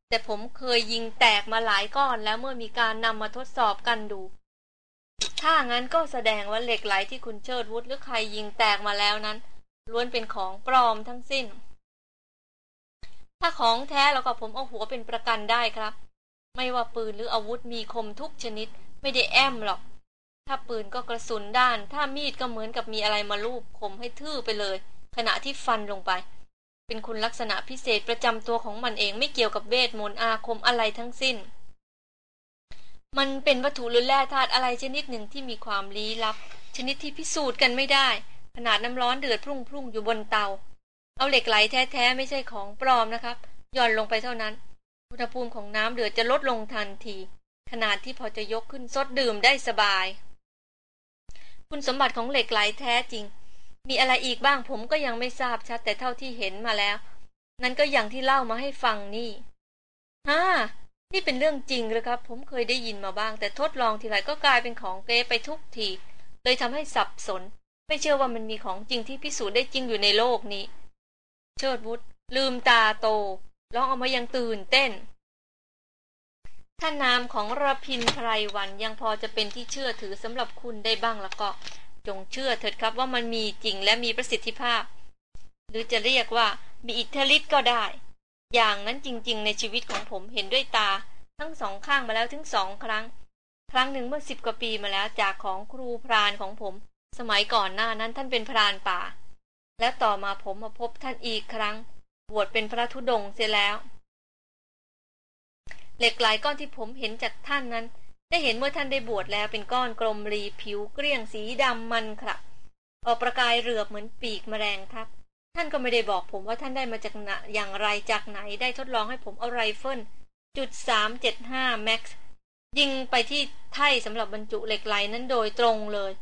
แต่ผมเคยยิงแตกมาหลายก้อนแล้วเมื่อมีการนำมาทดสอบกันดู ถ้างั้นก็แสดงว่าเหล็กไหลที่คุณเชิดวุฒหรือใครยิงแตกมาแล้วนั้น ล้วนเป็นของปลอมทั้งสิ้น ถ้าของแท้แล้วก็ผมเอาหัวเป็นประกันได้ครับ ไม่ว่าปืนหรืออาวุธมีคมทุกชนิด ไม่ได้แอมหรอก ถ้าปืนก็กระสุนด้าน ถ้ามีดก็เหมือนกับมีอะไรมาลูบคมให้ทื่อไปเลย ขณะที่ฟันลงไป เป็นคุณลักษณะพิเศษประจำตัวของมันเองไม่เกี่ยวกับเวทมนต์อาคมอะไรทั้งสิ้น มันเป็นวัตถุหรือแร่ธาตุอะไรชนิดหนึ่งที่มีความลี้ลับ ชนิดที่พิสูจน์กันไม่ได้ ขนาดน้ำร้อนเดือดพุ่งพุ่งอยู่บนเตา เอาเหล็กไหลแท้ๆไม่ใช่ของปลอมนะครับหย่อนลงไปเท่านั้น อุณหภูมิของน้ำเดือดจะลดลงทันที ขนาดที่พอจะยกขึ้นซดดื่มได้สบาย คุณสมบัติของเหล็กไหลแท้จริง มีอะไรอีกบ้างผมก็ยังไม่ทราบชัดแต่เท่าที่เห็นมาแล้ว นั้นก็อย่างที่เล่ามาให้ฟังนี่ฮ่า นี่เป็นเรื่องจริงเลยครับ ผมเคยได้ยินมาบ้าง แต่ทดลองทีไรก็กลายเป็นของเก๊ไปทุกที เลยทำให้สับสน ไม่เชื่อว่ามันมีของจริงที่พิสูจน์ได้จริงอยู่ในโลกนี้ เชิดวุฒลืมตาโตร้องออกมายังตื่นเต้นถ้านามของระพินไพรวันยังพอจะเป็นที่เชื่อถือสำหรับคุณได้บ้างแล้วก็ จงเชื่อเถิดครับว่ามันมีจริงและมีประสิทธิภาพ หรือจะเรียกว่ามีอิทธิฤทธิ์ก็ได้ อย่างนั้นจริง ๆ ในชีวิตของผมเห็นด้วยตา ทั้งสองข้างมาแล้วถึงสองครั้ง ครั้งหนึ่งเมื่อสิบกว่าปีมาแล้วจากของครูพรานของผม สมัยก่อนหน้านั้นท่านเป็นพรานป่า และต่อมาผมมาพบท่านอีกครั้ง บวชเป็นพระธุดงค์เสียแล้ว เหล็กไหลก้อนที่ผมเห็นจากท่านนั้น ได้เห็นเมื่อท่านได้บวชแล้วเป็นก้อนกลมรีผิวเกลี้ยงสีดำมันครับออกประกายเหลือบเหมือนปีกแมลงทับ ท่านก็ไม่ได้บอกผมว่าท่านได้มาจากไหนอย่างไรจากไหนได้ทดลองให้ผมเอาไรเฟิลจุดสามเจ็ดห้าแม็กซ์ยิงไปที่ไถ้สำหรับบรรจุเหล็กไหลนั้นโดยตรงเลย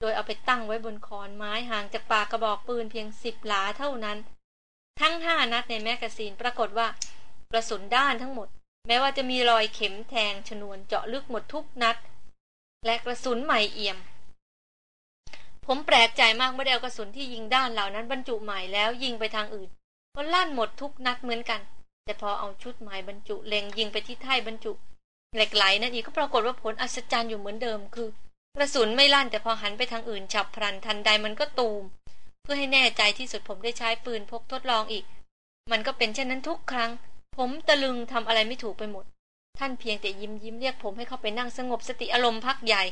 โดยเอาไปตั้งไว้บนขอนไม้ห่างจากปากกระบอกปืนเพียงสิบหลาเท่านั้น ทั้งห้านัดในแมกกาซีนปรากฏว่ากระสุนด้านทั้งหมด แม้ว่าจะมีรอยเข็มแทงชนวนเจาะลึกหมดทุกนัด และกระสุนใหม่เอี่ยม ผมแปลกใจมากเมื่อเดวกระสุนที่ยิงด้านเหล่านั้นบรรจุใหม่แล้วยิงไปทางอื่น ก็ลั่นหมดทุกนัดเหมือนกัน แต่พอเอาชุดใหม่บรรจุเล็งยิงไปที่ท้ายบรรจุ เหล็กไหลนั่นอีกก็ปรากฏว่าผลอัศจรรย์อยู่เหมือนเดิมคือกระสุนไม่ลั่นแต่พอหันไปทางอื่น ฉับพลันทันใดมันก็ตูม เพื่อให้แน่ใจที่สุดผมได้ใช้ปืนพกทดลองอีก มันก็เป็นเช่นนั้นทุกครั้ง ผมตะลึงทำอะไรไม่ถูกไปหมด ท่านเพียงแต่ยิ้มยิ้มเรียกผมให้เข้าไปนั่งสงบสติอารมณ์พักใหญ่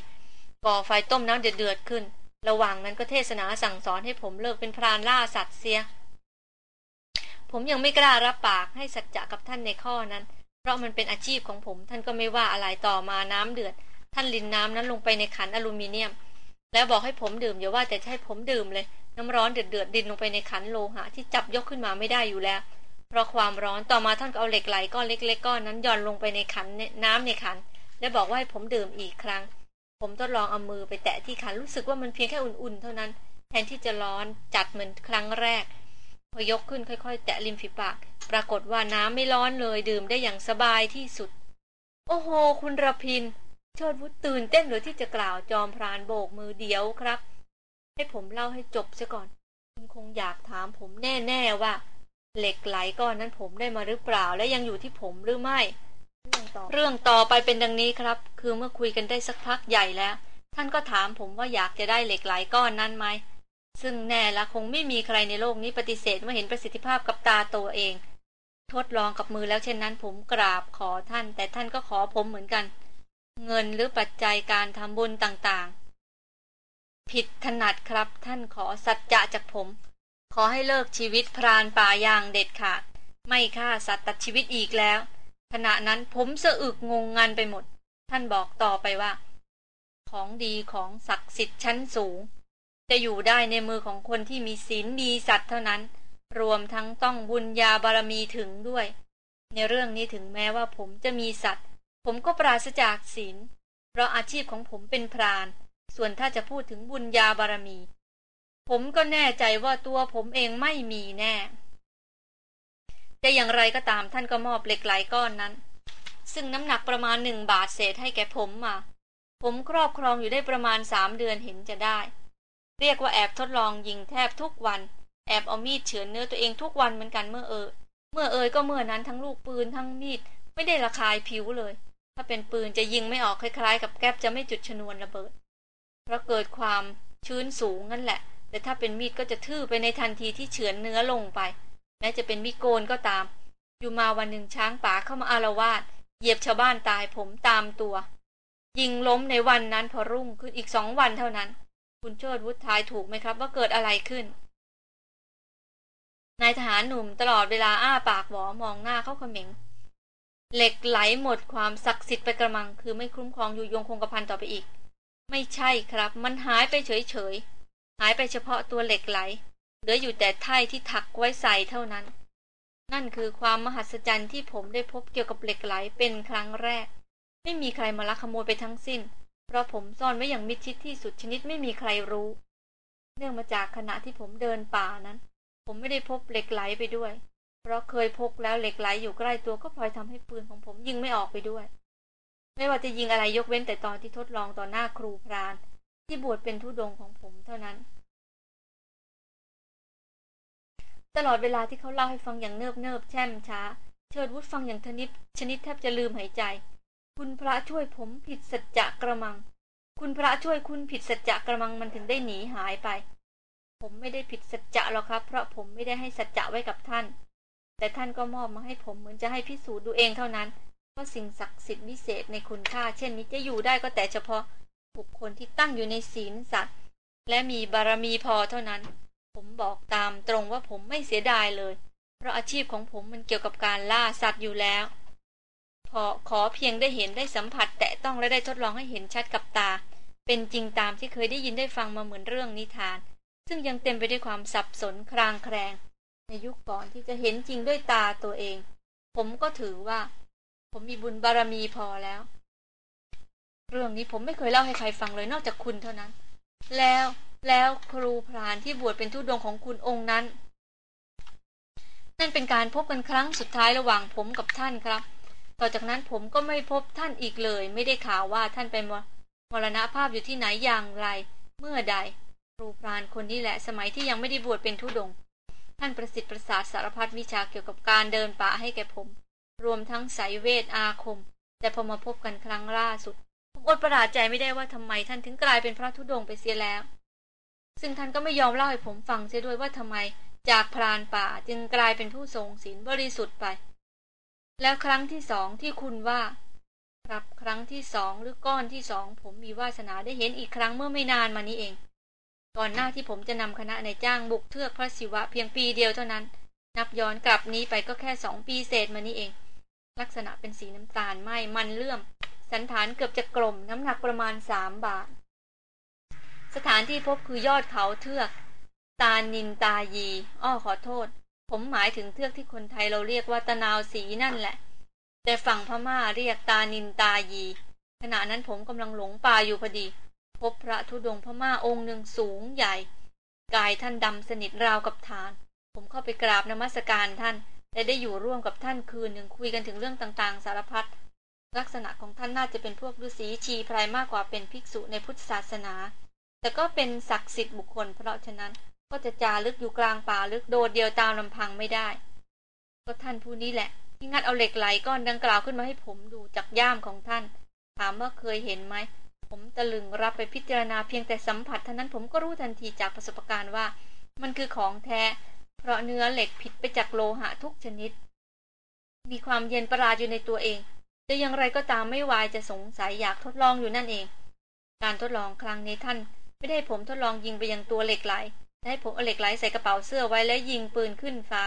ก่อไฟต้มน้ำเดือดเดือดขึ้น ระหว่างนั้นก็เทศนาสั่งสอนให้ผมเลิกเป็นพรานล่าสัตว์เสีย ผมยังไม่กล้ารับปากให้สัจจะกับท่านในข้อนั้น เพราะมันเป็นอาชีพของผม ท่านก็ไม่ว่าอะไรต่อมาน้ำเดือด ท่านลินน้ำนั้นลงไปในขันอลูมิเนียม แล้วบอกให้ผมดื่มอย่าว่าแต่ให้ผมดื่มเลย น้ำร้อนเดือดเดือดดินลงไปในขันโลหะที่จับยกขึ้นมาไม่ได้อยู่แล้ว เพราะความร้อนต่อมาท่านก็เอาเหล็กไหลก้อนเล็กๆก้อนนั้นย่อนลงไปในขันน้ำในขัน และบอกว่าให้ผมดื่มอีกครั้ง ผมทดลองเอามือไปแตะที่ขันรู้สึกว่ามันเพียงแค่อุ่นๆ เท่านั้น แทนที่จะร้อนจัดเหมือนครั้งแรก พอยกขึ้นค่อยๆ แตะริมฝีปาก ปรากฏว่าน้ำไม่ร้อนเลยดื่มได้อย่างสบายที่สุด โอ้โห คุณระพินเชิดวุฒตื่นเต้นหรือที่จะกล่าวจอมพรานโบกมือเดียวครับ ให้ผมเล่าให้จบซะก่อน คุณคงอยากถามผมแน่ๆว่า เหล็กไหลก้อนนั้นผมได้มาหรือเปล่า และยังอยู่ที่ผมหรือไม่ เรื่องต่อไปเป็นดังนี้ครับ คือเมื่อคุยกันได้สักพักใหญ่แล้ว ท่านก็ถามผมว่าอยากจะได้เหล็กไหลก้อนนั้นไหม ซึ่งแน่ละคงไม่มีใครในโลกนี้ปฏิเสธเมื่อเห็นประสิทธิภาพกับตาตัวเอง ทดลองกับมือแล้วเช่นนั้น ผมกราบขอท่าน แต่ท่านก็ขอผมเหมือนกัน เงินหรือปัจจัยการทำบุญต่างๆ ผิดถนัดครับ ท่านขอสัจจะจากผม ขอให้เลิกชีวิตพรานป่าอย่างเด็ดขาดไม่ฆ่าสัตว์ตัดชีวิตอีกแล้ว ขณะนั้นผมสะอึกงงงันไปหมด ท่านบอกต่อไปว่า ของดีของศักดิ์สิทธิ์ชั้นสูง จะอยู่ได้ในมือของคนที่มีศีลมีสัตว์เท่านั้น รวมทั้งต้องบุญญาบารมีถึงด้วย ในเรื่องนี้ถึงแม้ว่าผมจะมีสัตว์ ผมก็ปราศจากศีลเพราะอาชีพของผมเป็นพราน ส่วนถ้าจะพูดถึงบุญญาบารมี ผมก็แน่ใจว่าตัวผมเองไม่มีแน่ แต่อย่างไรก็ตามท่านก็มอบเหล็กไหลก้อนนั้น ซึ่งน้ำหนักประมาณหนึ่งบาทเศษให้แก่ผมมา ผมครอบครองอยู่ได้ประมาณสามเดือนเห็นจะได้ เรียกว่าแอบทดลองยิงแทบทุกวัน แอบเอามีดเฉือนเนื้อตัวเองทุกวันเหมือนกันเมื่อเออเมื่อเอยก็เมื่อนั้นทั้งลูกปืนทั้งมีดไม่ได้ระคายผิวเลย ถ้าเป็นปืนจะยิงไม่ออกคล้ายๆ กับแก๊ปจะไม่จุดชนวนระเบิด เพราะเกิดความชื้นสูงนั่นแหละ แต่ถ้าเป็นมีดก็จะทื่อไปในทันทีที่เฉือนเนื้อลงไป แม้จะเป็นมีโกนก็ตาม อยู่มาวันหนึ่งช้างป่าเข้ามาอารวาสเหยียบชาวบ้านตายผมตามตัว ยิงล้มในวันนั้นพอรุ่งขึ้นอีกสองวันเท่านั้น คุณเชิดวุฒิทายถูกไหมครับ ว่าเกิดอะไรขึ้นนายทหารหนุ่มตลอดเวลาอ้าปากหวอมองหน้าเขาเขม็ง เหล็กไหลหมดความศักดิ์สิทธิ์ไปกระมัง คือไม่คุ้มครองอยู่ยงคงกระพันต่อไปอีก ไม่ใช่ครับ มันหายไปเฉยๆหายไปเฉพาะตัวเหล็กไหล เหลืออยู่แต่ไถ่ที่ถักไว้ใส่เท่านั้น นั่นคือความมหัศจรรย์ที่ผมได้พบเกี่ยวกับเหล็กไหลเป็นครั้งแรก ไม่มีใครมาลักขโมยไปทั้งสิ้น เพราะผมซ่อนไว้อย่างมิดชิดที่สุดชนิดไม่มีใครรู้ เนื่องมาจากขณะที่ผมเดินป่านั้น ผมไม่ได้พบเหล็กไหลไปด้วย เพราะเคยพกแล้วเหล็กไหลอยู่ใกล้ตัวก็พลอยทำให้ปืนของผมยิงไม่ออกไปด้วย ไม่ว่าจะยิงอะไรยกเว้นแต่ตอนที่ทดลองต่อหน้าครูพราน ที่บวชเป็นทุดงของผมเท่านั้น ตลอดเวลาที่เขาเล่าให้ฟังอย่างเนิบเนิบแช่มช้า เชิดวุฒฟังอย่างทนิบชนิดแทบจะลืมหายใจ คุณพระช่วยผมผิดสัจจะกระมัง คุณพระช่วยคุณผิดสัจจะกระมังมันถึงได้หนีหายไป ผมไม่ได้ผิดสัจจะหรอกครับ เพราะผมไม่ได้ให้สัจจะไว้กับท่าน แต่ท่านก็มอบมาให้ผมเหมือนจะให้พิสูจน์ดูเองเท่านั้นว่าสิ่งศักดิ์สิทธิ์วิเศษในคุณค่า เช่นนี้จะอยู่ได้ก็แต่เฉพาะบุคคลที่ตั้งอยู่ในศีลสัตว์และมีบารมีพอเท่านั้น ผมบอกตามตรงว่าผมไม่เสียดายเลย เพราะอาชีพของผมมันเกี่ยวกับการล่าสัตว์อยู่แล้ว พอขอเพียงได้เห็นได้สัมผัส แตะต้องและได้ทดลองให้เห็นชัดกับตา เป็นจริงตามที่เคยได้ยินได้ฟังมาเหมือนเรื่องนิทาน ซึ่งยังเต็มไปด้วยความสับสนคลางแคลงในยุคก่อนที่จะเห็นจริงด้วยตาตัวเอง ผมก็ถือว่า ผมมีบุญบารมีพอแล้ว เรื่องนี้ผมไม่เคยเล่าให้ใครฟังเลยนอกจากคุณเท่านั้น แล้ว แล้วครูพรานที่บวชเป็นทุดงของคุณองค์นั้น นั่นเป็นการพบกันครั้งสุดท้ายระหว่างผมกับท่านครับ ต่อจากนั้นผมก็ไม่พบท่านอีกเลย ไม่ได้ข่าวว่าท่านไปมรณภาพอยู่ที่ไหนอย่างไร เมื่อใด ครูพรานคนนี้แหละสมัยที่ยังไม่ได้บวชเป็นทุดง ท่านประสิทธิ์ประสาทสารพัดวิชาเกี่ยวกับการเดินป่าให้แก่ผม รวมทั้งสายเวทอาคม แต่พอมาพบกันครั้งล่าสุด ผมอดประหลาดใจไม่ได้ว่าทำไมท่านถึงกลายเป็นพระธุดงไปเสียแล้ว ซึ่งท่านก็ไม่ยอมเล่าให้ผมฟังเสียด้วยว่าทำไมจากพรานป่าจึงกลายเป็นผู้ทรงศีลบริสุทธิ์ไป แล้วครั้งที่สองที่คุณว่าครับครั้งที่สองหรือก้อนที่สองผมมีวาสนาได้เห็นอีกครั้งเมื่อไม่นานมานี้เอง ก่อนหน้าที่ผมจะนำคณะในจ้างบุกเทือกพระศิวะเพียงปีเดียวเท่านั้น นับย้อนกลับนี้ไปก็แค่สองปีเศษมานี้เอง ลักษณะเป็นสีน้ำตาลไหมมันเลื่อม สันฐานเกือบจะกลมน้ำหนักประมาณสามบาท สถานที่พบคือยอดเขาเทือก ตานินตายี อ้อขอโทษ ผมหมายถึงเทือกที่คนไทยเราเรียกว่าตะนาวสีนั่นแหละ แต่ฝั่งพม่าเรียกตานินตายี ขณะนั้นผมกำลังหลงป่าอยู่พอดี พบพระธุดงพม่าองค์หนึ่งสูงใหญ่ กายท่านดำสนิทราวกับฐาน ผมเข้าไปกราบนมัสการท่านและได้อยู่ร่วมกับท่านคืนหนึ่งคุยกันถึงเรื่องต่างๆ สารพัดลักษณะของท่านน่าจะเป็นพวกฤาษีชีพรายมากกว่าเป็นภิกษุในพุทธศาสนา แต่ก็เป็นศักดิ์สิทธิ์บุคคล เพราะฉะนั้นก็จะจารึกอยู่กลางป่าลึกโดดเดียวตามลำพังไม่ได้ ก็ท่านผู้นี้แหละ ที่งัดเอาเหล็กไหลก้อนดังกล่าวขึ้นมาให้ผมดูจากย่ามของท่าน ถามว่าเคยเห็นไหม ผมตะลึงรับไปพิจารณาเพียงแต่สัมผัสเท่านั้นผมก็รู้ทันทีจากประสบการณ์ว่า มันคือของแท้ เพราะเนื้อเหล็กผิดไปจากโลหะทุกชนิด มีความเย็นประหลาดอยู่ในตัวเองจะอย่างไรก็ตามไม่วายจะสงสัยอยากทดลองอยู่นั่นเอง การทดลองครั้งนี้ท่าน ไม่ได้ผมทดลองยิงไปยังตัวเหล็กไหลให้ผมเอาเหล็กไหลใส่กระเป๋าเสื้อไว้แล้วยิงปืนขึ้นฟ้า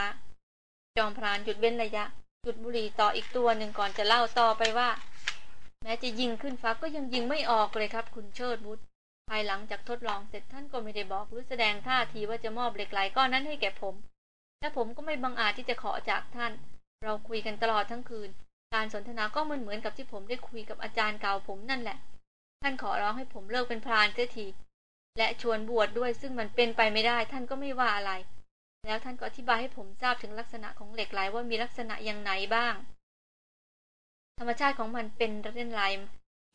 จอมพรานหยุดเว้นระยะหยุดบุหรี่ต่ออีกตัวหนึ่งก่อนจะเล่าต่อไปว่า แม้จะยิงขึ้นฟ้าก็ยังยิงไม่ออกเลยครับ คุณเชิดบุตรภายหลังจากทดลองเสร็จท่านก็ไม่ได้บอกหรือแสดงท่าทีว่าจะมอบเหล็กไหลก้อนนั้นให้แก่ผม และผมก็ไม่บังอาจที่จะขอจากท่าน เราคุยกันตลอดทั้งคืน การสนทนาก็เหมือนเหมือนกับที่ผมได้คุยกับอาจารย์เก่าผมนั่นแหละ ท่านขอร้องให้ผมเลิกเป็นพรานเสียที และชวนบวชดด้วยซึ่งมันเป็นไปไม่ได้ ท่านก็ไม่ว่าอะไร แล้วท่านก็อธิบายให้ผมทราบถึงลักษณะของเหล็กไหลว่ามีลักษณะอย่างไหนบ้าง ธรรมชาติของมันเป็นเล่นลาย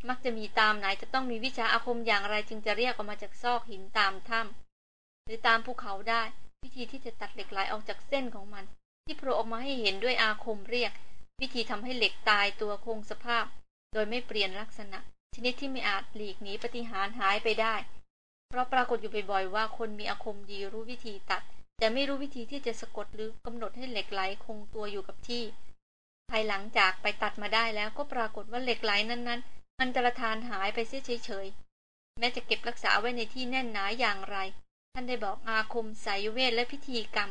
มักจะมีตามไหนจะต้องมีวิชาอาคมอย่างไรจึงจะเรียกออกมาจากซอกหินตามถ้ำหรือตามภูเขาได้ วิธีที่จะตัดเหล็กไหลออกจากเส้นของมัน ที่โผล่ออกมาให้เห็นด้วยอาคมเรียก วิธีทำให้เหล็กตายตัวคงสภาพ โดยไม่เปลี่ยนลักษณะ ชนิดที่ไม่อาจหลีกหนีปฏิหารหายไปได้ เพราะปรากฏอยู่บ่อยๆว่าคนมีอาคมดีรู้วิธีตัด แต่ไม่รู้วิธีที่จะสะกดหรือกำหนดให้เหล็กไหลคงตัวอยู่กับที่ ภายหลังจากไปตัดมาได้แล้วก็ปรากฏว่าเหล็กไหลนั้นๆ มันตรธานหายไปเสียเฉยๆแม้จะเก็บรักษาไว้ในที่แน่นหนาอย่างไร ท่านได้บอกอาคมสายเวทและพิธีกรรม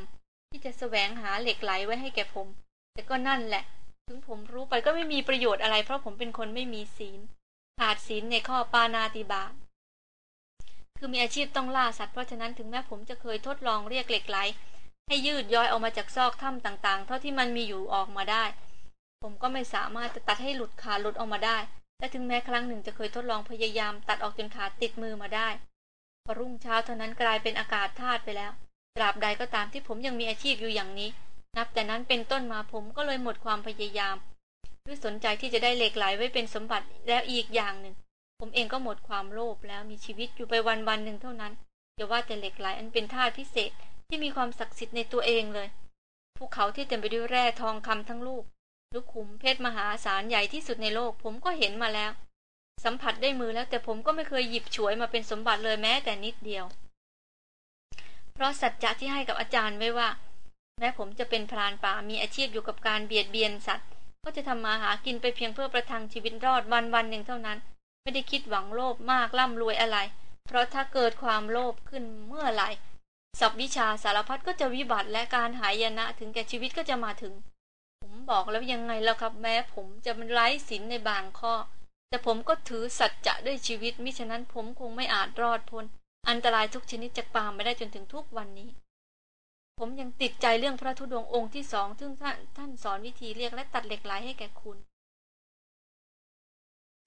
ที่จะสแสวงหาเหล็กไหลไว้ให้แก่ผม แต่ก็นั่นแหละ ถึงผมรู้ไปก็ไม่มีประโยชน์อะไร เพราะผมเป็นคนไม่มีศีลขาดศีลในข้อปานาติบา คือมีอาชีพต้องล่าสัตว์เพราะฉะนั้นถึงแม้ผมจะเคยทดลองเรียกเหล็กไหล ให้ยืดย้อยออกมาจากซอกถ้ำต่างๆ เท่าที่มันมีอยู่ออกมาได้ ผมก็ไม่สามารถจะตัดให้หลุดขาหลุดออกมาได้ และถึงแม้ครั้งหนึ่งจะเคยทดลองพยายาม ตัดออกจนขาติดมือมาได้พอรุ่งเช้าเท่านั้นกลายเป็นอากาศธาตุไปแล้ว ตราบใดก็ตามที่ผมยังมีอาชีพอยู่อย่างนี้ นับแต่นั้นเป็นต้นมาผมก็เลยหมดความพยายามด้วยสนใจที่จะได้เหล็กไหลไว้เป็นสมบัติแล้วอีกอย่างหนึ่ง ผมเองก็หมดความโลภแล้วมีชีวิตอยู่ไปวันวันหนึ่งเท่านั้นอย่าว่าแต่เหล็กไหลอันเป็นธาตุพิเศษที่มีความศักดิ์สิทธิ์ในตัวเองเลยภูเขาที่เต็มไปด้วยแร่ทองคำทั้งลูก ลูกขุมเพชรมหาศาลใหญ่ที่สุดในโลก ผมก็เห็นมาแล้ว สัมผัสได้มือแล้วแต่ผมก็ไม่เคยหยิบฉวยมาเป็นสมบัติเลยแม้แต่นิดเดียว เพราะสัจจะที่ให้กับอาจารย์ไว้ว่า แม้ผมจะเป็นพรานป่ามีอาชีพอยู่กับการเบียดเบียนสัตว์ ก็จะทำมาหากินไปเพียงเพื่อประทังชีวิตรอดวันวันหนึ่งเท่านั้น ไม่ได้คิดหวังโลภมากร่ำรวยอะไร เพราะถ้าเกิดความโลภขึ้นเมื่อไหร่สับวิชาสารพัดก็จะวิบัติและการหายนะถึงแก่ชีวิตก็จะมาถึง ผมบอกแล้วยังไงแล้วครับแม้ผมจะมันไร้ศีลในบางข้อ แต่ผมก็ถือสัจจะด้วยชีวิตมิฉะนั้นผมคงไม่อาจรอดพ้นอันตรายทุกชนิดจากปามไม่ได้จนถึงทุกวันนี้ ผมยังติดใจเรื่องพระธุดงค์องค์ที่สองซึ่งท่านท่านสอนวิธีเรียกและตัดเหล็กไหลให้แก่คุณ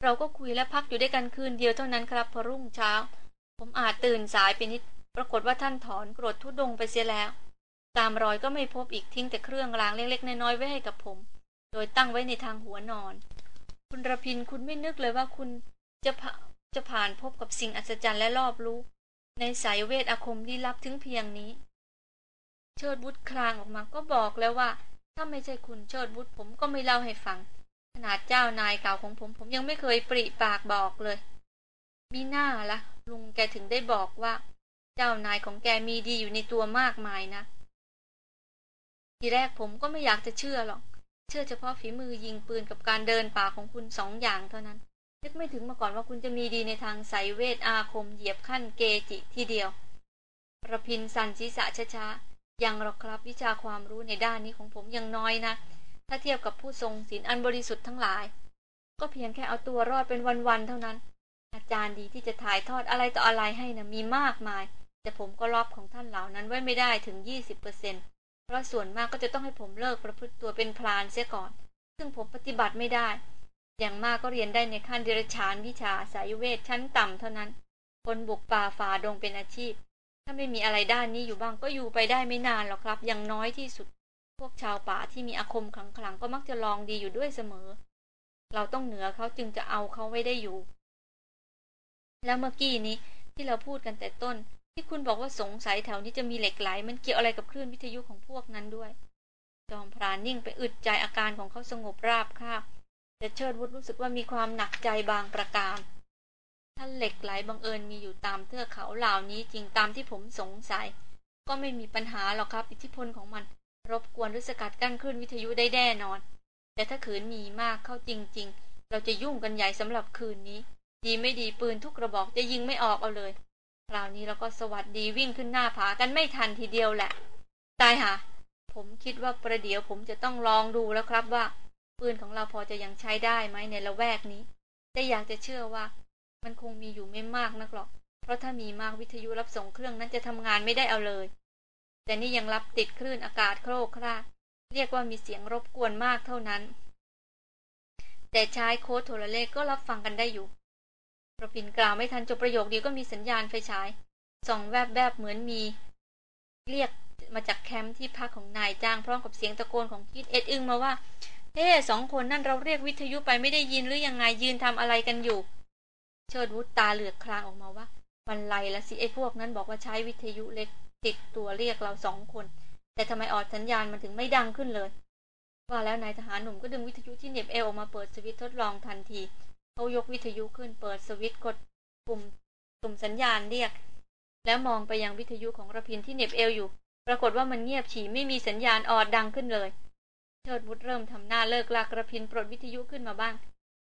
เราก็คุยและพักอยู่ด้วยกันคืนเดียวเท่านั้นครับพอรุ่งเช้า ผมอาจตื่นสายไปนิด ปรากฏว่าท่านถอนกรดทุดงไปเสียแล้ว ตามรอยก็ไม่พบอีกทิ้งแต่เครื่องรางเล็กๆน้อยๆไว้ให้กับผม โดยตั้งไว้ในทางหัวนอน คุณระพินคุณไม่นึกเลยว่าคุณจะจะผ่านพบกับสิ่งอัศจรรย์และรอบรู้ ในสายเวทอาคมที่ลับถึงเพียงนี้ เชิดบุตรคลางออกมาก็บอกแล้วว่า ถ้าไม่ใช่คุณเชิดบุตรผมก็ไม่เล่าให้ฟัง นาดเจ้านายเก่าของผม ผมยังไม่เคยปริปากบอกเลย มีหน้าละลุงแกถึงได้บอกว่า เจ้านายของแกมีดีอยู่ในตัวมากมายนะทีแรกผมก็ไม่อยากจะเชื่อหรอก เชื่อเฉพาะฝีมือยิงปืนกับการเดินป่าของคุณสองอย่างเท่านั้น นึกไม่ถึงมาก่อนว่าคุณจะมีดีในทางสายเวทอาคมเหยียบขั้นเกจิทีเดียวระพินสันศีษะช้าๆยังหรอกครับวิชาความรู้ในด้านนี้ของผมยังน้อยนะ ถ้าเทียบกับผู้ทรงศีลอันบริสุทธิ์ทั้งหลาย ก็เพียงแค่เอาตัวรอดเป็นวันๆเท่านั้น อาจารย์ดีที่จะถ่ายทอดอะไรต่ออะไรให้นะมีมากมาย แต่ผมก็รอบของท่านเหล่านั้นไว้ไม่ได้ถึงยี่สิบเปอร์เซ็นต์เพราะส่วนมากก็จะต้องให้ผมเลิกประพฤติตัวเป็นพลานเสียก่อน ซึ่งผมปฏิบัติไม่ได้ อย่างมากก็เรียนได้ในขั้นเดรัจฉานวิชาสายเวทชั้นต่ำเท่านั้น คนบุกป่าฝ่าดงเป็นอาชีพ ถ้าไม่มีอะไรด้านนี้อยู่บ้างก็อยู่ไปได้ไม่นานหรอกครับ อย่างน้อยที่สุด พวกชาวป่าที่มีอาคมขลังๆก็มักจะลองดีอยู่ด้วยเสมอ เราต้องเหนือเขาจึงจะเอาเขาไว้ได้อยู่ แล้วเมื่อกี้นี้ที่เราพูดกันแต่ต้น ที่คุณบอกว่าสงสัยแถวนี้จะมีเหล็กไหล มันเกี่ยวอะไรกับคลื่นวิทยุของพวกนั้นด้วย จอมพรานนิ่งไปอึดใจอาการของเขาสงบราบคาบแต่เชิดวุฒรู้สึกว่ามีความหนักใจบางประการ ถ้าเหล็กไหลบังเอิญมีอยู่ตามเทือกเขาเหล่านี้จริงตามที่ผมสงสัย ก็ไม่มีปัญหาหรอกครับ อิทธิพลของมัน รบกวนหรือสกัดกั้นคลื่นวิทยุได้แน่นอน แต่ถ้าขืนมีมากเข้าจริง ๆ เราจะยุ่งกันใหญ่สำหรับคืนนี้ ดีไม่ดีปืนทุกกระบอกจะยิงไม่ออกเอาเลย คราวนี้เราก็สวัสดีวิ่งขึ้นหน้าผากันไม่ทันทีเดียวแหละ ตายหาผมคิดว่าประเดี๋ยวผมจะต้องลองดูแล้วครับว่า ปืนของเราพอจะยังใช้ได้ไหมในละแวกนี้ แต่อยากจะเชื่อว่า มันคงมีอยู่ไม่มากนักหรอก เพราะถ้ามีมากวิทยุรับส่งเครื่องนั้นจะทำงานไม่ได้เอาเลย แต่นี่ยังรับติดคลื่นอากาศโครกคราเรียกว่ามีเสียงรบกวนมากเท่านั้น แต่ใช้โค้ดโทรเลขก็รับฟังกันได้อยู่ประพินกล่าวไม่ทันจบประโยคเดียวก็มีสัญญาณไฟฉายส่องแวบๆเหมือนมี เรียกมาจากแคมป์ที่พักของนายจ้างพร้อมกับเสียงตะโกนของคิดเอ็ดอึงมาว่าเฮ้สองคนนั่นเราเรียกวิทยุไปไม่ได้ยินหรือยังไงยืนทำอะไรกันอยู่ เชิดวุฒตาเหลือกคลางออกมาว่ามันไรละสิไอ้พวกนั้นบอกว่าใช้วิทยุเล็ก ติดตัวเรียกเราสองคน แต่ทำไมออดสัญญาณมันถึงไม่ดังขึ้นเลย ว่าแล้วนายทหารหนุ่มก็ดึงวิทยุที่เหน็บเอวออกมาเปิดสวิตช์ทดลองทันทีเขายกวิทยุขึ้นเปิดสวิตช์กดปุ่มตุ่มสัญญาณเรียก แล้วมองไปยังวิทยุของระพินที่เหน็บเอวอยู่ ปรากฏว่ามันเงียบฉี่ไม่มีสัญญาณออดดังขึ้นเลยเชิดวุฒเริ่มทำหน้าเลิกลากระพินปลดวิทยุขึ้นมาบ้าง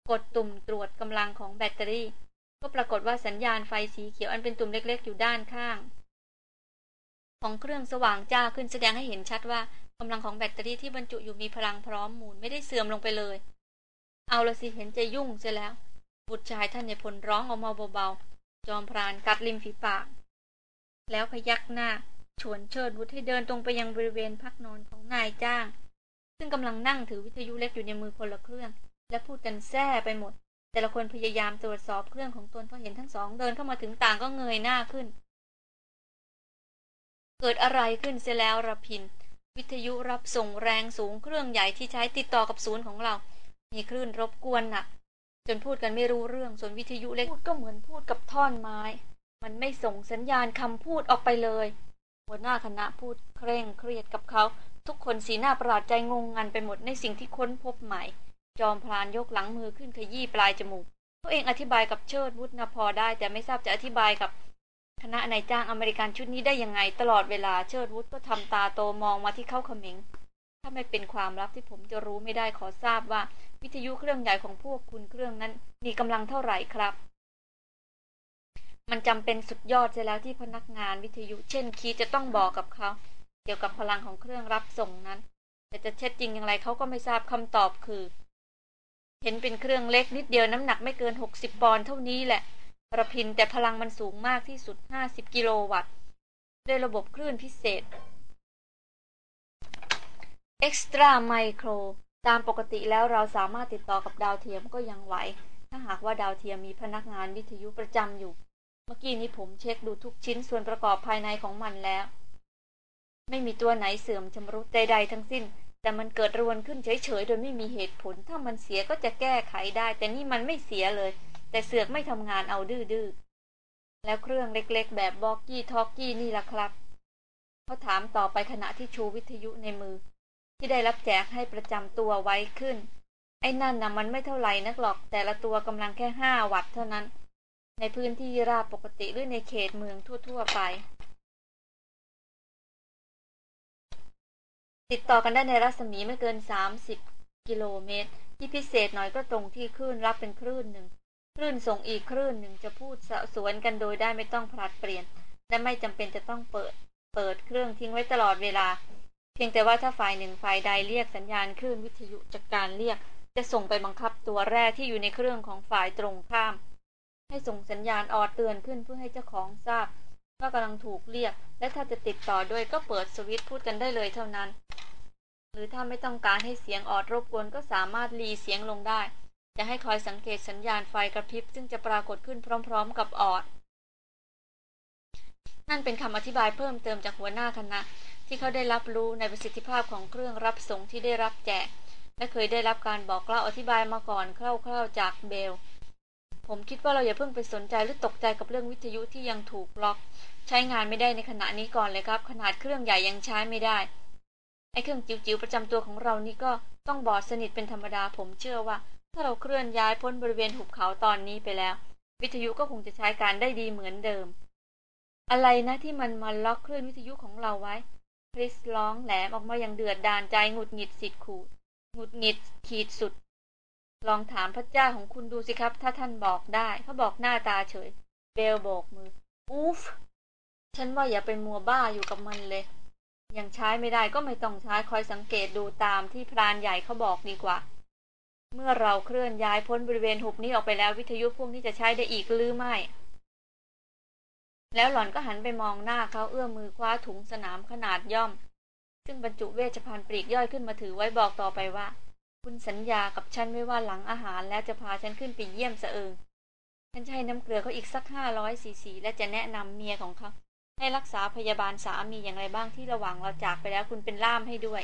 กดตุ่มตรวจกำลังของแบตเตอรี่ ก็ปรากฏว่าสัญญาณไฟสีเขียวอันเป็นตุ่มเล็ก ๆ อยู่ด้านข้าง ของเครื่องสว่างจ้าขึ้นแสดงให้เห็นชัดว่ากำลังของแบตเตอรี่ที่บรรจุอยู่มีพลังพร้อมหมุนไม่ได้เสื่อมลงไปเลย เอาละสิเห็นจะยุ่งเสียแล้ว บุตรชายท่านในพลร้องออกมาเบาๆ จอมพรานกัดริมฝีปาก แล้วพยักหน้าชวนเชิดวุฒให้เดินตรงไปยังบริเวณพักนอนของนายจ้าง ซึ่งกำลังนั่งถือวิทยุเล็กอยู่ในมือคนละเครื่อง และพูดกันแซ่ไปหมด แต่ละคนพยายามตรวจสอบเครื่องของตนพอเห็นทั้งสองเดินเข้ามาถึงต่างก็เงยหน้าขึ้น เกิดอะไรขึ้นเสียแล้วระพิน วิทยุรับส่งแรงสูงเครื่องใหญ่ที่ใช้ติดต่อกับศูนย์ของเรา มีคลื่นรบกวนหนัก จนพูดกันไม่รู้เรื่อง ส่วนวิทยุเล็กพูดก็เหมือนพูดกับท่อนไม้ มันไม่ส่งสัญญาณคำพูดออกไปเลย หัวหน้าคณะพูดเคร่งเครียดกับเขา ทุกคนสีหน้าประหลาดใจงงงันไปหมดในสิ่งที่ค้นพบใหม่ จอมพลานยกหลังมือขึ้นขยี้ปลายจมูกตัวเองอธิบายกับเชิดวุฒนพอได้แต่ไม่ทราบจะอธิบายกับ คณะนายจ้างอเมริกันชุดนี้ได้ยังไง ตลอดเวลาเชิดวุฒก็ทำตาโตมองมาที่เขาเขม็ง ถ้าไม่เป็นความลับที่ผมจะรู้ไม่ได้ขอทราบว่า วิทยุเครื่องใหญ่ของพวกคุณเครื่องนั้น มีกำลังเท่าไหร่ครับ มันจำเป็นสุดยอดเสียแล้วที่พนักงานวิทยุ เช่น คีจะต้องบอกกับเขา เกี่ยวกับพลังของเครื่องรับส่งนั้น แต่จะเช็ดจริงอย่างไรเขาก็ไม่ทราบคำตอบคือ เห็นเป็นเครื่องเล็กนิดเดียวน้ำหนักไม่เกิน60ปอนด์เท่านี้แหละ ระพินแต่พลังมันสูงมากที่สุด 50 กิโลวัตต์ด้วยระบบคลื่นพิเศษ Extra Micro ตามปกติแล้วเราสามารถติดต่อกับดาวเทียมก็ยังไหว ถ้าหากว่าดาวเทียมมีพนักงานวิทยุประจำอยู่ เมื่อกี้นี้ผมเช็คดูทุกชิ้นส่วนประกอบภายในของมันแล้ว ไม่มีตัวไหนเสื่อมชำรุดใดๆทั้งสิ้น แต่มันเกิดรวนขึ้นเฉยๆ โดยไม่มีเหตุผล ถ้ามันเสียก็จะแก้ไขได้ แต่นี่มันไม่เสียเลย แต่เสือกไม่ทำงานเอาดื้อๆ แล้วเครื่องเล็กๆ แบบบอกกี้ทอกกี้นี่ล่ะครับ เขาถามต่อไปขณะที่ชูวิทยุในมือ ที่ได้รับแจกให้ประจำตัวไว้ขึ้น ไอ้นั่นนะมันไม่เท่าไหร่นักหรอก แต่ละตัวกำลังแค่ห้าวัตต์เท่านั้น ในพื้นที่ราบปกติหรือในเขตเมืองทั่วๆไป ติดต่อกันได้ในรัศมีไม่เกิน 30 กิโลเมตร ที่พิเศษหน่อยก็ตรงที่คลื่นรับเป็นคลื่นหนึ่ง คลื่นส่งอีกคลื่นหนึ่งจะพูดสวนกันโดยได้ไม่ต้องผลัดเปลี่ยน และไม่จำเป็นจะต้องเปิด เปิดเครื่องทิ้งไว้ตลอดเวลา เพียงแต่ว่าถ้าฝ่ายหนึ่งฝ่ายใดเรียกสัญญาณคลื่นวิทยุจากการเรียก จะส่งไปบังคับตัวแรกที่อยู่ในเครื่องของฝ่ายตรงข้าม ให้ส่งสัญญาณออดเตือนขึ้นเพื่อให้เจ้าของทราบว่ากำลังถูกเรียก และถ้าจะติดต่อด้วยก็เปิดสวิตช์พูดกันได้เลยเท่านั้น หรือถ้าไม่ต้องการให้เสียงออดรบกวนก็สามารถรีเสียงลงได้ จะให้คอยสังเกตสัญญาณไฟกระพริบซึ่งจะปรากฏขึ้นพร้อมๆ กับออด นั่นเป็นคำอธิบายเพิ่มเติมจากหัวหน้าคณะ ที่เขาได้รับรู้ในประสิทธิภาพของเครื่องรับส่งที่ได้รับแจก และเคยได้รับการบอกเล่าอธิบายมาก่อนคร่าวๆจากเบล ผมคิดว่าเราอย่าเพิ่งไปสนใจหรือตกใจกับเรื่องวิทยุที่ยังถูกล็อก ใช้งานไม่ได้ในขณะนี้ก่อนเลยครับ ขนาดเครื่องใหญ่ยังใช้ไม่ได้ไอ้เครื่องจิ๋วๆประจำตัวของเรานี่ก็ต้องบอดสนิทเป็นธรรมดาผมเชื่อว่า ถ้าเราเคลื่อนย้ายพ้นบริเวณหุบเขาตอนนี้ไปแล้ว วิทยุก็คงจะใช้การได้ดีเหมือนเดิม อะไรนะที่มันมาล็อกคลื่นวิทยุของเราไว้คริสร้องแหลมออกมาอย่างเดือดดานใจหงุดหงิดสิทธิ์ขูดหงุดหงิดขีดสุด ลองถามพระเจ้าของคุณดูสิครับ ถ้าท่านบอกได้เขาบอกหน้าตาเฉย เบลโบกมือ อูฟฉันว่าอย่าไปมัวบ้าอยู่กับมันเลย ยังใช้ไม่ได้ก็ไม่ต้องใช้คอยสังเกตดูตามที่พรานใหญ่เขาบอกดีกว่า เมื่อเราเคลื่อนย้ายพ้นบริเวณหุบนี้ออกไปแล้ววิทยุพวกนี้จะใช้ได้อีกหรือไม่ แล้วหล่อนก็หันไปมองหน้าเขาเอื้อมมือคว้าถุงสนามขนาดย่อม ซึ่งบรรจุเวชภัณฑ์ปลีกย่อยขึ้นมาถือไว้บอกต่อไปว่า คุณสัญญากับฉันไว้ว่าหลังอาหารแล้วจะพาฉันขึ้นไปเยี่ยมเสเอิงฉันจะให้น้ำเกลือเขาอีกสักห้าร้อยซีซีและจะแนะนำเมียของเขาให้รักษาพยาบาลสามีอย่างไรบ้างที่ระหว่างเราจากไปแล้วคุณเป็นล่ามให้ด้วย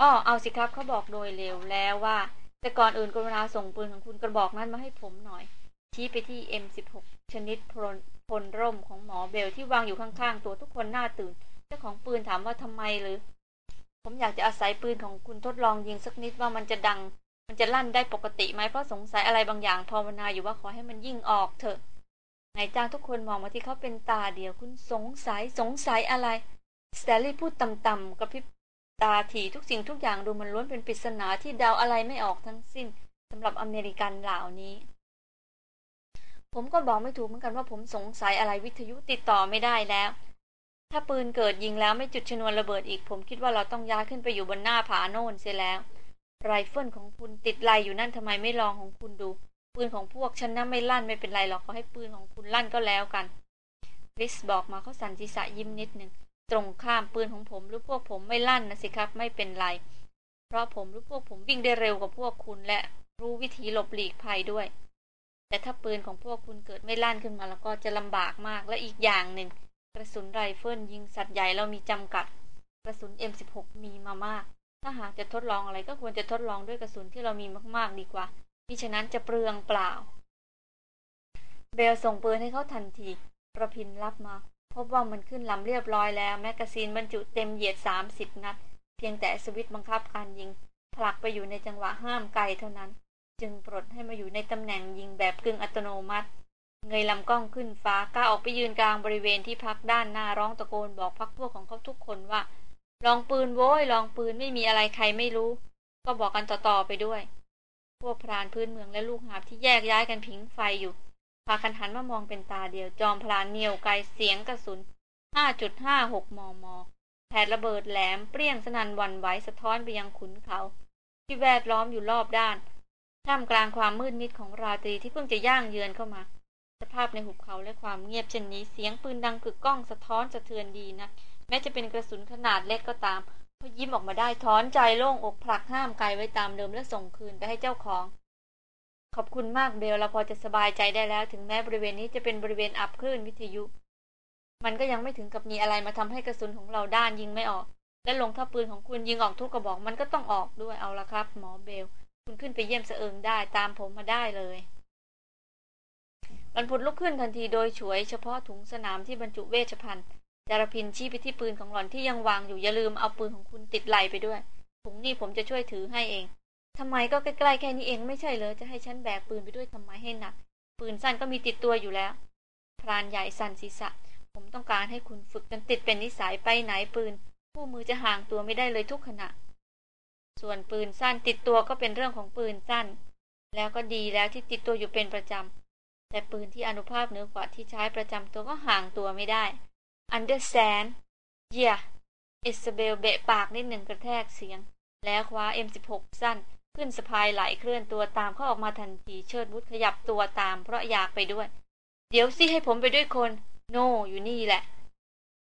อ้อเอาสิครับเขาบอกโดยเร็วแล้วว่า แต่ก่อนอื่นกรุณาส่งปืนของคุณกระบอกนั้นมาให้ผมหน่อย ชี้ไปที่ M16 ชนิดพลพลร่มของหมอเบลที่วางอยู่ข้างๆ ตัวทุกคนหน้าตื่น เจ้าของปืนถามว่าทำไมหรือ ผมอยากจะอาศัยปืนของคุณทดลองยิงสักนิดว่ามันจะดัง มันจะลั่นได้ปกติไหมเพราะสงสัยอะไรบางอย่างภาวนาอยู่ว่าขอให้มันยิ่งออกเถอะนายจ้างทุกคนมองมาที่เขาเป็นตาเดียวคุณสงสัยสงสัยอะไรสแตลลี่พูดต่ำๆกับพิบ ตาถี่ทุกสิ่งทุกอย่างดูมันล้วนเป็นปริศนาที่เดาอะไรไม่ออกทั้งสิ้นสำหรับอเมริกันเหล่านี้ ผมก็บอกไม่ถูกเหมือนกันว่าผมสงสัยอะไรวิทยุติดต่อไม่ได้แล้ว ถ้าปืนเกิดยิงแล้วไม่จุดชนวนระเบิดอีก ผมคิดว่าเราต้องย้ายขึ้นไปอยู่บนหน้าผาโน่นเสียแล้ว ไรเฟิลของคุณติดไหล่อยู่นั่นทำไมไม่ลองของคุณดู ปืนของพวกฉันน่ะไม่ลั่นไม่เป็นไรหรอกขอให้ปืนของคุณลั่นก็แล้วกันคริสบอกมาเขาสั่นศีรษะยิ้มนิดหนึ่ง ตรงข้ามปืนของผมหรือพวกผมไม่ลั่นนะสิครับ ไม่เป็นไร เพราะผมหรือพวกผมวิ่งได้เร็วกว่าพวกคุณและรู้วิธีหลบหลีกภัยด้วย แต่ถ้าปืนของพวกคุณเกิดไม่ลั่นขึ้นมาแล้วก็จะลำบากมากและอีกอย่างหนึ่ง กระสุนไรเฟิลยิงสัตว์ใหญ่เรามีจำกัด กระสุน M16 มีมามาก ถ้าหากจะทดลองอะไรก็ควรจะทดลองด้วยกระสุนที่เรามีมากๆดีกว่ามิฉะนั้นจะเปลืองเปล่า เบลส่งปืนให้เขาทันที รพินทร์รับมา พบว่ามันขึ้นลำเรียบร้อยแล้ว แมกกาซีนบรรจุเต็มเหยียด 30 นัด เพียงแต่สวิตช์บังคับการยิง ผลักไปอยู่ในจังหวะห้ามไกเท่านั้น จึงปลดให้มาอยู่ในตำแหน่งยิงแบบกึ่งอัตโนมัติ เงยลำกล้องขึ้นฟ้าก้าวออกไปยืนกลางบริเวณที่พักด้านหน้าร้องตะโกนบอกพรรคพวกของเขาทุกคนว่า ลองปืนโว้ยลองปืนไม่มีอะไรใครไม่รู้ ก็บอกกันต่อๆไปด้วย พวกพรานพื้นเมืองและลูกหาบที่แยกย้ายกันผิงไฟอยู่ พากันหันมามองเป็นตาเดียว จอมพรานเหนียวไกลเสียงกระสุน 5.56 มม แผดระเบิดแหลมเปรี้ยงสนันวันไหวสะท้อนไปยังขุนเขา ที่แวดล้อมอยู่รอบด้าน ท่ามกลางความมืดมิดของราตรีที่เพิ่งจะย่างเยือนเข้ามา สภาพในหุบเขาและความเงียบเช่นนี้ เสียงปืนดังกึกก้องสะท้อนสะเทือนดีนะ แม้จะเป็นกระสุนขนาดเล็กก็ตามพอยิ้มออกมาได้ถอนใจโล่งอกผลักห้ามไกลไว้ตามเดิมและส่งคืนไปให้เจ้าของ ขอบคุณมากเบลเราพอจะสบายใจได้แล้ว ถึงแม้บริเวณนี้จะเป็นบริเวณอับคลื่นวิทยุ มันก็ยังไม่ถึงกับมีอะไรมาทำให้กระสุนของเราด้านยิงไม่ออก และลงถ้าปืนของคุณยิงออกทุกกระบอกมันก็ต้องออกด้วยเอาละครับ หมอเบล คุณขึ้นไปเยี่ยมเสอิงได้ตามผมมาได้เลยบรรพุดลุกขึ้นทันทีโดยฉวยเฉพาะถุงสนามที่บรรจุเวชภัณฑ์จารพินชี้ไปที่ปืนของหล่อนที่ยังวางอยู่อย่าลืมเอาปืนของคุณติดไหลไปด้วยถุงนี่ผมจะช่วยถือให้เอง ทำไมก็ใกล้ๆแค่นี้เองไม่ใช่เลยจะให้ฉันแบกปืนไปด้วยทำไมให้หนัก ปืนสั้นก็มีติดตัวอยู่แล้ว พรานใหญ่สั่นศีรษะ ผมต้องการให้คุณฝึกจนติดเป็นนิสัยไปไหนปืน ผู้มือจะห่างตัวไม่ได้เลยทุกขณะ ส่วนปืนสั้นติดตัวก็เป็นเรื่องของปืนสั้น แล้วก็ดีแล้วที่ติดตัวอยู่เป็นประจำ แต่ปืนที่อนุภาพเหนือกว่าที่ใช้ประจำตัวก็ห่างตัวไม่ได้ understand เย่ยอิสเบลเบะปากนิดหนึ่งกระแทกเสียง แล้วคว้า M16 สั้น ขึ้นสะพายไหลเคลื่อนตัวตามเขาออกมาทันทีเชิดบุตรขยับตัวตามเพราะอยากไปด้วย เดี๋ยวสิให้ผมไปด้วยคน โนอยู่นี่แหละ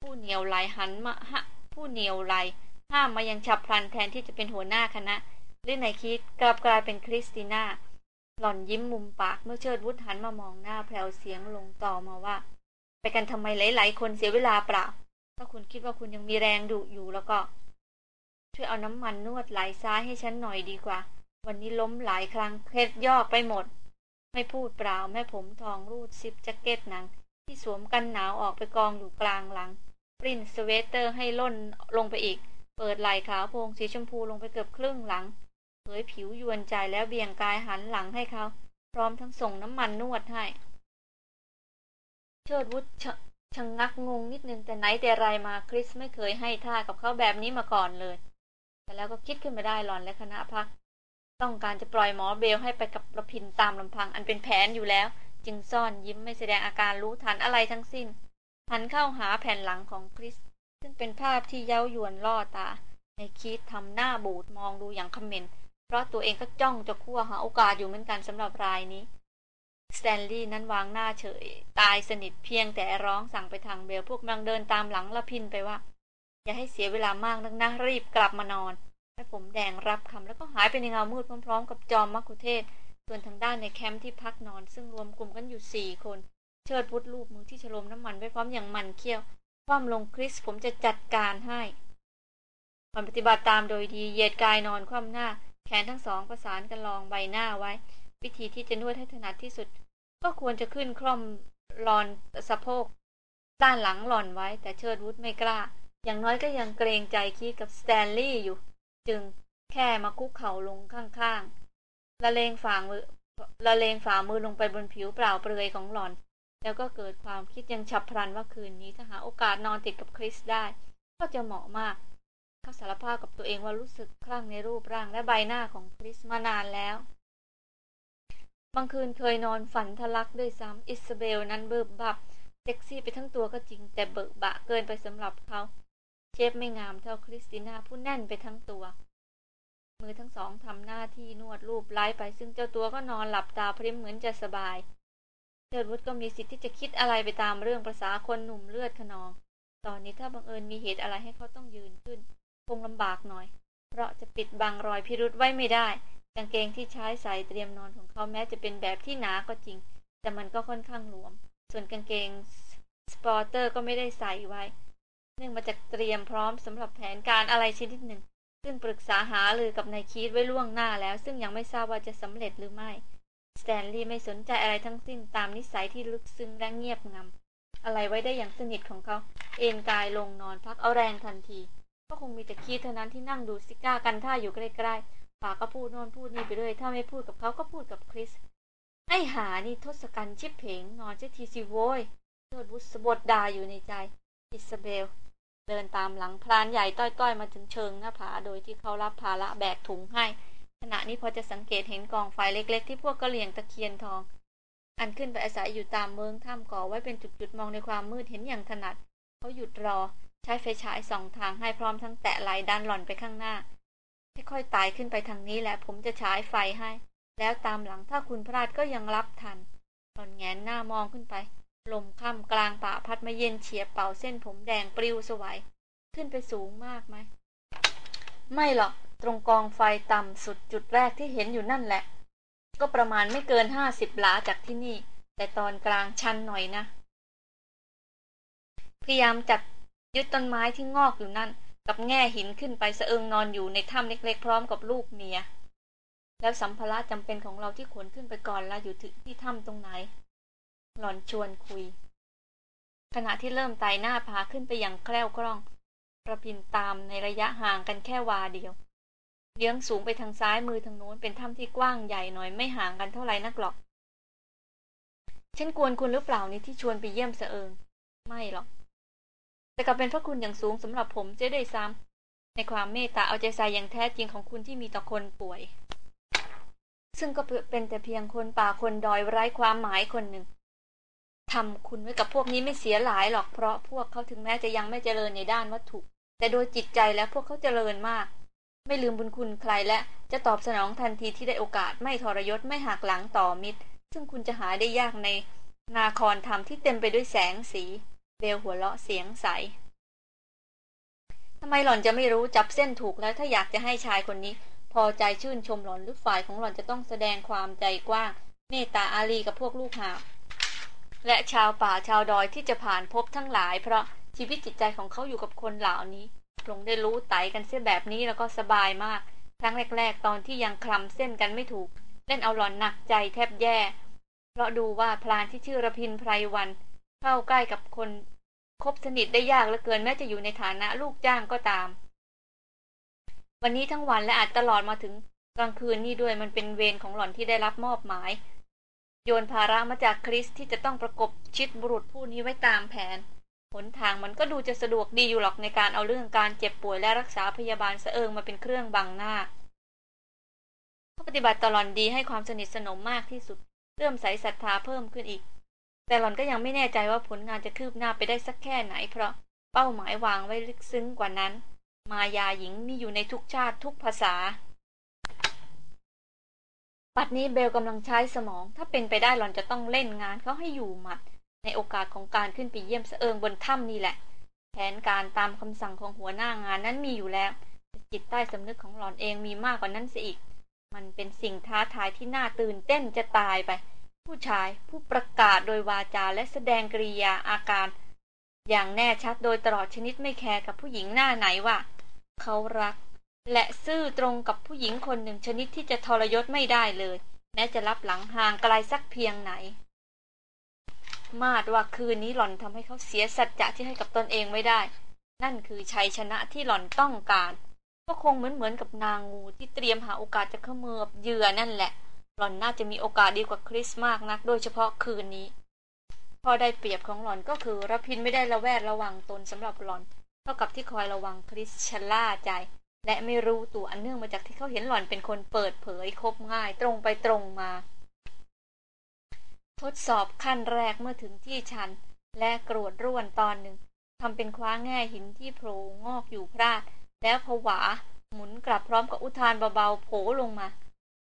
ผู้เหนียวไหลหันมาฮะ ผู้เหนียวไหลห้ามมายังฉับพลันแทนที่จะเป็นหัวหน้าคณะหรือนายคีธกลับกลายเป็นคริสติน่าหล่อนยิ้มมุมปากเมื่อเชิดวุฒหันมามองหน้าแผ่วเสียงลงต่อมาว่า ไปกันทำไมหลายๆ คนเสียเวลาเปล่า ถ้าคุณคิดว่าคุณยังมีแรงดีอยู่แล้วก็ ช่วยเอาน้ำมันนวดไหล่ซ้ายให้ฉันหน่อยดีกว่า วันนี้ล้มหลายครั้งเคล็ดยอกไปหมด ไม่พูดเปล่าแม่ผมทองรูดซิปแจ็คเก็ตหนัง ที่สวมกันหนาวออกไปกองอยู่กลางหลัง ปลิ้นสเวตเตอร์ให้ร่นลงไปอีก เปิดไหล่ขาวโพงสีชมพูลงไปเกือบครึ่งหลังเผยผิวยวนใจแล้วเบี่ยงกายหันหลังให้เขา พร้อมทั้งส่งน้ำมันนวดให้เชิดวุฒชะชะงงักงงนิดนึงแต่ไหนแต่ไรมาคริสไม่เคยให้ท่ากับเขาแบบนี้มาก่อนเลย แต่แล้วก็คิดขึ้นมาได้หลอนและคณะพัก ต้องการจะปล่อยหมอเบลให้ไปกับประพินตามลำพังอันเป็นแผนอยู่แล้ว จึงซ่อนยิ้มไม่แสดงอาการรู้ทันอะไรทั้งสิ้นหันเข้าหาแผ่นหลังของคริส ซึ่งเป็นภาพที่เย้ายวนล่อตา นายคีธทำหน้าบูดมองดูอย่างคอมเมนต์เพราะตัวเองก็จ้องจะคั่วหาโอกาสอยู่เหมือนกันสำหรับรายนี้สแตนลีย์นั้นวางหน้าเฉย ตายสนิทเพียงแต่ร้องสั่งไปทางเบลพวกกำลังเดินตามหลังรพินทร์ไปว่า อย่าให้เสียเวลามากนักนะรีบกลับมานอน แม่ผมแดงรับคำแล้วก็หายไปในเงามืดพร้อมๆ กับจอมมัคคุเทศก์ ส่วนทางด้านในแคมป์ที่พักนอน ซึ่งรวมกลุ่มกันอยู่สี่คน เชิดพุทธรูปมือที่ฉลมน้ำมันไว้พร้อมอย่างมันเคี้ยว ความลงคริสผมจะจัดการให้ก่อนปฏิบัติตามโดยดีเหยียดกายนอนคว่ำหน้า แขนทั้งสองประสานกันรองใบหน้าไว้ วิธีที่จะนวดให้ถนัดที่สุด ก็ควรจะขึ้นคล่อมลอนสะโพกด้านหลังหล่อนไว้ แต่เชิดวุฒไม่กล้า อย่างน้อยก็ยังเกรงใจคีดกับสแตนลีย์อยู่ จึงแค่มาคุกเข่าลงข้างๆละเลงฝ่ามือละเลงฝ่ามือลงไปบนผิวเปล่าเปลือยของหล่อน แล้วก็เกิดความคิดยังฉับพลันว่าคืนนี้ถ้าหาโอกาสนอนติดกับคริสได้ ก็จะเหมาะมาก เขาสารภาพกับตัวเองว่ารู้สึกคลั่งในรูปร่างและใบหน้าของคริสมานานแล้วบางคืนเคยนอนฝันทะลักด้วยซ้ำอิสเบลนั้นเบิบบับเซ็กซี่ไปทั้งตัวก็จริงแต่เบิกบะเกินไปสำหรับเขา เชฟไม่งามเท่าคริสติน่าผู้แน่นไปทั้งตัว มือทั้งสองทำหน้าที่นวดลูบไล้ไปซึ่งเจ้าตัวก็นอนหลับตาพริ้มเหมือนจะสบายเชิดวุฒก็มีสิทธิ์ที่จะคิดอะไรไปตามเรื่องภาษาคนหนุ่มเลือดคะนอง ตอนนี้ถ้าบังเอิญมีเหตุอะไรให้เขาต้องยืนขึ้น คงลำบากหน่อย เพราะจะปิดบังรอยพิรุธไว้ไม่ได้ กางเกงที่ใช้ใส่เตรียมนอนของเขาแม้จะเป็นแบบที่หนาก็จริง แต่มันก็ค่อนข้างหลวม ส่วนกางเกง supporter ก็ไม่ได้ใส่ไว้ เนื่องมาจากเตรียมพร้อมสำหรับแผนการอะไรชนิดหนึ่ง ซึ่งปรึกษาหารือกับนายคีธไว้ล่วงหน้าแล้ว ซึ่งยังไม่ทราบว่าจะสำเร็จหรือไม่สแตนลีย์ไม่สนใจอะไรทั้งสิ้นตามนิสัยที่ลึกซึ้งและเงียบงำอะไรไว้ได้อย่างสนิทของเขา เอนกายลงนอนพักเอาแรงทันที ก็คงมีแต่คีธเท่านั้นที่นั่งดูดซิการ์กันท่าอยู่ใกล้ๆปากก็พูดโน่นพูดนี่ไปเรื่อยถ้าไม่พูดกับเขาก็พูดกับคริสไอ้ห่านี่ทศกัณฐ์ชิบเผงนอนเสียทีสิโว้ยเทิดวุฒสบดดาอยู่ในใจ อิสเบล เดินตามหลังพลานใหญ่ต้อยๆ มาถึงเชิงหน้าผา โดยที่เขารับภาระแบกถุงให้ ขณะนี้พอจะสังเกตเห็นกองไฟเล็ก ๆ ที่พวกกระเหลี่ยงตะเคียนทอง อันขึ้นไปอาศัยอยู่ตามเมืองถ้ำก่อไว้เป็นจุดๆมองในความมืดเห็นอย่างถนัด เขาหยุดรอ ใช้ไฟฉายส่องทางให้พร้อมทั้งแตะไหลดันหล่อนไปข้างหน้าค่อยๆไต่ขึ้นไปทางนี้แหละผมจะฉายไฟให้ แล้วตามหลังถ้าคุณพลาดก็ยังรับทันหล่อนแงนหน้ามองขึ้นไป ลมค่ำกลางป่าพัดมาเย็นเฉียบเป่าเส้นผมแดงปลิวสวัยขึ้นไปสูงมากไหม ไม่หรอก ตรงกองไฟต่ำสุดจุดแรกที่เห็นอยู่นั่นแหละ ก็ประมาณไม่เกินห้าสิบหลาจากที่นี่ แต่ตอนกลางชันหน่อยนะ พยายามจับยึดต้นไม้ที่งอกอยู่นั่น กับแง่หินขึ้นไปสะเอิงนอนอยู่ในถ้ำเล็กๆ พร้อมกับลูกเมีย แล้วสัมภาระจำเป็นของเราที่ขนขึ้นไปก่อนละอยู่ที่ถ้ำตรงไหน หล่อนชวนคุย ขณะที่เริ่มไต่หน้าผาขึ้นไปอย่างแคล่วคล่องประพินตามในระยะห่างกันแค่วาเดียว เยื้องสูงไปทางซ้ายมือทางโน้นเป็นถ้ำที่กว้างใหญ่หน่อยไม่ห่างกันเท่าไหร่นักหรอก ฉันกวนคุณหรือเปล่านี่ที่ชวนไปเยี่ยมเสเอิง ไม่หรอก แต่กลับเป็นพระคุณอย่างสูงสำหรับผมเจ๊ได้ซ้ำในความเมตตาเอาใจใส่อย่างแท้จริงของคุณที่มีต่อคนป่วย ซึ่งก็เป็นแต่เพียงคนป่าคนดอยไร้ความหมายคนหนึ่ง ทำคุณไว้กับพวกนี้ไม่เสียหลายหรอกเพราะพวกเขาถึงแม้จะยังไม่เจริญในด้านวัตถุ แต่โดยจิตใจแล้วพวกเขาเจริญมาก ไม่ลืมบุญคุณใครและจะตอบสนองทันทีที่ได้โอกาสไม่ทรยศไม่หักหลังต่อมิตร ซึ่งคุณจะหาได้ยากในนาครธรรมที่เต็มไปด้วยแสงสีเบลหัวเราะเสียงใสทำไมหล่อนจะไม่รู้จับเส้นถูกแล้วถ้าอยากจะให้ชายคนนี้ พอใจชื่นชมหล่อนหรือฝ่ายของหล่อนจะต้องแสดงความใจกว้าง เมตตาอารีกับพวกลูกหา และชาวป่าชาวดอยที่จะผ่านพบทั้งหลาย เพราะชีวิตจิตใจของเขาอยู่กับคนเหล่านี้ลงได้รู้ไตกันเสียแบบนี้แล้วก็สบายมาก ครั้งแรก ๆ ตอนที่ยังคลำเส้นกันไม่ถูก เล่นเอาหลอนหนักใจแทบแย่ เพราะดูว่าพลานที่ชื่อระพินไพรวัน เข้าใกล้กับคนคบสนิทได้ยากเหลือเกินแม้จะอยู่ในฐานะลูกจ้างก็ตาม วันนี้ทั้งวันและอาจตลอดมาถึงกลางคืนนี่ด้วยมันเป็นเวรของหล่อนที่ได้รับมอบหมาย โยนภาระมาจากคริสที่จะต้องประกบชิดบุรุษผู้นี้ไว้ตามแผน หนทางมันก็ดูจะสะดวกดีอยู่หรอกในการเอาเรื่องการเจ็บป่วยและรักษาพยาบาลเสเอิงมาเป็นเครื่องบังหน้าเขาปฏิบัติตลอดดีให้ความสนิทสนมมากที่สุด เริ่มใส่ศรัทธาเพิ่มขึ้นอีก แต่หล่อนก็ยังไม่แน่ใจว่าผลงานจะคืบหน้าไปได้สักแค่ไหน เพราะเป้าหมายวางไว้ลึกซึ้งกว่านั้น มายาหญิงมีอยู่ในทุกชาติทุกภาษา ปัดนี้เบลกำลังใช้สมอง ถ้าเป็นไปได้หล่อนจะต้องเล่นงานเขาให้อยู่หมัด ในโอกาสของการขึ้นไปเยี่ยมเสเอิงบนถ้ำนี่แหละ แผนการตามคำสั่งของหัวหน้างานนั้นมีอยู่แล้วจิตใต้สำนึกของหล่อนเองมีมากกว่านั้นเสียอีก มันเป็นสิ่งท้าทายที่น่าตื่นเต้นจะตายไป ผู้ชายผู้ประกาศโดยวาจาและแสดงกริยาอาการ อย่างแน่ชัดโดยตลอดชนิดไม่แคร์กับผู้หญิงหน้าไหนว่าเขารัก และซื่อตรงกับผู้หญิงคนหนึ่งชนิดที่จะทรยศไม่ได้เลย แม้จะรับหลังห่างไกลสักเพียงไหน มาดว่าคืนนี้หล่อนทำให้เขาเสียสัจจะที่ให้กับตนเองไม่ได้ นั่นคือชัยชนะที่หล่อนต้องการ ก็คงเหมือนเหมือนกับนางงูที่เตรียมหาโอกาสจะเขมือบเหยื่อนั่นแหละ หล่อนน่าจะมีโอกาสดีกว่าคริสมากนัก โดยเฉพาะคืนนี้ พอได้เปรียบของหล่อนก็คือรพินไม่ได้ระแวดระวังตนสำหรับหล่อน เท่ากับที่คอยระวังคริสชล่าใจ และไม่รู้ตัวอันเนื่องมาจากที่เขาเห็นหล่อนเป็นคนเปิดเผยคบง่ายตรงไปตรงมา ทดสอบขั้นแรกเมื่อถึงที่ชัน และกรวดร่วนตอนหนึ่งทำเป็นคว้าแง่หินที่โผล่งอกอยู่พลาด แล้วผวา หมุนกลับพร้อมกับอุทานเบาๆโผล่ลงมา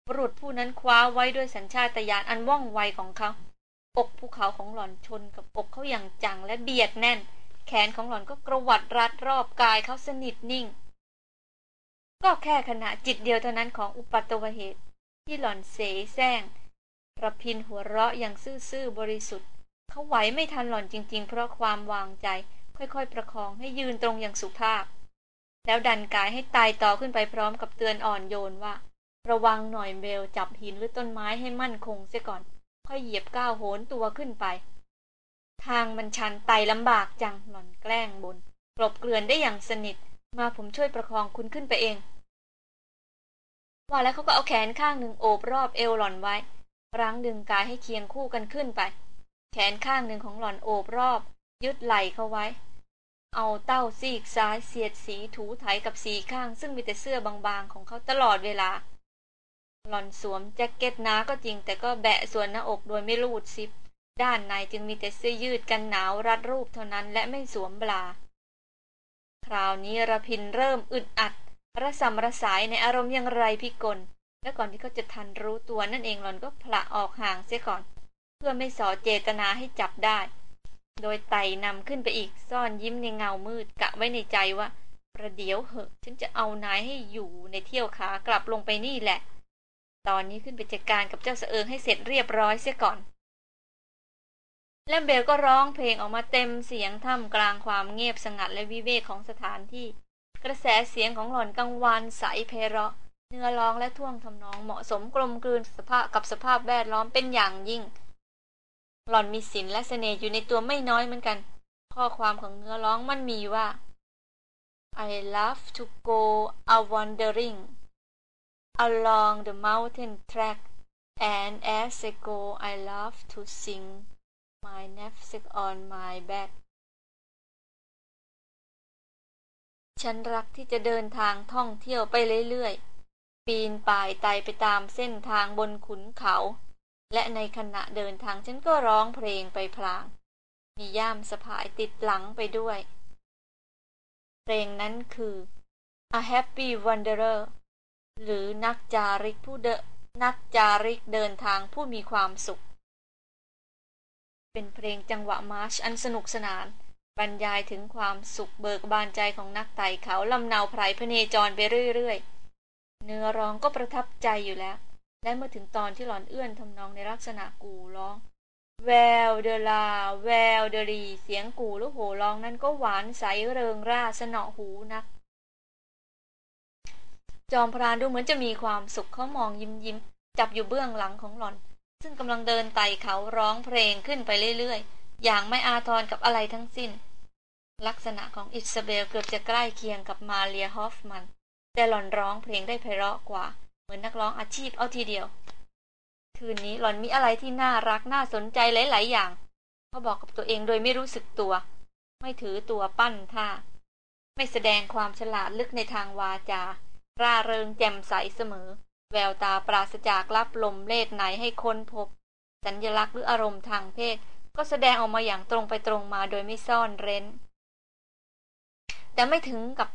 บุรุษผู้นั้นคว้าไว้ด้วยสัญชาตญาณอันว่องไวของเขา อกภูเขาของหล่อนชนกับอกเขาอย่างจังและเบียดแน่น แขนของหล่อนก็กระวัดรัดรอบกายเขาสนิทนิ่ง ก็แค่ขณะจิตเดียวเท่านั้นของอุปัตวเหตุ ที่หล่อนเสแสร้งระพินหัวเราะอย่างซื่อๆบริสุทธิ์ เขาไหวไม่ทันหล่อนจริง ๆ เพราะความวางใจ ค่อยๆ ประคองให้ยืนตรงอย่างสุภาพ แล้วดันกายให้ตายต่อขึ้นไปพร้อมกับเตือนอ่อนโยนว่า ระวังหน่อยเบลจับหินหรือต้นไม้ให้มั่นคงเสียก่อน ค่อยเหยียบก้าวโหนตัวขึ้นไป ทางมันชันไต่ลำบากจังหล่อนแกล้งบนกลบเกลื่อนได้อย่างสนิท มาผมช่วยประคองคุณขึ้นไปเอง ว่าแล้วเขาก็เอาแขนข้างหนึ่งโอบรอบเอวหล่อนไว้ รั้งดึงกายให้เคียงคู่กันขึ้นไป แขนข้างหนึ่งของหล่อนโอบรอบ ยึดไหล่เขาไว้ เอาเต้าซีกซ้ายเสียดสีถูไถกับสีข้างซึ่งมีแต่เสื้อบางๆของเขาตลอดเวลา หล่อนสวมแจ็คเก็ตหนาก็จริง แต่ก็แบะส่วนหน้าอกโดยไม่รูดซิป ด้านในจึงมีแต่เสื้อยืดกันหนาวรัดรูปเท่านั้นและไม่สวมบลา คราวนี้ระพินเริ่มอึดอัดระสำระสายในอารมณ์อย่างไรพิกล และก่อนที่เขาจะทันรู้ตัวนั่นเองหล่อนก็ผละออกห่างเสียก่อน เพื่อไม่สอเจตนาให้จับได้ โดยไต่นำขึ้นไปอีกซ่อนยิ้มในเงามืดกะไว้ในใจว่า ประเดี๋ยวเหอะ ฉันจะเอานายให้อยู่ในเที่ยวขากลับลงไปนี่แหละ ตอนนี้ขึ้นไปจัดการกับเจ้าเสเอิงให้เสร็จเรียบร้อยเสียก่อน แลมเบลก็ร้องเพลงออกมาเต็มเสียงท่ามกลางความเงียบสงัดและวิเวกของสถานที่ กระแสเสียงของหล่อนกังวานใสเพเราะ เนื้อร้องและท่วงทำนองเหมาะสมกลมกลืนสภาพกับสภาพแวดล้อมเป็นอย่างยิ่ง หล่อนมีศิลและเสน่ห์อยู่ในตัวไม่น้อยเหมือนกัน ข้อความของเนื้อร้องมันมีว่า I love to go a wandering along the mountain track and as I go I love to sing my knapsack on my back ฉันรักที่จะเดินทางท่องเที่ยวไปเรื่อยๆ ปีนป่ายไต่ไปตามเส้นทางบนขุนเขา และในขณะเดินทางฉันก็ร้องเพลงไปพลาง มีย่ามสะพายติดหลังไปด้วย เพลงนั้นคือ A Happy Wanderer หรือนักจาริกผู้เดนักจาริกเดินทางผู้มีความสุข เป็นเพลงจังหวะมาร์ชอันสนุกสนาน บรรยายถึงความสุขเบิกบานใจของนักไต่เขาลำเนาไพรพเนจรไปเรื่อยๆ เนื้อร้องก็ประทับใจอยู่แล้ว และเมื่อถึงตอนที่หลอนเอื้อนทำนองในลักษณะกูร้อง แววเดลา แววเดรีเสียงกูลูกโหร้องนั้นก็หวานใสเริงร่าสนอหูนัก จอมพรานดูเหมือนจะมีความสุขเขามองยิ้มยิ้มจับอยู่เบื้องหลังของหลอน ซึ่งกำลังเดินไต่เขาร้องเพลงขึ้นไปเรื่อยๆ อย่างไม่อาทรกับอะไรทั้งสิ้น ลักษณะของอิซาเบลเกือบจะใกล้เคียงกับมาเรียฮอฟมัน แต่หล่อนร้องเพลงได้ไพเราะกว่า เหมือนนักร้องอาชีพเอาทีเดียว คืนนี้หล่อนมีอะไรที่น่ารักน่าสนใจหลาย ๆ อย่างเขาบอกกับตัวเองโดยไม่รู้สึกตัว ไม่ถือตัวปั้นท่า ไม่แสดงความฉลาดลึกในทางวาจา ร่าเริงแจ่มใสเสมอ แววตาปราศจากรับลมเลดไหนให้ค้นพบ สัญญลักษณ์หรืออารมณ์ทางเพศ ก็แสดงออกมาอย่างตรงไปตรงมาโดยไม่ซ่อนเร้น แต่ไม่ถึงกับ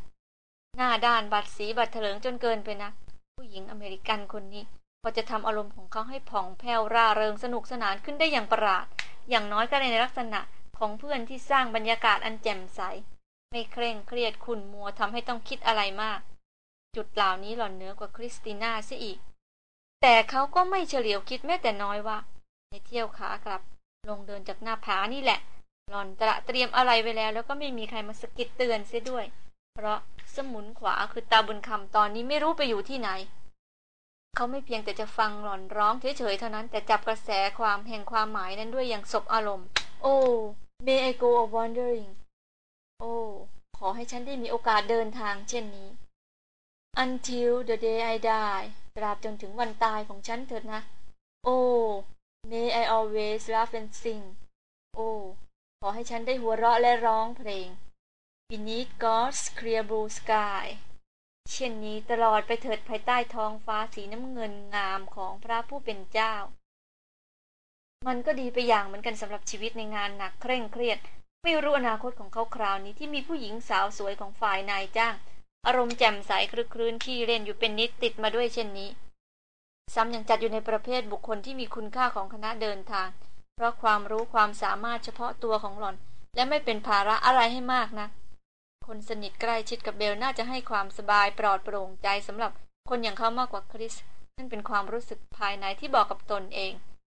หน้าด้านบัดสีบัดเถลิงจนเกินไปนะ ผู้หญิงอเมริกันคนนี้ พอจะทำอารมณ์ของเขาให้ผ่องแผ้วร่าเริงสนุกสนานขึ้นได้อย่างประหลาด อย่างน้อยก็ในลักษณะของเพื่อนที่สร้างบรรยากาศอันแจ่มใส ไม่เคร่งเครียดขุ่นมัวทำให้ต้องคิดอะไรมาก จุดเหล่านี้หล่อนเหนือกว่าคริสติน่าเสียอีก แต่เขาก็ไม่เฉลียวคิดแม้แต่น้อยว่า ในเที่ยวขากลับ ลงเดินจากหน้าผานี่แหละ หล่อนตระเตรียมอะไรไว้แล้ว แล้วก็ไม่มีใครมาสกิดเตือนเสียด้วย เพราะสมุนขวาคือตาบุญคำตอนนี้ไม่รู้ไปอยู่ที่ไหน เขาไม่เพียงแต่จะฟังหล่อนร้องเฉยๆเท่านั้น แต่จับกระแสความแห่งความหมายนั้นด้วยอย่างสบอารมณ์ โอ้ may I go a wandering โอ้ ขอให้ฉันได้มีโอกาสเดินทางเช่นนี้ until the day I die ตราบจนถึงวันตายของฉันเถิดนะโอ้ may I always laugh and sing โอ้ขอให้ฉันได้หัวเราะและร้องเพลง beneath God's clear blue sky เช่นนี้ตลอดไปเถิดภายใต้ท้องฟ้าสีน้ำเงินงามของพระผู้เป็นเจ้า มันก็ดีไปอย่างเหมือนกันสำหรับชีวิตในงานหนักเคร่งเครียด ไม่รู้อนาคตของเขาคราวนี้ที่มีผู้หญิงสาวสวยของฝ่ายนายจ้าง อารมณ์แจ่มใสคลึกครื้นขี้เล่นอยู่เป็นนิดติดมาด้วยเช่นนี้ ซ้ำยังจัดอยู่ในประเภทบุคคลที่มีคุณค่าของคณะเดินทาง เพราะความรู้ความสามารถเฉพาะตัวของหล่อน และไม่เป็นภาระอะไรให้มากนะ คนสนิทใกล้ชิดกับเบลน่าจะให้ความสบายปลอดโปร่งใจสำหรับคนอย่างเขามากกว่าคริสนั่นเป็นความรู้สึกภายในที่บอกกับตนเอง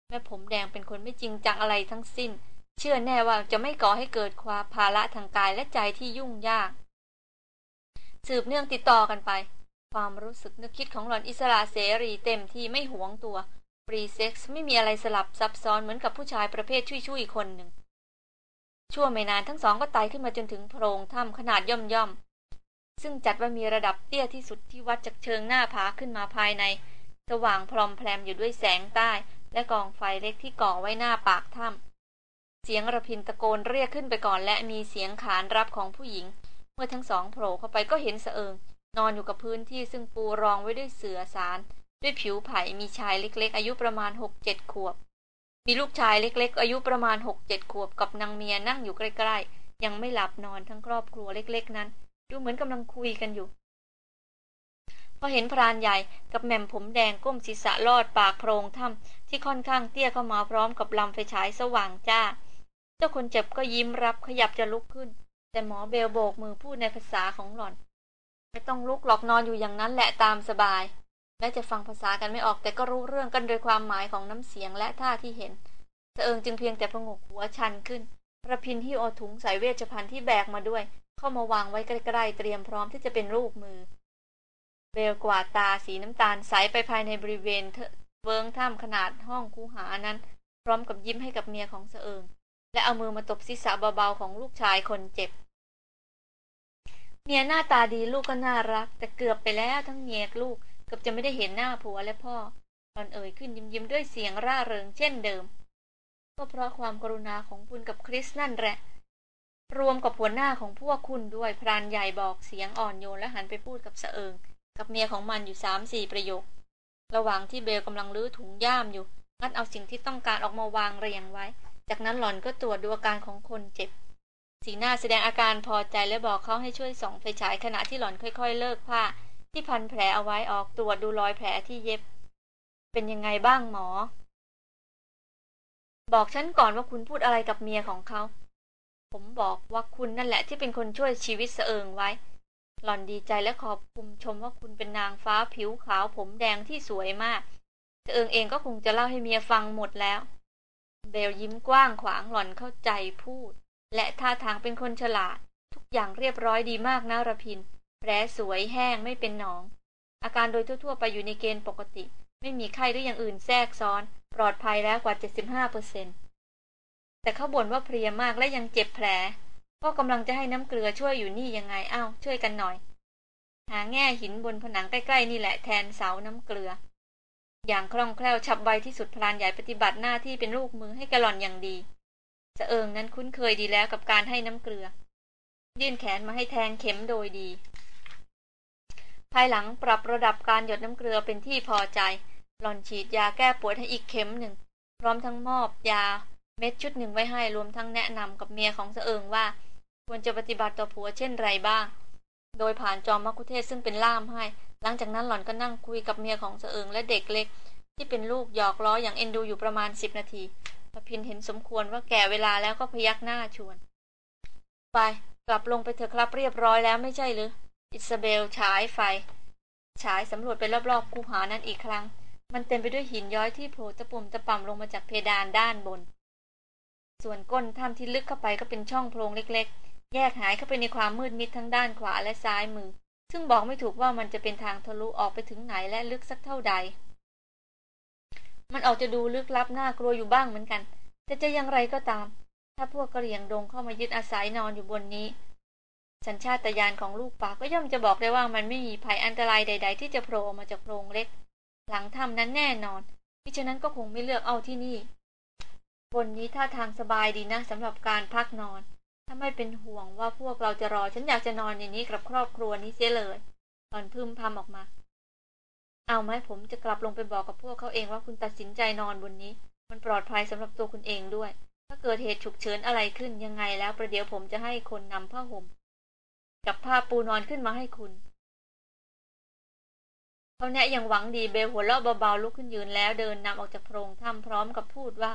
แม่ผมแดงเป็นคนไม่จริงจังอะไรทั้งสิ้น เชื่อแน่ว่าจะไม่ก่อให้เกิดความภาระทางกายและใจที่ยุ่งยาก สืบเนื่องติดต่อกันไป ความรู้สึกนึกคิดของหล่อนอิสระเสรีเต็มที่ไม่หวงตัว free sex ไม่มีอะไรสลับซับซ้อนเหมือนกับผู้ชายประเภทชุยๆคนหนึ่ง ชั่วไม่นานทั้งสองก็ไต่ขึ้นมาจนถึงโพรงถ้ำขนาดย่อมย่อมซึ่งจัดว่ามีระดับเตี้ยที่สุดที่วัดจากเชิงหน้าผาขึ้นมาภายใน สว่างพรอมแพรมอยู่ด้วยแสงไต้ และกองไฟเล็กที่ก่อไว้หน้าปากถ้ำเสียงรพินทร์ตะโกนเรียกขึ้นไปก่อนและมีเสียงขานรับของผู้หญิง เมื่อทั้งสองโผล่เข้าไปก็เห็นเสอิง นอนอยู่กับพื้นที่ซึ่งปูรองไว้ด้วยเสือสาร ด้วยผิวไผ่มีชายเล็กๆ อายุประมาณหกเจ็ดขวบ มีลูกชายเล็กๆ อายุประมาณหกเจ็ดขวบกับนางเมียนั่งอยู่ใกล้ๆ ยังไม่หลับนอนทั้งครอบครัวเล็ก ๆ นั้น ดูเหมือนกำลังคุยกันอยู่พอเห็นพรานใหญ่กับแม่มผมแดงก้มศีรษะลอดปากโพรงถ้ำที่ค่อนข้างเตี้ยเข้ามาพร้อมกับลำไฟฉายสว่างจ้า เจ้าคนเจ็บก็ยิ้มรับขยับจะลุกขึ้น แต่หมอเบลโบกมือพูดในภาษาของหล่อน ไม่ต้องลุกหลอกนอนอยู่อย่างนั้นแหละตามสบาย แม้จะฟังภาษากันไม่ออกแต่ก็รู้เรื่องกันโดยความหมายของน้ำเสียงและท่าที่เห็นเสเอิงจึงเพียงแต่พงกหัวชันขึ้นประพินที่โอถุงใส่เวชภัณฑ์ที่แบกมาด้วย เข้ามาวางไว้ใกล้ๆเตรียมพร้อมที่จะเป็นลูกมือ เบลกวาดตาสีน้ำตาลใสไปภายในบริเวณเวิงถ้ำขนาดห้องคูหานั้น พร้อมกับยิ้มให้กับเมียของเสเอิง และเอามือมาตบศีรษะเบาๆของลูกชายคนเจ็บ เมียหน้าตาดีลูกก็น่ารัก แต่เกือบไปแล้วทั้งเมียลูกเกือบจะไม่ได้เห็นหน้าผัวและพ่อตอนเอ่ยขึ้นยิ้มยิ้มด้วยเสียงร่าเริงเช่นเดิม ก็เพราะความกรุณาของคุณกับคริสนั่นแหละ รวมกับหัวหน้าของพวกคุณด้วยพรานใหญ่บอกเสียงอ่อนโยนและหันไปพูดกับเสเอิง กับเมียของมันอยู่สามสี่ประโยค ระหว่างที่เบลกำลังลื้อถุงย่ามอยู่งัดเอาสิ่งที่ต้องการออกมาวางเรียงไว้ จากนั้นหล่อนก็ตรวจดูอาการของคนเจ็บ สีหน้าแสดงอาการพอใจและบอกเขาให้ช่วยส่องไฟฉายขณะที่หล่อนค่อย ๆ เลิกผ้า ที่พันแผลเอาไว้ออกตรวจดูรอยแผลที่เย็บ เป็นยังไงบ้างหมอ บอกฉันก่อนว่าคุณพูดอะไรกับเมียของเขา ผมบอกว่าคุณนั่นแหละที่เป็นคนช่วยชีวิตเสอิงไว้ หล่อนดีใจและขอบคุณชมว่าคุณเป็นนางฟ้าผิวขาวผมแดงที่สวยมากเสอิงเองก็คงจะเล่าให้เมียฟังหมดแล้ว เบลยิ้มกว้างขวางหล่อนเข้าใจพูด และท่าทางเป็นคนฉลาด ทุกอย่างเรียบร้อยดีมากนะระพิน แผลสวยแห้งไม่เป็นหนอง อาการโดยทั่วๆ ไปอยู่ในเกณฑ์ปกติ ไม่มีไข้หรืออย่างอื่นแทรกซ้อน ปลอดภัยแล้วกว่า 75เปอร์เซ็นแต่เขาบ่นว่าเพลียมากและยังเจ็บแผล ก็กำลังจะให้น้ำเกลือช่วยอยู่นี่ยังไงอ้าวช่วยกันหน่อย หาแง่หินบนผนังใกล้ๆนี่แหละแทนเสาน้ำเกลือ อย่างคล่องแคล่วฉับไวที่สุดพลานใหญ่ปฏิบัติหน้าที่เป็นลูกมือให้กระหล่อนอย่างดี จะเอิงนั้นคุ้นเคยดีแล้วกับการให้น้ำเกลือ ยื่นแขนมาให้แทงเข็มโดยดี ภายหลังปรับระดับการหยดน้ำเกลือเป็นที่พอใจ หล่อนฉีดยาแก้ปวดให้อีกเข็มหนึ่ง พร้อมทั้งมอบยาเม็ดชุดหนึ่งไว้ให้รวมทั้งแนะนำกับเมียของเสเอิงว่า ควรจะปฏิบัติต่อผัวเช่นไรบ้าง โดยผ่านจอมมักคุเทศซึ่งเป็นล่ามให้ หลังจากนั้นหล่อนก็นั่งคุยกับเมียของเสเอิงและเด็กเล็ก ที่เป็นลูกหยอกล้ออย่างเอ็นดูอยู่ประมาณสิบนาที ระพินเห็นสมควรว่าแก่เวลาแล้วก็พยักหน้าชวน ไป กลับลงไปเถอะครับเรียบร้อยแล้วไม่ใช่หรือ อิซาเบลฉายไฟ ฉายสำรวจไปรอบๆคูหานั้นอีกครั้ง มันเต็มไปด้วยหินย้อยที่โผล่ตะปุ่มตะป่ำลงมาจากเพดานด้านบน ส่วนก้นถ้ำที่ลึกเข้าไปก็เป็นช่องโพรงเล็กๆ แยกหายเข้าไปในความมืดมิดทั้งด้านขวาและซ้ายมือ ซึ่งบอกไม่ถูกว่ามันจะเป็นทางทะลุออกไปถึงไหนและลึกสักเท่าใด มันออกจะดูลึกลับน่ากลัวอยู่บ้างเหมือนกัน แต่จะอย่างไรก็ตาม ถ้าพวกกระเหรี่ยงดงเข้ามายึดอาศัยนอนอยู่บนนี้ สัญชาตญาณของลูกป่าก็ย่อมจะบอกได้ว่ามันไม่มีภัยอันตรายใด ๆ ที่จะโผล่ออกมาจากโพรงเล็ก หลังถ้ำนั้นแน่นอนพิฉะนั้นก็คงไม่เลือกเอาที่นี่ บนนี้ท่าทางสบายดีนะสำหรับการพักนอน ถ้าไม่เป็นห่วงว่าพวกเราจะรอ ฉันอยากจะนอนอย่างนี้กับครอบครัวนี้เสียเลยหลอนพึมพำออกมา เอาไหมผมจะกลับลงไปบอกกับพวกเขาเองว่าคุณตัดสินใจนอนบนนี้ มันปลอดภัยสำหรับตัวคุณเองด้วย ถ้าเกิดเหตุฉุกเฉินอะไรขึ้นยังไงแล้วประเดี๋ยวผมจะให้คนนำผ้าห่มกับผ้าปูนอนขึ้นมาให้คุณเขาแนะยังหวังดีเบลหัวเราะเบาๆลุกขึ้นยืนแล้วเดินนำออกจากโพรงถ้ำพร้อมกับพูดว่า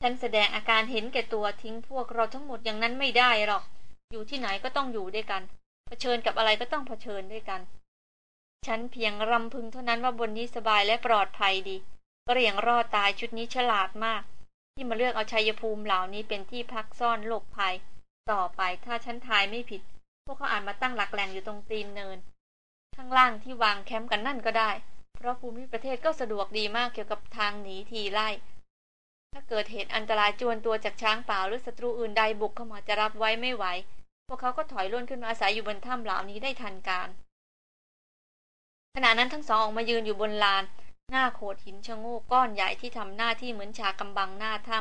ฉันแสดงอาการเห็นแก่ตัวทิ้งพวกเราทั้งหมดอย่างนั้นไม่ได้หรอก อยู่ที่ไหนก็ต้องอยู่ด้วยกัน เผชิญกับอะไรก็ต้องเผชิญด้วยกัน ฉันเพียงรำพึงเท่านั้นว่าบนนี้สบายและปลอดภัยดีก็เรียงรอดตายชุดนี้ฉลาดมาก ที่มาเลือกเอาชัยภูมิเหล่านี้เป็นที่พักซ่อนหลบภัย ต่อไปถ้าฉันทายไม่ผิด พวกเขาอาจมาตั้งหลักแหล่งอยู่ตรงตีนเนิน ข้างล่างที่วางแคมป์กันนั่นก็ได้ เพราะภูมิประเทศก็สะดวกดีมากเกี่ยวกับทางหนีทีไล่ ถ้าเกิดเหตุอันตรายจวนตัวจากช้างป่าหรือศัตรูอื่นใดบุกเข้ามาจะรับไว้ไม่ไหว พวกเขาก็ถอยล่นขึ้นมาอาศัยอยู่บนถ้ำเหล่านี้ได้ทันการ ขณะนั้นทั้งสองออกมายืนอยู่บนลาน หน้าโขดหินชะโงกก้อนใหญ่ที่ทำหน้าที่เหมือนฉากกำบังหน้าถ้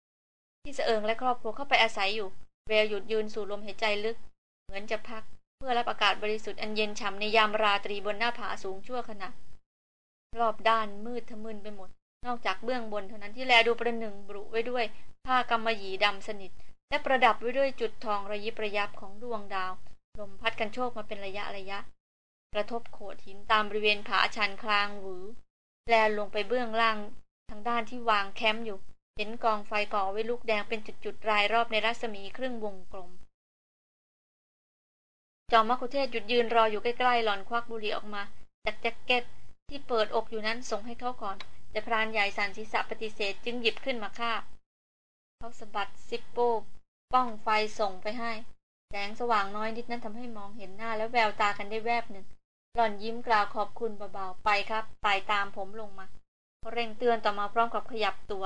ำที่เสเอิงและครอบครัวเข้าไปอาศัยอยู่เวลหยุดยืนสู่ลมหายใจลึก เหมือนจะพัก เพื่อรับอากาศบริสุทธิ์อันเย็นฉ่ำในยามราตรีบนหน้าผาสูงชั่วขณะรอบด้านมืดทะมึนไปหมด นอกจากเบื้องบนเท่านั้นที่แลดูประหนึ่งบรุไว้ด้วย ผ้ากำมะหยี่ดำสนิท และประดับไว้ด้วยจุดทองระยิบระยับของดวงดาว ลมพัดกันโชกมาเป็นระยะระยะ กระทบโขดหินตามบริเวณผาชันคลางหวือ แลลงไปเบื้องล่างทางด้านที่วางแคมป์อยู่ เห็นกองไฟก่อไว้ลูกแดงเป็นจุดๆรายรอบในรัศมีครึ่งวงกลม จอมมะคุเทศหยุดยืนรออยู่ใกล้ๆหลอนควักบุหรี่ออกมา จากแจ็คเก็ตที่เปิดอกอยู่นั้นส่งให้เขาก่อน แต่พรานใหญ่สันศีษะปฏิเสธจึงหยิบขึ้นมาคาบเขาสะบัดซิปโป้ป้องไฟส่งไปให้ แสงสว่างน้อยนิดนั้นทำให้มองเห็นหน้าแล้วแววตากันได้แวบหนึ่ง หล่อนยิ้มกล่าวขอบคุณเบาๆ ไปครับไต่ตามผมลงมาเขาเร่งเตือนต่อมาพร้อมกับขยับตัว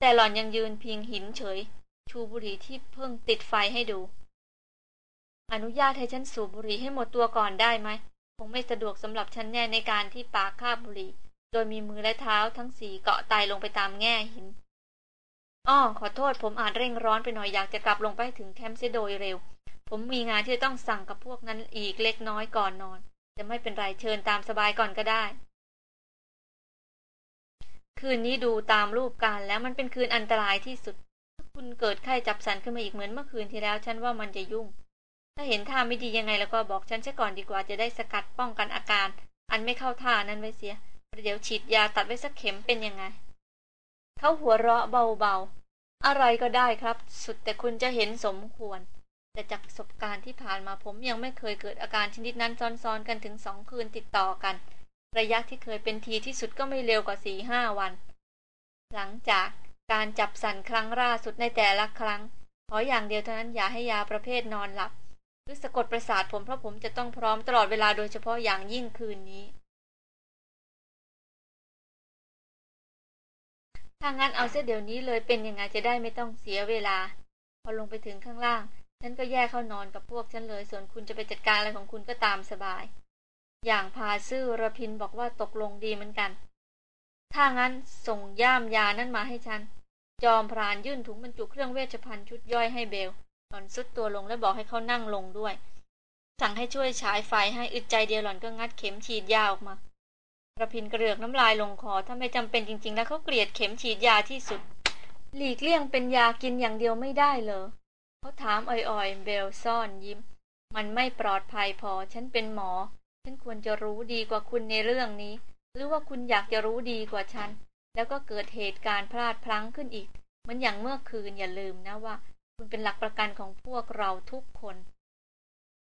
แต่หล่อนยังยืนพิงหินเฉย ชูบุหรี่ที่เพิ่งติดไฟให้ดู อนุญาตให้ฉันสูบบุหรี่ให้หมดตัวก่อนได้ไหม คงไม่สะดวกสำหรับฉันแน่ในการที่ปากคาบบุหรี่ โดยมีมือและเท้าทั้งสี่เกาะไตลงไปตามแง่หิน อ้อขอโทษผมอาจเร่งร้อนไปหน่อยอยากจะกลับลงไปถึงแคมป์เสียโดยเร็ว ผมมีงานที่ต้องสั่งกับพวกนั้นอีกเล็กน้อยก่อนนอน จะไม่เป็นไรเชิญตามสบายก่อนก็ได้ คืนนี้ดูตามรูปการแล้วมันเป็นคืนอันตรายที่สุดถ้าคุณเกิดไข้จับสันขึ้นมาอีกเหมือนเมื่อคืนที่แล้ว ฉันว่ามันจะยุ่ง ถ้าเห็นท่าไม่ดียังไงแล้วก็บอกฉันซะก่อนดีกว่าจะได้สกัดป้องกันอาการ อันไม่เข้าท่านั้นไว้เสียเดี๋ยวฉีดยาตัดไว้สักเข็มเป็นยังไงเขาหัวเราะเบาๆ อะไรก็ได้ครับ สุดแต่คุณจะเห็นสมควร แต่จากประสบการณ์ที่ผ่านมาผมยังไม่เคยเกิดอาการชนิดนั้นซ้อนๆกันถึงสองคืนติดต่อกัน ระยะที่เคยเป็นทีที่สุดก็ไม่เร็วกว่าสี่ห้าวัน หลังจากการจับสันครั้งล่าสุดในแต่ละครั้ง ขออย่างเดียวเท่านั้นอย่าให้ยาประเภทนอนหลับหรือสะกดประสาทผมเพราะผมจะต้องพร้อมตลอดเวลาโดยเฉพาะอย่างยิ่งคืนนี้ ถ้างั้นเอาเสียเดี๋ยวนี้เลยเป็นยังไงจะได้ไม่ต้องเสียเวลา พอลงไปถึงข้างล่าง ฉันก็แยกเข้านอนกับพวกฉันเลย ส่วนคุณจะไปจัดการอะไรของคุณก็ตามสบาย อย่างพาซื่อระพินบอกว่าตกลงดีเหมือนกัน ถ้างั้นส่งย่ามยานั่นมาให้ฉัน จอมพรานยื่นถุงบรรจุเครื่องเวชภัณฑ์ชุดย่อยให้เบลหล่อนซุดตัวลงและบอกให้เขานั่งลงด้วย สั่งให้ช่วยฉายไฟให้อึดใจเดียวหล่อนก็งัดเข็มฉีดยาออกมาระพินกระเรือกน้ำลายลงคอถ้าไม่จำเป็นจริง ๆ แล้วเขาเกลียดเข็มฉีดยาที่สุด หลีกเลี่ยงเป็นยากินอย่างเดียวไม่ได้เลย เขาถามอ่อยๆ เบลซ่อนยิ้ม มันไม่ปลอดภัยพอ ฉันเป็นหมอ ฉันควรจะรู้ดีกว่าคุณในเรื่องนี้ หรือว่าคุณอยากจะรู้ดีกว่าฉัน แล้วก็เกิดเหตุการณ์พลาดพลั้งขึ้นอีก เหมือนอย่างเมื่อคืนอย่าลืมนะว่า คุณเป็นหลักประกันของพวกเราทุกคน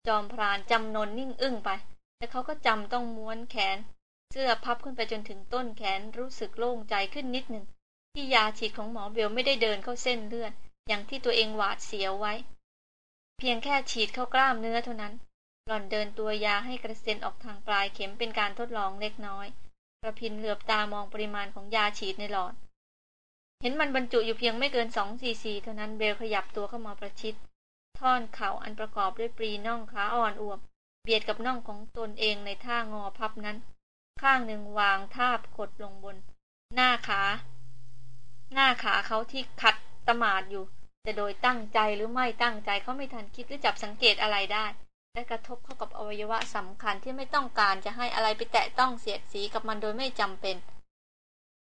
จอมพรานจำนนนิ่งอึ้งไป แล้วเขาก็จำต้องม้วนแขน เสื้อพับขึ้นไปจนถึงต้นแขนรู้สึกโล่งใจขึ้นนิดหนึ่งที่ยาฉีดของหมอเบลไม่ได้เดินเข้าเส้นเลือด อย่างที่ตัวเองหวาดเสียวไว้ เพียงแค่ฉีดเข้ากล้ามเนื้อเท่านั้น หล่อนเดินตัวยาให้กระเซ็นออกทางปลายเข็มเป็นการทดลองเล็กน้อยระพินเหลือบตามองปริมาณของยาฉีดในหลอด เห็นมันบรรจุอยู่เพียงไม่เกินสองซีซีเท่านั้นเบลขยับตัวเข้ามาประชิด ท่อนเข่าอันประกอบด้วยปรีน่องขาอ่อนอวบเบียดกับน่องของตนเองในท่างอพับนั้น ข้างหนึ่งวางทาบกดลงบน หน้าขา หน้าขาเขาที่ขัด ตมาดอยู่แต่โดยตั้งใจหรือไม่ตั้งใจเขาไม่ทันคิดหรือจับสังเกตอะไรได้และกระทบเข้ากับอวัยวะสำคัญที่ไม่ต้องการจะให้อะไรไปแตะต้องเสียดสีกับมันโดยไม่จำเป็น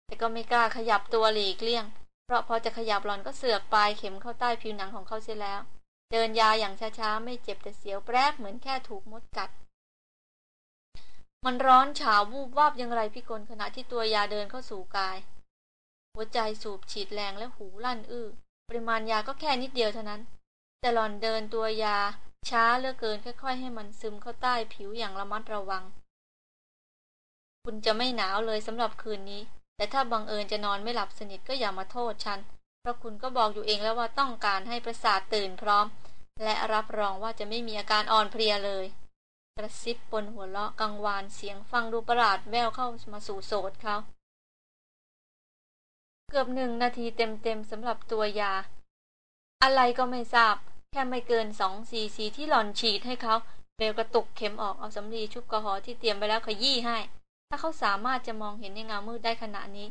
แต่ก็ไม่กล้าขยับตัวหลีกเลี่ยง เพราะพอจะขยับหลอนก็เสือกปลายเข็มเข้าใต้ผิวหนังของเขาเสียแล้ว เดินยาอย่างช้าๆ ไม่เจ็บแต่เสียวแปรบเหมือนแค่ถูกมดกัด มันร้อนฉาววูบวาบยังไรพี่กลขณะที่ตัวยาเดินเข้าสู่กาย หัวใจสูบฉีดแรงและหูลั่นอื้อ ปริมาณยาก็แค่นิดเดียวเท่านั้น แต่หล่อนเดินตัวยาช้าเลือเกินค่อย ๆ ให้มันซึมเข้าใต้ผิวอย่างระมัดระวัง คุณจะไม่หนาวเลยสำหรับคืนนี้ แต่ถ้าบังเอิญจะนอนไม่หลับสนิทก็อย่ามาโทษฉัน เพราะคุณก็บอกอยู่เองแล้วว่าต้องการให้ประสาทตื่นพร้อม และรับรองว่าจะไม่มีอาการอ่อนเพลียเลย กระซิบบนหัวเราะกังวานเสียงฟังดูประหลาดแววเข้ามาสู่โสดเขา เกือบหนึ่งนาทีเต็มๆสำหรับตัวยา อะไรก็ไม่ทราบ แค่ไม่เกินสองซีซีที่หล่อนฉีดให้เขาเบลกระตุกเข็มออกเอาสำลีชุบกระหอที่เตรียมไปแล้วขยี้ให้ ถ้าเขาสามารถจะมองเห็นในเงามืดได้ขณะนี้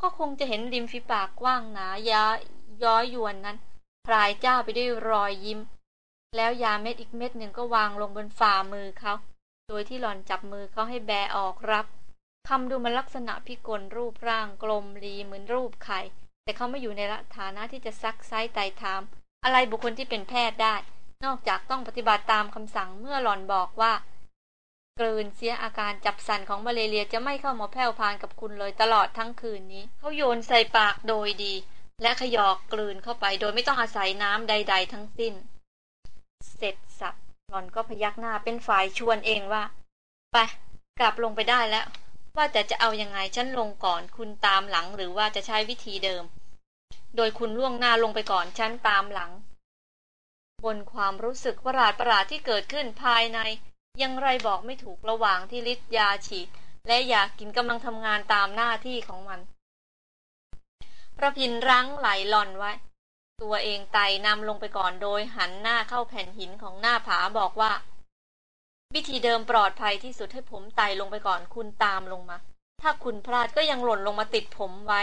ก็คงจะเห็นริมฝีปากกว้างหนายาย้อยยวนนั้นพรายจ้าไปด้วยรอยยิ้ม แล้วยาเม็ดอีกเม็ดหนึ่งก็วางลงบนฝ่ามือเขา โดยที่หล่อนจับมือเขาให้แบออกรับ คำดูมันลักษณะพิกลรูปร่างกลมรีเหมือนรูปไข่ แต่เขาไม่อยู่ในฐานะที่จะซักไซไต่ถาม อะไรบุคคลที่เป็นแพทย์ได้ นอกจากต้องปฏิบัติตามคำสั่งเมื่อหล่อนบอกว่า กลืนเสียอาการจับสันของมาเลเรียจะไม่เข้ามาแพร่พานกับคุณเลยตลอดทั้งคืนนี้ เขาโยนใส่ปากโดยดี และขยอกกลืนเข้าไปโดยไม่ต้องอาศัยน้ำใด ๆ ทั้งสิ้น เสร็จสับหล่อนก็พยักหน้าเป็นฝ่ายชวนเองว่า ไปกลับลงไปได้แล้ว ว่าแต่จะเอายังไงฉันลงก่อน คุณตามหลังหรือว่าจะใช้วิธีเดิม โดยคุณล่วงหน้าลงไปก่อนฉันตามหลัง บนความรู้สึกประหลาดประหลาดที่เกิดขึ้นภายใน ยังไรบอกไม่ถูกระหว่างที่ฤทธิ์ยาฉีด และยากินกำลังทำงานตามหน้าที่ของมันพระพินรั้งไหลหล่อนไว้ ตัวเองไต่นำลงไปก่อนโดยหันหน้าเข้าแผ่นหินของหน้าผาบอกว่า วิธีเดิมปลอดภัยที่สุดให้ผมไต่ลงไปก่อนคุณตามลงมา ถ้าคุณพลาดก็ยังหล่นลงมาติดผมไว้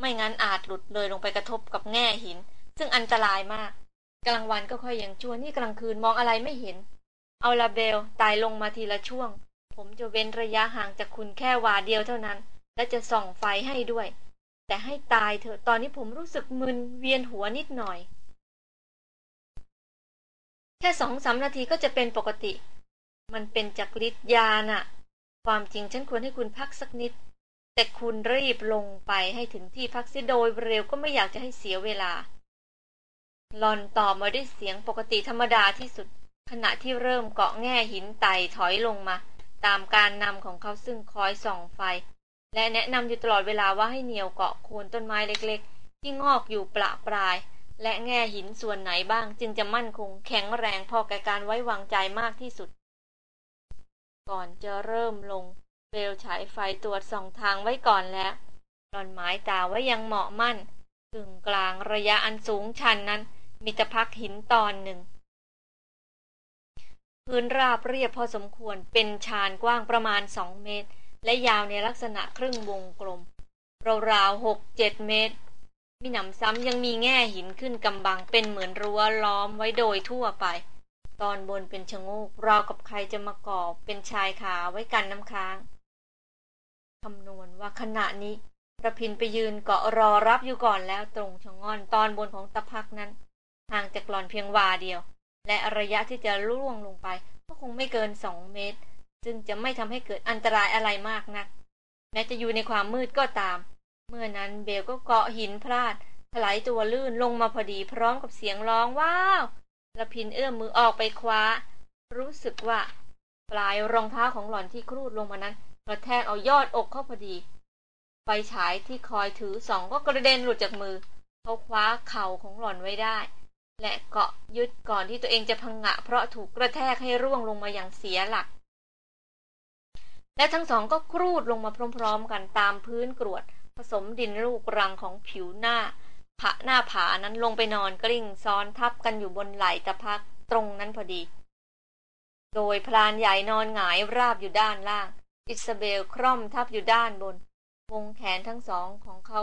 ไม่งั้นอาจหลุดเลยลงไปกระทบกับแง่หิน ซึ่งอันตรายมาก กลางวันก็ค่อยอย่างชั่วนี่กลางคืนมองอะไรไม่เห็น เอาละเบลตายลงมาทีละช่วง ผมจะเว้นระยะห่างจากคุณแค่วาเดียวเท่านั้น และจะส่องไฟให้ด้วย แต่ให้ตายเถอะตอนนี้ผมรู้สึกมึนเวียนหัวนิดหน่อย แค่สองสามนาทีก็จะเป็นปกติ มันเป็นจากฤทธิ์ยาน่ะ ความจริงฉันควรให้คุณพักสักนิด แต่คุณรีบลงไปให้ถึงที่พักเสียโดยเร็วก็ไม่อยากจะให้เสียเวลาหลอนตอบมาด้วยเสียงปกติธรรมดาที่สุด ขณะที่เริ่มเกาะแง่หินไต่ถอยลงมา ตามการนำของเขาซึ่งคอยส่องไฟ และแนะนำอยู่ตลอดเวลาว่าให้เหนียวเกาะโคนต้นไม้เล็กๆ ที่งอกอยู่ปละปลาย และแง่หินส่วนไหนบ้างจึงจะมั่นคงแข็งแรงพอแก่การไว้วางใจมากที่สุด ก่อนจะเริ่มลงเปลฉายไฟตรวจสองทางไว้ก่อนแล้วหลอนหมายตาไว้ยังเหมาะมั่นกึ่งกลางระยะอันสูงชันนั้น มีตะพักหินตอนหนึ่ง พื้นราบเรียบพอสมควรเป็นชานกว้างประมาณสองเมตร และยาวในลักษณะครึ่งวงกลม ราวๆหกเจ็ดเมตร มีหนำซ้ำยังมีแง่หินขึ้นกำบังเป็นเหมือนรั้วล้อมไว้โดยทั่วไป ตอนบนเป็นชะโงกราวกับใครจะมาก่อเป็นชายขาไว้กันน้ำค้างคำนวณว่าขณะนี้ระพินไปยืนเกาะรอรับอยู่ก่อนแล้วตรงชะงอนตอนบนของตะพักนั้น ห่างจากหลอนเพียงวาเดียว และระยะที่จะล่วงลงไป ก็คงไม่เกินสองเมตร จึงจะไม่ทำให้เกิดอันตรายอะไรมากนัก แม้จะอยู่ในความมืดก็ตาม เมื่อนั้นเบลก็เกาะหินพลาดถลายตัวลื่นลงมาพอดีพร้อมกับเสียงร้องว้าว ระพินเอื้อมมือออกไปคว้า รู้สึกว่า ปลายรองเท้าของหล่อนที่ครูดลงมานั้นกระแทกเอายอดอกเข้าพอดี ไฟฉายที่คอยถือสองก็กระเด็นหลุดจากมือ เขาคว้าเข่าของหล่อนไว้ได้ และเกาะยึดก่อนที่ตัวเองจะพังงะ เพราะถูกกระแทกให้ร่วงลงมาอย่างเสียหลัก และทั้งสองก็ครูดลงมาพร้อม ๆ กันตามพื้นกรวด ผสมดินลูกรังของผิวหน้า ผะหน้าผานั้นลงไปนอนกลิ้งซ้อนทับกันอยู่บนไหล่ตะพักตรงนั้นพอดี โดยพรานใหญ่นอนหงายราบอยู่ด้านล่าง อิสเบลคร่อมทับอยู่ด้านบน วงแขนทั้งสองของเขา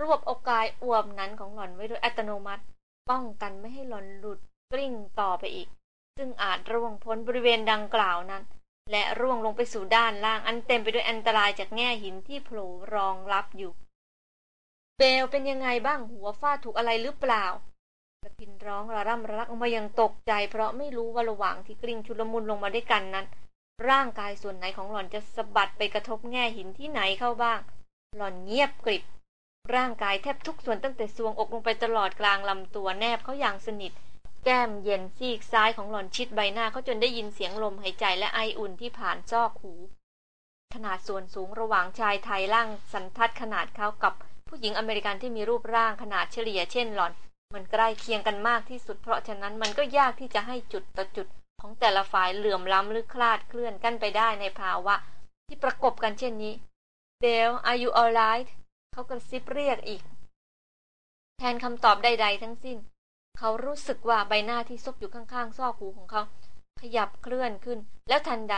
รวบอกกายอวบนั้นของหล่อนไว้โดยอัตโนมัติ ป้องกันไม่ให้หล่อนหลุดกลิ้งต่อไปอีก ซึ่งอาจร่วงพ้นบริเวณดังกล่าวนั้น และร่วงลงไปสู่ด้านล่างอันเต็มไปด้วยอันตรายจากแง่หินที่โผล่รองรับอยู่ เบลเป็นยังไงบ้างหัวฟาดถูกอะไรหรือเปล่าตะพินร้องระร่ำระลักออกมาอยังตกใจ เพราะไม่รู้ว่าระหว่างที่กลิ้งชุลมุนลงมาด้วยกันนั้น ร่างกายส่วนไหนของหล่อนจะสะบัดไปกระทบแง่หินที่ไหนเข้าบ้าง หล่อนเงียบกริบ ร่างกายแทบทุกส่วนตั้งแต่ซวงอกลงไปตลอดกลางลำตัวแนบเขาอย่างสนิท แก้มเย็นซีกซ้ายของหล่อนชิดใบหน้าเขาจนได้ยินเสียงลมหายใจและไออุ่นที่ผ่านซอกหูขนาดส่วนสูงระหว่างชายไทยร่างสันทัดขนาดเขากับ ผู้หญิงอเมริกันที่มีรูปร่างขนาดเฉลี่ยเช่นหลอน มันใกล้เคียงกันมากที่สุด เพราะฉะนั้นมันก็ยากที่จะให้จุดต่อจุดของแต่ละฝ่ายเหลื่อมล้ำหรือคลาดเคลื่อนกันไปได้ในภาวะ ที่ประกบกันเช่นนี้เดล are you alright เขากระซิบเรียกอีก แทนคำตอบใดๆทั้งสิ้น เขารู้สึกว่าใบหน้าที่ซบอยู่ข้างๆ ซอกหูของเขา ขยับเคลื่อนขึ้น แล้วทันใด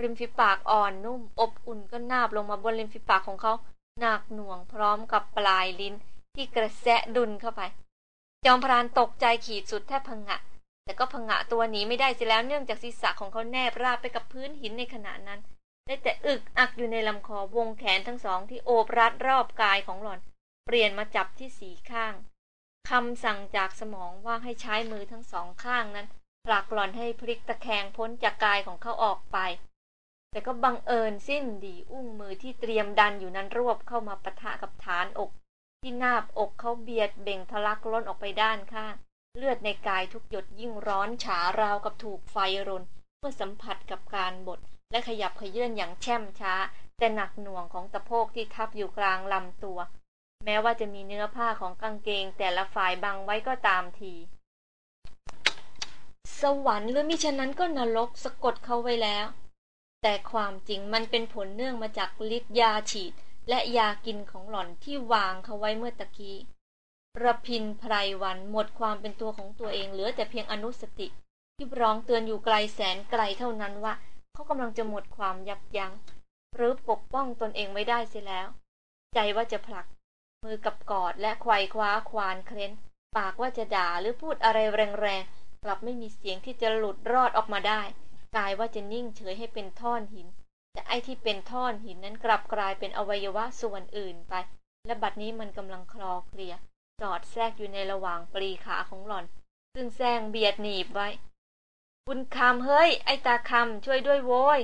ริมฝีปากอ่อนนุ่ม อบอุ่นก็นาบลงมาบนริมฝีปากของเขา หนักหน่วงพร้อมกับปลายลิ้นที่กระแสะดุนเข้าไป จอมพรานตกใจขีดสุดแทบพังงะ แต่ก็พังงะตัวหนีไม่ได้เสียแล้วเนื่องจากศีรษะของเขาแนบราบไปกับพื้นหินในขณะนั้น ได้แต่อึกอักอยู่ในลำคอวงแขนทั้งสองที่โอบรัดรอบกายของหล่อน เปลี่ยนมาจับที่สีข้างคำสั่งจากสมองว่าให้ใช้มือทั้งสองข้างนั้นผลักหล่อนให้พลิกตะแคงพ้นจากกายของเขาออกไป แต่ก็บังเอิญสิ้นดีอุ้งมือที่เตรียมดันอยู่นั้นรวบเข้ามาปะทะกับฐานอก ที่นาบอกเขาเบียดเบ่งทะลักล้นออกไปด้านข้างเลือดในกายทุกหยดยิ่งร้อนฉาราวกับถูกไฟรน เมื่อสัมผัสกับการบดและขยับขยื่นอย่างแช่มช้า แต่หนักหน่วงของตะโพกที่ทับอยู่กลางลำตัว แม้ว่าจะมีเนื้อผ้าของกางเกงแต่ละฝ่ายบังไว้ก็ตามที สวรรค์หรือมิฉะนั้นก็นรกสะกดเขาไว้แล้ว แต่ความจริงมันเป็นผลเนื่องมาจากฤทธิ์ยาฉีด และยากินของหล่อนที่วางเขาไว้เมื่อตะกี้ระพินไพรวันหมดความเป็นตัวของตัวเองเหลือแต่เพียงอนุสติที่ร้องเตือนอยู่ไกลแสนไกลเท่านั้นว่าเขากำลังจะหมดความยับยัง้งหรือปกป้องตนเองไม่ได้เสียแล้ว ใจว่าจะผลัก มือกับกอดและควายคว้าควานเคล้น ปากว่าจะด่าหรือพูดอะไรแรงๆกลับไม่มีเสียงที่จะหลุดรอดออกมาได้ กายว่าจะนิ่งเฉยให้เป็นท่อนหิน แต่ไอ้ที่เป็นท่อนหินนั้นกลับกลายเป็นอวัยวะส่วนอื่นไป และบัดนี้มันกำลังคลอเคลียจอดแทรกอยู่ในระหว่างปรีขาของหล่อน ซึ่งแซงเบียดหนีบไว้ บุญคำเฮ้ย ไอตาคำช่วยด้วยโว้ย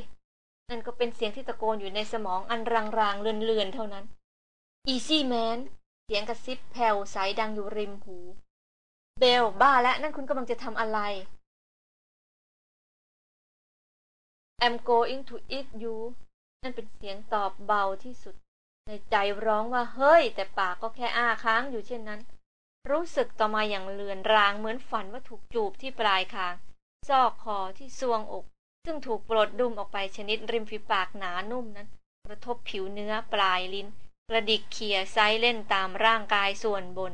นั่นก็เป็นเสียงที่ตะโกนอยู่ในสมองอันรางๆเลือนๆเท่านั้น Easy Man เสียงกระซิบแผ่วใสดังอยู่ริมหู เบลบ้าแล้วนั่นคุณกำลังจะทำอะไร I'm going to eat you นั่นเป็นเสียงตอบเบาที่สุด ในใจร้องว่าเฮ้ย แต่ปากก็แค่อ้าค้างอยู่เช่นนั้น รู้สึกต่อมาอย่างเลือนรางเหมือนฝันว่าถูกจูบที่ปลายคาง ซอกคอที่ซวงอก ซึ่งถูกปลดดุมออกไปชนิดริมฝีปากหนานุ่มนั้น กระทบผิวเนื้อปลายลิ้น กระดิกเขี่ยไซเล่นตามร่างกายส่วนบน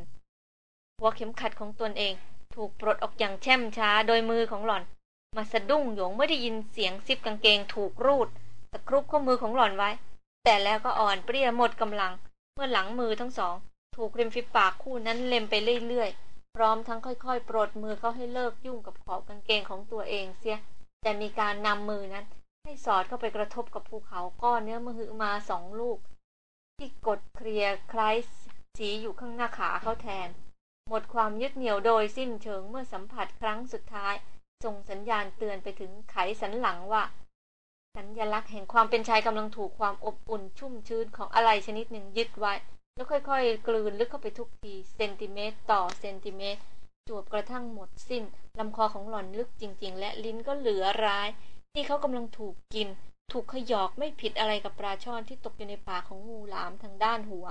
หัวเข็มขัดของตนเอง ถูกปลดออกอย่างแช่มช้าโดยมือของหล่อน มาสะดุ้งหยงเมื่อได้ยินเสียงซิบกางเกงถูกรูดตะครุบข้อมือของหล่อนไว้ แต่แล้วก็อ่อนเปรี้ยหมดกำลัง เมื่อหลังมือทั้งสอง ถูกริมฝีปากคู่นั้นเล็มไปเรื่อยๆ พร้อมทั้งค่อยๆ ปลดมือเขาให้เลิกยุ่งกับขอบกางเกงของตัวเองเสีย แต่มีการนำมือนั้น ให้สอดเข้าไปกระทบกับภูเขาก้อนเนื้อมือมาสองลูก ที่กดเคลียร์คล้ายสีอยู่ข้างหน้าขาเขาแทน หมดความยึดเหนี่ยวโดยสิ้นเชิงเมื่อสัมผัสครั้งสุดท้าย ส่งสัญญาณเตือนไปถึงไขสันหลังว่า สัญญลักษณ์แห่งความเป็นชายกำลังถูกความอบอุ่นชุ่มชื้นของอะไรชนิดหนึ่งยึดไว้ แล้วค่อยๆ กลืนลึกเข้าไปทุกทีเซนติเมตรต่อเซนติเมตรจวบกระทั่งหมดสิ้นลำคอของหล่อนลึกจริง ๆ และลิ้นก็เหลือร้ายนี่เขากำลังถูกกิน ถูกขยอกไม่ผิดอะไรกับปลาช่อนที่ตกอยู่ในปากของงูหลามทางด้านหัว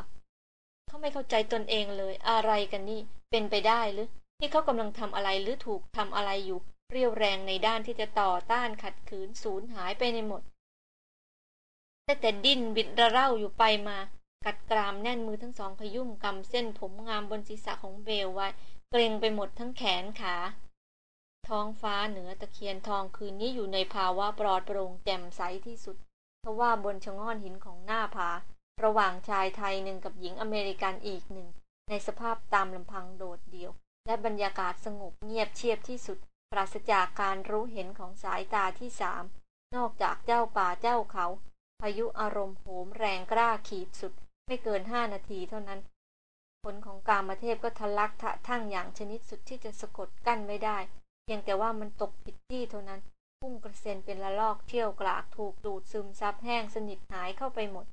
เขาไม่เข้าใจตนเองเลย อะไรกันนี่ เป็นไปได้หรือที่เขากำลังทำอะไรหรือถูกทำอะไรอยู่ เรียวแรงในด้านที่จะต่อต้านขัดขืนสูญหายไปในหมด แต่แต่ดิ้นบิดระเร่าอยู่ไปมา กัดกรามแน่นมือทั้งสองขยุ่มกำเส้นผมงามบนศีรษะของเบลไว้ เกรงไปหมดทั้งแขนขา ท้องฟ้าเหนือตะเคียนทองคืนนี้อยู่ในภาวะปลอดโปร่งแจ่มใสที่สุดเพราะว่าบนชะง่อนหินของหน้าผา ระหว่างชายไทยหนึ่งกับหญิงอเมริกันอีกหนึ่ง ในสภาพตามลำพังโดดเดี่ยว และบรรยากาศสงบเงียบเชียบที่สุด ราศจากการรู้เห็นของสายตาที่สาม นอกจากเจ้าป่าเจ้าเขา พายุอารมณ์โหมแรงกล้าขีดสุด ไม่เกินห้านาทีเท่านั้น ผลของกามเทพก็ทะลักทะทั่งอย่างชนิดสุดที่จะสะกดกั้นไม่ได้เพียงแต่ว่ามันตกผิดที่เท่านั้นพุ่งกระเซ็นเป็นละลอกเที่ยวกลากถูกดูดซึมซับแห้งสนิทหายเข้าไปหมด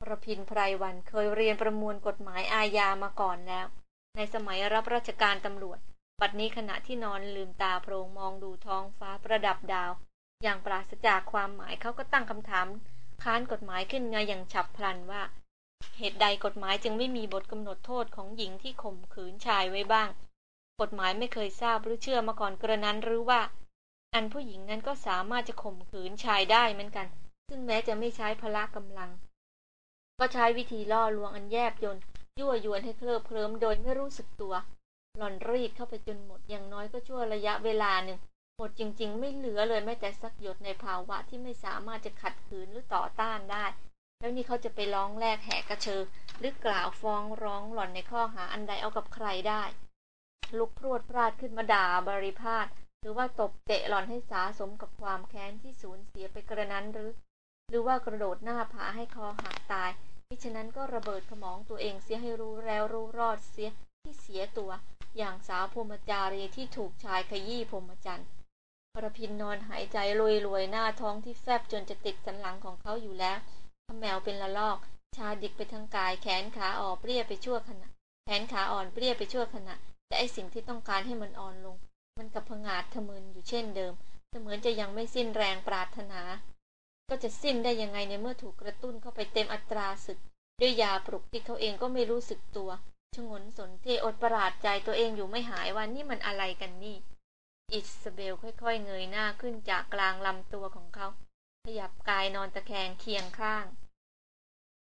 ประพินไพรวันเคยเรียนประมวลกฎหมายอาญามาก่อนแล้ว ในสมัยรับราชการตำรวจ บัดนี้ขณะที่นอนลืมตาโพรงมองดูท้องฟ้าประดับดาว อย่างปราศจากความหมายเขาก็ตั้งคำถาม ค้านกฎหมายขึ้นมาอย่างฉับพลันว่า เหตุใดกฎหมายจึงไม่มีบทกำหนดโทษของหญิงที่ข่มขืนชายไว้บ้าง กฎหมายไม่เคยทราบหรือเชื่อมาก่อนกระนั้นหรือว่า อันผู้หญิงนั้นก็สามารถจะข่มขืนชายได้เหมือนกัน ซึ่งแม้จะไม่ใช้พละกำลัง ก็ใช้วิธีล่อลวงอันแยบยนยั่วยวนให้เคลิบเคลิ้มโดยไม่รู้สึกตัว หล่อนรีดเข้าไปจนหมดอย่างน้อยก็ชั่วระยะเวลาหนึ่ง หมดจริง ๆ ไม่เหลือเลยแม้แต่สักหยดในภาวะที่ไม่สามารถจะขัดขืนหรือต่อต้านได้ แล้วนี่เขาจะไปร้องแลกแหกกระเชอหรือกล่าวฟ้องร้องหล่อนในข้อหาอันใดเอากับใครได้ ลุกพรวดพลาดขึ้นมาด่าบริพาทหรือว่าตบเตะหล่อนให้สาสมกับความแค้นที่สูญเสียไปกระนั้นหรือ หรือว่ากระโดดหน้าผาให้คอหักตายมิฉะนั้นก็ระเบิดสมองตัวเองเสียให้รู้แล้วรู้รอดเสียที่เสียตัว อย่างสาวพรมจารีที่ถูกชายขยี้พรมจันทร์พระพินนอนหายใจรวยรวยหน้าท้องที่แฟบจนจะติดสันหลังของเขาอยู่แล้วขแมวเป็นละลอก ชาดิกไปทางกายแขนขาอ่อนเปรี้ยไปชั่วขณะ แขนขาอ่อนเปรี้ยไปชั่วขณะ แต่ไอสิ่งที่ต้องการให้มันอ่อนลง มันกับพงาดทะมึนอยู่เช่นเดิมเสมือนจะยังไม่สิ้นแรงปรารถนา ก็จะสิ้นได้ยังไงในเมื่อถูกกระตุ้นเข้าไปเต็มอัตราศึก ด้วยยาปลุกที่เขาเองก็ไม่รู้สึกตัว ชงนสนเทอดประหลาดใจตัวเองอยู่ไม่หายว่านี่มันอะไรกันนี่ อิสเบลค่อยๆ เงยหน้าขึ้นจากกลางลำตัวของเขา ขยับกายนอนตะแคงเคียงข้าง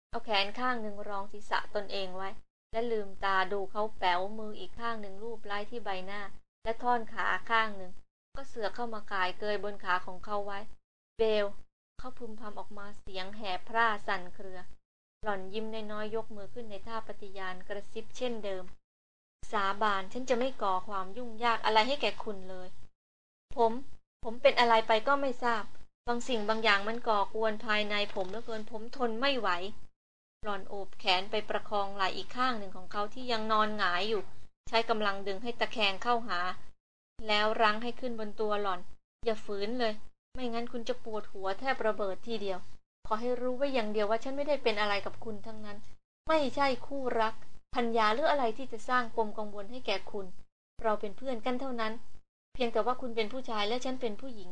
เอาแขนข้างหนึ่งรองศีรษะตนเองไว้ และลืมตาดูเขาแป๋วมืออีกข้างหนึ่งรูปไล้ที่ใบหน้า และท่อนขาข้างหนึ่ง ก็เสือเข้ามากายเกยบนขาของเขาไว้ เบลเขาพึมพำออกมาเสียงแหบพร่าสั่นเครือ หล่อนยิ้มน้อยๆยกมือขึ้นในท่าปฏิญาณกระซิบเช่นเดิม สาบานฉันจะไม่ก่อความยุ่งยากอะไรให้แก่คุณเลย ผม ผมเป็นอะไรไปก็ไม่ทราบ บางสิ่งบางอย่างมันก่อกวนภายในผมเหลือเกินผมทนไม่ไหว หล่อนโอบแขนไปประคองไหล่อีกข้างหนึ่งของเขาที่ยังนอนหงายอยู่ ใช้กำลังดึงให้ตะแคงเข้าหา แล้วรั้งให้ขึ้นบนตัวหล่อน อย่าฝืนเลย ไม่งั้นคุณจะปวดหัวแทบระเบิดทีเดียว ขอให้รู้ไว้อย่างเดียวว่าฉันไม่ได้เป็นอะไรกับคุณทั้งนั้น ไม่ใช่คู่รัก พัญญาหรืออะไรที่จะสร้างปมกังวลให้แก่คุณ เราเป็นเพื่อนกันเท่านั้น เพียงแต่ว่าคุณเป็นผู้ชายและฉันเป็นผู้หญิง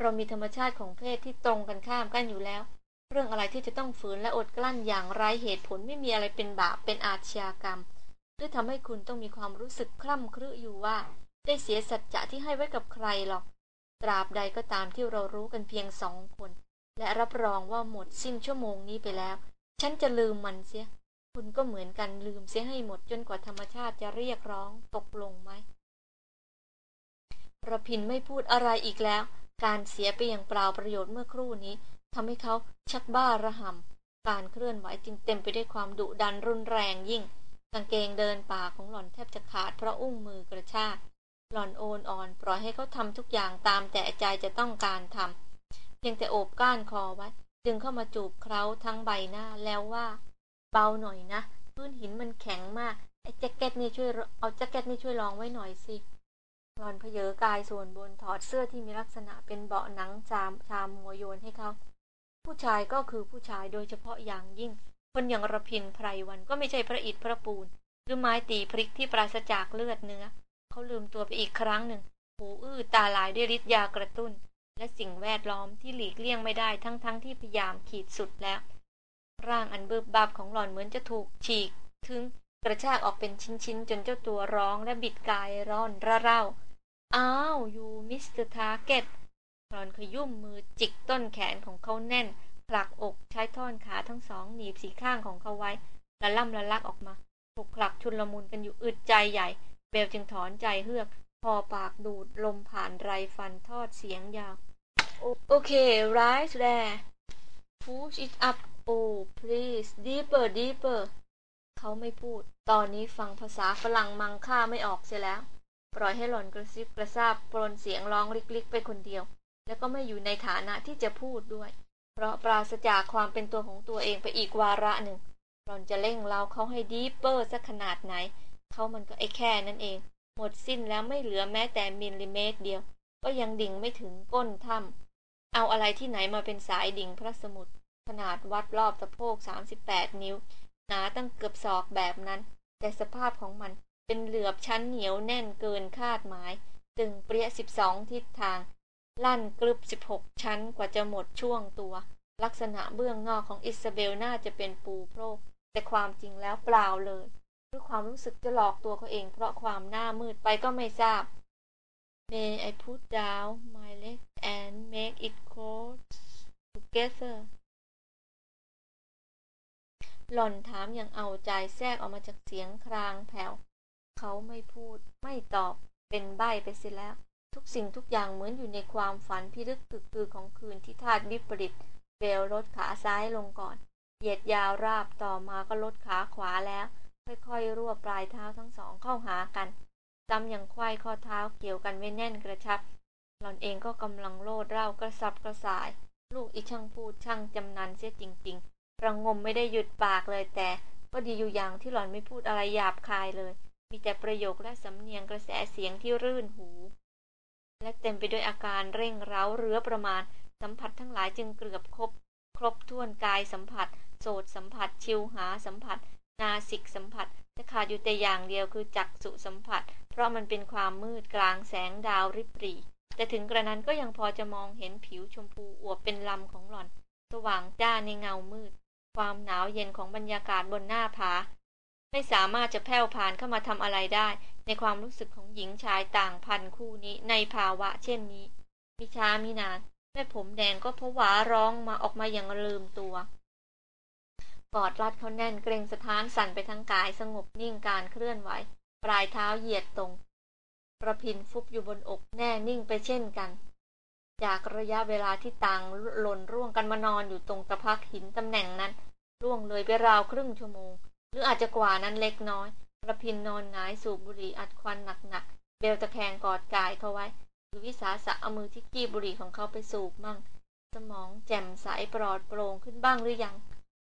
เรามีธรรมชาติของเพศที่ตรงกันข้ามกันอยู่แล้ว เรื่องอะไรที่จะต้องฝืนและอดกลั้นอย่างไร้เหตุผลไม่มีอะไรเป็นบาปเป็นอาชญากรรมหรือทำให้คุณต้องมีความรู้สึกคล่ำครึอยู่ว่า ได้เสียสัจจะที่ให้ไว้กับใครหรอก ตราบใดก็ตามที่เรารู้กันเพียงสองคน และรับรองว่าหมดสิ้นชั่วโมงนี้ไปแล้ว ฉันจะลืมมันเสีย คุณก็เหมือนกันลืมเสียให้หมดจนกว่าธรรมชาติจะเรียกร้องตกลงไหมระพินไม่พูดอะไรอีกแล้ว การเสียไปอย่างเปล่าประโยชน์เมื่อครู่นี้ทำให้เขาชักบ้าระห่ำการเคลื่อนไหวจึงเต็มไปด้วยความดุดันรุนแรงยิ่ง กางเกงเดินป่าของหล่อนแทบจะขาดเพราะอุ้งมือกระชากหล่อนโอนอ่อนปล่อยให้เขาทำทุกอย่างตามแต่ใจจะต้องการทำ พียงแต่โอบก้านคอไว้จึงเข้ามาจูบเคล้าทั้งใบหน้าแล้วว่า เบาหน่อยนะพื้นหินมันแข็งมากไอ้แจ็คเก็ตนี่ช่วยเอาแจ็คเก็ตนี่ช่วยลองไว้หน่อยสิหลอนเพเยอกายส่วนบนถอดเสื้อที่มีลักษณะเป็นเบาะหนังจามชามหัวโยนให้เขาผู้ชายก็คือผู้ชายโดยเฉพาะอย่างยิ่ง คนอย่างระพินไพรวันก็ไม่ใช่พระอิฐพระปูนหรือไม้ตีพริกที่ปราศจากเลือดเนื้อเขาลืมตัวไปอีกครั้งหนึ่งหูอื้อตาลายด้วยฤทธิ์ยากระตุ้น และสิ่งแวดล้อมที่หลีกเลี่ยงไม่ได้ทั้งๆทที่พยายามขีดสุดแล้ว ร่างอันเบิบบาบของหล่อนเหมือนจะถูกฉีก ถึงกระชากออกเป็นชิ้นๆ จนเจ้าตัวร้องและบิดกายร้อนระเร่าอ้าวยูมิสเตอร์ทาร์เก็ตหลอนขยุ่มมือจิกต้นแขนของเขาแน่นผลักอกใช้ท่อนขาทั้งสองหนีบสีข้างของเขาไว้และล่ำละลักออกมาถูกผลักชุนลมุนกันอยู่อึดใจใหญ่ เบลจึงถอนใจเฮือก พอปากดูดลมผ่านไรฟันทอดเสียงยาว โอเค right there push it up oh please deeper deeper เขาไม่พูด ตอนนี้ฟังภาษาฝรั่งมังค่าไม่ออกเสียแล้ว ปล่อยให้หล่อนกระซิบกระซาบปลนเสียงร้องลิกๆ ไปคนเดียว แล้วก็ไม่อยู่ในฐานะที่จะพูดด้วย เพราะปราศจากความเป็นตัวของตัวเองไปอีกวาระหนึ่ง หล่อนจะเร่งเล้าเขาให้ดีเปอร์สักขนาดไหน เขามันก็ไอ้แค่นั่นเอง หมดสิ้นแล้วไม่เหลือแม้แต่มิลลิเมตรเดียว ก็ยังดิ่งไม่ถึงก้นถ้ำ เอาอะไรที่ไหนมาเป็นสายดิ่งพระสมุทรขนาดวัดรอบสะโพก 38 นิ้ว หนาตั้งเกือบศอกแบบนั้น แต่สภาพของมันเป็นเหลือบชั้นเหนียวแน่นเกินคาดหมายตึงเปรี้ยสิบสองทิศทาง ลั่นกรึบสิบหกชั้นกว่าจะหมดช่วงตัว ลักษณะเบื้องนอกของอิซาเบลน่าจะเป็นปูโพรกแต่ความจริงแล้วเปล่าเลย หรือความรู้สึกจะหลอกตัวเขาเอง เพราะความหน้ามืดไปก็ไม่ทราบ May I put down my leg and make it close together หล่อนถามอย่างเอาใจแทรกออกมาจากเสียงครางแผ่ว เขาไม่พูด ไม่ตอบ เป็นใบไปเสียแล้ว ทุกสิ่งทุกอย่างเหมือนอยู่ในความฝันพิรึกตึกตือของคืนที่ธาตุวิปริตเบลลดขาซ้ายลงก่อน เหยียดยาวราบต่อมาก็ลดขาขวาแล้ว ค่อยๆรวบปลายเท้าทั้งสองเข้าหากัน จำอย่างควายข้อเท้าเกี่ยวกันไว้แน่นกระชับ หล่อนเองก็กำลังโลดเร่ากระสับกระส่าย ลูกอีช่างพูดช่างจำนันเสียจริง ๆ ระงงมไม่ได้หยุดปากเลยแต่ก็ดีอยู่อย่างที่หล่อนไม่พูดอะไรหยาบคายเลย มีแต่ประโยคและสำเนียงกระแสเสียงที่รื่นหู และเต็มไปด้วยอาการเร่งเร้าเรือประมาณ สัมผัสทั้งหลายจึงเกือบครบ ครบถ้วนกายสัมผัส โสดสัมผัส ชิวหาสัมผัส นาสิกสัมผัส จะขาดอยู่แต่อย่างเดียวคือจักสุสัมผัส เพราะมันเป็นความมืดกลางแสงดาวริบหรีแต่ถึงกระนั้นก็ยังพอจะมองเห็นผิวชมพูอวบเป็นลำของหล่อน สว่างจ้าในเงามืด ความหนาวเย็นของบรรยากาศบนหน้าผา ไม่สามารถจะแผ่วผ่านเข้ามาทำอะไรได้ ในความรู้สึกของหญิงชายต่างพันคู่นี้ในภาวะเช่นนี้มิช้ามินานแม่ผมแดงก็ผวาร้องมาออกมาอย่างลืมตัว กอดรัดเขาแน่นเกรงสะท้านสั่นไปทั้งกายสงบนิ่งการเคลื่อนไหว ปลายเท้าเหยียดตรงประพินฟุบอยู่บนอกแน่นิ่งไปเช่นกัน จากระยะเวลาที่ต่างหล่นร่วงกันมานอนอยู่ตรงตะพักหินตำแหน่งนั้นร่วงเลยไปราวครึ่งชั่วโมง หรืออาจจะกว่านั้นเล็กน้อยระพินนอนหงายสูบบุหรี่อัดควันหนักๆเบลตะแคงกอดกายเขาไว้ดูวิสาสะเอามือที่กี้บุหรี่ของเขาไปสูบมั่ง สมองแจ่มใสปลอดโปร่งขึ้นบ้างหรือยัง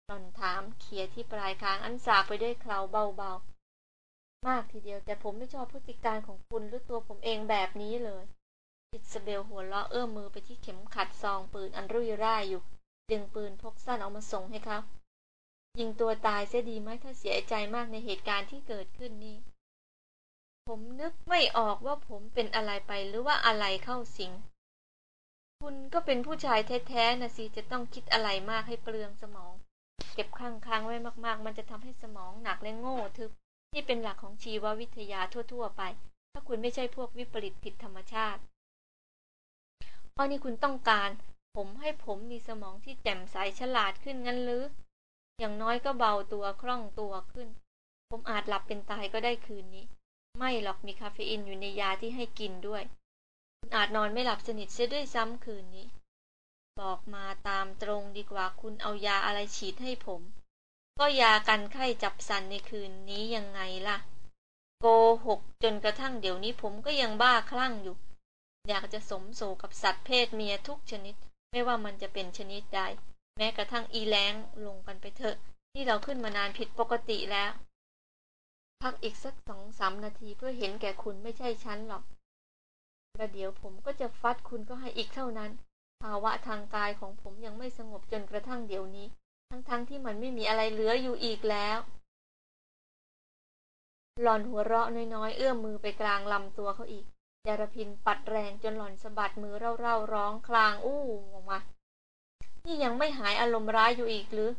หล่อนถามเขียที่ปลายคางอันสาไปด้วยเคราเบาๆ มากทีเดียวแต่ผมไม่ชอบพฤติการของคุณหรือตัวผมเองแบบนี้เลยอิสเบลหัวเราะเอื้อมมือไปที่เข็มขัดซองปืนอันรุ่ยร่ายอยู่ ดึงปืนพกสั้นออกมาส่งให้เขายิงตัวตายเสียดีไหมถ้าเสียใจมากในเหตุการณ์ที่เกิดขึ้นนี้ ผมนึกไม่ออกว่าผมเป็นอะไรไปหรือว่าอะไรเข้าสิง คุณก็เป็นผู้ชายแท้ๆนะสิจะต้องคิดอะไรมากให้เปลืองสมอง เก็บค้างๆไว้มากๆ มันจะทำให้สมองหนักและโง่ทึบนี่เป็นหลักของชีววิทยาทั่ว ๆ ไป ถ้าคุณไม่ใช่พวกวิปริตผิดธรรมชาติเพราะนี่คุณต้องการ ผมให้ผมมีสมองที่แจ่มใสฉลาดขึ้นงั้นหรือ อย่างน้อยก็เบาตัวคล่องตัวขึ้น ผมอาจหลับเป็นตายก็ได้คืนนี้ ไม่หรอกมีคาเฟอีนอยู่ในยาที่ให้กินด้วย คุณอาจนอนไม่หลับสนิทเสียด้วยซ้ำคืนนี้ บอกมาตามตรงดีกว่าคุณเอายาอะไรฉีดให้ผม ก็ยากันไข้จับสันในคืนนี้ยังไงล่ะ โกหกจนกระทั่งเดี๋ยวนี้ผมก็ยังบ้าคลั่งอยู่ อยากจะสมโศกับสัตว์เพศเมียทุกชนิด ไม่ว่ามันจะเป็นชนิดใด แม้กระทั่งอีแรงลงกันไปเถอะที่เราขึ้นมานานผิดปกติแล้ว พักอีกสักสองสามนาทีเพื่อเห็นแก่คุณไม่ใช่ฉันหรอกประเดี๋ยวผมก็จะฟัดคุณก็ให้อีกเท่านั้นาวะทางกายของผมยังไม่สงบจนกระทั่งเดี๋ยวนี้ ทั้งๆทที่มันไม่มีอะไรเหลืออยู่อีกแล้ว หล่อนหัวเราะน้อยๆ เอื้อมมือไปกลางลำตัวเขาอีกยารพินปัดแรงจนหล่อนสะบัดมือเร่าๆร้องคลางอู้ออกมา นี่ยังไม่หายอารมณ์ร้ายอยู่อีกหรือ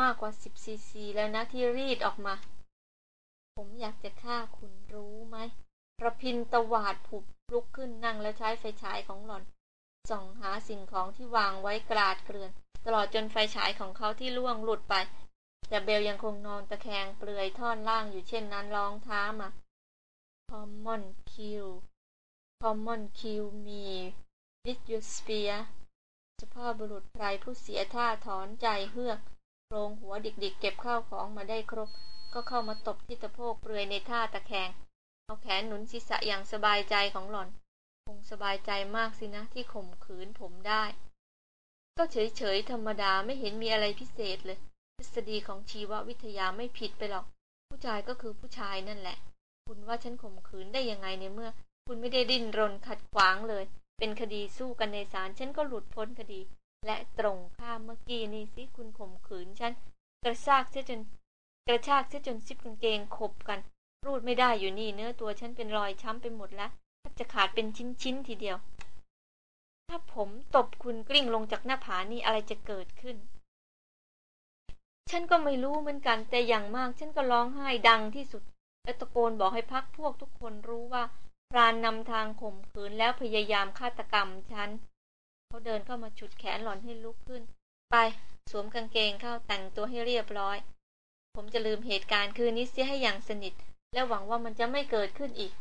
มากกว่าสิบซีซีแล้วนะที่รีดออกมา ผมอยากจะฆ่าคุณรู้ไหมระพินตวาดผุบลุกขึ้นนั่งแล้วใช้ไฟฉายของหล่อน ส่องหาสิ่งของที่วางไว้กราดเกลื่อน ตลอดจนไฟฉายของเขาที่ล่วงหลุดไป แต่เบลยังคงนอนตะแคงเปลือยท่อนล่างอยู่เช่นนั้นร้องท้ามา Common kill Common kill me with your spear สภาพบุรุษไพรผู้เสียท่าถอนใจเฮือกโครงหัวดิกๆ เก็บข้าวของมาได้ครบ ก็เข้ามาตบที่ตะโพกเปลือยในท่าตะแคง เอาแขนหนุนศีรษะอย่างสบายใจของหล่อน คงสบายใจมากสินะที่ข่มขืนผมได้ ก็เฉยๆธรรมดาไม่เห็นมีอะไรพิเศษเลย ทฤษฎีของชีววิทยาไม่ผิดไปหรอก ผู้ชายก็คือผู้ชายนั่นแหละ คุณว่าฉันข่มขืนได้ยังไงในเมื่อ คุณไม่ได้ดิ้นรนขัดขวางเลย เป็นคดีสู้กันในศาลฉันก็หลุดพ้นคดี และตรงข้ามเมื่อกี้นี่สิคุณข่มขืนฉันกระชากเสียจน กระชากเสียจนซิปกางเกงขบกัน รูดไม่ได้อยู่นี่เนื้อตัวฉันเป็นรอยช้ำไปหมดแล้ว จะขาดเป็นชิ้นๆทีเดียว ถ้าผมตบคุณกลิ้งลงจากหน้าผานี่อะไรจะเกิดขึ้น ฉันก็ไม่รู้เหมือนกัน แต่อย่างมาก ฉันก็ร้องไห้ดังที่สุด และตะโกนบอกให้พักพวกทุกคนรู้ว่าพรานนำทางข่มขืนแล้วพยายามฆาตกรรมฉัน เขาเดินเข้ามาฉุดแขนหล่อนให้ลุกขึ้น ไปสวมกางเกงเข้าแต่งตัวให้เรียบร้อย ผมจะลืมเหตุการณ์คืนนี้เสียให้อย่างสนิท และหวังว่ามันจะไม่เกิดขึ้นอีก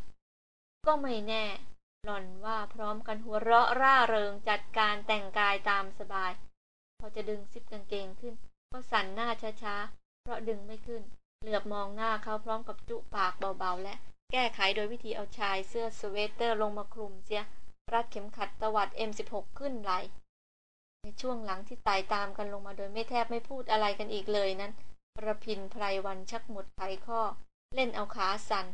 ก็ไม่แน่ หล่อนว่าพร้อมกันหัวเราะร่าเริงจัดการแต่งกายตามสบาย พอจะดึงซิปกางเกงขึ้น ก็สั่นหน้าช้าๆ เพราะดึงไม่ขึ้น เหลือบมองหน้าเขาพร้อมกับจุปากเบาๆ และแก้ไขโดยวิธีเอาชายเสื้อสเวตเตอร์ลงมาคลุมเสีย รัดเข็มขัดตวัด M16 ขึ้นไหล ในช่วงหลังที่ไต่ตามกันลงมาโดยไม่แทบไม่พูดอะไรกันอีกเลยนั้นระพินไพรวันชักหมดไขข้อ เล่นเอาขาสัน่น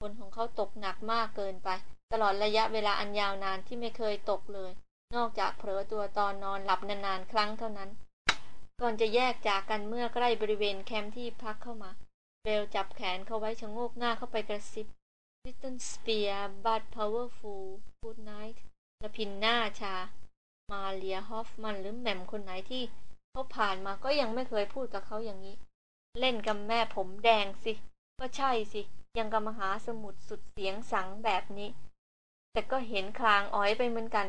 ฝนของเขาตกหนักมากเกินไป ตลอดระยะเวลาอันยาวนานที่ไม่เคยตกเลย นอกจากเผลอตัวตอนนอนหลับนานๆครั้งเท่านั้น ก่อนจะแยกจากกันเมื่อใกล้บริเวณแคมป์ที่พักเข้ามา เบลจับแขนเขาไว้ชะโงกหน้าเข้าไปกระซิบ Little Spear but powerful good night ละพินหน้าชา มาเลียฮอฟมันหรือแหม่มคนไหนที่เขาผ่านมาก็ยังไม่เคยพูดกับเขาอย่างนี้ เล่นกับแม่ผมแดงสิ ก็ใช่สิ ยังกับมหาสมุทรสุดเสียงสังแบบนี้ แต่ก็เห็นคลางอ้อยไปเหมือนกัน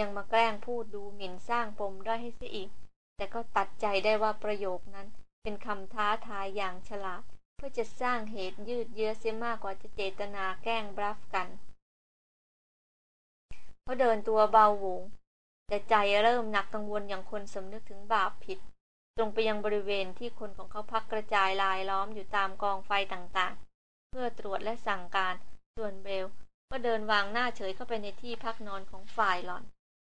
ยังมาแกล้งพูดดูหมิ่นสร้างปมได้ให้เสียอีก แต่ก็ตัดใจได้ว่าประโยคนั้น เป็นคำท้าทายอย่างฉลาด เพื่อจะสร้างเหตุยืดเยื้อเสียมากกว่าจะเจตนาแกล้งบลัฟกันเขาเดินตัวเบาหวงแต่ใจเริ่มหนักกังวลอย่างคนสำนึกถึงบาปผิด ตรงไปยังบริเวณที่คนของเขาพักกระจายลายล้อมอยู่ตามกองไฟต่าง พื่อตรวจและสั่งการ ส่วนเบลก็เดินวางหน้าเฉยเข้าไปในที่พักนอนของฝ่ายหลอน